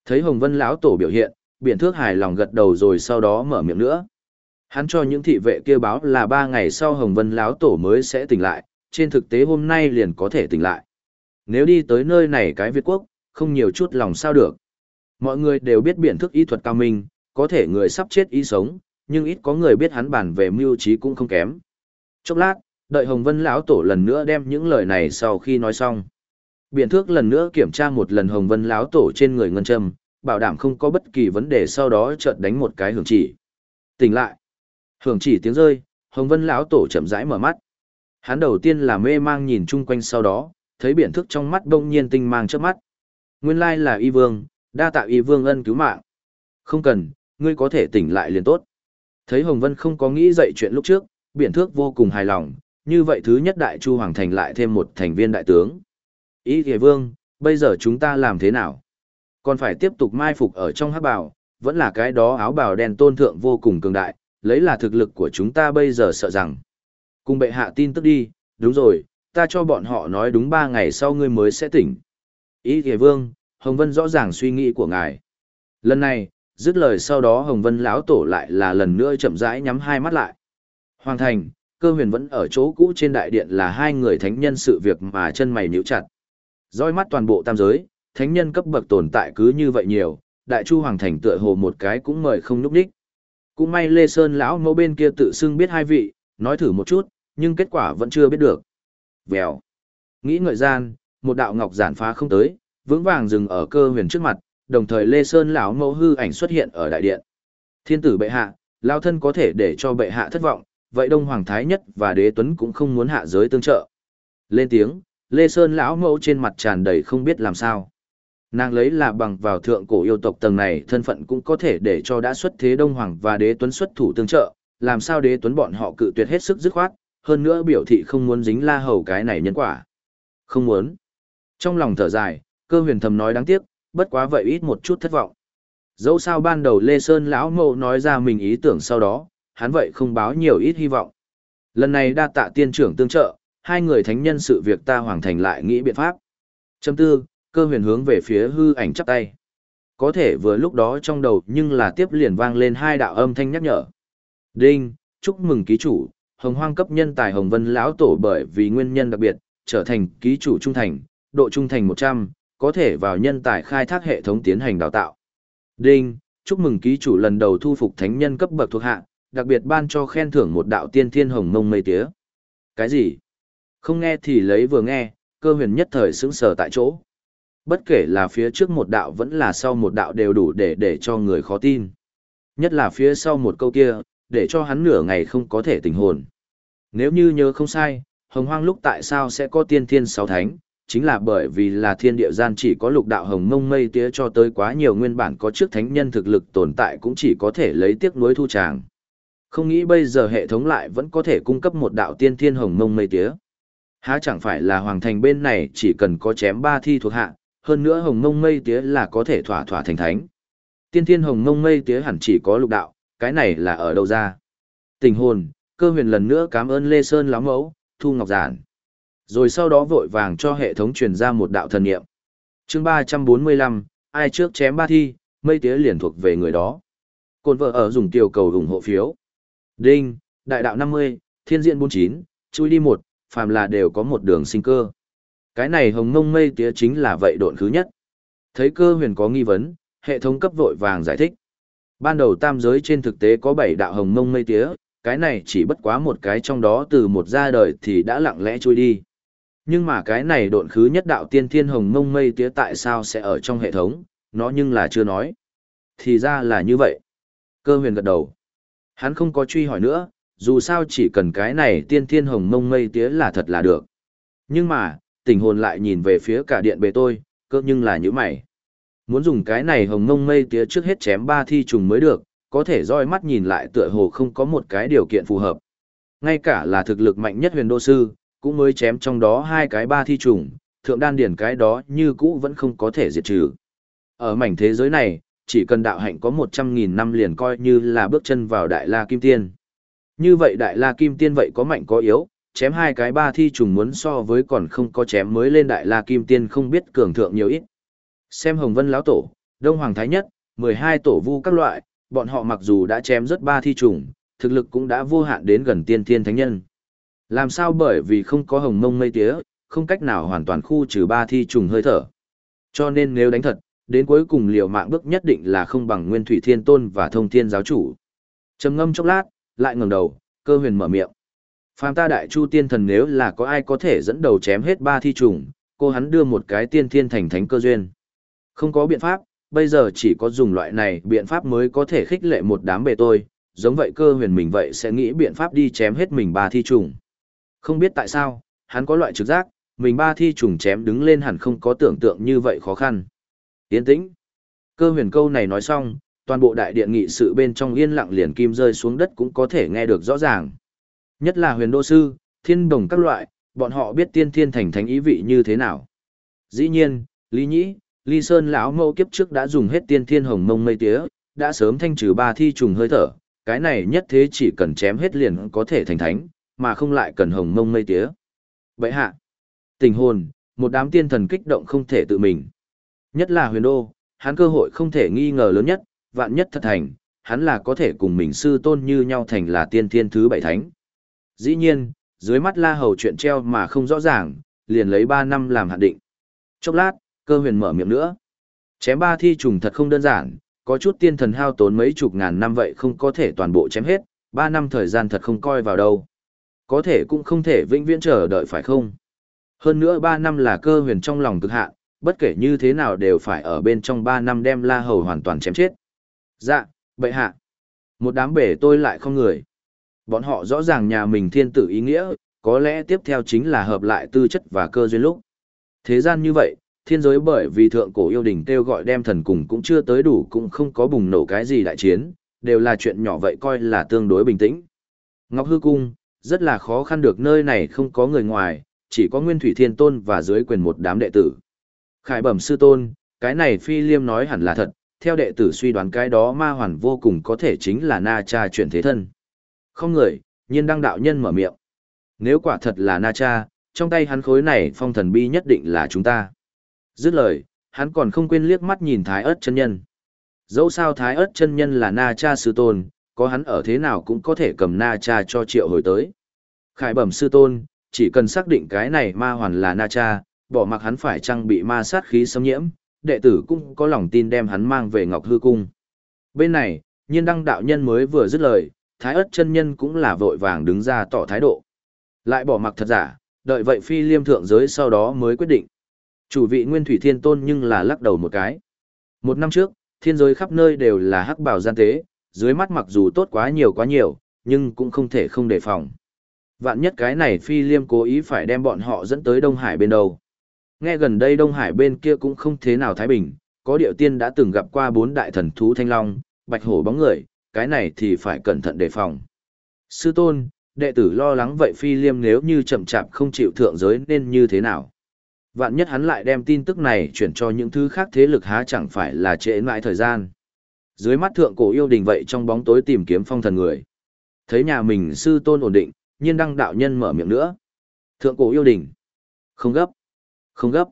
Thấy Hồng Vân lão tổ biểu hiện, Biện Thước hài lòng gật đầu rồi sau đó mở miệng nữa. Hắn cho những thị vệ kia báo là ba ngày sau Hồng Vân lão tổ mới sẽ tỉnh lại, trên thực tế hôm nay liền có thể tỉnh lại. Nếu đi tới nơi này cái Việt quốc, không nhiều chút lòng sao được. Mọi người đều biết biện thức y thuật cao minh, có thể người sắp chết y sống, nhưng ít có người biết hắn bản về mưu trí cũng không kém. Chốc lát, đợi Hồng Vân lão tổ lần nữa đem những lời này sau khi nói xong. Biện thước lần nữa kiểm tra một lần Hồng Vân lão tổ trên người ngân châm, bảo đảm không có bất kỳ vấn đề sau đó chợt đánh một cái hưởng chỉ. Tỉnh lại. Hưởng chỉ tiếng rơi, Hồng Vân lão tổ chậm rãi mở mắt. Hắn đầu tiên là mê mang nhìn chung quanh sau đó, thấy biện thức trong mắt đông nhiên tinh mang trước mắt. Nguyên lai là y vương, đa tạ y vương ân cứu mạng. Không cần, ngươi có thể tỉnh lại liền tốt. Thấy Hồng Vân không có nghĩ dậy chuyện lúc trước, biển thước vô cùng hài lòng, như vậy thứ nhất đại chu hoàng thành lại thêm một thành viên đại tướng. Ý kìa vương, bây giờ chúng ta làm thế nào? Còn phải tiếp tục mai phục ở trong hắc bào, vẫn là cái đó áo bào đen tôn thượng vô cùng cường đại, lấy là thực lực của chúng ta bây giờ sợ rằng. Cùng bệ hạ tin tức đi, đúng rồi, ta cho bọn họ nói đúng ba ngày sau ngươi mới sẽ tỉnh. Ý kìa vương, Hồng Vân rõ ràng suy nghĩ của ngài. Lần này, dứt lời sau đó Hồng Vân lão tổ lại là lần nữa chậm rãi nhắm hai mắt lại. Hoàng thành, cơ huyền vẫn ở chỗ cũ trên đại điện là hai người thánh nhân sự việc mà chân mày nhíu chặt. Dõi mắt toàn bộ tam giới, thánh nhân cấp bậc tồn tại cứ như vậy nhiều, đại chu hoàng thành tựa hồ một cái cũng mời không núp đích. Cũng may Lê Sơn lão mẫu bên kia tự xưng biết hai vị, nói thử một chút, nhưng kết quả vẫn chưa biết được. Vèo. Nghĩ ngợi gian, một đạo ngọc giản phá không tới, vững vàng dừng ở cơ huyền trước mặt, đồng thời Lê Sơn lão mẫu hư ảnh xuất hiện ở đại điện. Thiên tử bệ hạ, lao thân có thể để cho bệ hạ thất vọng, vậy Đông Hoàng Thái Nhất và Đế Tuấn cũng không muốn hạ giới tương trợ. Lên tiếng, Lê Sơn lão mẫu trên mặt tràn đầy không biết làm sao. Nàng lấy là bằng vào thượng cổ yêu tộc tầng này thân phận cũng có thể để cho đã xuất thế Đông Hoàng và Đế Tuấn xuất thủ tương trợ, làm sao Đế Tuấn bọn họ cự tuyệt hết sức dứt khoát, hơn nữa biểu thị không muốn dính la hầu cái này nhân quả. Không muốn. Trong lòng thở dài, cơ huyền thầm nói đáng tiếc, bất quá vậy ít một chút thất vọng. Dẫu sao ban đầu Lê Sơn lão mộ nói ra mình ý tưởng sau đó, hắn vậy không báo nhiều ít hy vọng. Lần này đa tạ tiên trưởng tương trợ, hai người thánh nhân sự việc ta hoàn thành lại nghĩ biện pháp. Châm tư, cơ huyền hướng về phía hư ảnh chắp tay. Có thể vừa lúc đó trong đầu nhưng là tiếp liền vang lên hai đạo âm thanh nhắc nhở. Đinh, chúc mừng ký chủ, hồng hoang cấp nhân tài hồng vân lão tổ bởi vì nguyên nhân đặc biệt, trở thành ký chủ trung thành, độ trung thành 100, có thể vào nhân tài khai thác hệ thống tiến hành đào tạo. Đinh, chúc mừng ký chủ lần đầu thu phục thánh nhân cấp bậc thuộc hạ, đặc biệt ban cho khen thưởng một đạo tiên thiên hồng mông mây tía. Cái gì? Không nghe thì lấy vừa nghe, cơ huyền nhất thời sững sờ tại chỗ. Bất kể là phía trước một đạo vẫn là sau một đạo đều đủ để để cho người khó tin. Nhất là phía sau một câu kia, để cho hắn nửa ngày không có thể tỉnh hồn. Nếu như nhớ không sai, hồng hoang lúc tại sao sẽ có tiên thiên sáu thánh, chính là bởi vì là thiên địa gian chỉ có lục đạo hồng mông mây tía cho tới quá nhiều nguyên bản có trước thánh nhân thực lực tồn tại cũng chỉ có thể lấy tiếc nuối thu tràng. Không nghĩ bây giờ hệ thống lại vẫn có thể cung cấp một đạo tiên thiên hồng mông mây tía. Há chẳng phải là hoàng thành bên này chỉ cần có chém ba thi thuộc hạ, hơn nữa hồng mông mây tía là có thể thỏa thỏa thành thánh. Tiên thiên hồng mông mây tía hẳn chỉ có lục đạo, cái này là ở đâu ra? Tình hồn, cơ huyền lần nữa cảm ơn Lê Sơn lắm mẫu, Thu Ngọc Giản. Rồi sau đó vội vàng cho hệ thống truyền ra một đạo thần niệm. chương ba trăm bốn mươi lăm ai trước chém ba thi, mây tía liền thuộc về người đó. Côn vợ ở dùng tiểu cầu ủng hộ phiếu. Đinh, đại đạo năm mươi thiên diện bốn chín chui đi một, phàm là đều có một đường sinh cơ. Cái này hồng mông mây tía chính là vậy độn khứ nhất. Thấy cơ huyền có nghi vấn, hệ thống cấp vội vàng giải thích. Ban đầu tam giới trên thực tế có bảy đạo hồng mông mây tía, cái này chỉ bất quá một cái trong đó từ một ra đời thì đã lặng lẽ trôi đi. Nhưng mà cái này độn khứ nhất đạo tiên thiên hồng mông mây tía tại sao sẽ ở trong hệ thống, nó nhưng là chưa nói. Thì ra là như vậy. Cơ huyền gật đầu. Hắn không có truy hỏi nữa, dù sao chỉ cần cái này tiên thiên hồng mông mây tía là thật là được. Nhưng mà, tình hồn lại nhìn về phía cả điện bề tôi, cơ nhưng là như mày. Muốn dùng cái này hồng mông mây tía trước hết chém ba thi trùng mới được, có thể roi mắt nhìn lại tựa hồ không có một cái điều kiện phù hợp. Ngay cả là thực lực mạnh nhất huyền đô sư, cũng mới chém trong đó hai cái ba thi trùng, thượng đan điển cái đó như cũ vẫn không có thể diệt trừ. Ở mảnh thế giới này, chỉ cần đạo hạnh có 100.000 năm liền coi như là bước chân vào đại la kim tiên. Như vậy đại la kim tiên vậy có mạnh có yếu, chém hai cái ba thi trùng muốn so với còn không có chém mới lên đại la kim tiên không biết cường thượng nhiều ít. Xem Hồng Vân lão tổ, Đông Hoàng Thái Nhất, 12 tổ vu các loại, bọn họ mặc dù đã chém rất ba thi trùng, thực lực cũng đã vô hạn đến gần tiên thiên thánh nhân. Làm sao bởi vì không có hồng mông mây tía, không cách nào hoàn toàn khu trừ ba thi trùng hơi thở. Cho nên nếu đánh thật, Đến cuối cùng liều mạng bước nhất định là không bằng Nguyên Thủy Thiên Tôn và Thông Thiên giáo chủ. Trầm ngâm chốc lát, lại ngẩng đầu, cơ huyền mở miệng. Phàm ta đại chu tiên thần nếu là có ai có thể dẫn đầu chém hết ba thi trùng, cô hắn đưa một cái tiên thiên thành thánh cơ duyên. Không có biện pháp, bây giờ chỉ có dùng loại này biện pháp mới có thể khích lệ một đám bề tôi, giống vậy cơ huyền mình vậy sẽ nghĩ biện pháp đi chém hết mình ba thi trùng. Không biết tại sao, hắn có loại trực giác, mình ba thi trùng chém đứng lên hẳn không có tưởng tượng như vậy khó khăn. Yên tĩnh. Cơ huyền câu này nói xong, toàn bộ đại điện nghị sự bên trong yên lặng liền kim rơi xuống đất cũng có thể nghe được rõ ràng. Nhất là huyền đô sư, thiên đồng các loại, bọn họ biết tiên thiên thành thánh ý vị như thế nào. Dĩ nhiên, Lý Nhĩ, Lý Sơn lão mâu kiếp trước đã dùng hết tiên thiên hồng mông mây tía, đã sớm thanh trừ ba thi trùng hơi thở, cái này nhất thế chỉ cần chém hết liền có thể thành thánh, mà không lại cần hồng mông mây tía. Vậy hạ, tình hồn, một đám tiên thần kích động không thể tự mình. Nhất là huyền đô, hắn cơ hội không thể nghi ngờ lớn nhất, vạn nhất thật thành, hắn là có thể cùng mình sư tôn như nhau thành là tiên thiên thứ bảy thánh. Dĩ nhiên, dưới mắt la hầu chuyện treo mà không rõ ràng, liền lấy 3 năm làm hạn định. Chốc lát, cơ huyền mở miệng nữa. Chém ba thi trùng thật không đơn giản, có chút tiên thần hao tốn mấy chục ngàn năm vậy không có thể toàn bộ chém hết, 3 năm thời gian thật không coi vào đâu. Có thể cũng không thể vĩnh viễn chờ đợi phải không? Hơn nữa 3 năm là cơ huyền trong lòng cực hạn, bất kể như thế nào đều phải ở bên trong 3 năm đem la hầu hoàn toàn chém chết. Dạ, bệ hạ. Một đám bể tôi lại không người. Bọn họ rõ ràng nhà mình thiên tử ý nghĩa, có lẽ tiếp theo chính là hợp lại tư chất và cơ duyên lúc. Thế gian như vậy, thiên giới bởi vì thượng cổ yêu đình kêu gọi đem thần cùng cũng chưa tới đủ cũng không có bùng nổ cái gì đại chiến, đều là chuyện nhỏ vậy coi là tương đối bình tĩnh. Ngọc Hư Cung, rất là khó khăn được nơi này không có người ngoài, chỉ có Nguyên Thủy Thiên Tôn và dưới quyền một đám đệ tử. Khải bẩm sư tôn, cái này phi liêm nói hẳn là thật, theo đệ tử suy đoán cái đó ma hoàn vô cùng có thể chính là na cha chuyển thế thân. Không người, nhiên đăng đạo nhân mở miệng. Nếu quả thật là na cha, trong tay hắn khối này phong thần bi nhất định là chúng ta. Dứt lời, hắn còn không quên liếc mắt nhìn thái ớt chân nhân. Dẫu sao thái ớt chân nhân là na cha sư tôn, có hắn ở thế nào cũng có thể cầm na cha cho triệu hồi tới. Khải bẩm sư tôn, chỉ cần xác định cái này ma hoàn là na cha, bỏ mặc hắn phải trang bị ma sát khí xâm nhiễm, đệ tử cũng có lòng tin đem hắn mang về Ngọc Hư Cung. Bên này, nhiên đăng đạo nhân mới vừa dứt lời, thái ớt chân nhân cũng là vội vàng đứng ra tỏ thái độ. Lại bỏ mặc thật giả, đợi vậy phi liêm thượng giới sau đó mới quyết định. Chủ vị nguyên thủy thiên tôn nhưng là lắc đầu một cái. Một năm trước, thiên giới khắp nơi đều là hắc bảo gian tế, dưới mắt mặc dù tốt quá nhiều quá nhiều, nhưng cũng không thể không đề phòng. Vạn nhất cái này phi liêm cố ý phải đem bọn họ dẫn tới Đông Hải bên đầu. Nghe gần đây Đông Hải bên kia cũng không thế nào thái bình, có điệu tiên đã từng gặp qua bốn đại thần thú thanh long, bạch hổ bóng người, cái này thì phải cẩn thận đề phòng. Sư tôn, đệ tử lo lắng vậy phi liêm nếu như chậm chạp không chịu thượng giới nên như thế nào? Vạn nhất hắn lại đem tin tức này chuyển cho những thứ khác thế lực há chẳng phải là trễ mãi thời gian. Dưới mắt thượng cổ yêu đình vậy trong bóng tối tìm kiếm phong thần người. Thấy nhà mình sư tôn ổn định, nhiên đăng đạo nhân mở miệng nữa. Thượng cổ yêu đình. Không gấp. Không gấp.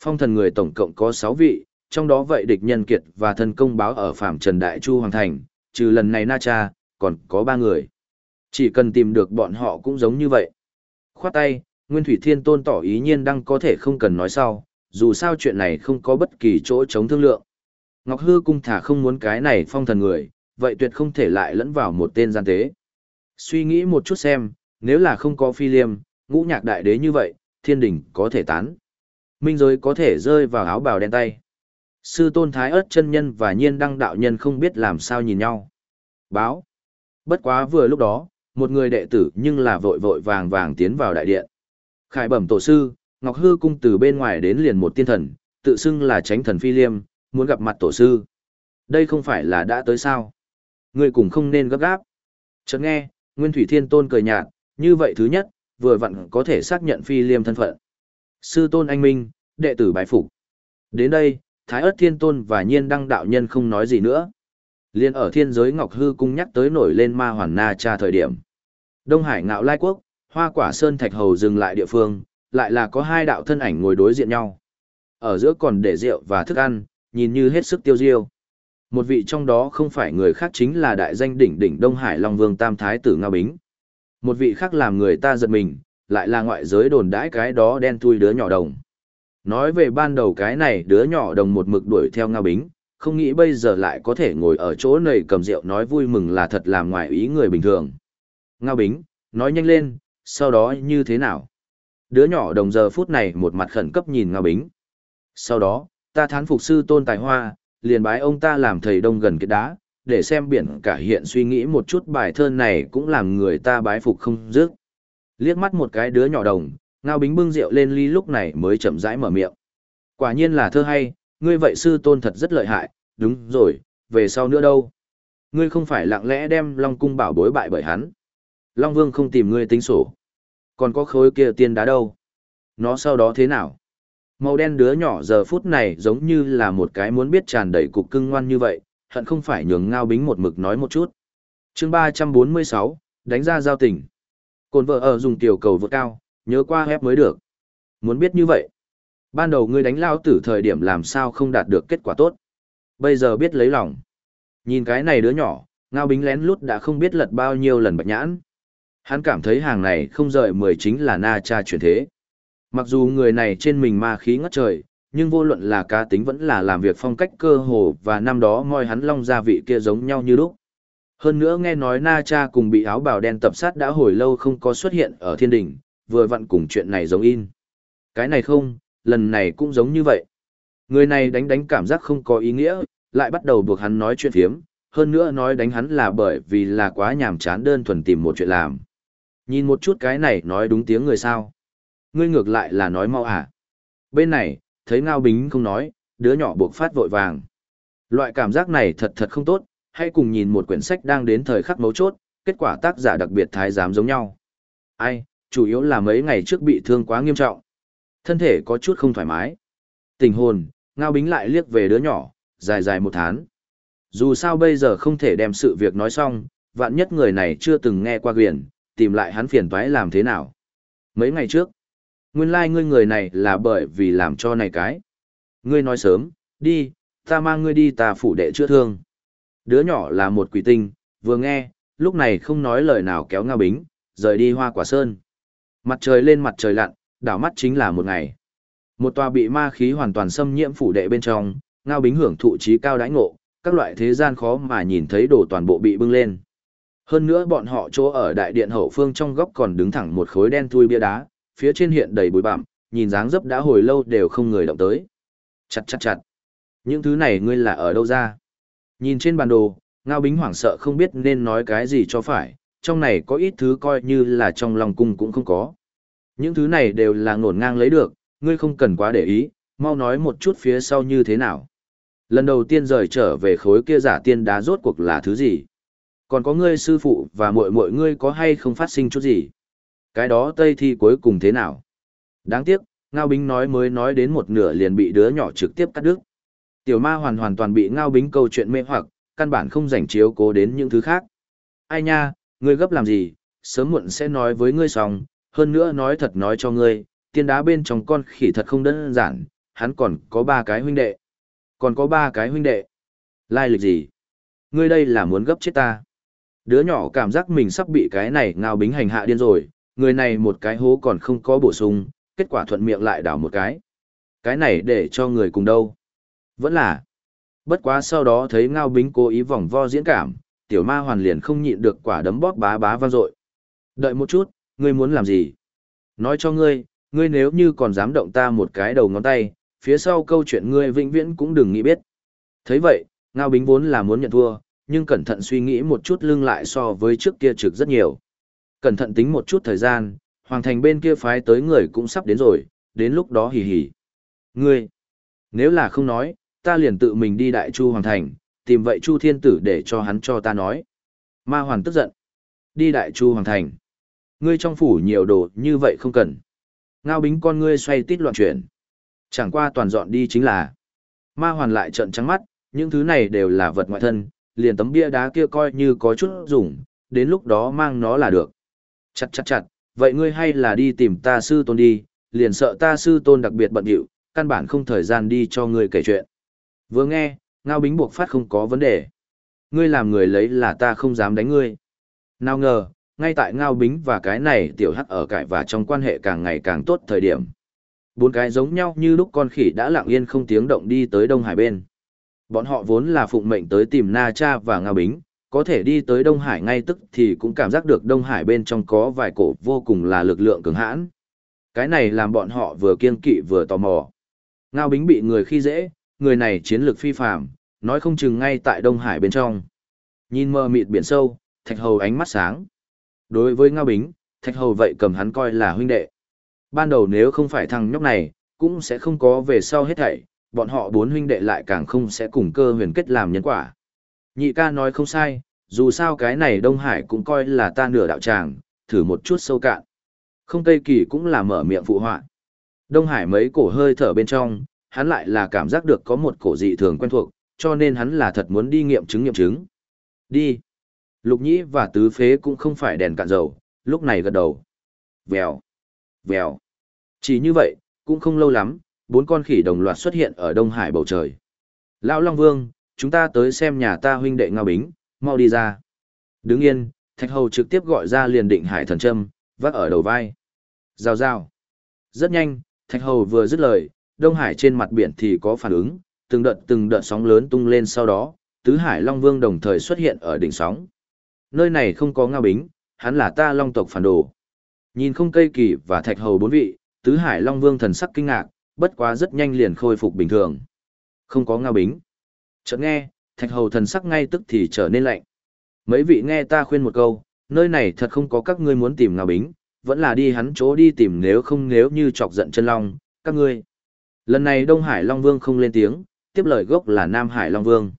Phong thần người tổng cộng có 6 vị, trong đó vậy địch nhân kiệt và thần công báo ở Phạm Trần Đại Chu Hoàng Thành, trừ lần này Na Cha, còn có 3 người. Chỉ cần tìm được bọn họ cũng giống như vậy. Khoát tay, Nguyên Thủy Thiên Tôn tỏ ý nhiên đăng có thể không cần nói sau, dù sao chuyện này không có bất kỳ chỗ chống thương lượng. Ngọc Hư Cung thả không muốn cái này phong thần người, vậy tuyệt không thể lại lẫn vào một tên gian tế. Suy nghĩ một chút xem, nếu là không có phi liêm, ngũ nhạc đại đế như vậy, thiên đình có thể tán. Minh giới có thể rơi vào áo bào đen tay. Sư tôn thái ớt chân nhân và nhiên đăng đạo nhân không biết làm sao nhìn nhau. Báo. Bất quá vừa lúc đó, một người đệ tử nhưng là vội vội vàng vàng tiến vào đại điện. Khải bẩm tổ sư, Ngọc Hư cung từ bên ngoài đến liền một tiên thần, tự xưng là tránh thần phi liêm, muốn gặp mặt tổ sư. Đây không phải là đã tới sao? Người cùng không nên gấp gáp. Chợt nghe, Nguyên Thủy Thiên Tôn cười nhạt, như vậy thứ nhất, vừa vặn có thể xác nhận phi liêm thân phận. Sư Tôn Anh Minh, đệ tử bái phục. Đến đây, Thái Ức Thiên Tôn và Nhiên Đăng Đạo Nhân không nói gì nữa. Liên ở thiên giới Ngọc Hư cung nhắc tới nổi lên ma hoàn na cha thời điểm. Đông Hải ngạo lai quốc, hoa quả sơn thạch hầu dừng lại địa phương, lại là có hai đạo thân ảnh ngồi đối diện nhau. Ở giữa còn để rượu và thức ăn, nhìn như hết sức tiêu diêu. Một vị trong đó không phải người khác chính là đại danh đỉnh đỉnh Đông Hải Long Vương Tam Thái tử Ngao Bính. Một vị khác làm người ta giật mình, lại là ngoại giới đồn đãi cái đó đen thui đứa nhỏ đồng. Nói về ban đầu cái này đứa nhỏ đồng một mực đuổi theo Ngao Bính, không nghĩ bây giờ lại có thể ngồi ở chỗ này cầm rượu nói vui mừng là thật làm ngoài ý người bình thường. Ngao Bính, nói nhanh lên, sau đó như thế nào? Đứa nhỏ đồng giờ phút này một mặt khẩn cấp nhìn Ngao Bính. Sau đó, ta thán phục sư tôn tài hoa, liền bái ông ta làm thầy đông gần cái đá, để xem biển cả hiện suy nghĩ một chút bài thơ này cũng làm người ta bái phục không dứt. Liếc mắt một cái đứa nhỏ đồng, Ngao Bính bưng rượu lên ly lúc này mới chậm rãi mở miệng. Quả nhiên là thơ hay, ngươi vậy sư tôn thật rất lợi hại, đúng rồi, về sau nữa đâu? Ngươi không phải lặng lẽ đem Long cung bảo bối bại bởi hắn. Long Vương không tìm ngươi tính sổ. Còn có khối kia tiên đá đâu? Nó sau đó thế nào? Màu đen đứa nhỏ giờ phút này giống như là một cái muốn biết tràn đầy cục cưng ngoan như vậy, hận không phải nhường ngao bính một mực nói một chút. chương ba trăm bốn mươi sáu đánh ra giao tình. Cồn vợ ở dùng tiểu cầu vượt cao, nhớ qua hép mới được. Muốn biết như vậy. Ban đầu ngươi đánh lao tử thời điểm làm sao không đạt được kết quả tốt. Bây giờ biết lấy lòng. Nhìn cái này đứa nhỏ, ngao bính lén lút đã không biết lật bao nhiêu lần bạch nhãn. Hắn cảm thấy hàng này không rời mười chính là na cha chuyển thế. Mặc dù người này trên mình ma khí ngất trời, nhưng vô luận là cá tính vẫn là làm việc phong cách cơ hồ và năm đó moi hắn long gia vị kia giống nhau như lúc. Hơn nữa nghe nói Na Cha cùng bị áo bào đen tập sát đã hồi lâu không có xuất hiện ở thiên đình, vừa vặn cùng chuyện này giống in. Cái này không, lần này cũng giống như vậy. Người này đánh đánh cảm giác không có ý nghĩa, lại bắt đầu buộc hắn nói chuyện phiếm, hơn nữa nói đánh hắn là bởi vì là quá nhàm chán đơn thuần tìm một chuyện làm. Nhìn một chút cái này nói đúng tiếng người sao. Ngươi ngược lại là nói mau à. Bên này, thấy Ngao Bính không nói, đứa nhỏ buộc phát vội vàng. Loại cảm giác này thật thật không tốt, hãy cùng nhìn một quyển sách đang đến thời khắc mấu chốt, kết quả tác giả đặc biệt thái giám giống nhau. Ai, chủ yếu là mấy ngày trước bị thương quá nghiêm trọng. Thân thể có chút không thoải mái. Tình hồn, Ngao Bính lại liếc về đứa nhỏ, dài dài một tháng. Dù sao bây giờ không thể đem sự việc nói xong, vạn nhất người này chưa từng nghe qua quyền, tìm lại hắn phiền toái làm thế nào. Mấy ngày trước, nguyên lai like ngươi người này là bởi vì làm cho này cái. Ngươi nói sớm, đi, ta mang ngươi đi ta phủ đệ chữa thương. Đứa nhỏ là một quỷ tinh, vừa nghe, lúc này không nói lời nào kéo ngao bính, rời đi hoa quả sơn. Mặt trời lên mặt trời lặn, đảo mắt chính là một ngày. Một tòa bị ma khí hoàn toàn xâm nhiễm phủ đệ bên trong, ngao bính hưởng thụ trí cao đãi ngộ, các loại thế gian khó mà nhìn thấy đồ toàn bộ bị bưng lên. Hơn nữa bọn họ chỗ ở đại điện hậu phương trong góc còn đứng thẳng một khối đen thui bia đá, phía trên hiện đầy bụi bặm, nhìn dáng dấp đã hồi lâu đều không người động tới. Chặt chặt chặt. Những thứ này ngươi là ở đâu ra? Nhìn trên bản đồ, Ngao Bính hoảng sợ không biết nên nói cái gì cho phải, trong này có ít thứ coi như là trong lòng cung cũng không có. Những thứ này đều là ngổn ngang lấy được, ngươi không cần quá để ý, mau nói một chút phía sau như thế nào. Lần đầu tiên rời trở về khối kia giả tiên đá rốt cuộc là thứ gì? Còn có ngươi sư phụ và muội muội ngươi có hay không phát sinh chút gì? Cái đó Tây Thi cuối cùng thế nào? Đáng tiếc, Ngao Bính nói mới nói đến một nửa liền bị đứa nhỏ trực tiếp cắt đứt. Tiểu ma hoàn hoàn toàn bị Ngao Bính câu chuyện mê hoặc, căn bản không rảnh chiếu cố đến những thứ khác. Ai nha, ngươi gấp làm gì, sớm muộn sẽ nói với ngươi xong, hơn nữa nói thật nói cho ngươi, tiên đá bên trong con khỉ thật không đơn giản, hắn còn có ba cái huynh đệ. Còn có ba cái huynh đệ. Lai lịch gì? Ngươi đây là muốn gấp chết ta. Đứa nhỏ cảm giác mình sắp bị cái này ngao bính hành hạ điên rồi, người này một cái hố còn không có bổ sung, kết quả thuận miệng lại đảo một cái. Cái này để cho người cùng đâu. Vẫn là. Bất quá sau đó thấy ngao bính cố ý vòng vo diễn cảm, tiểu ma hoàn liền không nhịn được quả đấm bóp bá bá vang dội. Đợi một chút, ngươi muốn làm gì? Nói cho ngươi, ngươi nếu như còn dám động ta một cái đầu ngón tay, phía sau câu chuyện ngươi vĩnh viễn cũng đừng nghĩ biết. thấy vậy, ngao bính vốn là muốn nhận thua, nhưng cẩn thận suy nghĩ một chút lưng lại so với trước kia trực rất nhiều. Cẩn thận tính một chút thời gian, hoàng thành bên kia phái tới người cũng sắp đến rồi, đến lúc đó hì hì. Ngươi, nếu là không nói, ta liền tự mình đi đại chu hoàng thành, tìm vậy chu thiên tử để cho hắn cho ta nói. Ma hoàn tức giận. Đi đại chu hoàng thành. Ngươi trong phủ nhiều đồ như vậy không cần. Ngao bính con ngươi xoay tít loạn chuyển. Chẳng qua toàn dọn đi chính là. Ma hoàn lại trợn trắng mắt, những thứ này đều là vật ngoại thân, liền tấm bia đá kia coi như có chút dùng, đến lúc đó mang nó là được. Chặt chặt chặt, vậy ngươi hay là đi tìm ta sư tôn đi, liền sợ ta sư tôn đặc biệt bận điệu, căn bản không thời gian đi cho ngươi kể chuyện. Vừa nghe, ngao bính buộc phát không có vấn đề. Ngươi làm người lấy là ta không dám đánh ngươi. Nào ngờ, ngay tại ngao bính và cái này tiểu hắc ở cải và trong quan hệ càng ngày càng tốt thời điểm. Bốn cái giống nhau như lúc con khỉ đã lặng yên không tiếng động đi tới Đông Hải bên. Bọn họ vốn là phụng mệnh tới tìm Na Cha và Ngao Bính, có thể đi tới Đông Hải ngay tức thì cũng cảm giác được Đông Hải bên trong có vài cổ vô cùng là lực lượng cường hãn. Cái này làm bọn họ vừa kiên kỵ vừa tò mò. Ngao Bính bị người khi dễ, người này chiến lược phi phàm, nói không chừng ngay tại Đông Hải bên trong. Nhìn mờ mịt biển sâu, Thạch Hầu ánh mắt sáng. Đối với Ngao Bính, Thạch Hầu vậy cầm hắn coi là huynh đệ. Ban đầu nếu không phải thằng nhóc này, cũng sẽ không có về sau hết thảy, bọn họ bốn huynh đệ lại càng không sẽ cùng cơ huyền kết làm nhân quả. Nhị ca nói không sai, dù sao cái này Đông Hải cũng coi là ta nửa đạo tràng, thử một chút sâu cạn. Không Tây Kỳ cũng là mở miệng phụ họa. Đông Hải mấy cổ hơi thở bên trong, hắn lại là cảm giác được có một cổ dị thường quen thuộc, cho nên hắn là thật muốn đi nghiệm chứng nghiệm chứng. Đi. Lục nhĩ và tứ phế cũng không phải đèn cạn dầu, lúc này gật đầu. Vèo. Vèo. Chỉ như vậy, cũng không lâu lắm, bốn con khỉ đồng loạt xuất hiện ở Đông Hải bầu trời. Lão Long Vương, chúng ta tới xem nhà ta huynh đệ Ngao Bính, mau đi ra. Đứng yên, Thạch Hầu trực tiếp gọi ra liền định hải thần châm, vác ở đầu vai. Rào rào. Rất nhanh, Thạch Hầu vừa dứt lời, Đông Hải trên mặt biển thì có phản ứng, từng đợt từng đợt sóng lớn tung lên sau đó, Tứ Hải Long Vương đồng thời xuất hiện ở đỉnh sóng. Nơi này không có Ngao Bính, hắn là ta Long tộc phản đồ. Nhìn không cây kỳ và Thạch Hầu bốn vị, Tứ Hải Long Vương thần sắc kinh ngạc, bất quá rất nhanh liền khôi phục bình thường. Không có Ngao Bính. Chợt nghe, thạch hầu thần sắc ngay tức thì trở nên lạnh. Mấy vị nghe ta khuyên một câu, nơi này thật không có các ngươi muốn tìm ngao bính, vẫn là đi hắn chỗ đi tìm nếu không nếu như chọc giận chân long, các ngươi. Lần này Đông Hải Long Vương không lên tiếng, tiếp lời gốc là Nam Hải Long Vương.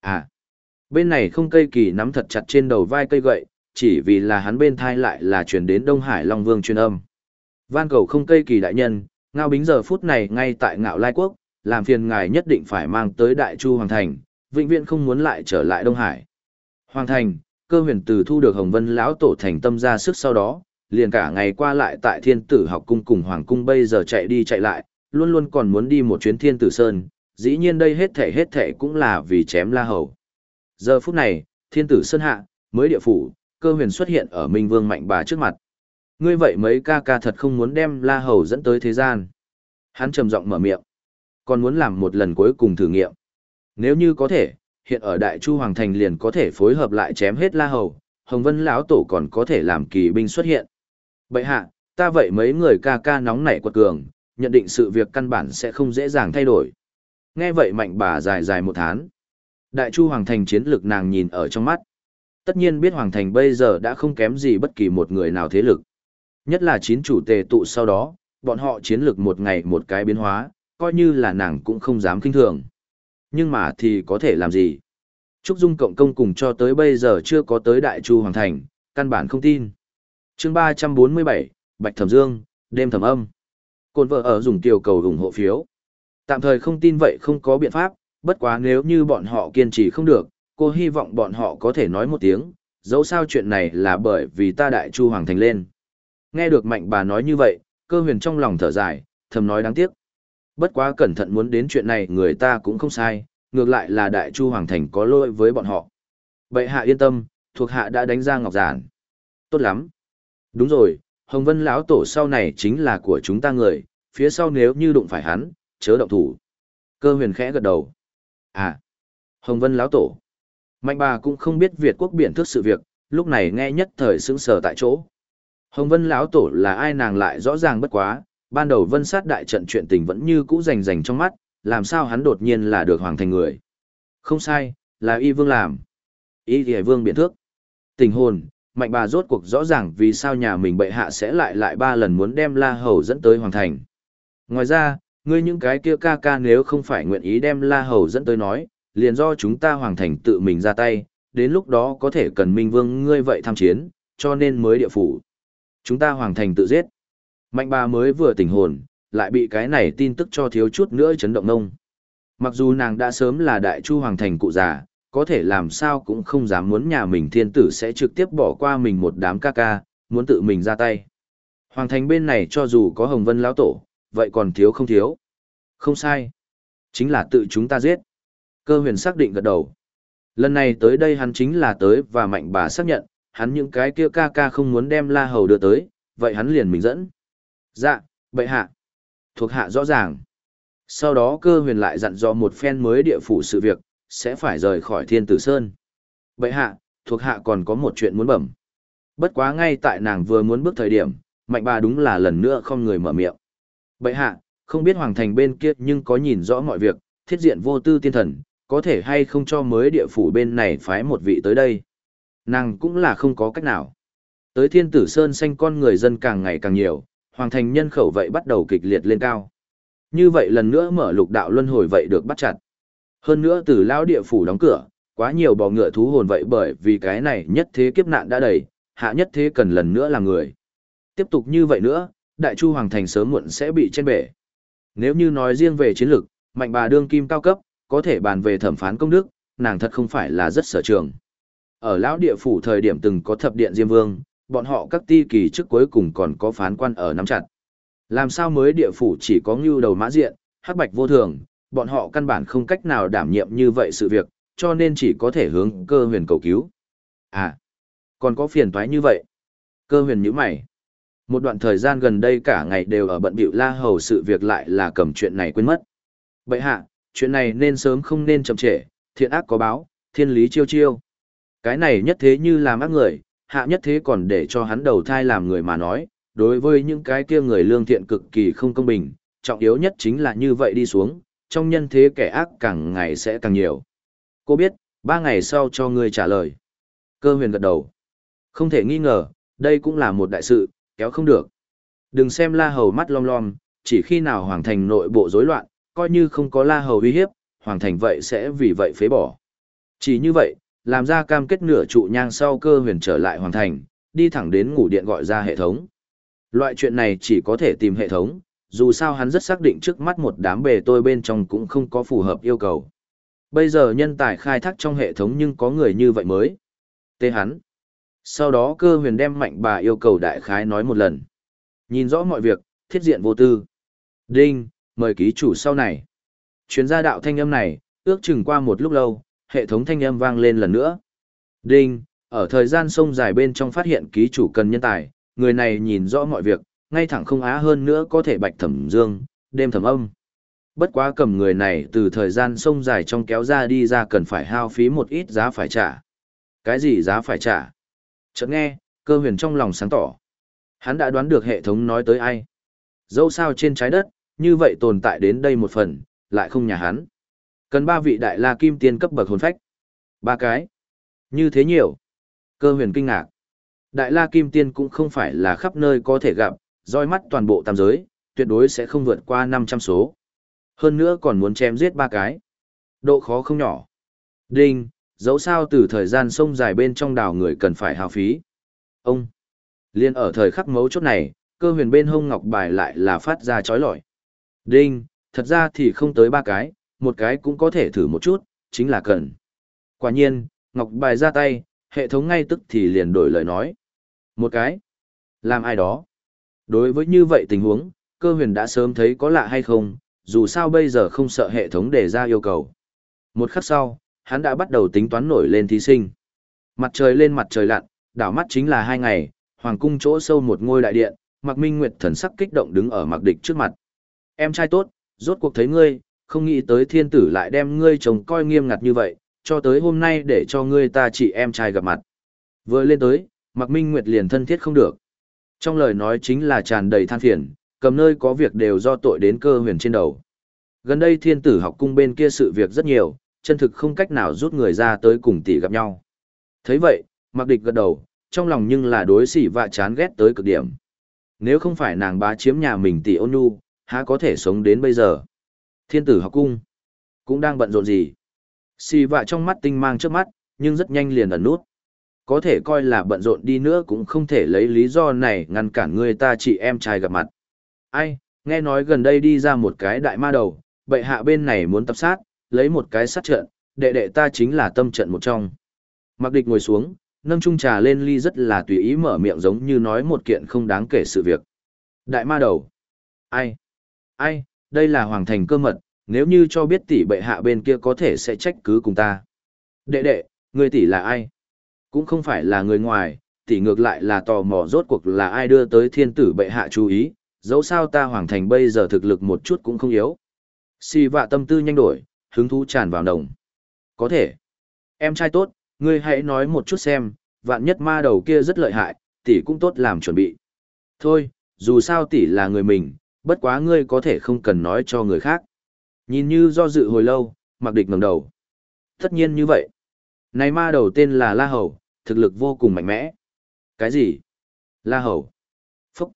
À, bên này không cây kỳ nắm thật chặt trên đầu vai cây gậy, chỉ vì là hắn bên thai lại là truyền đến Đông Hải Long Vương truyền âm. Van cầu không cây kỳ đại nhân, ngao bính giờ phút này ngay tại ngạo lai quốc, làm phiền ngài nhất định phải mang tới Đại Chu Hoàng Thành, vĩnh viễn không muốn lại trở lại Đông Hải. Hoàng Thành, cơ huyền từ thu được Hồng Vân lão tổ thành tâm ra sức sau đó, liền cả ngày qua lại tại Thiên Tử học cung cùng Hoàng cung bây giờ chạy đi chạy lại, luôn luôn còn muốn đi một chuyến Thiên Tử Sơn, dĩ nhiên đây hết thể hết thể cũng là vì chém La Hầu. Giờ phút này, Thiên Tử Sơn hạ, mới địa phủ, cơ huyền xuất hiện ở Minh Vương Mạnh Bà trước mặt. Ngươi vậy mấy ca ca thật không muốn đem La Hầu dẫn tới thế gian. Hắn trầm giọng mở miệng còn muốn làm một lần cuối cùng thử nghiệm. Nếu như có thể, hiện ở Đại Chu Hoàng Thành liền có thể phối hợp lại chém hết La Hầu, Hồng Vân lão tổ còn có thể làm kỳ binh xuất hiện. Bậy hạ, ta vậy mấy người ca ca nóng nảy quật cường, nhận định sự việc căn bản sẽ không dễ dàng thay đổi. Nghe vậy mạnh bà dài dài một tháng. Đại Chu Hoàng Thành chiến lược nàng nhìn ở trong mắt. Tất nhiên biết Hoàng Thành bây giờ đã không kém gì bất kỳ một người nào thế lực. Nhất là chín chủ tề tụ sau đó, bọn họ chiến lược một ngày một cái biến hóa, coi như là nàng cũng không dám kinh thường. Nhưng mà thì có thể làm gì? Trúc Dung cộng công cùng cho tới bây giờ chưa có tới Đại Chu Hoàng Thành, căn bản không tin. chương 347, Bạch Thẩm Dương, đêm thẩm âm. Côn vợ ở dùng tiểu cầu ủng hộ phiếu. Tạm thời không tin vậy không có biện pháp, bất quá nếu như bọn họ kiên trì không được, cô hy vọng bọn họ có thể nói một tiếng, dẫu sao chuyện này là bởi vì ta Đại Chu Hoàng Thành lên. Nghe được mạnh bà nói như vậy, cơ huyền trong lòng thở dài, thầm nói đáng tiếc. Bất quá cẩn thận muốn đến chuyện này người ta cũng không sai, ngược lại là đại chu hoàng thành có lỗi với bọn họ. Bệ hạ yên tâm, thuộc hạ đã đánh ra ngọc giản. Tốt lắm. Đúng rồi, Hồng Vân lão tổ sau này chính là của chúng ta người, phía sau nếu như đụng phải hắn, chớ động thủ. Cơ huyền khẽ gật đầu. À, Hồng Vân lão tổ. Mạnh bà cũng không biết Việt quốc biển thức sự việc, lúc này nghe nhất thời sững sờ tại chỗ. Hồng Vân lão tổ là ai nàng lại rõ ràng bất quá, ban đầu vân sát đại trận chuyện tình vẫn như cũ rành rành trong mắt, làm sao hắn đột nhiên là được hoàng thành người. Không sai, là y vương làm. Y thì vương biện thước. Tình hồn, mạnh bà rốt cuộc rõ ràng vì sao nhà mình bệ hạ sẽ lại lại ba lần muốn đem la hầu dẫn tới hoàng thành. Ngoài ra, ngươi những cái kia ca ca nếu không phải nguyện ý đem la hầu dẫn tới nói, liền do chúng ta hoàng thành tự mình ra tay, đến lúc đó có thể cần minh vương ngươi vậy tham chiến, cho nên mới địa phủ. Chúng ta hoàng thành tự giết. Mạnh bà mới vừa tỉnh hồn, lại bị cái này tin tức cho thiếu chút nữa chấn động nông. Mặc dù nàng đã sớm là đại chu hoàng thành cụ già, có thể làm sao cũng không dám muốn nhà mình thiên tử sẽ trực tiếp bỏ qua mình một đám ca ca, muốn tự mình ra tay. Hoàng thành bên này cho dù có hồng vân lão tổ, vậy còn thiếu không thiếu. Không sai. Chính là tự chúng ta giết. Cơ huyền xác định gật đầu. Lần này tới đây hắn chính là tới và mạnh bà xác nhận, hắn những cái kia ca ca không muốn đem la hầu đưa tới, vậy hắn liền mình dẫn. Dạ, bệ hạ. Thuộc hạ rõ ràng. Sau đó cơ huyền lại dặn dò một phen mới địa phủ sự việc, sẽ phải rời khỏi thiên tử sơn. Bệ hạ, thuộc hạ còn có một chuyện muốn bẩm. Bất quá ngay tại nàng vừa muốn bước thời điểm, mạnh bà đúng là lần nữa không người mở miệng. Bệ hạ, không biết hoàng thành bên kia nhưng có nhìn rõ mọi việc, thiết diện vô tư tiên thần, có thể hay không cho mới địa phủ bên này phái một vị tới đây. Nàng cũng là không có cách nào. Tới thiên tử sơn xanh con người dân càng ngày càng nhiều, hoàng thành nhân khẩu vậy bắt đầu kịch liệt lên cao. Như vậy lần nữa mở lục đạo luân hồi vậy được bắt chặt. Hơn nữa từ lão địa phủ đóng cửa, quá nhiều bò ngựa thú hồn vậy bởi vì cái này nhất thế kiếp nạn đã đầy, hạ nhất thế cần lần nữa làm người. Tiếp tục như vậy nữa, đại chu hoàng thành sớm muộn sẽ bị trên bể. Nếu như nói riêng về chiến lược, mạnh bà đương kim cao cấp, có thể bàn về thẩm phán công đức, nàng thật không phải là rất sở trường. Ở lão địa phủ thời điểm từng có thập điện Diêm Vương, bọn họ các ti kỳ trước cuối cùng còn có phán quan ở nắm chặt. Làm sao mới địa phủ chỉ có ngưu đầu mã diện, hắc bạch vô thường, bọn họ căn bản không cách nào đảm nhiệm như vậy sự việc, cho nên chỉ có thể hướng cơ huyền cầu cứu. À, còn có phiền toái như vậy. Cơ huyền nhíu mày. Một đoạn thời gian gần đây cả ngày đều ở bận bịu la hầu sự việc lại là cầm chuyện này quên mất. Bậy hạ, chuyện này nên sớm không nên chậm trễ, thiện ác có báo, thiên lý chiêu chiêu. Cái này nhất thế như làm ác người, hạ nhất thế còn để cho hắn đầu thai làm người mà nói, đối với những cái kia người lương thiện cực kỳ không công bình, trọng yếu nhất chính là như vậy đi xuống, trong nhân thế kẻ ác càng ngày sẽ càng nhiều. Cô biết, ba ngày sau cho ngươi trả lời. Cơ huyền gật đầu. Không thể nghi ngờ, đây cũng là một đại sự, kéo không được. Đừng xem la hầu mắt lom lom, chỉ khi nào hoàng thành nội bộ rối loạn, coi như không có la hầu uy hiếp, hoàng thành vậy sẽ vì vậy phế bỏ. Chỉ như vậy, làm ra cam kết nửa trụ nhang sau cơ huyền trở lại hoàn thành, đi thẳng đến ngủ điện gọi ra hệ thống. Loại chuyện này chỉ có thể tìm hệ thống, dù sao hắn rất xác định trước mắt một đám bề tôi bên trong cũng không có phù hợp yêu cầu. Bây giờ nhân tài khai thác trong hệ thống nhưng có người như vậy mới. Tê hắn. Sau đó cơ huyền đem mạnh bà yêu cầu đại khái nói một lần. Nhìn rõ mọi việc, thiết diện vô tư. Đinh, mời ký chủ sau này. Chuyến gia đạo thanh âm này, ước chừng qua một lúc lâu, hệ thống thanh âm vang lên lần nữa. Đinh, ở thời gian sông dài bên trong phát hiện ký chủ cần nhân tài, người này nhìn rõ mọi việc, ngay thẳng không á hơn nữa có thể bạch thẩm dương, đêm thẩm âm. Bất quá cầm người này từ thời gian sông dài trong kéo ra đi ra cần phải hao phí một ít giá phải trả. Cái gì giá phải trả? Chợt nghe, cơ huyền trong lòng sáng tỏ. Hắn đã đoán được hệ thống nói tới ai. Dẫu sao trên trái đất, như vậy tồn tại đến đây một phần, lại không nhà hắn. Cần ba vị đại la kim tiên cấp bậc hồn phách. Ba cái. Như thế nhiều. Cơ huyền kinh ngạc. Đại la kim tiên cũng không phải là khắp nơi có thể gặp, roi mắt toàn bộ tam giới, tuyệt đối sẽ không vượt qua 500 số. Hơn nữa còn muốn chém giết ba cái. Độ khó không nhỏ. Đinh, dẫu sao từ thời gian sông dài bên trong đảo người cần phải hào phí. Ông, liên ở thời khắc mấu chốt này, cơ huyền bên hông ngọc bài lại là phát ra chói lọi. Đinh, thật ra thì không tới ba cái, một cái cũng có thể thử một chút, chính là cần. Quả nhiên, ngọc bài ra tay, hệ thống ngay tức thì liền đổi lời nói. Một cái, làm ai đó. Đối với như vậy tình huống, cơ huyền đã sớm thấy có lạ hay không, dù sao bây giờ không sợ hệ thống đề ra yêu cầu. Một khắc sau, hắn đã bắt đầu tính toán nổi lên thí sinh. Mặt trời lên mặt trời lặn, đảo mắt chính là hai ngày, hoàng cung chỗ sâu một ngôi đại điện, Mạc Minh Nguyệt thần sắc kích động đứng ở Mạc Địch trước mặt. Em trai tốt, rốt cuộc thấy ngươi, không nghĩ tới thiên tử lại đem ngươi chồng coi nghiêm ngặt như vậy, cho tới hôm nay để cho ngươi ta chị em trai gặp mặt. Vừa lên tới, Mạc Minh Nguyệt liền thân thiết không được. Trong lời nói chính là tràn đầy than phiền, cầm nơi có việc đều do tội đến cơ huyền trên đầu. Gần đây thiên tử học cung bên kia sự việc rất nhiều, chân thực không cách nào rút người ra tới cùng tỷ gặp nhau. thấy vậy, mặc địch gật đầu, trong lòng nhưng là đối xỉ và chán ghét tới cực điểm. Nếu không phải nàng bá chiếm nhà mình tỷ ôn nhu, há có thể sống đến bây giờ. Thiên tử học cung, cũng đang bận rộn gì. Xì vạ trong mắt tinh mang trước mắt, nhưng rất nhanh liền ẩn nút. Có thể coi là bận rộn đi nữa cũng không thể lấy lý do này ngăn cản người ta chị em trai gặp mặt. Ai, nghe nói gần đây đi ra một cái đại ma đầu, bệ hạ bên này muốn tập sát, lấy một cái sát trận, đệ đệ ta chính là tâm trận một trong. Mặc địch ngồi xuống, nâng chung trà lên ly rất là tùy ý mở miệng giống như nói một kiện không đáng kể sự việc. Đại ma đầu. Ai? Ai, đây là hoàng thành cơ mật, nếu như cho biết tỷ bệ hạ bên kia có thể sẽ trách cứ cùng ta. Đệ đệ, người tỷ là ai? Cũng không phải là người ngoài, tỷ ngược lại là tò mò rốt cuộc là ai đưa tới thiên tử bệ hạ chú ý, dẫu sao ta hoàng thành bây giờ thực lực một chút cũng không yếu. Si vạ tâm tư nhanh đổi, hứng thú tràn vào nồng. Có thể. Em trai tốt, ngươi hãy nói một chút xem, vạn nhất ma đầu kia rất lợi hại, tỷ cũng tốt làm chuẩn bị. Thôi, dù sao tỷ là người mình, bất quá ngươi có thể không cần nói cho người khác. Nhìn như do dự hồi lâu, mặc địch ngẩng đầu. Tất nhiên như vậy. Này ma đầu tên là La Hầu, thực lực vô cùng mạnh mẽ. Cái gì? La Hầu. Phúc.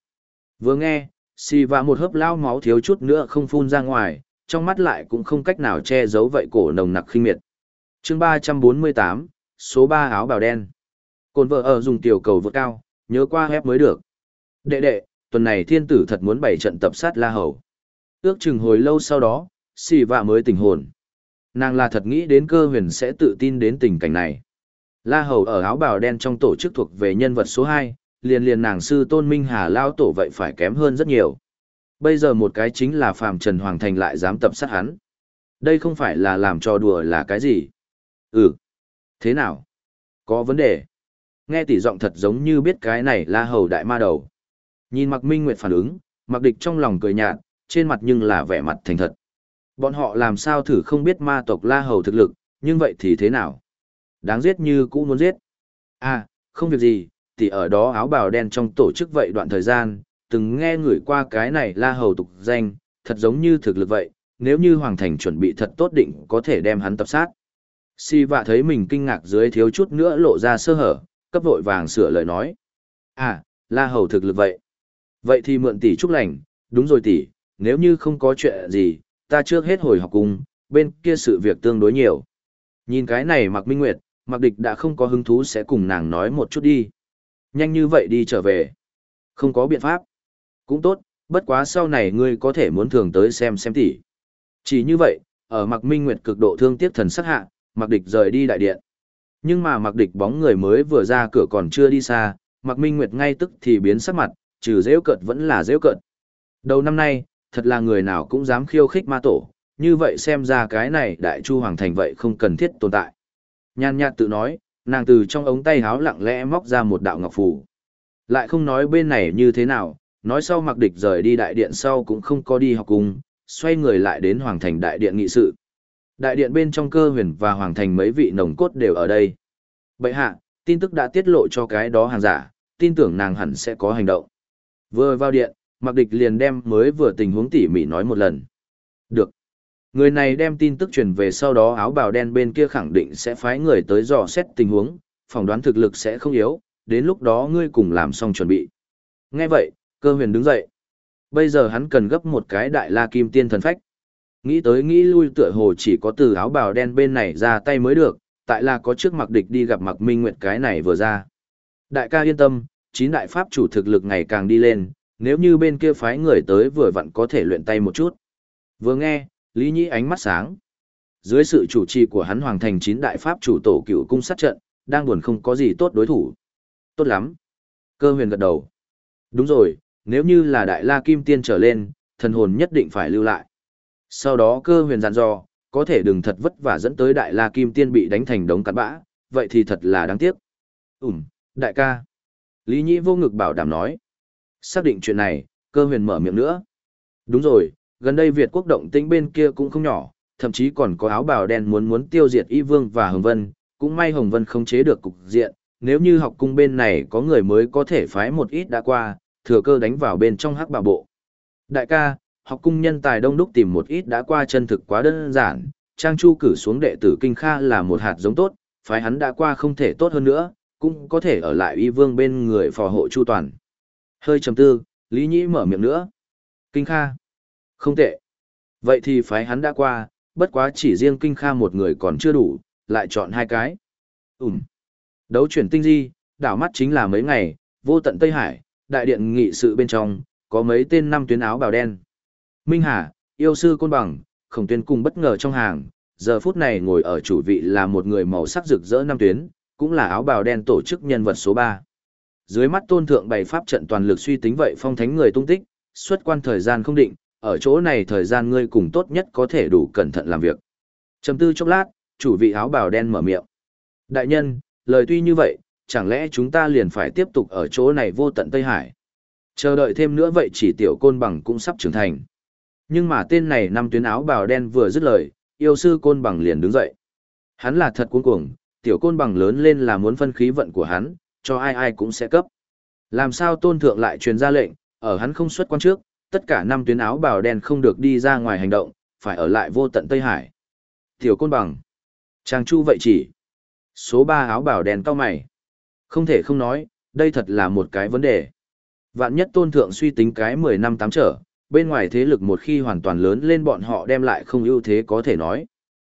Vừa nghe, xì và một hớp lao máu thiếu chút nữa không phun ra ngoài, trong mắt lại cũng không cách nào che giấu vậy cổ nồng nặc khinh miệt. chương 348, số 3 áo bào đen. Cồn vợ ở dùng tiểu cầu vượt cao, nhớ qua hép mới được. Đệ đệ, tuần này thiên tử thật muốn bày trận tập sát La Hầu. Ước chừng hồi lâu sau đó, xì vạ mới tỉnh hồn. Nàng là thật nghĩ đến cơ huyền sẽ tự tin đến tình cảnh này. La Hầu ở áo bào đen trong tổ chức thuộc về nhân vật số 2, liền liền nàng sư tôn minh hà lao tổ vậy phải kém hơn rất nhiều. Bây giờ một cái chính là phàm trần hoàng thành lại dám tập sát hắn. Đây không phải là làm trò đùa là cái gì? Ừ. Thế nào? Có vấn đề. Nghe tỷ giọng thật giống như biết cái này la hầu đại ma đầu. Nhìn mặc minh nguyệt phản ứng, mặc địch trong lòng cười nhạt, trên mặt nhưng là vẻ mặt thành thật. Bọn họ làm sao thử không biết ma tộc la hầu thực lực, nhưng vậy thì thế nào? Đáng giết như cũ muốn giết. À, không việc gì, thì ở đó áo bào đen trong tổ chức vậy đoạn thời gian, từng nghe người qua cái này la hầu tục danh, thật giống như thực lực vậy, nếu như Hoàng Thành chuẩn bị thật tốt định có thể đem hắn tập sát. Si vạ thấy mình kinh ngạc dưới thiếu chút nữa lộ ra sơ hở, cấp vội vàng sửa lời nói. À, la hầu thực lực vậy. Vậy thì mượn tỷ chúc lành, đúng rồi tỷ, nếu như không có chuyện gì, ta trước hết hồi học cùng, bên kia sự việc tương đối nhiều. Nhìn cái này mặc minh nguyệt, mặc địch đã không có hứng thú sẽ cùng nàng nói một chút đi. Nhanh như vậy đi trở về. Không có biện pháp. Cũng tốt, bất quá sau này ngươi có thể muốn thường tới xem xem tỷ Chỉ như vậy, ở mặc minh nguyệt cực độ thương tiếc thần sắc hạ, mặc địch rời đi đại điện. Nhưng mà mặc địch bóng người mới vừa ra cửa còn chưa đi xa, mặc minh nguyệt ngay tức thì biến sắc mặt, trừ dễu cợt vẫn là dễu cợt. Đầu năm nay, thật là người nào cũng dám khiêu khích ma tổ, như vậy xem ra cái này đại chu hoàng thành vậy không cần thiết tồn tại. Nhan nhạt tự nói, nàng từ trong ống tay háo lặng lẽ móc ra một đạo ngọc phù. Lại không nói bên này như thế nào, nói sau mặc địch rời đi đại điện sau cũng không có đi học cùng, xoay người lại đến hoàng thành đại điện nghị sự. Đại điện bên trong cơ huyền và hoàng thành mấy vị nồng cốt đều ở đây. Bậy hạ, tin tức đã tiết lộ cho cái đó hàng giả, tin tưởng nàng hẳn sẽ có hành động. Vừa vào điện, mặc địch liền đem mới vừa tình huống tỉ mỉ nói một lần. Được. Người này đem tin tức truyền về sau đó áo bào đen bên kia khẳng định sẽ phái người tới dò xét tình huống, phỏng đoán thực lực sẽ không yếu, đến lúc đó ngươi cùng làm xong chuẩn bị. Nghe vậy, cơ huyền đứng dậy. Bây giờ hắn cần gấp một cái đại la kim tiên thần phách. Nghĩ tới nghĩ lui tựa hồ chỉ có từ áo bào đen bên này ra tay mới được, tại là có trước mặc địch đi gặp mặc minh nguyệt cái này vừa ra. Đại ca yên tâm, chín đại pháp chủ thực lực ngày càng đi lên, nếu như bên kia phái người tới vừa vặn có thể luyện tay một chút. Vừa nghe, Lý Nhĩ ánh mắt sáng. Dưới sự chủ trì của hắn hoàng thành chín đại pháp chủ tổ cựu cung sát trận, đang buồn không có gì tốt đối thủ. Tốt lắm. Cơ huyền gật đầu. Đúng rồi, nếu như là đại la kim tiên trở lên, thần hồn nhất định phải lưu lại. Sau đó cơ huyền dặn dò, có thể đừng thật vất vả dẫn tới đại la kim tiên bị đánh thành đống cặn bã, vậy thì thật là đáng tiếc. Ừm, đại ca. Lý Nhĩ vô ngực bảo đảm nói. Xác định chuyện này, cơ huyền mở miệng nữa. Đúng rồi, gần đây Việt quốc động tĩnh bên kia cũng không nhỏ, thậm chí còn có áo bào đen muốn muốn tiêu diệt Y Vương và Hồng Vân, cũng may Hồng Vân không chế được cục diện, nếu như học cung bên này có người mới có thể phái một ít đã qua, thừa cơ đánh vào bên trong hắc bảo bộ. Đại ca, học cung nhân tài đông đúc tìm một ít đã qua chân thực quá đơn giản, Trang Chu cử xuống đệ tử Kinh Kha là một hạt giống tốt, phái hắn đã qua không thể tốt hơn nữa, cũng có thể ở lại Y Vương bên người phò hộ Chu Toàn. Hơi trầm tư, Lý Nhĩ mở miệng nữa. Kinh Kha. Không tệ. Vậy thì phái hắn đã qua, bất quá chỉ riêng Kinh Kha một người còn chưa đủ, lại chọn hai cái. Ừm. Đấu chuyển tinh di, đảo mắt chính là mấy ngày, vô tận Tây Hải, đại điện nghị sự bên trong, có mấy tên năm tuyến áo bào đen. Minh Hà, yêu sư côn bằng, khổng tuyên cùng bất ngờ trong hàng, giờ phút này ngồi ở chủ vị là một người màu sắc rực rỡ năm tuyến, cũng là áo bào đen tổ chức nhân vật số 3. Dưới mắt tôn thượng bày pháp trận toàn lực suy tính vậy phong thánh người tung tích, xuất quan thời gian không định, ở chỗ này thời gian ngươi cùng tốt nhất có thể đủ cẩn thận làm việc. Trầm tư chốc lát, chủ vị áo bào đen mở miệng. Đại nhân, lời tuy như vậy, chẳng lẽ chúng ta liền phải tiếp tục ở chỗ này vô tận Tây Hải? Chờ đợi thêm nữa vậy chỉ tiểu côn bằng cũng sắp trưởng thành. Nhưng mà tên này năm tuyến áo bào đen vừa dứt lời, yêu sư côn bằng liền đứng dậy. Hắn là thật cuống cuồng, tiểu côn bằng lớn lên là muốn phân khí vận của hắn, cho ai ai cũng sẽ cấp. Làm sao tôn thượng lại truyền ra lệnh, ở hắn không xuất quan trước, tất cả năm tuyến áo bào đen không được đi ra ngoài hành động, phải ở lại vô tận Tây Hải. Tiểu côn bằng. chàng chu vậy chỉ. Số 3 áo bào đen cao mày. Không thể không nói, đây thật là một cái vấn đề. Vạn nhất tôn thượng suy tính cái 10 năm tám trở, bên ngoài thế lực một khi hoàn toàn lớn lên bọn họ đem lại không ưu thế có thể nói.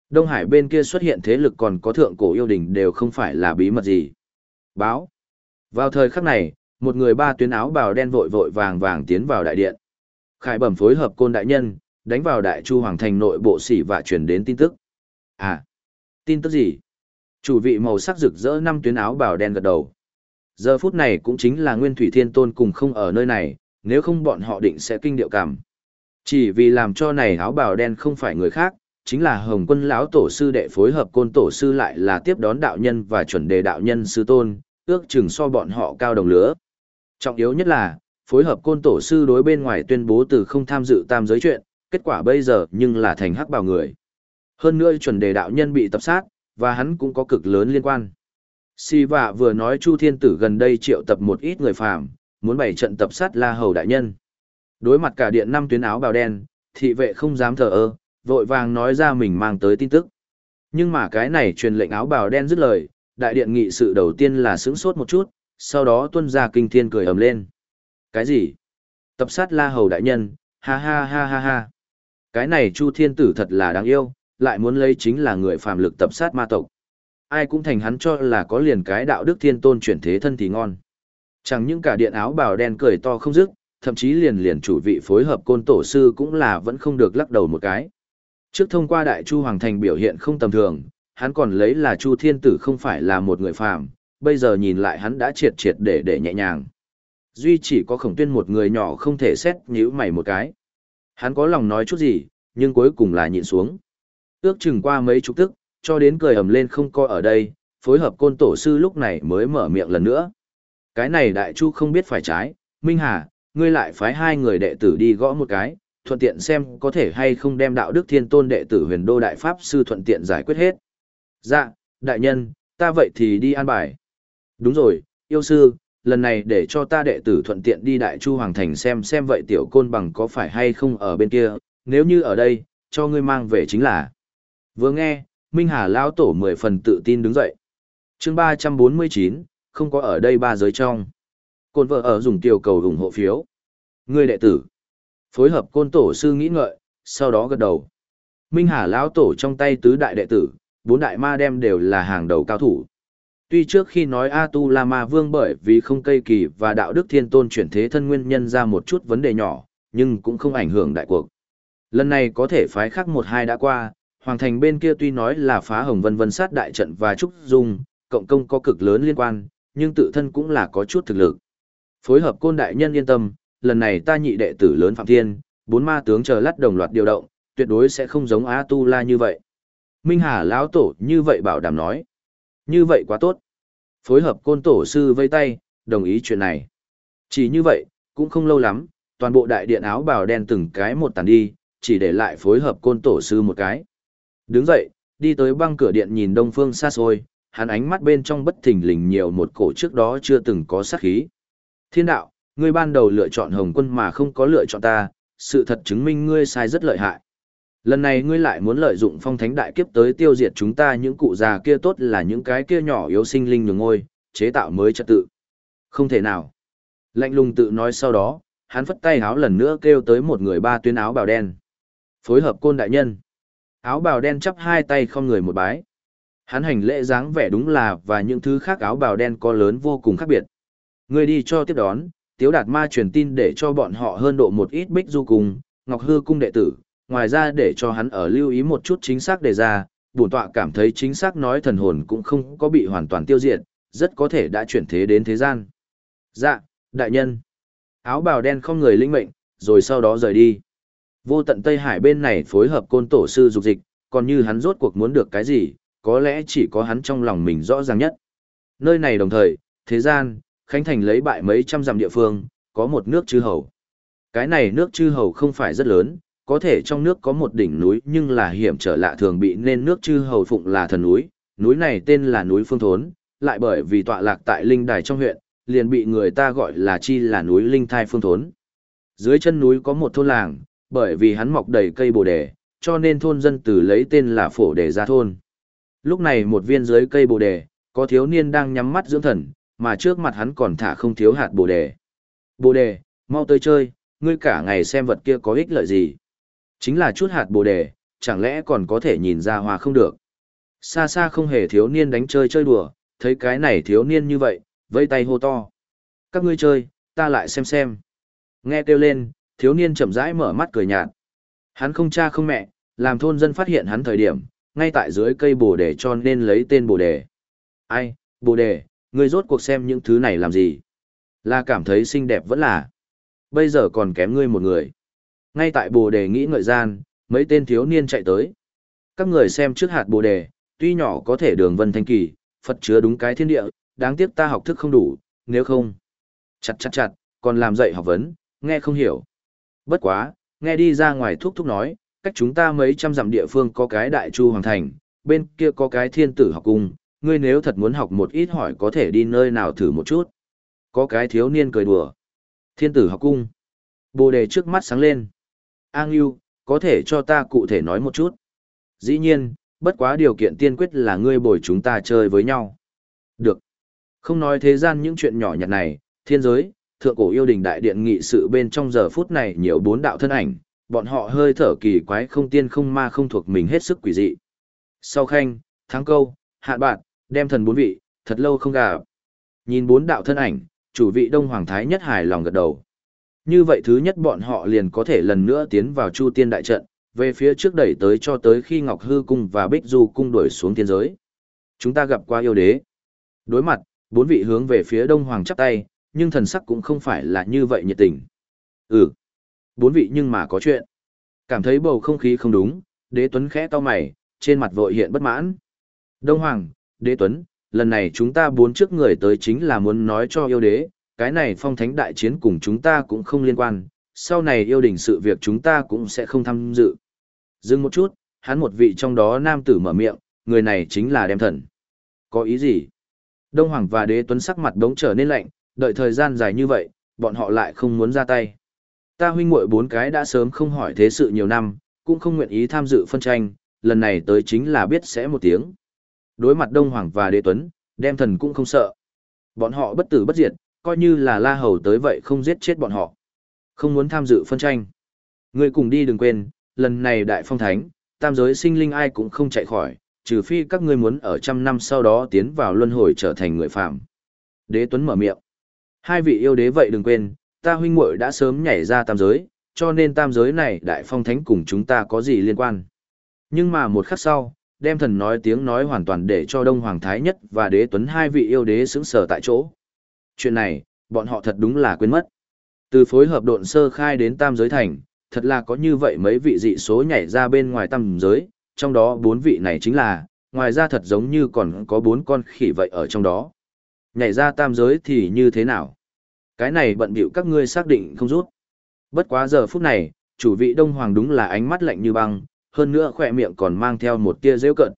Đông Hải bên kia xuất hiện thế lực còn có thượng cổ yêu đình đều không phải là bí mật gì. Báo. Vào thời khắc này, một người ba tuyến áo bào đen vội vội vàng vàng tiến vào đại điện. Khải bẩm phối hợp côn đại nhân, đánh vào đại chu hoàng thành nội bộ sĩ và truyền đến tin tức. À, tin tức gì? Chủ vị màu sắc rực rỡ năm tuyến áo bào đen gật đầu. Giờ phút này cũng chính là Nguyên Thủy Thiên Tôn cùng không ở nơi này, nếu không bọn họ định sẽ kinh điệu cảm. Chỉ vì làm cho này áo bào đen không phải người khác, chính là Hồng Quân lão tổ sư đệ phối hợp côn tổ sư lại là tiếp đón đạo nhân và chuẩn đề đạo nhân sư tôn, ước chừng so bọn họ cao đồng lứa. Trọng yếu nhất là, phối hợp côn tổ sư đối bên ngoài tuyên bố từ không tham dự tam giới chuyện, kết quả bây giờ nhưng là thành hắc bào người. Hơn nữa chuẩn đề đạo nhân bị tập sát, và hắn cũng có cực lớn liên quan. Si vạ vừa nói Chu Thiên Tử gần đây triệu tập một ít người phàm, muốn bày trận tập sát La Hầu đại nhân. Đối mặt cả điện năm tuyến áo bào đen, thị vệ không dám thờ ơ, vội vàng nói ra mình mang tới tin tức. Nhưng mà cái này truyền lệnh áo bào đen dứt lời, đại điện nghị sự đầu tiên là sững sốt một chút, sau đó tuân ra kinh thiên cười ầm lên. Cái gì? Tập sát La Hầu đại nhân, ha ha ha ha ha. Cái này Chu Thiên Tử thật là đáng yêu, lại muốn lấy chính là người phàm lực tập sát ma tộc. Ai cũng thành hắn cho là có liền cái đạo đức thiên tôn chuyển thế thân thì ngon. Chẳng những cả điện áo bào đen cười to không dứt, thậm chí liền liền chủ vị phối hợp côn tổ sư cũng là vẫn không được lắc đầu một cái. Trước thông qua đại chu hoàng thành biểu hiện không tầm thường, hắn còn lấy là chu thiên tử không phải là một người phàm, bây giờ nhìn lại hắn đã triệt triệt để để nhẹ nhàng. Duy chỉ có khổng tuyên một người nhỏ không thể xét nhíu mày một cái. Hắn có lòng nói chút gì, nhưng cuối cùng là nhịn xuống. Ước chừng qua mấy chục tức, cho đến cười ầm lên không coi ở đây, phối hợp côn tổ sư lúc này mới mở miệng lần nữa. Cái này đại chu không biết phải trái, Minh Hà, ngươi lại phái hai người đệ tử đi gõ một cái, thuận tiện xem có thể hay không đem đạo đức thiên tôn đệ tử huyền đô đại pháp sư thuận tiện giải quyết hết. Dạ, đại nhân, ta vậy thì đi an bài. Đúng rồi, yêu sư, lần này để cho ta đệ tử thuận tiện đi đại chu hoàng thành xem xem vậy tiểu côn bằng có phải hay không ở bên kia, nếu như ở đây, cho ngươi mang về chính là. Vừa nghe, Minh Hà lão Tổ mười phần tự tin đứng dậy. chương ba trăm bốn mươi chín không có ở đây ba giới trong. Côn vợ ở dùng tiểu cầu ủng hộ phiếu. Ngươi đệ tử. Phối hợp côn tổ sư nghĩ ngợi, sau đó gật đầu. Minh Hà Lão Tổ trong tay tứ đại đệ tử, bốn đại ma đem đều là hàng đầu cao thủ. Tuy trước khi nói A Tu La Ma Vương bởi vì không cây kỳ và đạo đức thiên tôn chuyển thế thân nguyên nhân ra một chút vấn đề nhỏ, nhưng cũng không ảnh hưởng đại cuộc. Lần này có thể phái khác một hai đã qua, Hoàng thành bên kia tuy nói là phá hồng vân vân sát đại trận và trúc dung, cộng công có cực lớn liên quan, nhưng tự thân cũng là có chút thực lực. Phối hợp côn đại nhân yên tâm, lần này ta nhị đệ tử lớn Phạm Thiên, bốn ma tướng chờ lát đồng loạt điều động, tuyệt đối sẽ không giống A Tu La như vậy. Minh Hà lão tổ như vậy bảo đảm nói. Như vậy quá tốt. Phối hợp côn tổ sư vây tay, đồng ý chuyện này. Chỉ như vậy, cũng không lâu lắm, toàn bộ đại điện áo bào đen từng cái một tàn đi, chỉ để lại phối hợp côn tổ sư một cái. Đứng dậy, đi tới băng cửa điện nhìn đông phương xa xôi, hắn ánh mắt bên trong bất thình lình nhiều một cổ trước đó chưa từng có sát khí. Thiên đạo, ngươi ban đầu lựa chọn Hồng Quân mà không có lựa chọn ta, sự thật chứng minh ngươi sai rất lợi hại. Lần này ngươi lại muốn lợi dụng phong thánh đại kiếp tới tiêu diệt chúng ta những cụ già kia tốt là những cái kia nhỏ yếu sinh linh nhường ngôi, chế tạo mới trật tự. Không thể nào. Lạnh lùng tự nói sau đó, hắn phất tay áo lần nữa kêu tới một người ba tuyến áo bào đen. Phối hợp côn đại nhân. Áo bào đen chắp hai tay không người một bái. Hắn hành lễ dáng vẻ đúng là và những thứ khác áo bào đen có lớn vô cùng khác biệt. Ngươi đi cho tiếp đón, Tiếu Đạt Ma truyền tin để cho bọn họ hơn độ một ít bích du cùng, Ngọc Hư cung đệ tử, ngoài ra để cho hắn ở lưu ý một chút chính xác đề ra, bổn tọa cảm thấy chính xác nói thần hồn cũng không có bị hoàn toàn tiêu diệt, rất có thể đã chuyển thế đến thế gian. Dạ, đại nhân. Áo bào đen không người linh mệnh, rồi sau đó rời đi. Vô tận Tây Hải bên này phối hợp côn tổ sư dục dịch, còn như hắn rốt cuộc muốn được cái gì, có lẽ chỉ có hắn trong lòng mình rõ ràng nhất. Nơi này đồng thời, thế gian, Khánh Thành lấy bại mấy trăm dặm địa phương, có một nước chư hầu. Cái này nước chư hầu không phải rất lớn, có thể trong nước có một đỉnh núi nhưng là hiểm trở lạ thường bị nên nước chư hầu phụng là thần núi, núi này tên là núi Phương Thốn, lại bởi vì tọa lạc tại linh đài trong huyện, liền bị người ta gọi là chi là núi Linh Thai Phương Thốn. Dưới chân núi có một thôn làng, bởi vì hắn mọc đầy cây bồ đề, cho nên thôn dân từ lấy tên là Phổ Đề ra thôn. Lúc này một viên dưới cây bồ đề, có thiếu niên đang nhắm mắt dưỡng thần, mà trước mặt hắn còn thả không thiếu hạt bồ đề. Bồ đề, mau tới chơi, ngươi cả ngày xem vật kia có ích lợi gì. Chính là chút hạt bồ đề, chẳng lẽ còn có thể nhìn ra hòa không được. Xa xa không hề thiếu niên đánh chơi chơi đùa, thấy cái này thiếu niên như vậy, vây tay hô to. Các ngươi chơi, ta lại xem xem. Nghe kêu lên, thiếu niên chậm rãi mở mắt cười nhạt. Hắn không cha không mẹ, làm thôn dân phát hiện hắn thời điểm, ngay tại dưới cây bồ đề cho nên lấy tên bồ đề. Ai, bồ đề, ngươi rốt cuộc xem những thứ này làm gì? Là cảm thấy xinh đẹp vẫn là. Bây giờ còn kém ngươi một người. Ngay tại bồ đề nghĩ ngợi gian, mấy tên thiếu niên chạy tới. Các người xem trước hạt bồ đề, tuy nhỏ có thể đường vân thanh kỳ, Phật chứa đúng cái thiên địa, đáng tiếc ta học thức không đủ, nếu không. Chặt chặt chặt, còn làm dạy học vấn, nghe không hiểu. Bất quá, nghe đi ra ngoài thúc thúc nói, cách chúng ta mấy trăm dặm địa phương có cái đại chu hoàng thành, bên kia có cái thiên tử học cung, ngươi nếu thật muốn học một ít hỏi có thể đi nơi nào thử một chút. Có cái thiếu niên cười đùa. Thiên tử học cung. Bồ đề trước mắt sáng lên. An yêu, có thể cho ta cụ thể nói một chút. Dĩ nhiên, bất quá điều kiện tiên quyết là ngươi bồi chúng ta chơi với nhau. Được. Không nói thế gian những chuyện nhỏ nhặt này, thiên giới, thượng cổ yêu đình đại điện nghị sự bên trong giờ phút này nhiều bốn đạo thân ảnh, bọn họ hơi thở kỳ quái không tiên không ma không thuộc mình hết sức quỷ dị. Sau khanh, thắng câu, hạ bạn, đem thần bốn vị, thật lâu không gặp. Nhìn bốn đạo thân ảnh, chủ vị Đông Hoàng Thái nhất hài lòng gật đầu. Như vậy thứ nhất bọn họ liền có thể lần nữa tiến vào Chu Tiên đại trận, về phía trước đẩy tới cho tới khi Ngọc Hư cung và Bích Du cung đuổi xuống thiên giới. Chúng ta gặp qua yêu đế. Đối mặt, bốn vị hướng về phía Đông Hoàng chắp tay, nhưng thần sắc cũng không phải là như vậy nhiệt tình. Ừ, bốn vị nhưng mà có chuyện. Cảm thấy bầu không khí không đúng, đế tuấn khẽ to mày, trên mặt vội hiện bất mãn. Đông Hoàng, đế tuấn, lần này chúng ta bốn trước người tới chính là muốn nói cho yêu đế, cái này phong thánh đại chiến cùng chúng ta cũng không liên quan, sau này yêu đình sự việc chúng ta cũng sẽ không tham dự. Dừng một chút, hắn một vị trong đó nam tử mở miệng, người này chính là đem thần. Có ý gì? Đông Hoàng và đế tuấn sắc mặt đống trở nên lạnh, đợi thời gian dài như vậy, bọn họ lại không muốn ra tay. Ta huynh muội bốn cái đã sớm không hỏi thế sự nhiều năm, cũng không nguyện ý tham dự phân tranh, lần này tới chính là biết sẽ một tiếng. Đối mặt Đông Hoàng và Đế Tuấn, đem thần cũng không sợ. Bọn họ bất tử bất diệt, coi như là La Hầu tới vậy không giết chết bọn họ. Không muốn tham dự phân tranh. Người cùng đi đừng quên, lần này đại phong thánh, tam giới sinh linh ai cũng không chạy khỏi, trừ phi các ngươi muốn ở trăm năm sau đó tiến vào luân hồi trở thành người phạm. Đế Tuấn mở miệng. Hai vị yêu đế vậy đừng quên, ta huynh muội đã sớm nhảy ra tam giới, cho nên tam giới này đại phong thánh cùng chúng ta có gì liên quan. Nhưng mà một khắc sau, đem thần nói tiếng nói hoàn toàn để cho Đông Hoàng Thái Nhất và Đế Tuấn hai vị yêu đế xứng sở tại chỗ. Chuyện này, bọn họ thật đúng là quên mất. Từ phối hợp độn sơ khai đến tam giới thành, thật là có như vậy mấy vị dị số nhảy ra bên ngoài tam giới, trong đó bốn vị này chính là, ngoài ra thật giống như còn có bốn con khỉ vậy ở trong đó. Nhảy ra tam giới thì như thế nào? Cái này bận bịu các ngươi xác định không rút. Bất quá giờ phút này, chủ vị Đông Hoàng đúng là ánh mắt lạnh như băng, hơn nữa khỏe miệng còn mang theo một tia rêu cận.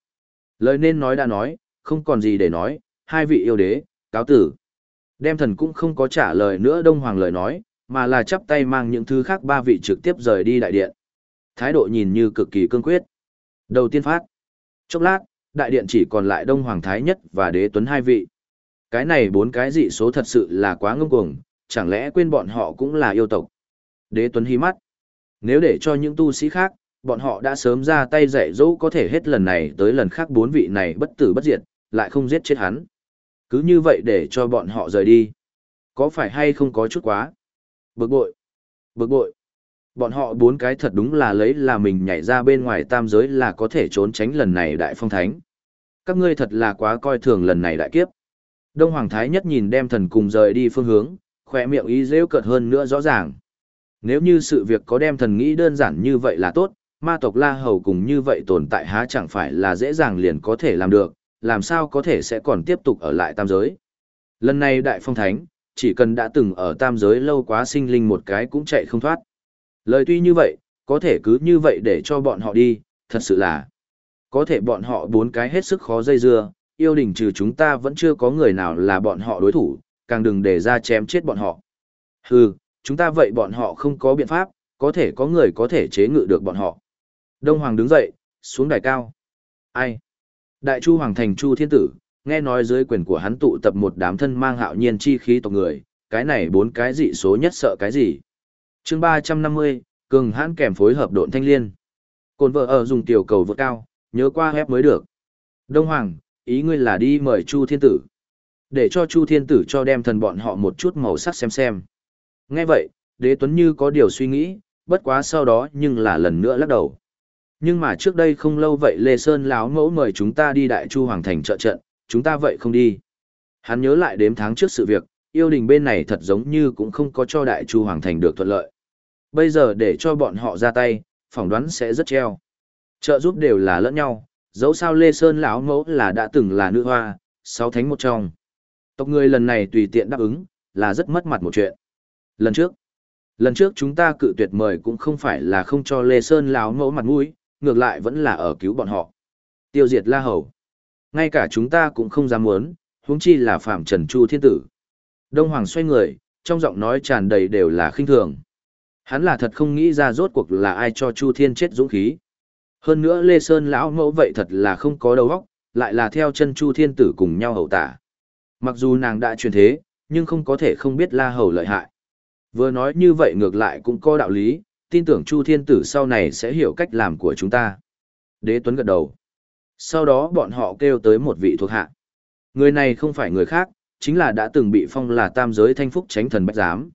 Lời nên nói đã nói, không còn gì để nói, hai vị yêu đế, cáo tử. Đem thần cũng không có trả lời nữa Đông Hoàng lời nói, mà là chắp tay mang những thứ khác ba vị trực tiếp rời đi đại điện. Thái độ nhìn như cực kỳ cương quyết. Đầu tiên phát. Chốc lát, đại điện chỉ còn lại Đông Hoàng Thái Nhất và Đế Tuấn hai vị. Cái này bốn cái dị số thật sự là quá ngông cuồng, chẳng lẽ quên bọn họ cũng là yêu tộc. Đế Tuấn hí mắt. Nếu để cho những tu sĩ khác, bọn họ đã sớm ra tay dạy dỗ có thể hết lần này tới lần khác bốn vị này bất tử bất diệt, lại không giết chết hắn. Cứ như vậy để cho bọn họ rời đi. Có phải hay không có chút quá? Bực bội. Bực bội. Bọn họ bốn cái thật đúng là lấy là mình nhảy ra bên ngoài tam giới là có thể trốn tránh lần này đại phong thánh. Các ngươi thật là quá coi thường lần này đại kiếp. Đông Hoàng Thái nhất nhìn đem thần cùng rời đi phương hướng, khỏe miệng ý rêu cợt hơn nữa rõ ràng. Nếu như sự việc có đem thần nghĩ đơn giản như vậy là tốt, ma tộc La Hầu cùng như vậy tồn tại há chẳng phải là dễ dàng liền có thể làm được, làm sao có thể sẽ còn tiếp tục ở lại tam giới. Lần này Đại Phong Thánh, chỉ cần đã từng ở tam giới lâu quá sinh linh một cái cũng chạy không thoát. Lời tuy như vậy, có thể cứ như vậy để cho bọn họ đi, thật sự là có thể bọn họ bốn cái hết sức khó dây dưa, yêu đình trừ chúng ta vẫn chưa có người nào là bọn họ đối thủ, càng đừng để ra chém chết bọn họ. Hừ, chúng ta vậy bọn họ không có biện pháp, có thể có người có thể chế ngự được bọn họ. Đông Hoàng đứng dậy, xuống đài cao. Ai? Đại Chu Hoàng thành Chu Thiên Tử, nghe nói dưới quyền của hắn tụ tập một đám thân mang hạo nhiên chi khí tộc người, cái này bốn cái dị số nhất sợ cái gì? chương 350, cường hãn kèm phối hợp độn thanh liên. Cồn vợ ở dùng tiểu cầu vượt cao, nhớ qua hép mới được. Đông Hoàng, ý ngươi là đi mời Chu Thiên Tử. Để cho Chu Thiên Tử cho đem thần bọn họ một chút màu sắc xem xem. Nghe vậy, đế tuấn như có điều suy nghĩ, bất quá sau đó nhưng là lần nữa lắc đầu. Nhưng mà trước đây không lâu vậy Lê Sơn lão mẫu mời chúng ta đi Đại Chu Hoàng Thành trợ trận, chúng ta vậy không đi. Hắn nhớ lại đếm tháng trước sự việc, yêu đình bên này thật giống như cũng không có cho Đại Chu Hoàng Thành được thuận lợi. Bây giờ để cho bọn họ ra tay, phỏng đoán sẽ rất treo. Trợ giúp đều là lẫn nhau, dẫu sao Lê Sơn lão mẫu là đã từng là nữ hoa, sáu thánh một trong. Tộc người lần này tùy tiện đáp ứng, là rất mất mặt một chuyện. Lần trước, lần trước chúng ta cự tuyệt mời cũng không phải là không cho Lê Sơn lão mẫu mặt mũi, ngược lại vẫn là ở cứu bọn họ. Tiêu diệt La Hầu. Ngay cả chúng ta cũng không dám muốn, huống chi là Phạm Trần Chu Thiên Tử. Đông Hoàng xoay người, trong giọng nói tràn đầy đều là khinh thường. Hắn là thật không nghĩ ra rốt cuộc là ai cho Chu Thiên chết dũng khí. Hơn nữa Lê Sơn lão mẫu vậy thật là không có đầu óc, lại là theo chân Chu Thiên Tử cùng nhau hậu tả. Mặc dù nàng đã truyền thế, nhưng không có thể không biết La Hầu lợi hại. Vừa nói như vậy ngược lại cũng có đạo lý, tin tưởng Chu Thiên Tử sau này sẽ hiểu cách làm của chúng ta. Đế Tuấn gật đầu. Sau đó bọn họ kêu tới một vị thuộc hạ. Người này không phải người khác, chính là đã từng bị phong là tam giới thanh phúc tránh thần bách giám.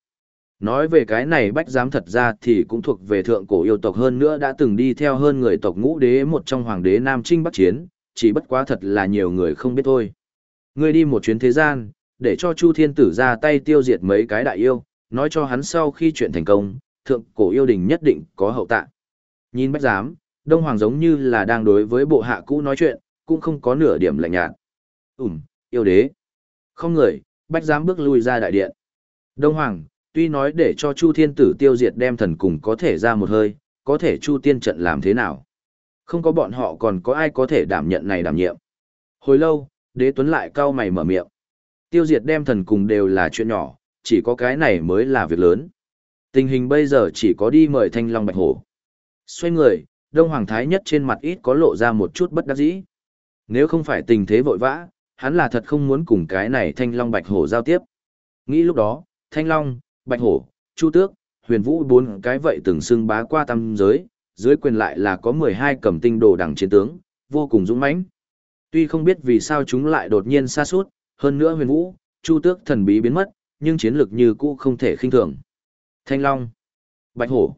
Nói về cái này bách giám thật ra thì cũng thuộc về thượng cổ yêu tộc hơn nữa đã từng đi theo hơn người tộc ngũ đế một trong hoàng đế Nam Trinh Bắc Chiến, chỉ bất quá thật là nhiều người không biết thôi. Ngươi đi một chuyến thế gian, để cho Chu Thiên Tử ra tay tiêu diệt mấy cái đại yêu, nói cho hắn sau khi chuyện thành công, thượng cổ yêu đình nhất định có hậu tạ. Nhìn bách giám, Đông Hoàng giống như là đang đối với bộ hạ cũ nói chuyện, cũng không có nửa điểm lạnh nhạt. Ừm, yêu đế. Không người, bách giám bước lui ra đại điện. Đông Hoàng, tuy nói để cho Chu Thiên Tử tiêu diệt đem thần cùng có thể ra một hơi, có thể Chu Tiên trận làm thế nào? Không có bọn họ còn có ai có thể đảm nhận này đảm nhiệm. Hồi lâu, đế tuấn lại cau mày mở miệng. Tiêu diệt đem thần cùng đều là chuyện nhỏ, chỉ có cái này mới là việc lớn. Tình hình bây giờ chỉ có đi mời Thanh Long Bạch Hổ. Xoay người, Đông Hoàng Thái nhất trên mặt ít có lộ ra một chút bất đắc dĩ. Nếu không phải tình thế vội vã, hắn là thật không muốn cùng cái này Thanh Long Bạch Hổ giao tiếp. Nghĩ lúc đó, Thanh Long, Bạch Hổ, Chu Tước, Huyền Vũ bốn cái vậy từng xưng bá qua tam giới, dưới quyền lại là có 12 cầm tinh đồ đẳng chiến tướng, vô cùng dũng mãnh. Tuy không biết vì sao chúng lại đột nhiên xa suốt, hơn nữa Huyền Vũ, Chu Tước thần bí biến mất, nhưng chiến lược như cũ không thể khinh thường. Thanh Long, Bạch Hổ,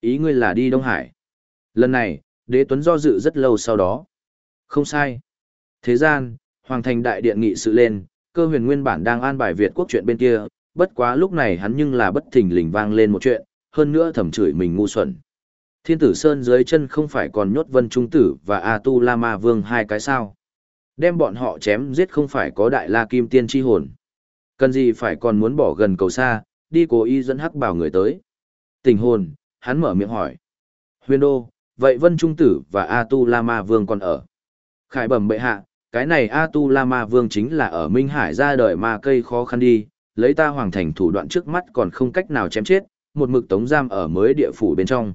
ý ngươi là đi Đông Hải. Lần này, đế tuấn do dự rất lâu sau đó. Không sai. Thế gian, Hoàng thành đại điện nghị sự lên, cơ huyền nguyên bản đang an bài Việt quốc chuyện bên kia, bất quá lúc này hắn nhưng là bất thình lình vang lên một chuyện, hơn nữa thầm chửi mình ngu xuẩn. Thiên tử Sơn dưới chân không phải còn nhốt vân trung tử và A Tu La Ma Vương hai cái sao. Đem bọn họ chém giết không phải có đại la kim tiên chi hồn. Cần gì phải còn muốn bỏ gần cầu xa, đi cố ý dẫn hắc bảo người tới. Tình hồn, hắn mở miệng hỏi. Huyền đô, vậy Vân Trung Tử và A Tu La Ma Vương còn ở. Khải bẩm bệ hạ, cái này A Tu La Ma Vương chính là ở Minh Hải ra đời ma cây khó khăn đi, lấy ta hoàng thành thủ đoạn trước mắt còn không cách nào chém chết, một mực tống giam ở mới địa phủ bên trong.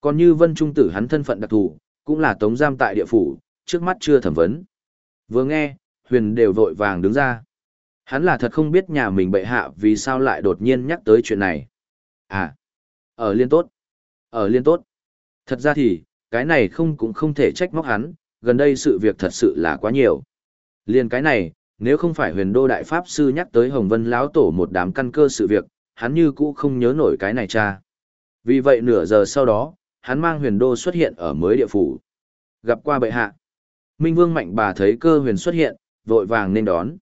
Còn như Vân Trung Tử hắn thân phận đặc thù, cũng là tống giam tại địa phủ, trước mắt chưa thẩm vấn. Vừa nghe, huyền đều vội vàng đứng ra. Hắn là thật không biết nhà mình bệ hạ vì sao lại đột nhiên nhắc tới chuyện này. À, ở liên tốt. Ở liên tốt. Thật ra thì, cái này không cũng không thể trách móc hắn, gần đây sự việc thật sự là quá nhiều. Liên cái này, nếu không phải huyền đô đại pháp sư nhắc tới Hồng Vân lão tổ một đám căn cơ sự việc, hắn như cũ không nhớ nổi cái này cha. Vì vậy nửa giờ sau đó, hắn mang huyền đô xuất hiện ở mới địa phủ. Gặp qua bệ hạ. Minh Vương mạnh bà thấy cơ huyền xuất hiện, vội vàng nên đón.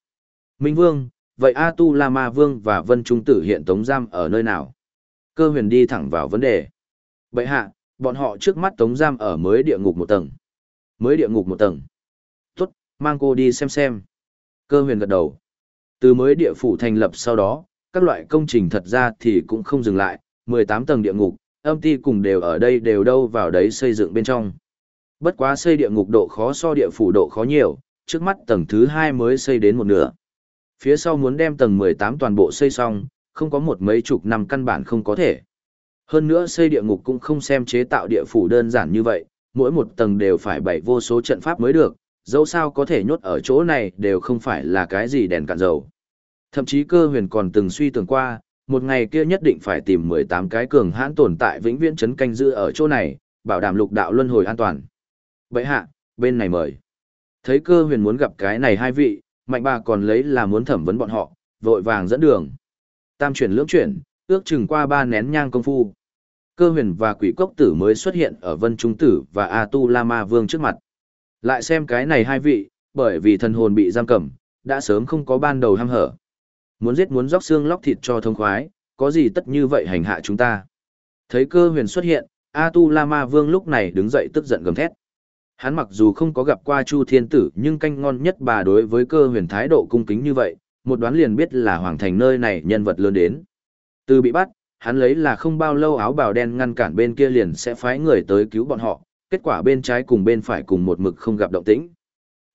Minh Vương, vậy A Tu La Ma Vương và Vân Trung Tử hiện tống giam ở nơi nào? Cơ huyền đi thẳng vào vấn đề. Bậy hạ, bọn họ trước mắt tống giam ở mới địa ngục một tầng. Mới địa ngục một tầng. Tốt, mang cô đi xem xem. Cơ huyền gật đầu. Từ mới địa phủ thành lập sau đó, các loại công trình thật ra thì cũng không dừng lại, 18 tầng địa ngục, âm ti cùng đều ở đây đều đâu vào đấy xây dựng bên trong. Bất quá xây địa ngục độ khó so địa phủ độ khó nhiều, trước mắt tầng thứ 2 mới xây đến một nửa. Phía sau muốn đem tầng 18 toàn bộ xây xong, không có một mấy chục năm căn bản không có thể. Hơn nữa xây địa ngục cũng không xem chế tạo địa phủ đơn giản như vậy, mỗi một tầng đều phải bày vô số trận pháp mới được, dẫu sao có thể nhốt ở chỗ này đều không phải là cái gì đèn cạn dầu. Thậm chí cơ huyền còn từng suy tưởng qua, một ngày kia nhất định phải tìm 18 cái cường hãn tồn tại vĩnh viễn chấn canh giữ ở chỗ này, bảo đảm lục đạo luân hồi an toàn. Vậy hạ, bên này mời. Thấy cơ huyền muốn gặp cái này hai vị, mạnh bà còn lấy là muốn thẩm vấn bọn họ, vội vàng dẫn đường. Tam chuyển lưỡng chuyển, ước chừng qua ba nén nhang công phu. Cơ huyền và quỷ cốc tử mới xuất hiện ở vân trung tử và A Tu La Ma Vương trước mặt. Lại xem cái này hai vị, bởi vì thần hồn bị giam cầm, đã sớm không có ban đầu ham hở. Muốn giết muốn róc xương lóc thịt cho thông khoái, có gì tất như vậy hành hạ chúng ta. Thấy cơ huyền xuất hiện, A Tu La Ma Vương lúc này đứng dậy tức giận gầm thét. Hắn mặc dù không có gặp qua Chu Thiên Tử nhưng canh ngon nhất bà đối với cơ huyền thái độ cung kính như vậy, một đoán liền biết là hoàng thành nơi này nhân vật lớn đến. Từ bị bắt, hắn lấy là không bao lâu áo bào đen ngăn cản bên kia liền sẽ phái người tới cứu bọn họ, kết quả bên trái cùng bên phải cùng một mực không gặp động tĩnh.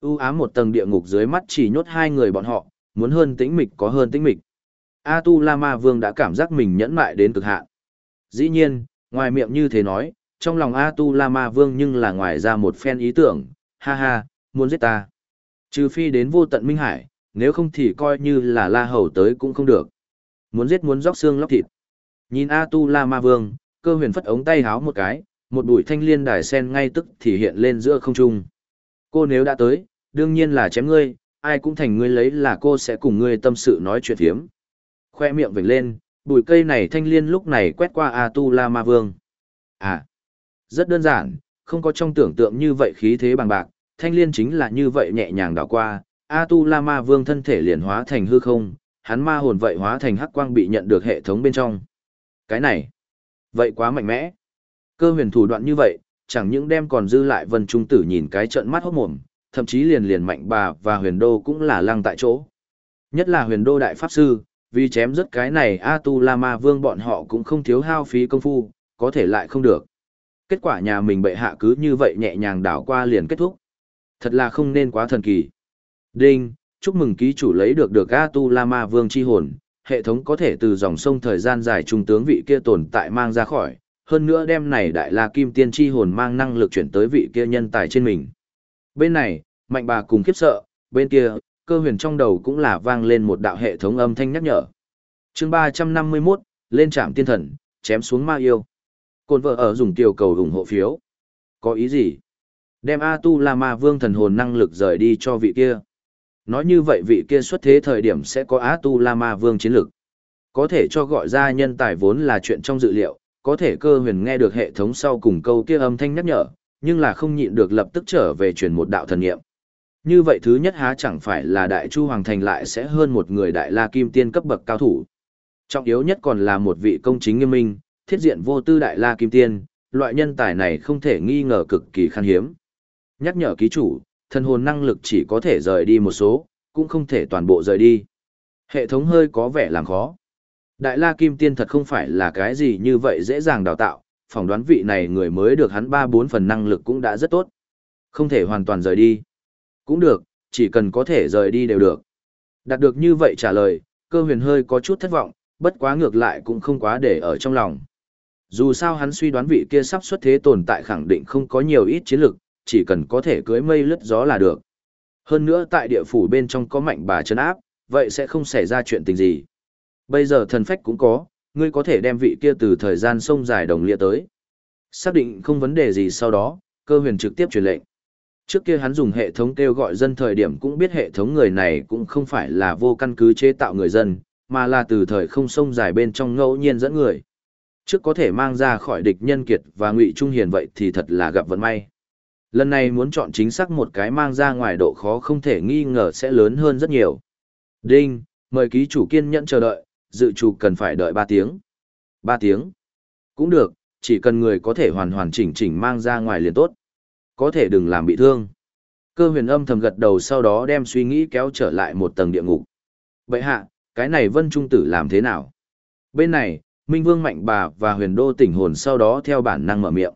U ám một tầng địa ngục dưới mắt chỉ nhốt hai người bọn họ, muốn hơn tĩnh mịch có hơn tĩnh mịch. A Tu La Ma Vương đã cảm giác mình nhẫn mại đến cực hạn. Dĩ nhiên, ngoài miệng như thế nói, trong lòng A Tu La Ma Vương nhưng là ngoài ra một phen ý tưởng, ha ha, muốn giết ta. Trừ phi đến vô tận minh hải, nếu không thì coi như là La Hầu tới cũng không được. Muốn giết muốn róc xương lóc thịt. Nhìn A Tu La Ma Vương, cơ huyền phất ống tay háo một cái, một bụi thanh liên đài sen ngay tức thì hiện lên giữa không trung. Cô nếu đã tới, đương nhiên là chém ngươi, ai cũng thành ngươi lấy là cô sẽ cùng ngươi tâm sự nói chuyện thiếm. Khoe miệng vểnh lên, bụi cây này thanh liên lúc này quét qua A Tu La Ma Vương. À, rất đơn giản, không có trong tưởng tượng như vậy khí thế bằng bạc, thanh liên chính là như vậy nhẹ nhàng đảo qua, A Tu La Ma Vương thân thể liền hóa thành hư không, hắn ma hồn vậy hóa thành hắc quang bị nhận được hệ thống bên trong. Cái này, vậy quá mạnh mẽ. Cơ huyền thủ đoạn như vậy, chẳng những đem còn dư lại vân trung tử nhìn cái trận mắt hốt mồm, thậm chí liền liền mạnh bà và huyền đô cũng là lăng tại chỗ. Nhất là huyền đô đại pháp sư, vì chém rất cái này A Tu La Ma Vương bọn họ cũng không thiếu hao phí công phu, có thể lại không được. Kết quả nhà mình bệ hạ cứ như vậy nhẹ nhàng đảo qua liền kết thúc. Thật là không nên quá thần kỳ. Đinh, chúc mừng ký chủ lấy được được A Tu La Ma Vương chi hồn, hệ thống có thể từ dòng sông thời gian dài trung tướng vị kia tồn tại mang ra khỏi, hơn nữa đem này đại la kim tiên chi hồn mang năng lực chuyển tới vị kia nhân tài trên mình. Bên này, mạnh bà cùng khiếp sợ, bên kia, cơ huyền trong đầu cũng là vang lên một đạo hệ thống âm thanh nhắc nhở. chương 351, lên trạm tiên thần, chém xuống ma yêu. Côn vợ ở dùng tiểu cầu ủng hộ phiếu. Có ý gì? Đem A Tu La Ma Vương thần hồn năng lực rời đi cho vị kia. Nói như vậy vị kia xuất thế thời điểm sẽ có A Tu La Ma Vương chiến lực. Có thể cho gọi ra nhân tài vốn là chuyện trong dự liệu, có thể cơ huyền nghe được hệ thống sau cùng câu kia âm thanh nhắc nhở, nhưng là không nhịn được lập tức trở về truyền một đạo thần nghiệm. Như vậy thứ nhất há chẳng phải là đại chu hoàng thành lại sẽ hơn một người đại la kim tiên cấp bậc cao thủ. Trọng yếu nhất còn là một vị công chính nghiêm minh, thiết diện vô tư đại la kim tiên, loại nhân tài này không thể nghi ngờ cực kỳ khan hiếm. Nhắc nhở ký chủ, thần hồn năng lực chỉ có thể rời đi một số, cũng không thể toàn bộ rời đi. Hệ thống hơi có vẻ làm khó. Đại La Kim Tiên thật không phải là cái gì như vậy dễ dàng đào tạo, phỏng đoán vị này người mới được hắn 3-4 phần năng lực cũng đã rất tốt. Không thể hoàn toàn rời đi. Cũng được, chỉ cần có thể rời đi đều được. Đạt được như vậy trả lời, cơ huyền hơi có chút thất vọng, bất quá ngược lại cũng không quá để ở trong lòng. Dù sao hắn suy đoán vị kia sắp xuất thế tồn tại khẳng định không có nhiều ít chiến lực, chỉ cần có thể cưới mây lướt gió là được. Hơn nữa tại địa phủ bên trong có mạnh bà chân áp, vậy sẽ không xảy ra chuyện tình gì. Bây giờ thần phách cũng có, ngươi có thể đem vị kia từ thời gian sông dài đồng lia tới. Xác định không vấn đề gì sau đó, cơ huyền trực tiếp truyền lệnh. Trước kia hắn dùng hệ thống kêu gọi dân thời điểm cũng biết hệ thống người này cũng không phải là vô căn cứ chế tạo người dân, mà là từ thời không sông dài bên trong ngẫu nhiên dẫn người. Trước có thể mang ra khỏi địch nhân kiệt và ngụy trung hiền vậy thì thật là gặp vận may. Lần này muốn chọn chính xác một cái mang ra ngoài độ khó không thể nghi ngờ sẽ lớn hơn rất nhiều. Đinh, mời ký chủ kiên nhẫn chờ đợi, dự chủ cần phải đợi ba tiếng. ba tiếng. Cũng được, chỉ cần người có thể hoàn hoàn chỉnh chỉnh mang ra ngoài liền tốt. Có thể đừng làm bị thương. Cơ huyền âm thầm gật đầu sau đó đem suy nghĩ kéo trở lại một tầng địa ngục. Vậy hạ, Cái này Vân Trung Tử làm thế nào? Bên này, Minh Vương Mạnh Bà và huyền đô tỉnh hồn sau đó theo bản năng mở miệng.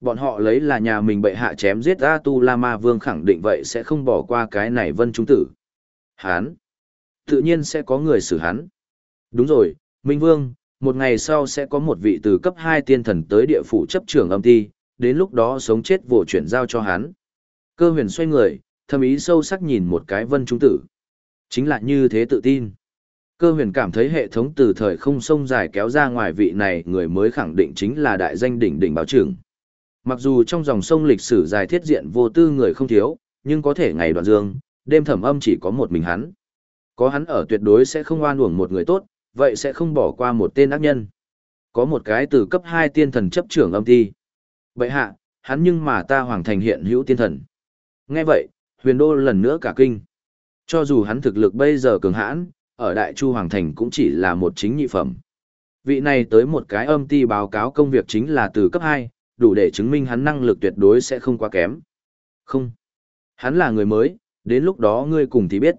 Bọn họ lấy là nhà mình bệ hạ chém giết A Tu La Ma Vương khẳng định vậy sẽ không bỏ qua cái này Vân Trung Tử. Hán! Tự nhiên sẽ có người xử hắn. Đúng rồi, Minh Vương, một ngày sau sẽ có một vị từ cấp 2 tiên thần tới địa phủ chấp trưởng âm ti, đến lúc đó sống chết vụ chuyển giao cho hắn. Cơ huyền xoay người, thầm ý sâu sắc nhìn một cái vân trung tử. Chính là như thế tự tin. Cơ huyền cảm thấy hệ thống từ thời không sông dài kéo ra ngoài vị này người mới khẳng định chính là đại danh đỉnh đỉnh báo trưởng. Mặc dù trong dòng sông lịch sử dài thiết diện vô tư người không thiếu, nhưng có thể ngày đoạn dương, đêm thẩm âm chỉ có một mình hắn. Có hắn ở tuyệt đối sẽ không oan uổng một người tốt, vậy sẽ không bỏ qua một tên ác nhân. Có một cái từ cấp 2 tiên thần chấp trưởng âm thi. Vậy hạ, hắn nhưng mà ta hoàng thành hiện hữu tiên thần. Nghe vậy, huyền đô lần nữa cả kinh. Cho dù hắn thực lực bây giờ cường hãn, ở đại chu hoàng thành cũng chỉ là một chính nhị phẩm. Vị này tới một cái âm ti báo cáo công việc chính là từ cấp 2, đủ để chứng minh hắn năng lực tuyệt đối sẽ không quá kém. Không. Hắn là người mới, đến lúc đó ngươi cùng thì biết.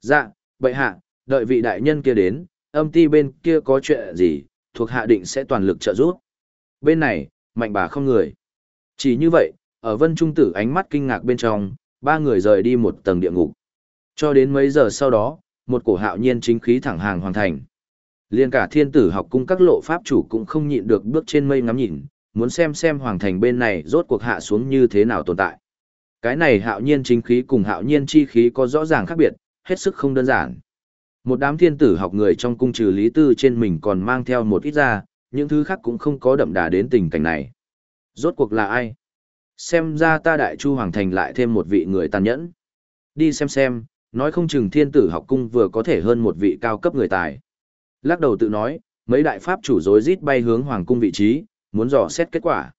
Dạ, bệ hạ, đợi vị đại nhân kia đến, âm ti bên kia có chuyện gì, thuộc hạ định sẽ toàn lực trợ giúp. Bên này, mạnh bà không người. Chỉ như vậy, ở vân trung tử ánh mắt kinh ngạc bên trong, ba người rời đi một tầng địa ngục. Cho đến mấy giờ sau đó, một cổ hạo nhiên chính khí thẳng hàng hoàn thành. Liên cả thiên tử học cung các lộ pháp chủ cũng không nhịn được bước trên mây ngắm nhìn, muốn xem xem hoàng thành bên này rốt cuộc hạ xuống như thế nào tồn tại. Cái này hạo nhiên chính khí cùng hạo nhiên chi khí có rõ ràng khác biệt, hết sức không đơn giản. Một đám thiên tử học người trong cung trừ lý tư trên mình còn mang theo một ít ra, những thứ khác cũng không có đậm đà đến tình cảnh này. Rốt cuộc là ai? Xem ra ta đại chu hoàng thành lại thêm một vị người tàn nhẫn. Đi xem xem, nói không chừng thiên tử học cung vừa có thể hơn một vị cao cấp người tài. Lắc đầu tự nói, mấy đại pháp chủ rối rít bay hướng hoàng cung vị trí, muốn dò xét kết quả.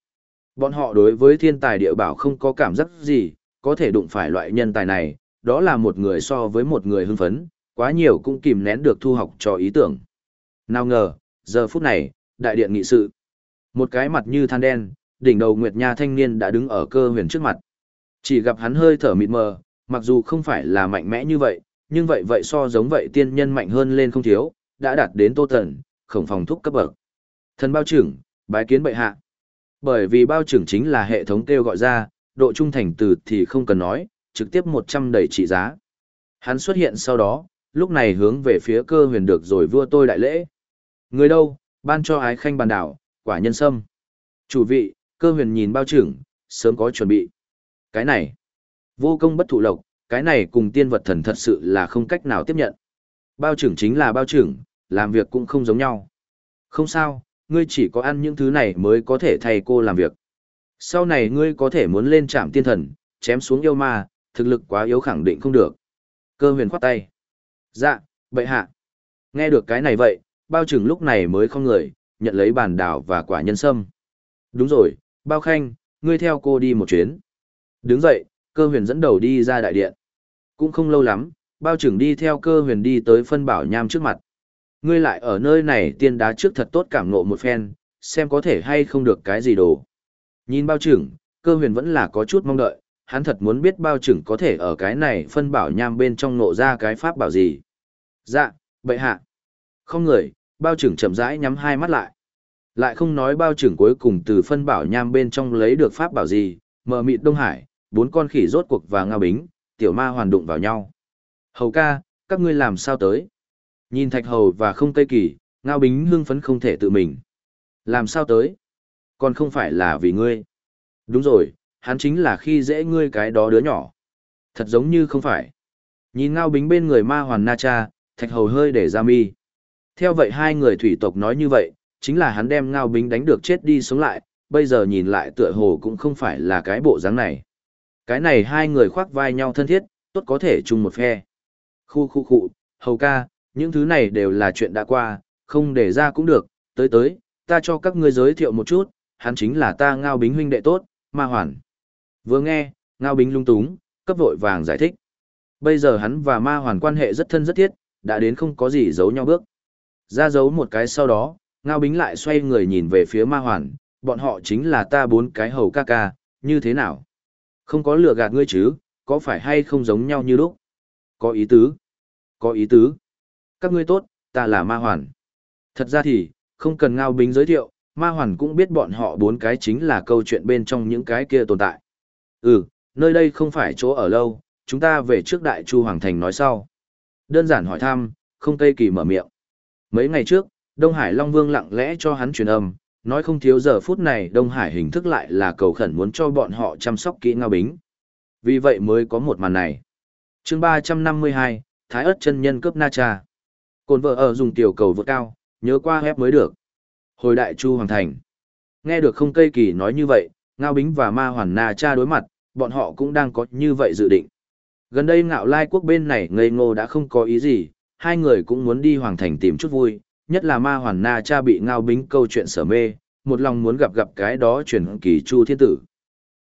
Bọn họ đối với thiên tài địa bảo không có cảm giác gì, có thể đụng phải loại nhân tài này, đó là một người so với một người hưng phấn, quá nhiều cũng kìm nén được thu học cho ý tưởng. Nào ngờ, giờ phút này, đại điện nghị sự. Một cái mặt như than đen, đỉnh đầu Nguyệt Nha thanh niên đã đứng ở cơ huyền trước mặt. Chỉ gặp hắn hơi thở mịt mờ, mặc dù không phải là mạnh mẽ như vậy, nhưng vậy vậy so giống vậy tiên nhân mạnh hơn lên không thiếu, đã đạt đến tô tần, khổng phòng thúc cấp bậc. Thần bao trưởng, bái kiến bệ hạ. Bởi vì bao trưởng chính là hệ thống kêu gọi ra, độ trung thành từ thì không cần nói, trực tiếp 100 đầy trị giá. Hắn xuất hiện sau đó, lúc này hướng về phía cơ huyền được rồi vua tôi đại lễ. Người đâu, ban cho ái khanh bàn đảo, quả nhân sâm. Chủ vị, cơ huyền nhìn bao trưởng, sớm có chuẩn bị. Cái này, vô công bất thụ lộc, cái này cùng tiên vật thần thật sự là không cách nào tiếp nhận. Bao trưởng chính là bao trưởng, làm việc cũng không giống nhau. Không sao, ngươi chỉ có ăn những thứ này mới có thể thay cô làm việc. Sau này ngươi có thể muốn lên trạm tiên thần, chém xuống yêu ma, thực lực quá yếu khẳng định không được. Cơ huyền khoát tay. Dạ, bệ hạ. Nghe được cái này vậy, bao trưởng lúc này mới không người, nhận lấy bàn đảo và quả nhân sâm. Đúng rồi, bao khanh, ngươi theo cô đi một chuyến. Đứng dậy, cơ huyền dẫn đầu đi ra đại điện. Cũng không lâu lắm, bao trưởng đi theo cơ huyền đi tới phân bảo nham trước mặt. Ngươi lại ở nơi này tiên đá trước thật tốt cảm ngộ một phen, xem có thể hay không được cái gì đồ. Nhìn bao trưởng, cơ huyền vẫn là có chút mong đợi, hắn thật muốn biết bao trưởng có thể ở cái này phân bảo nham bên trong nộ ra cái pháp bảo gì. Dạ, bệ hạ. Không người, bao trưởng chậm rãi nhắm hai mắt lại. Lại không nói bao trưởng cuối cùng từ phân bảo nham bên trong lấy được pháp bảo gì, mờ mịt Đông Hải, bốn con khỉ rốt cuộc và ngao bính, tiểu ma hoàn đụng vào nhau. Hầu ca, các ngươi làm sao tới? Nhìn thạch hầu và không cây kỳ, ngao bính hưng phấn không thể tự mình. Làm sao tới? Còn không phải là vì ngươi. Đúng rồi, hắn chính là khi dễ ngươi cái đó đứa nhỏ. Thật giống như không phải. Nhìn ngao bính bên người ma hoàn na cha, thạch hầu hơi để ra mi. Theo vậy hai người thủy tộc nói như vậy, chính là hắn đem ngao bính đánh được chết đi sống lại, bây giờ nhìn lại tựa hồ cũng không phải là cái bộ dáng này. Cái này hai người khoác vai nhau thân thiết, tốt có thể chung một phe. Khu khu khu, hầu ca, những thứ này đều là chuyện đã qua, không để ra cũng được, tới tới, ta cho các ngươi giới thiệu một chút, hắn chính là ta ngao bính huynh đệ tốt, ma hoàn. Vừa nghe, ngao bính lung túng, cấp vội vàng giải thích. Bây giờ hắn và ma hoàn quan hệ rất thân rất thiết, đã đến không có gì giấu nhau bước. Ra giấu một cái sau đó, ngao bính lại xoay người nhìn về phía ma hoàn, bọn họ chính là ta bốn cái hầu ca ca, như thế nào? Không có lừa gạt ngươi chứ, có phải hay không giống nhau như lúc? Có ý tứ. Có ý tứ. Các ngươi tốt, ta là Ma Hoàn. Thật ra thì, không cần Ngao Bính giới thiệu, Ma Hoàn cũng biết bọn họ bốn cái chính là câu chuyện bên trong những cái kia tồn tại. Ừ, nơi đây không phải chỗ ở lâu, chúng ta về trước Đại Chu Hoàng Thành nói sau. Đơn giản hỏi thăm, không tây kỳ mở miệng. Mấy ngày trước, Đông Hải Long Vương lặng lẽ cho hắn truyền âm, nói không thiếu giờ phút này Đông Hải hình thức lại là cầu khẩn muốn cho bọn họ chăm sóc kỹ Ngao Bính. Vì vậy mới có một màn này. chương 352, Thái ớt chân nhân cướp Na Cha. Cồn vợ ở dùng tiểu cầu vượt cao, nhớ qua hép mới được. Hồi đại chu hoàng thành. Nghe được không cây kỳ nói như vậy, Ngao Bính và Ma Hoàn Na Cha đối mặt, bọn họ cũng đang có như vậy dự định. Gần đây ngạo lai quốc bên này ngây ngô đã không có ý gì, hai người cũng muốn đi hoàng thành tìm chút vui, nhất là Ma Hoàn Na Cha bị Ngao Bính câu chuyện sở mê, một lòng muốn gặp gặp cái đó chuyển kỳ chu thiên tử.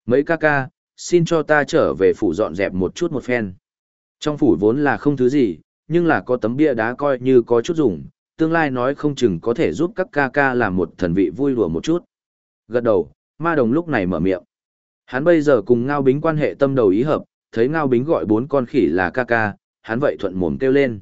Mấy ca ca, xin cho ta trở về phủ dọn dẹp một chút một phen. Trong phủ vốn là không thứ gì, nhưng là có tấm bia đá coi như có chút dùng, tương lai nói không chừng có thể giúp các ca ca làm một thần vị vui đùa một chút. Gật đầu, ma đồng lúc này mở miệng. Hắn bây giờ cùng Ngao Bính quan hệ tâm đầu ý hợp, thấy Ngao Bính gọi bốn con khỉ là ca ca, hắn vậy thuận mồm kêu lên.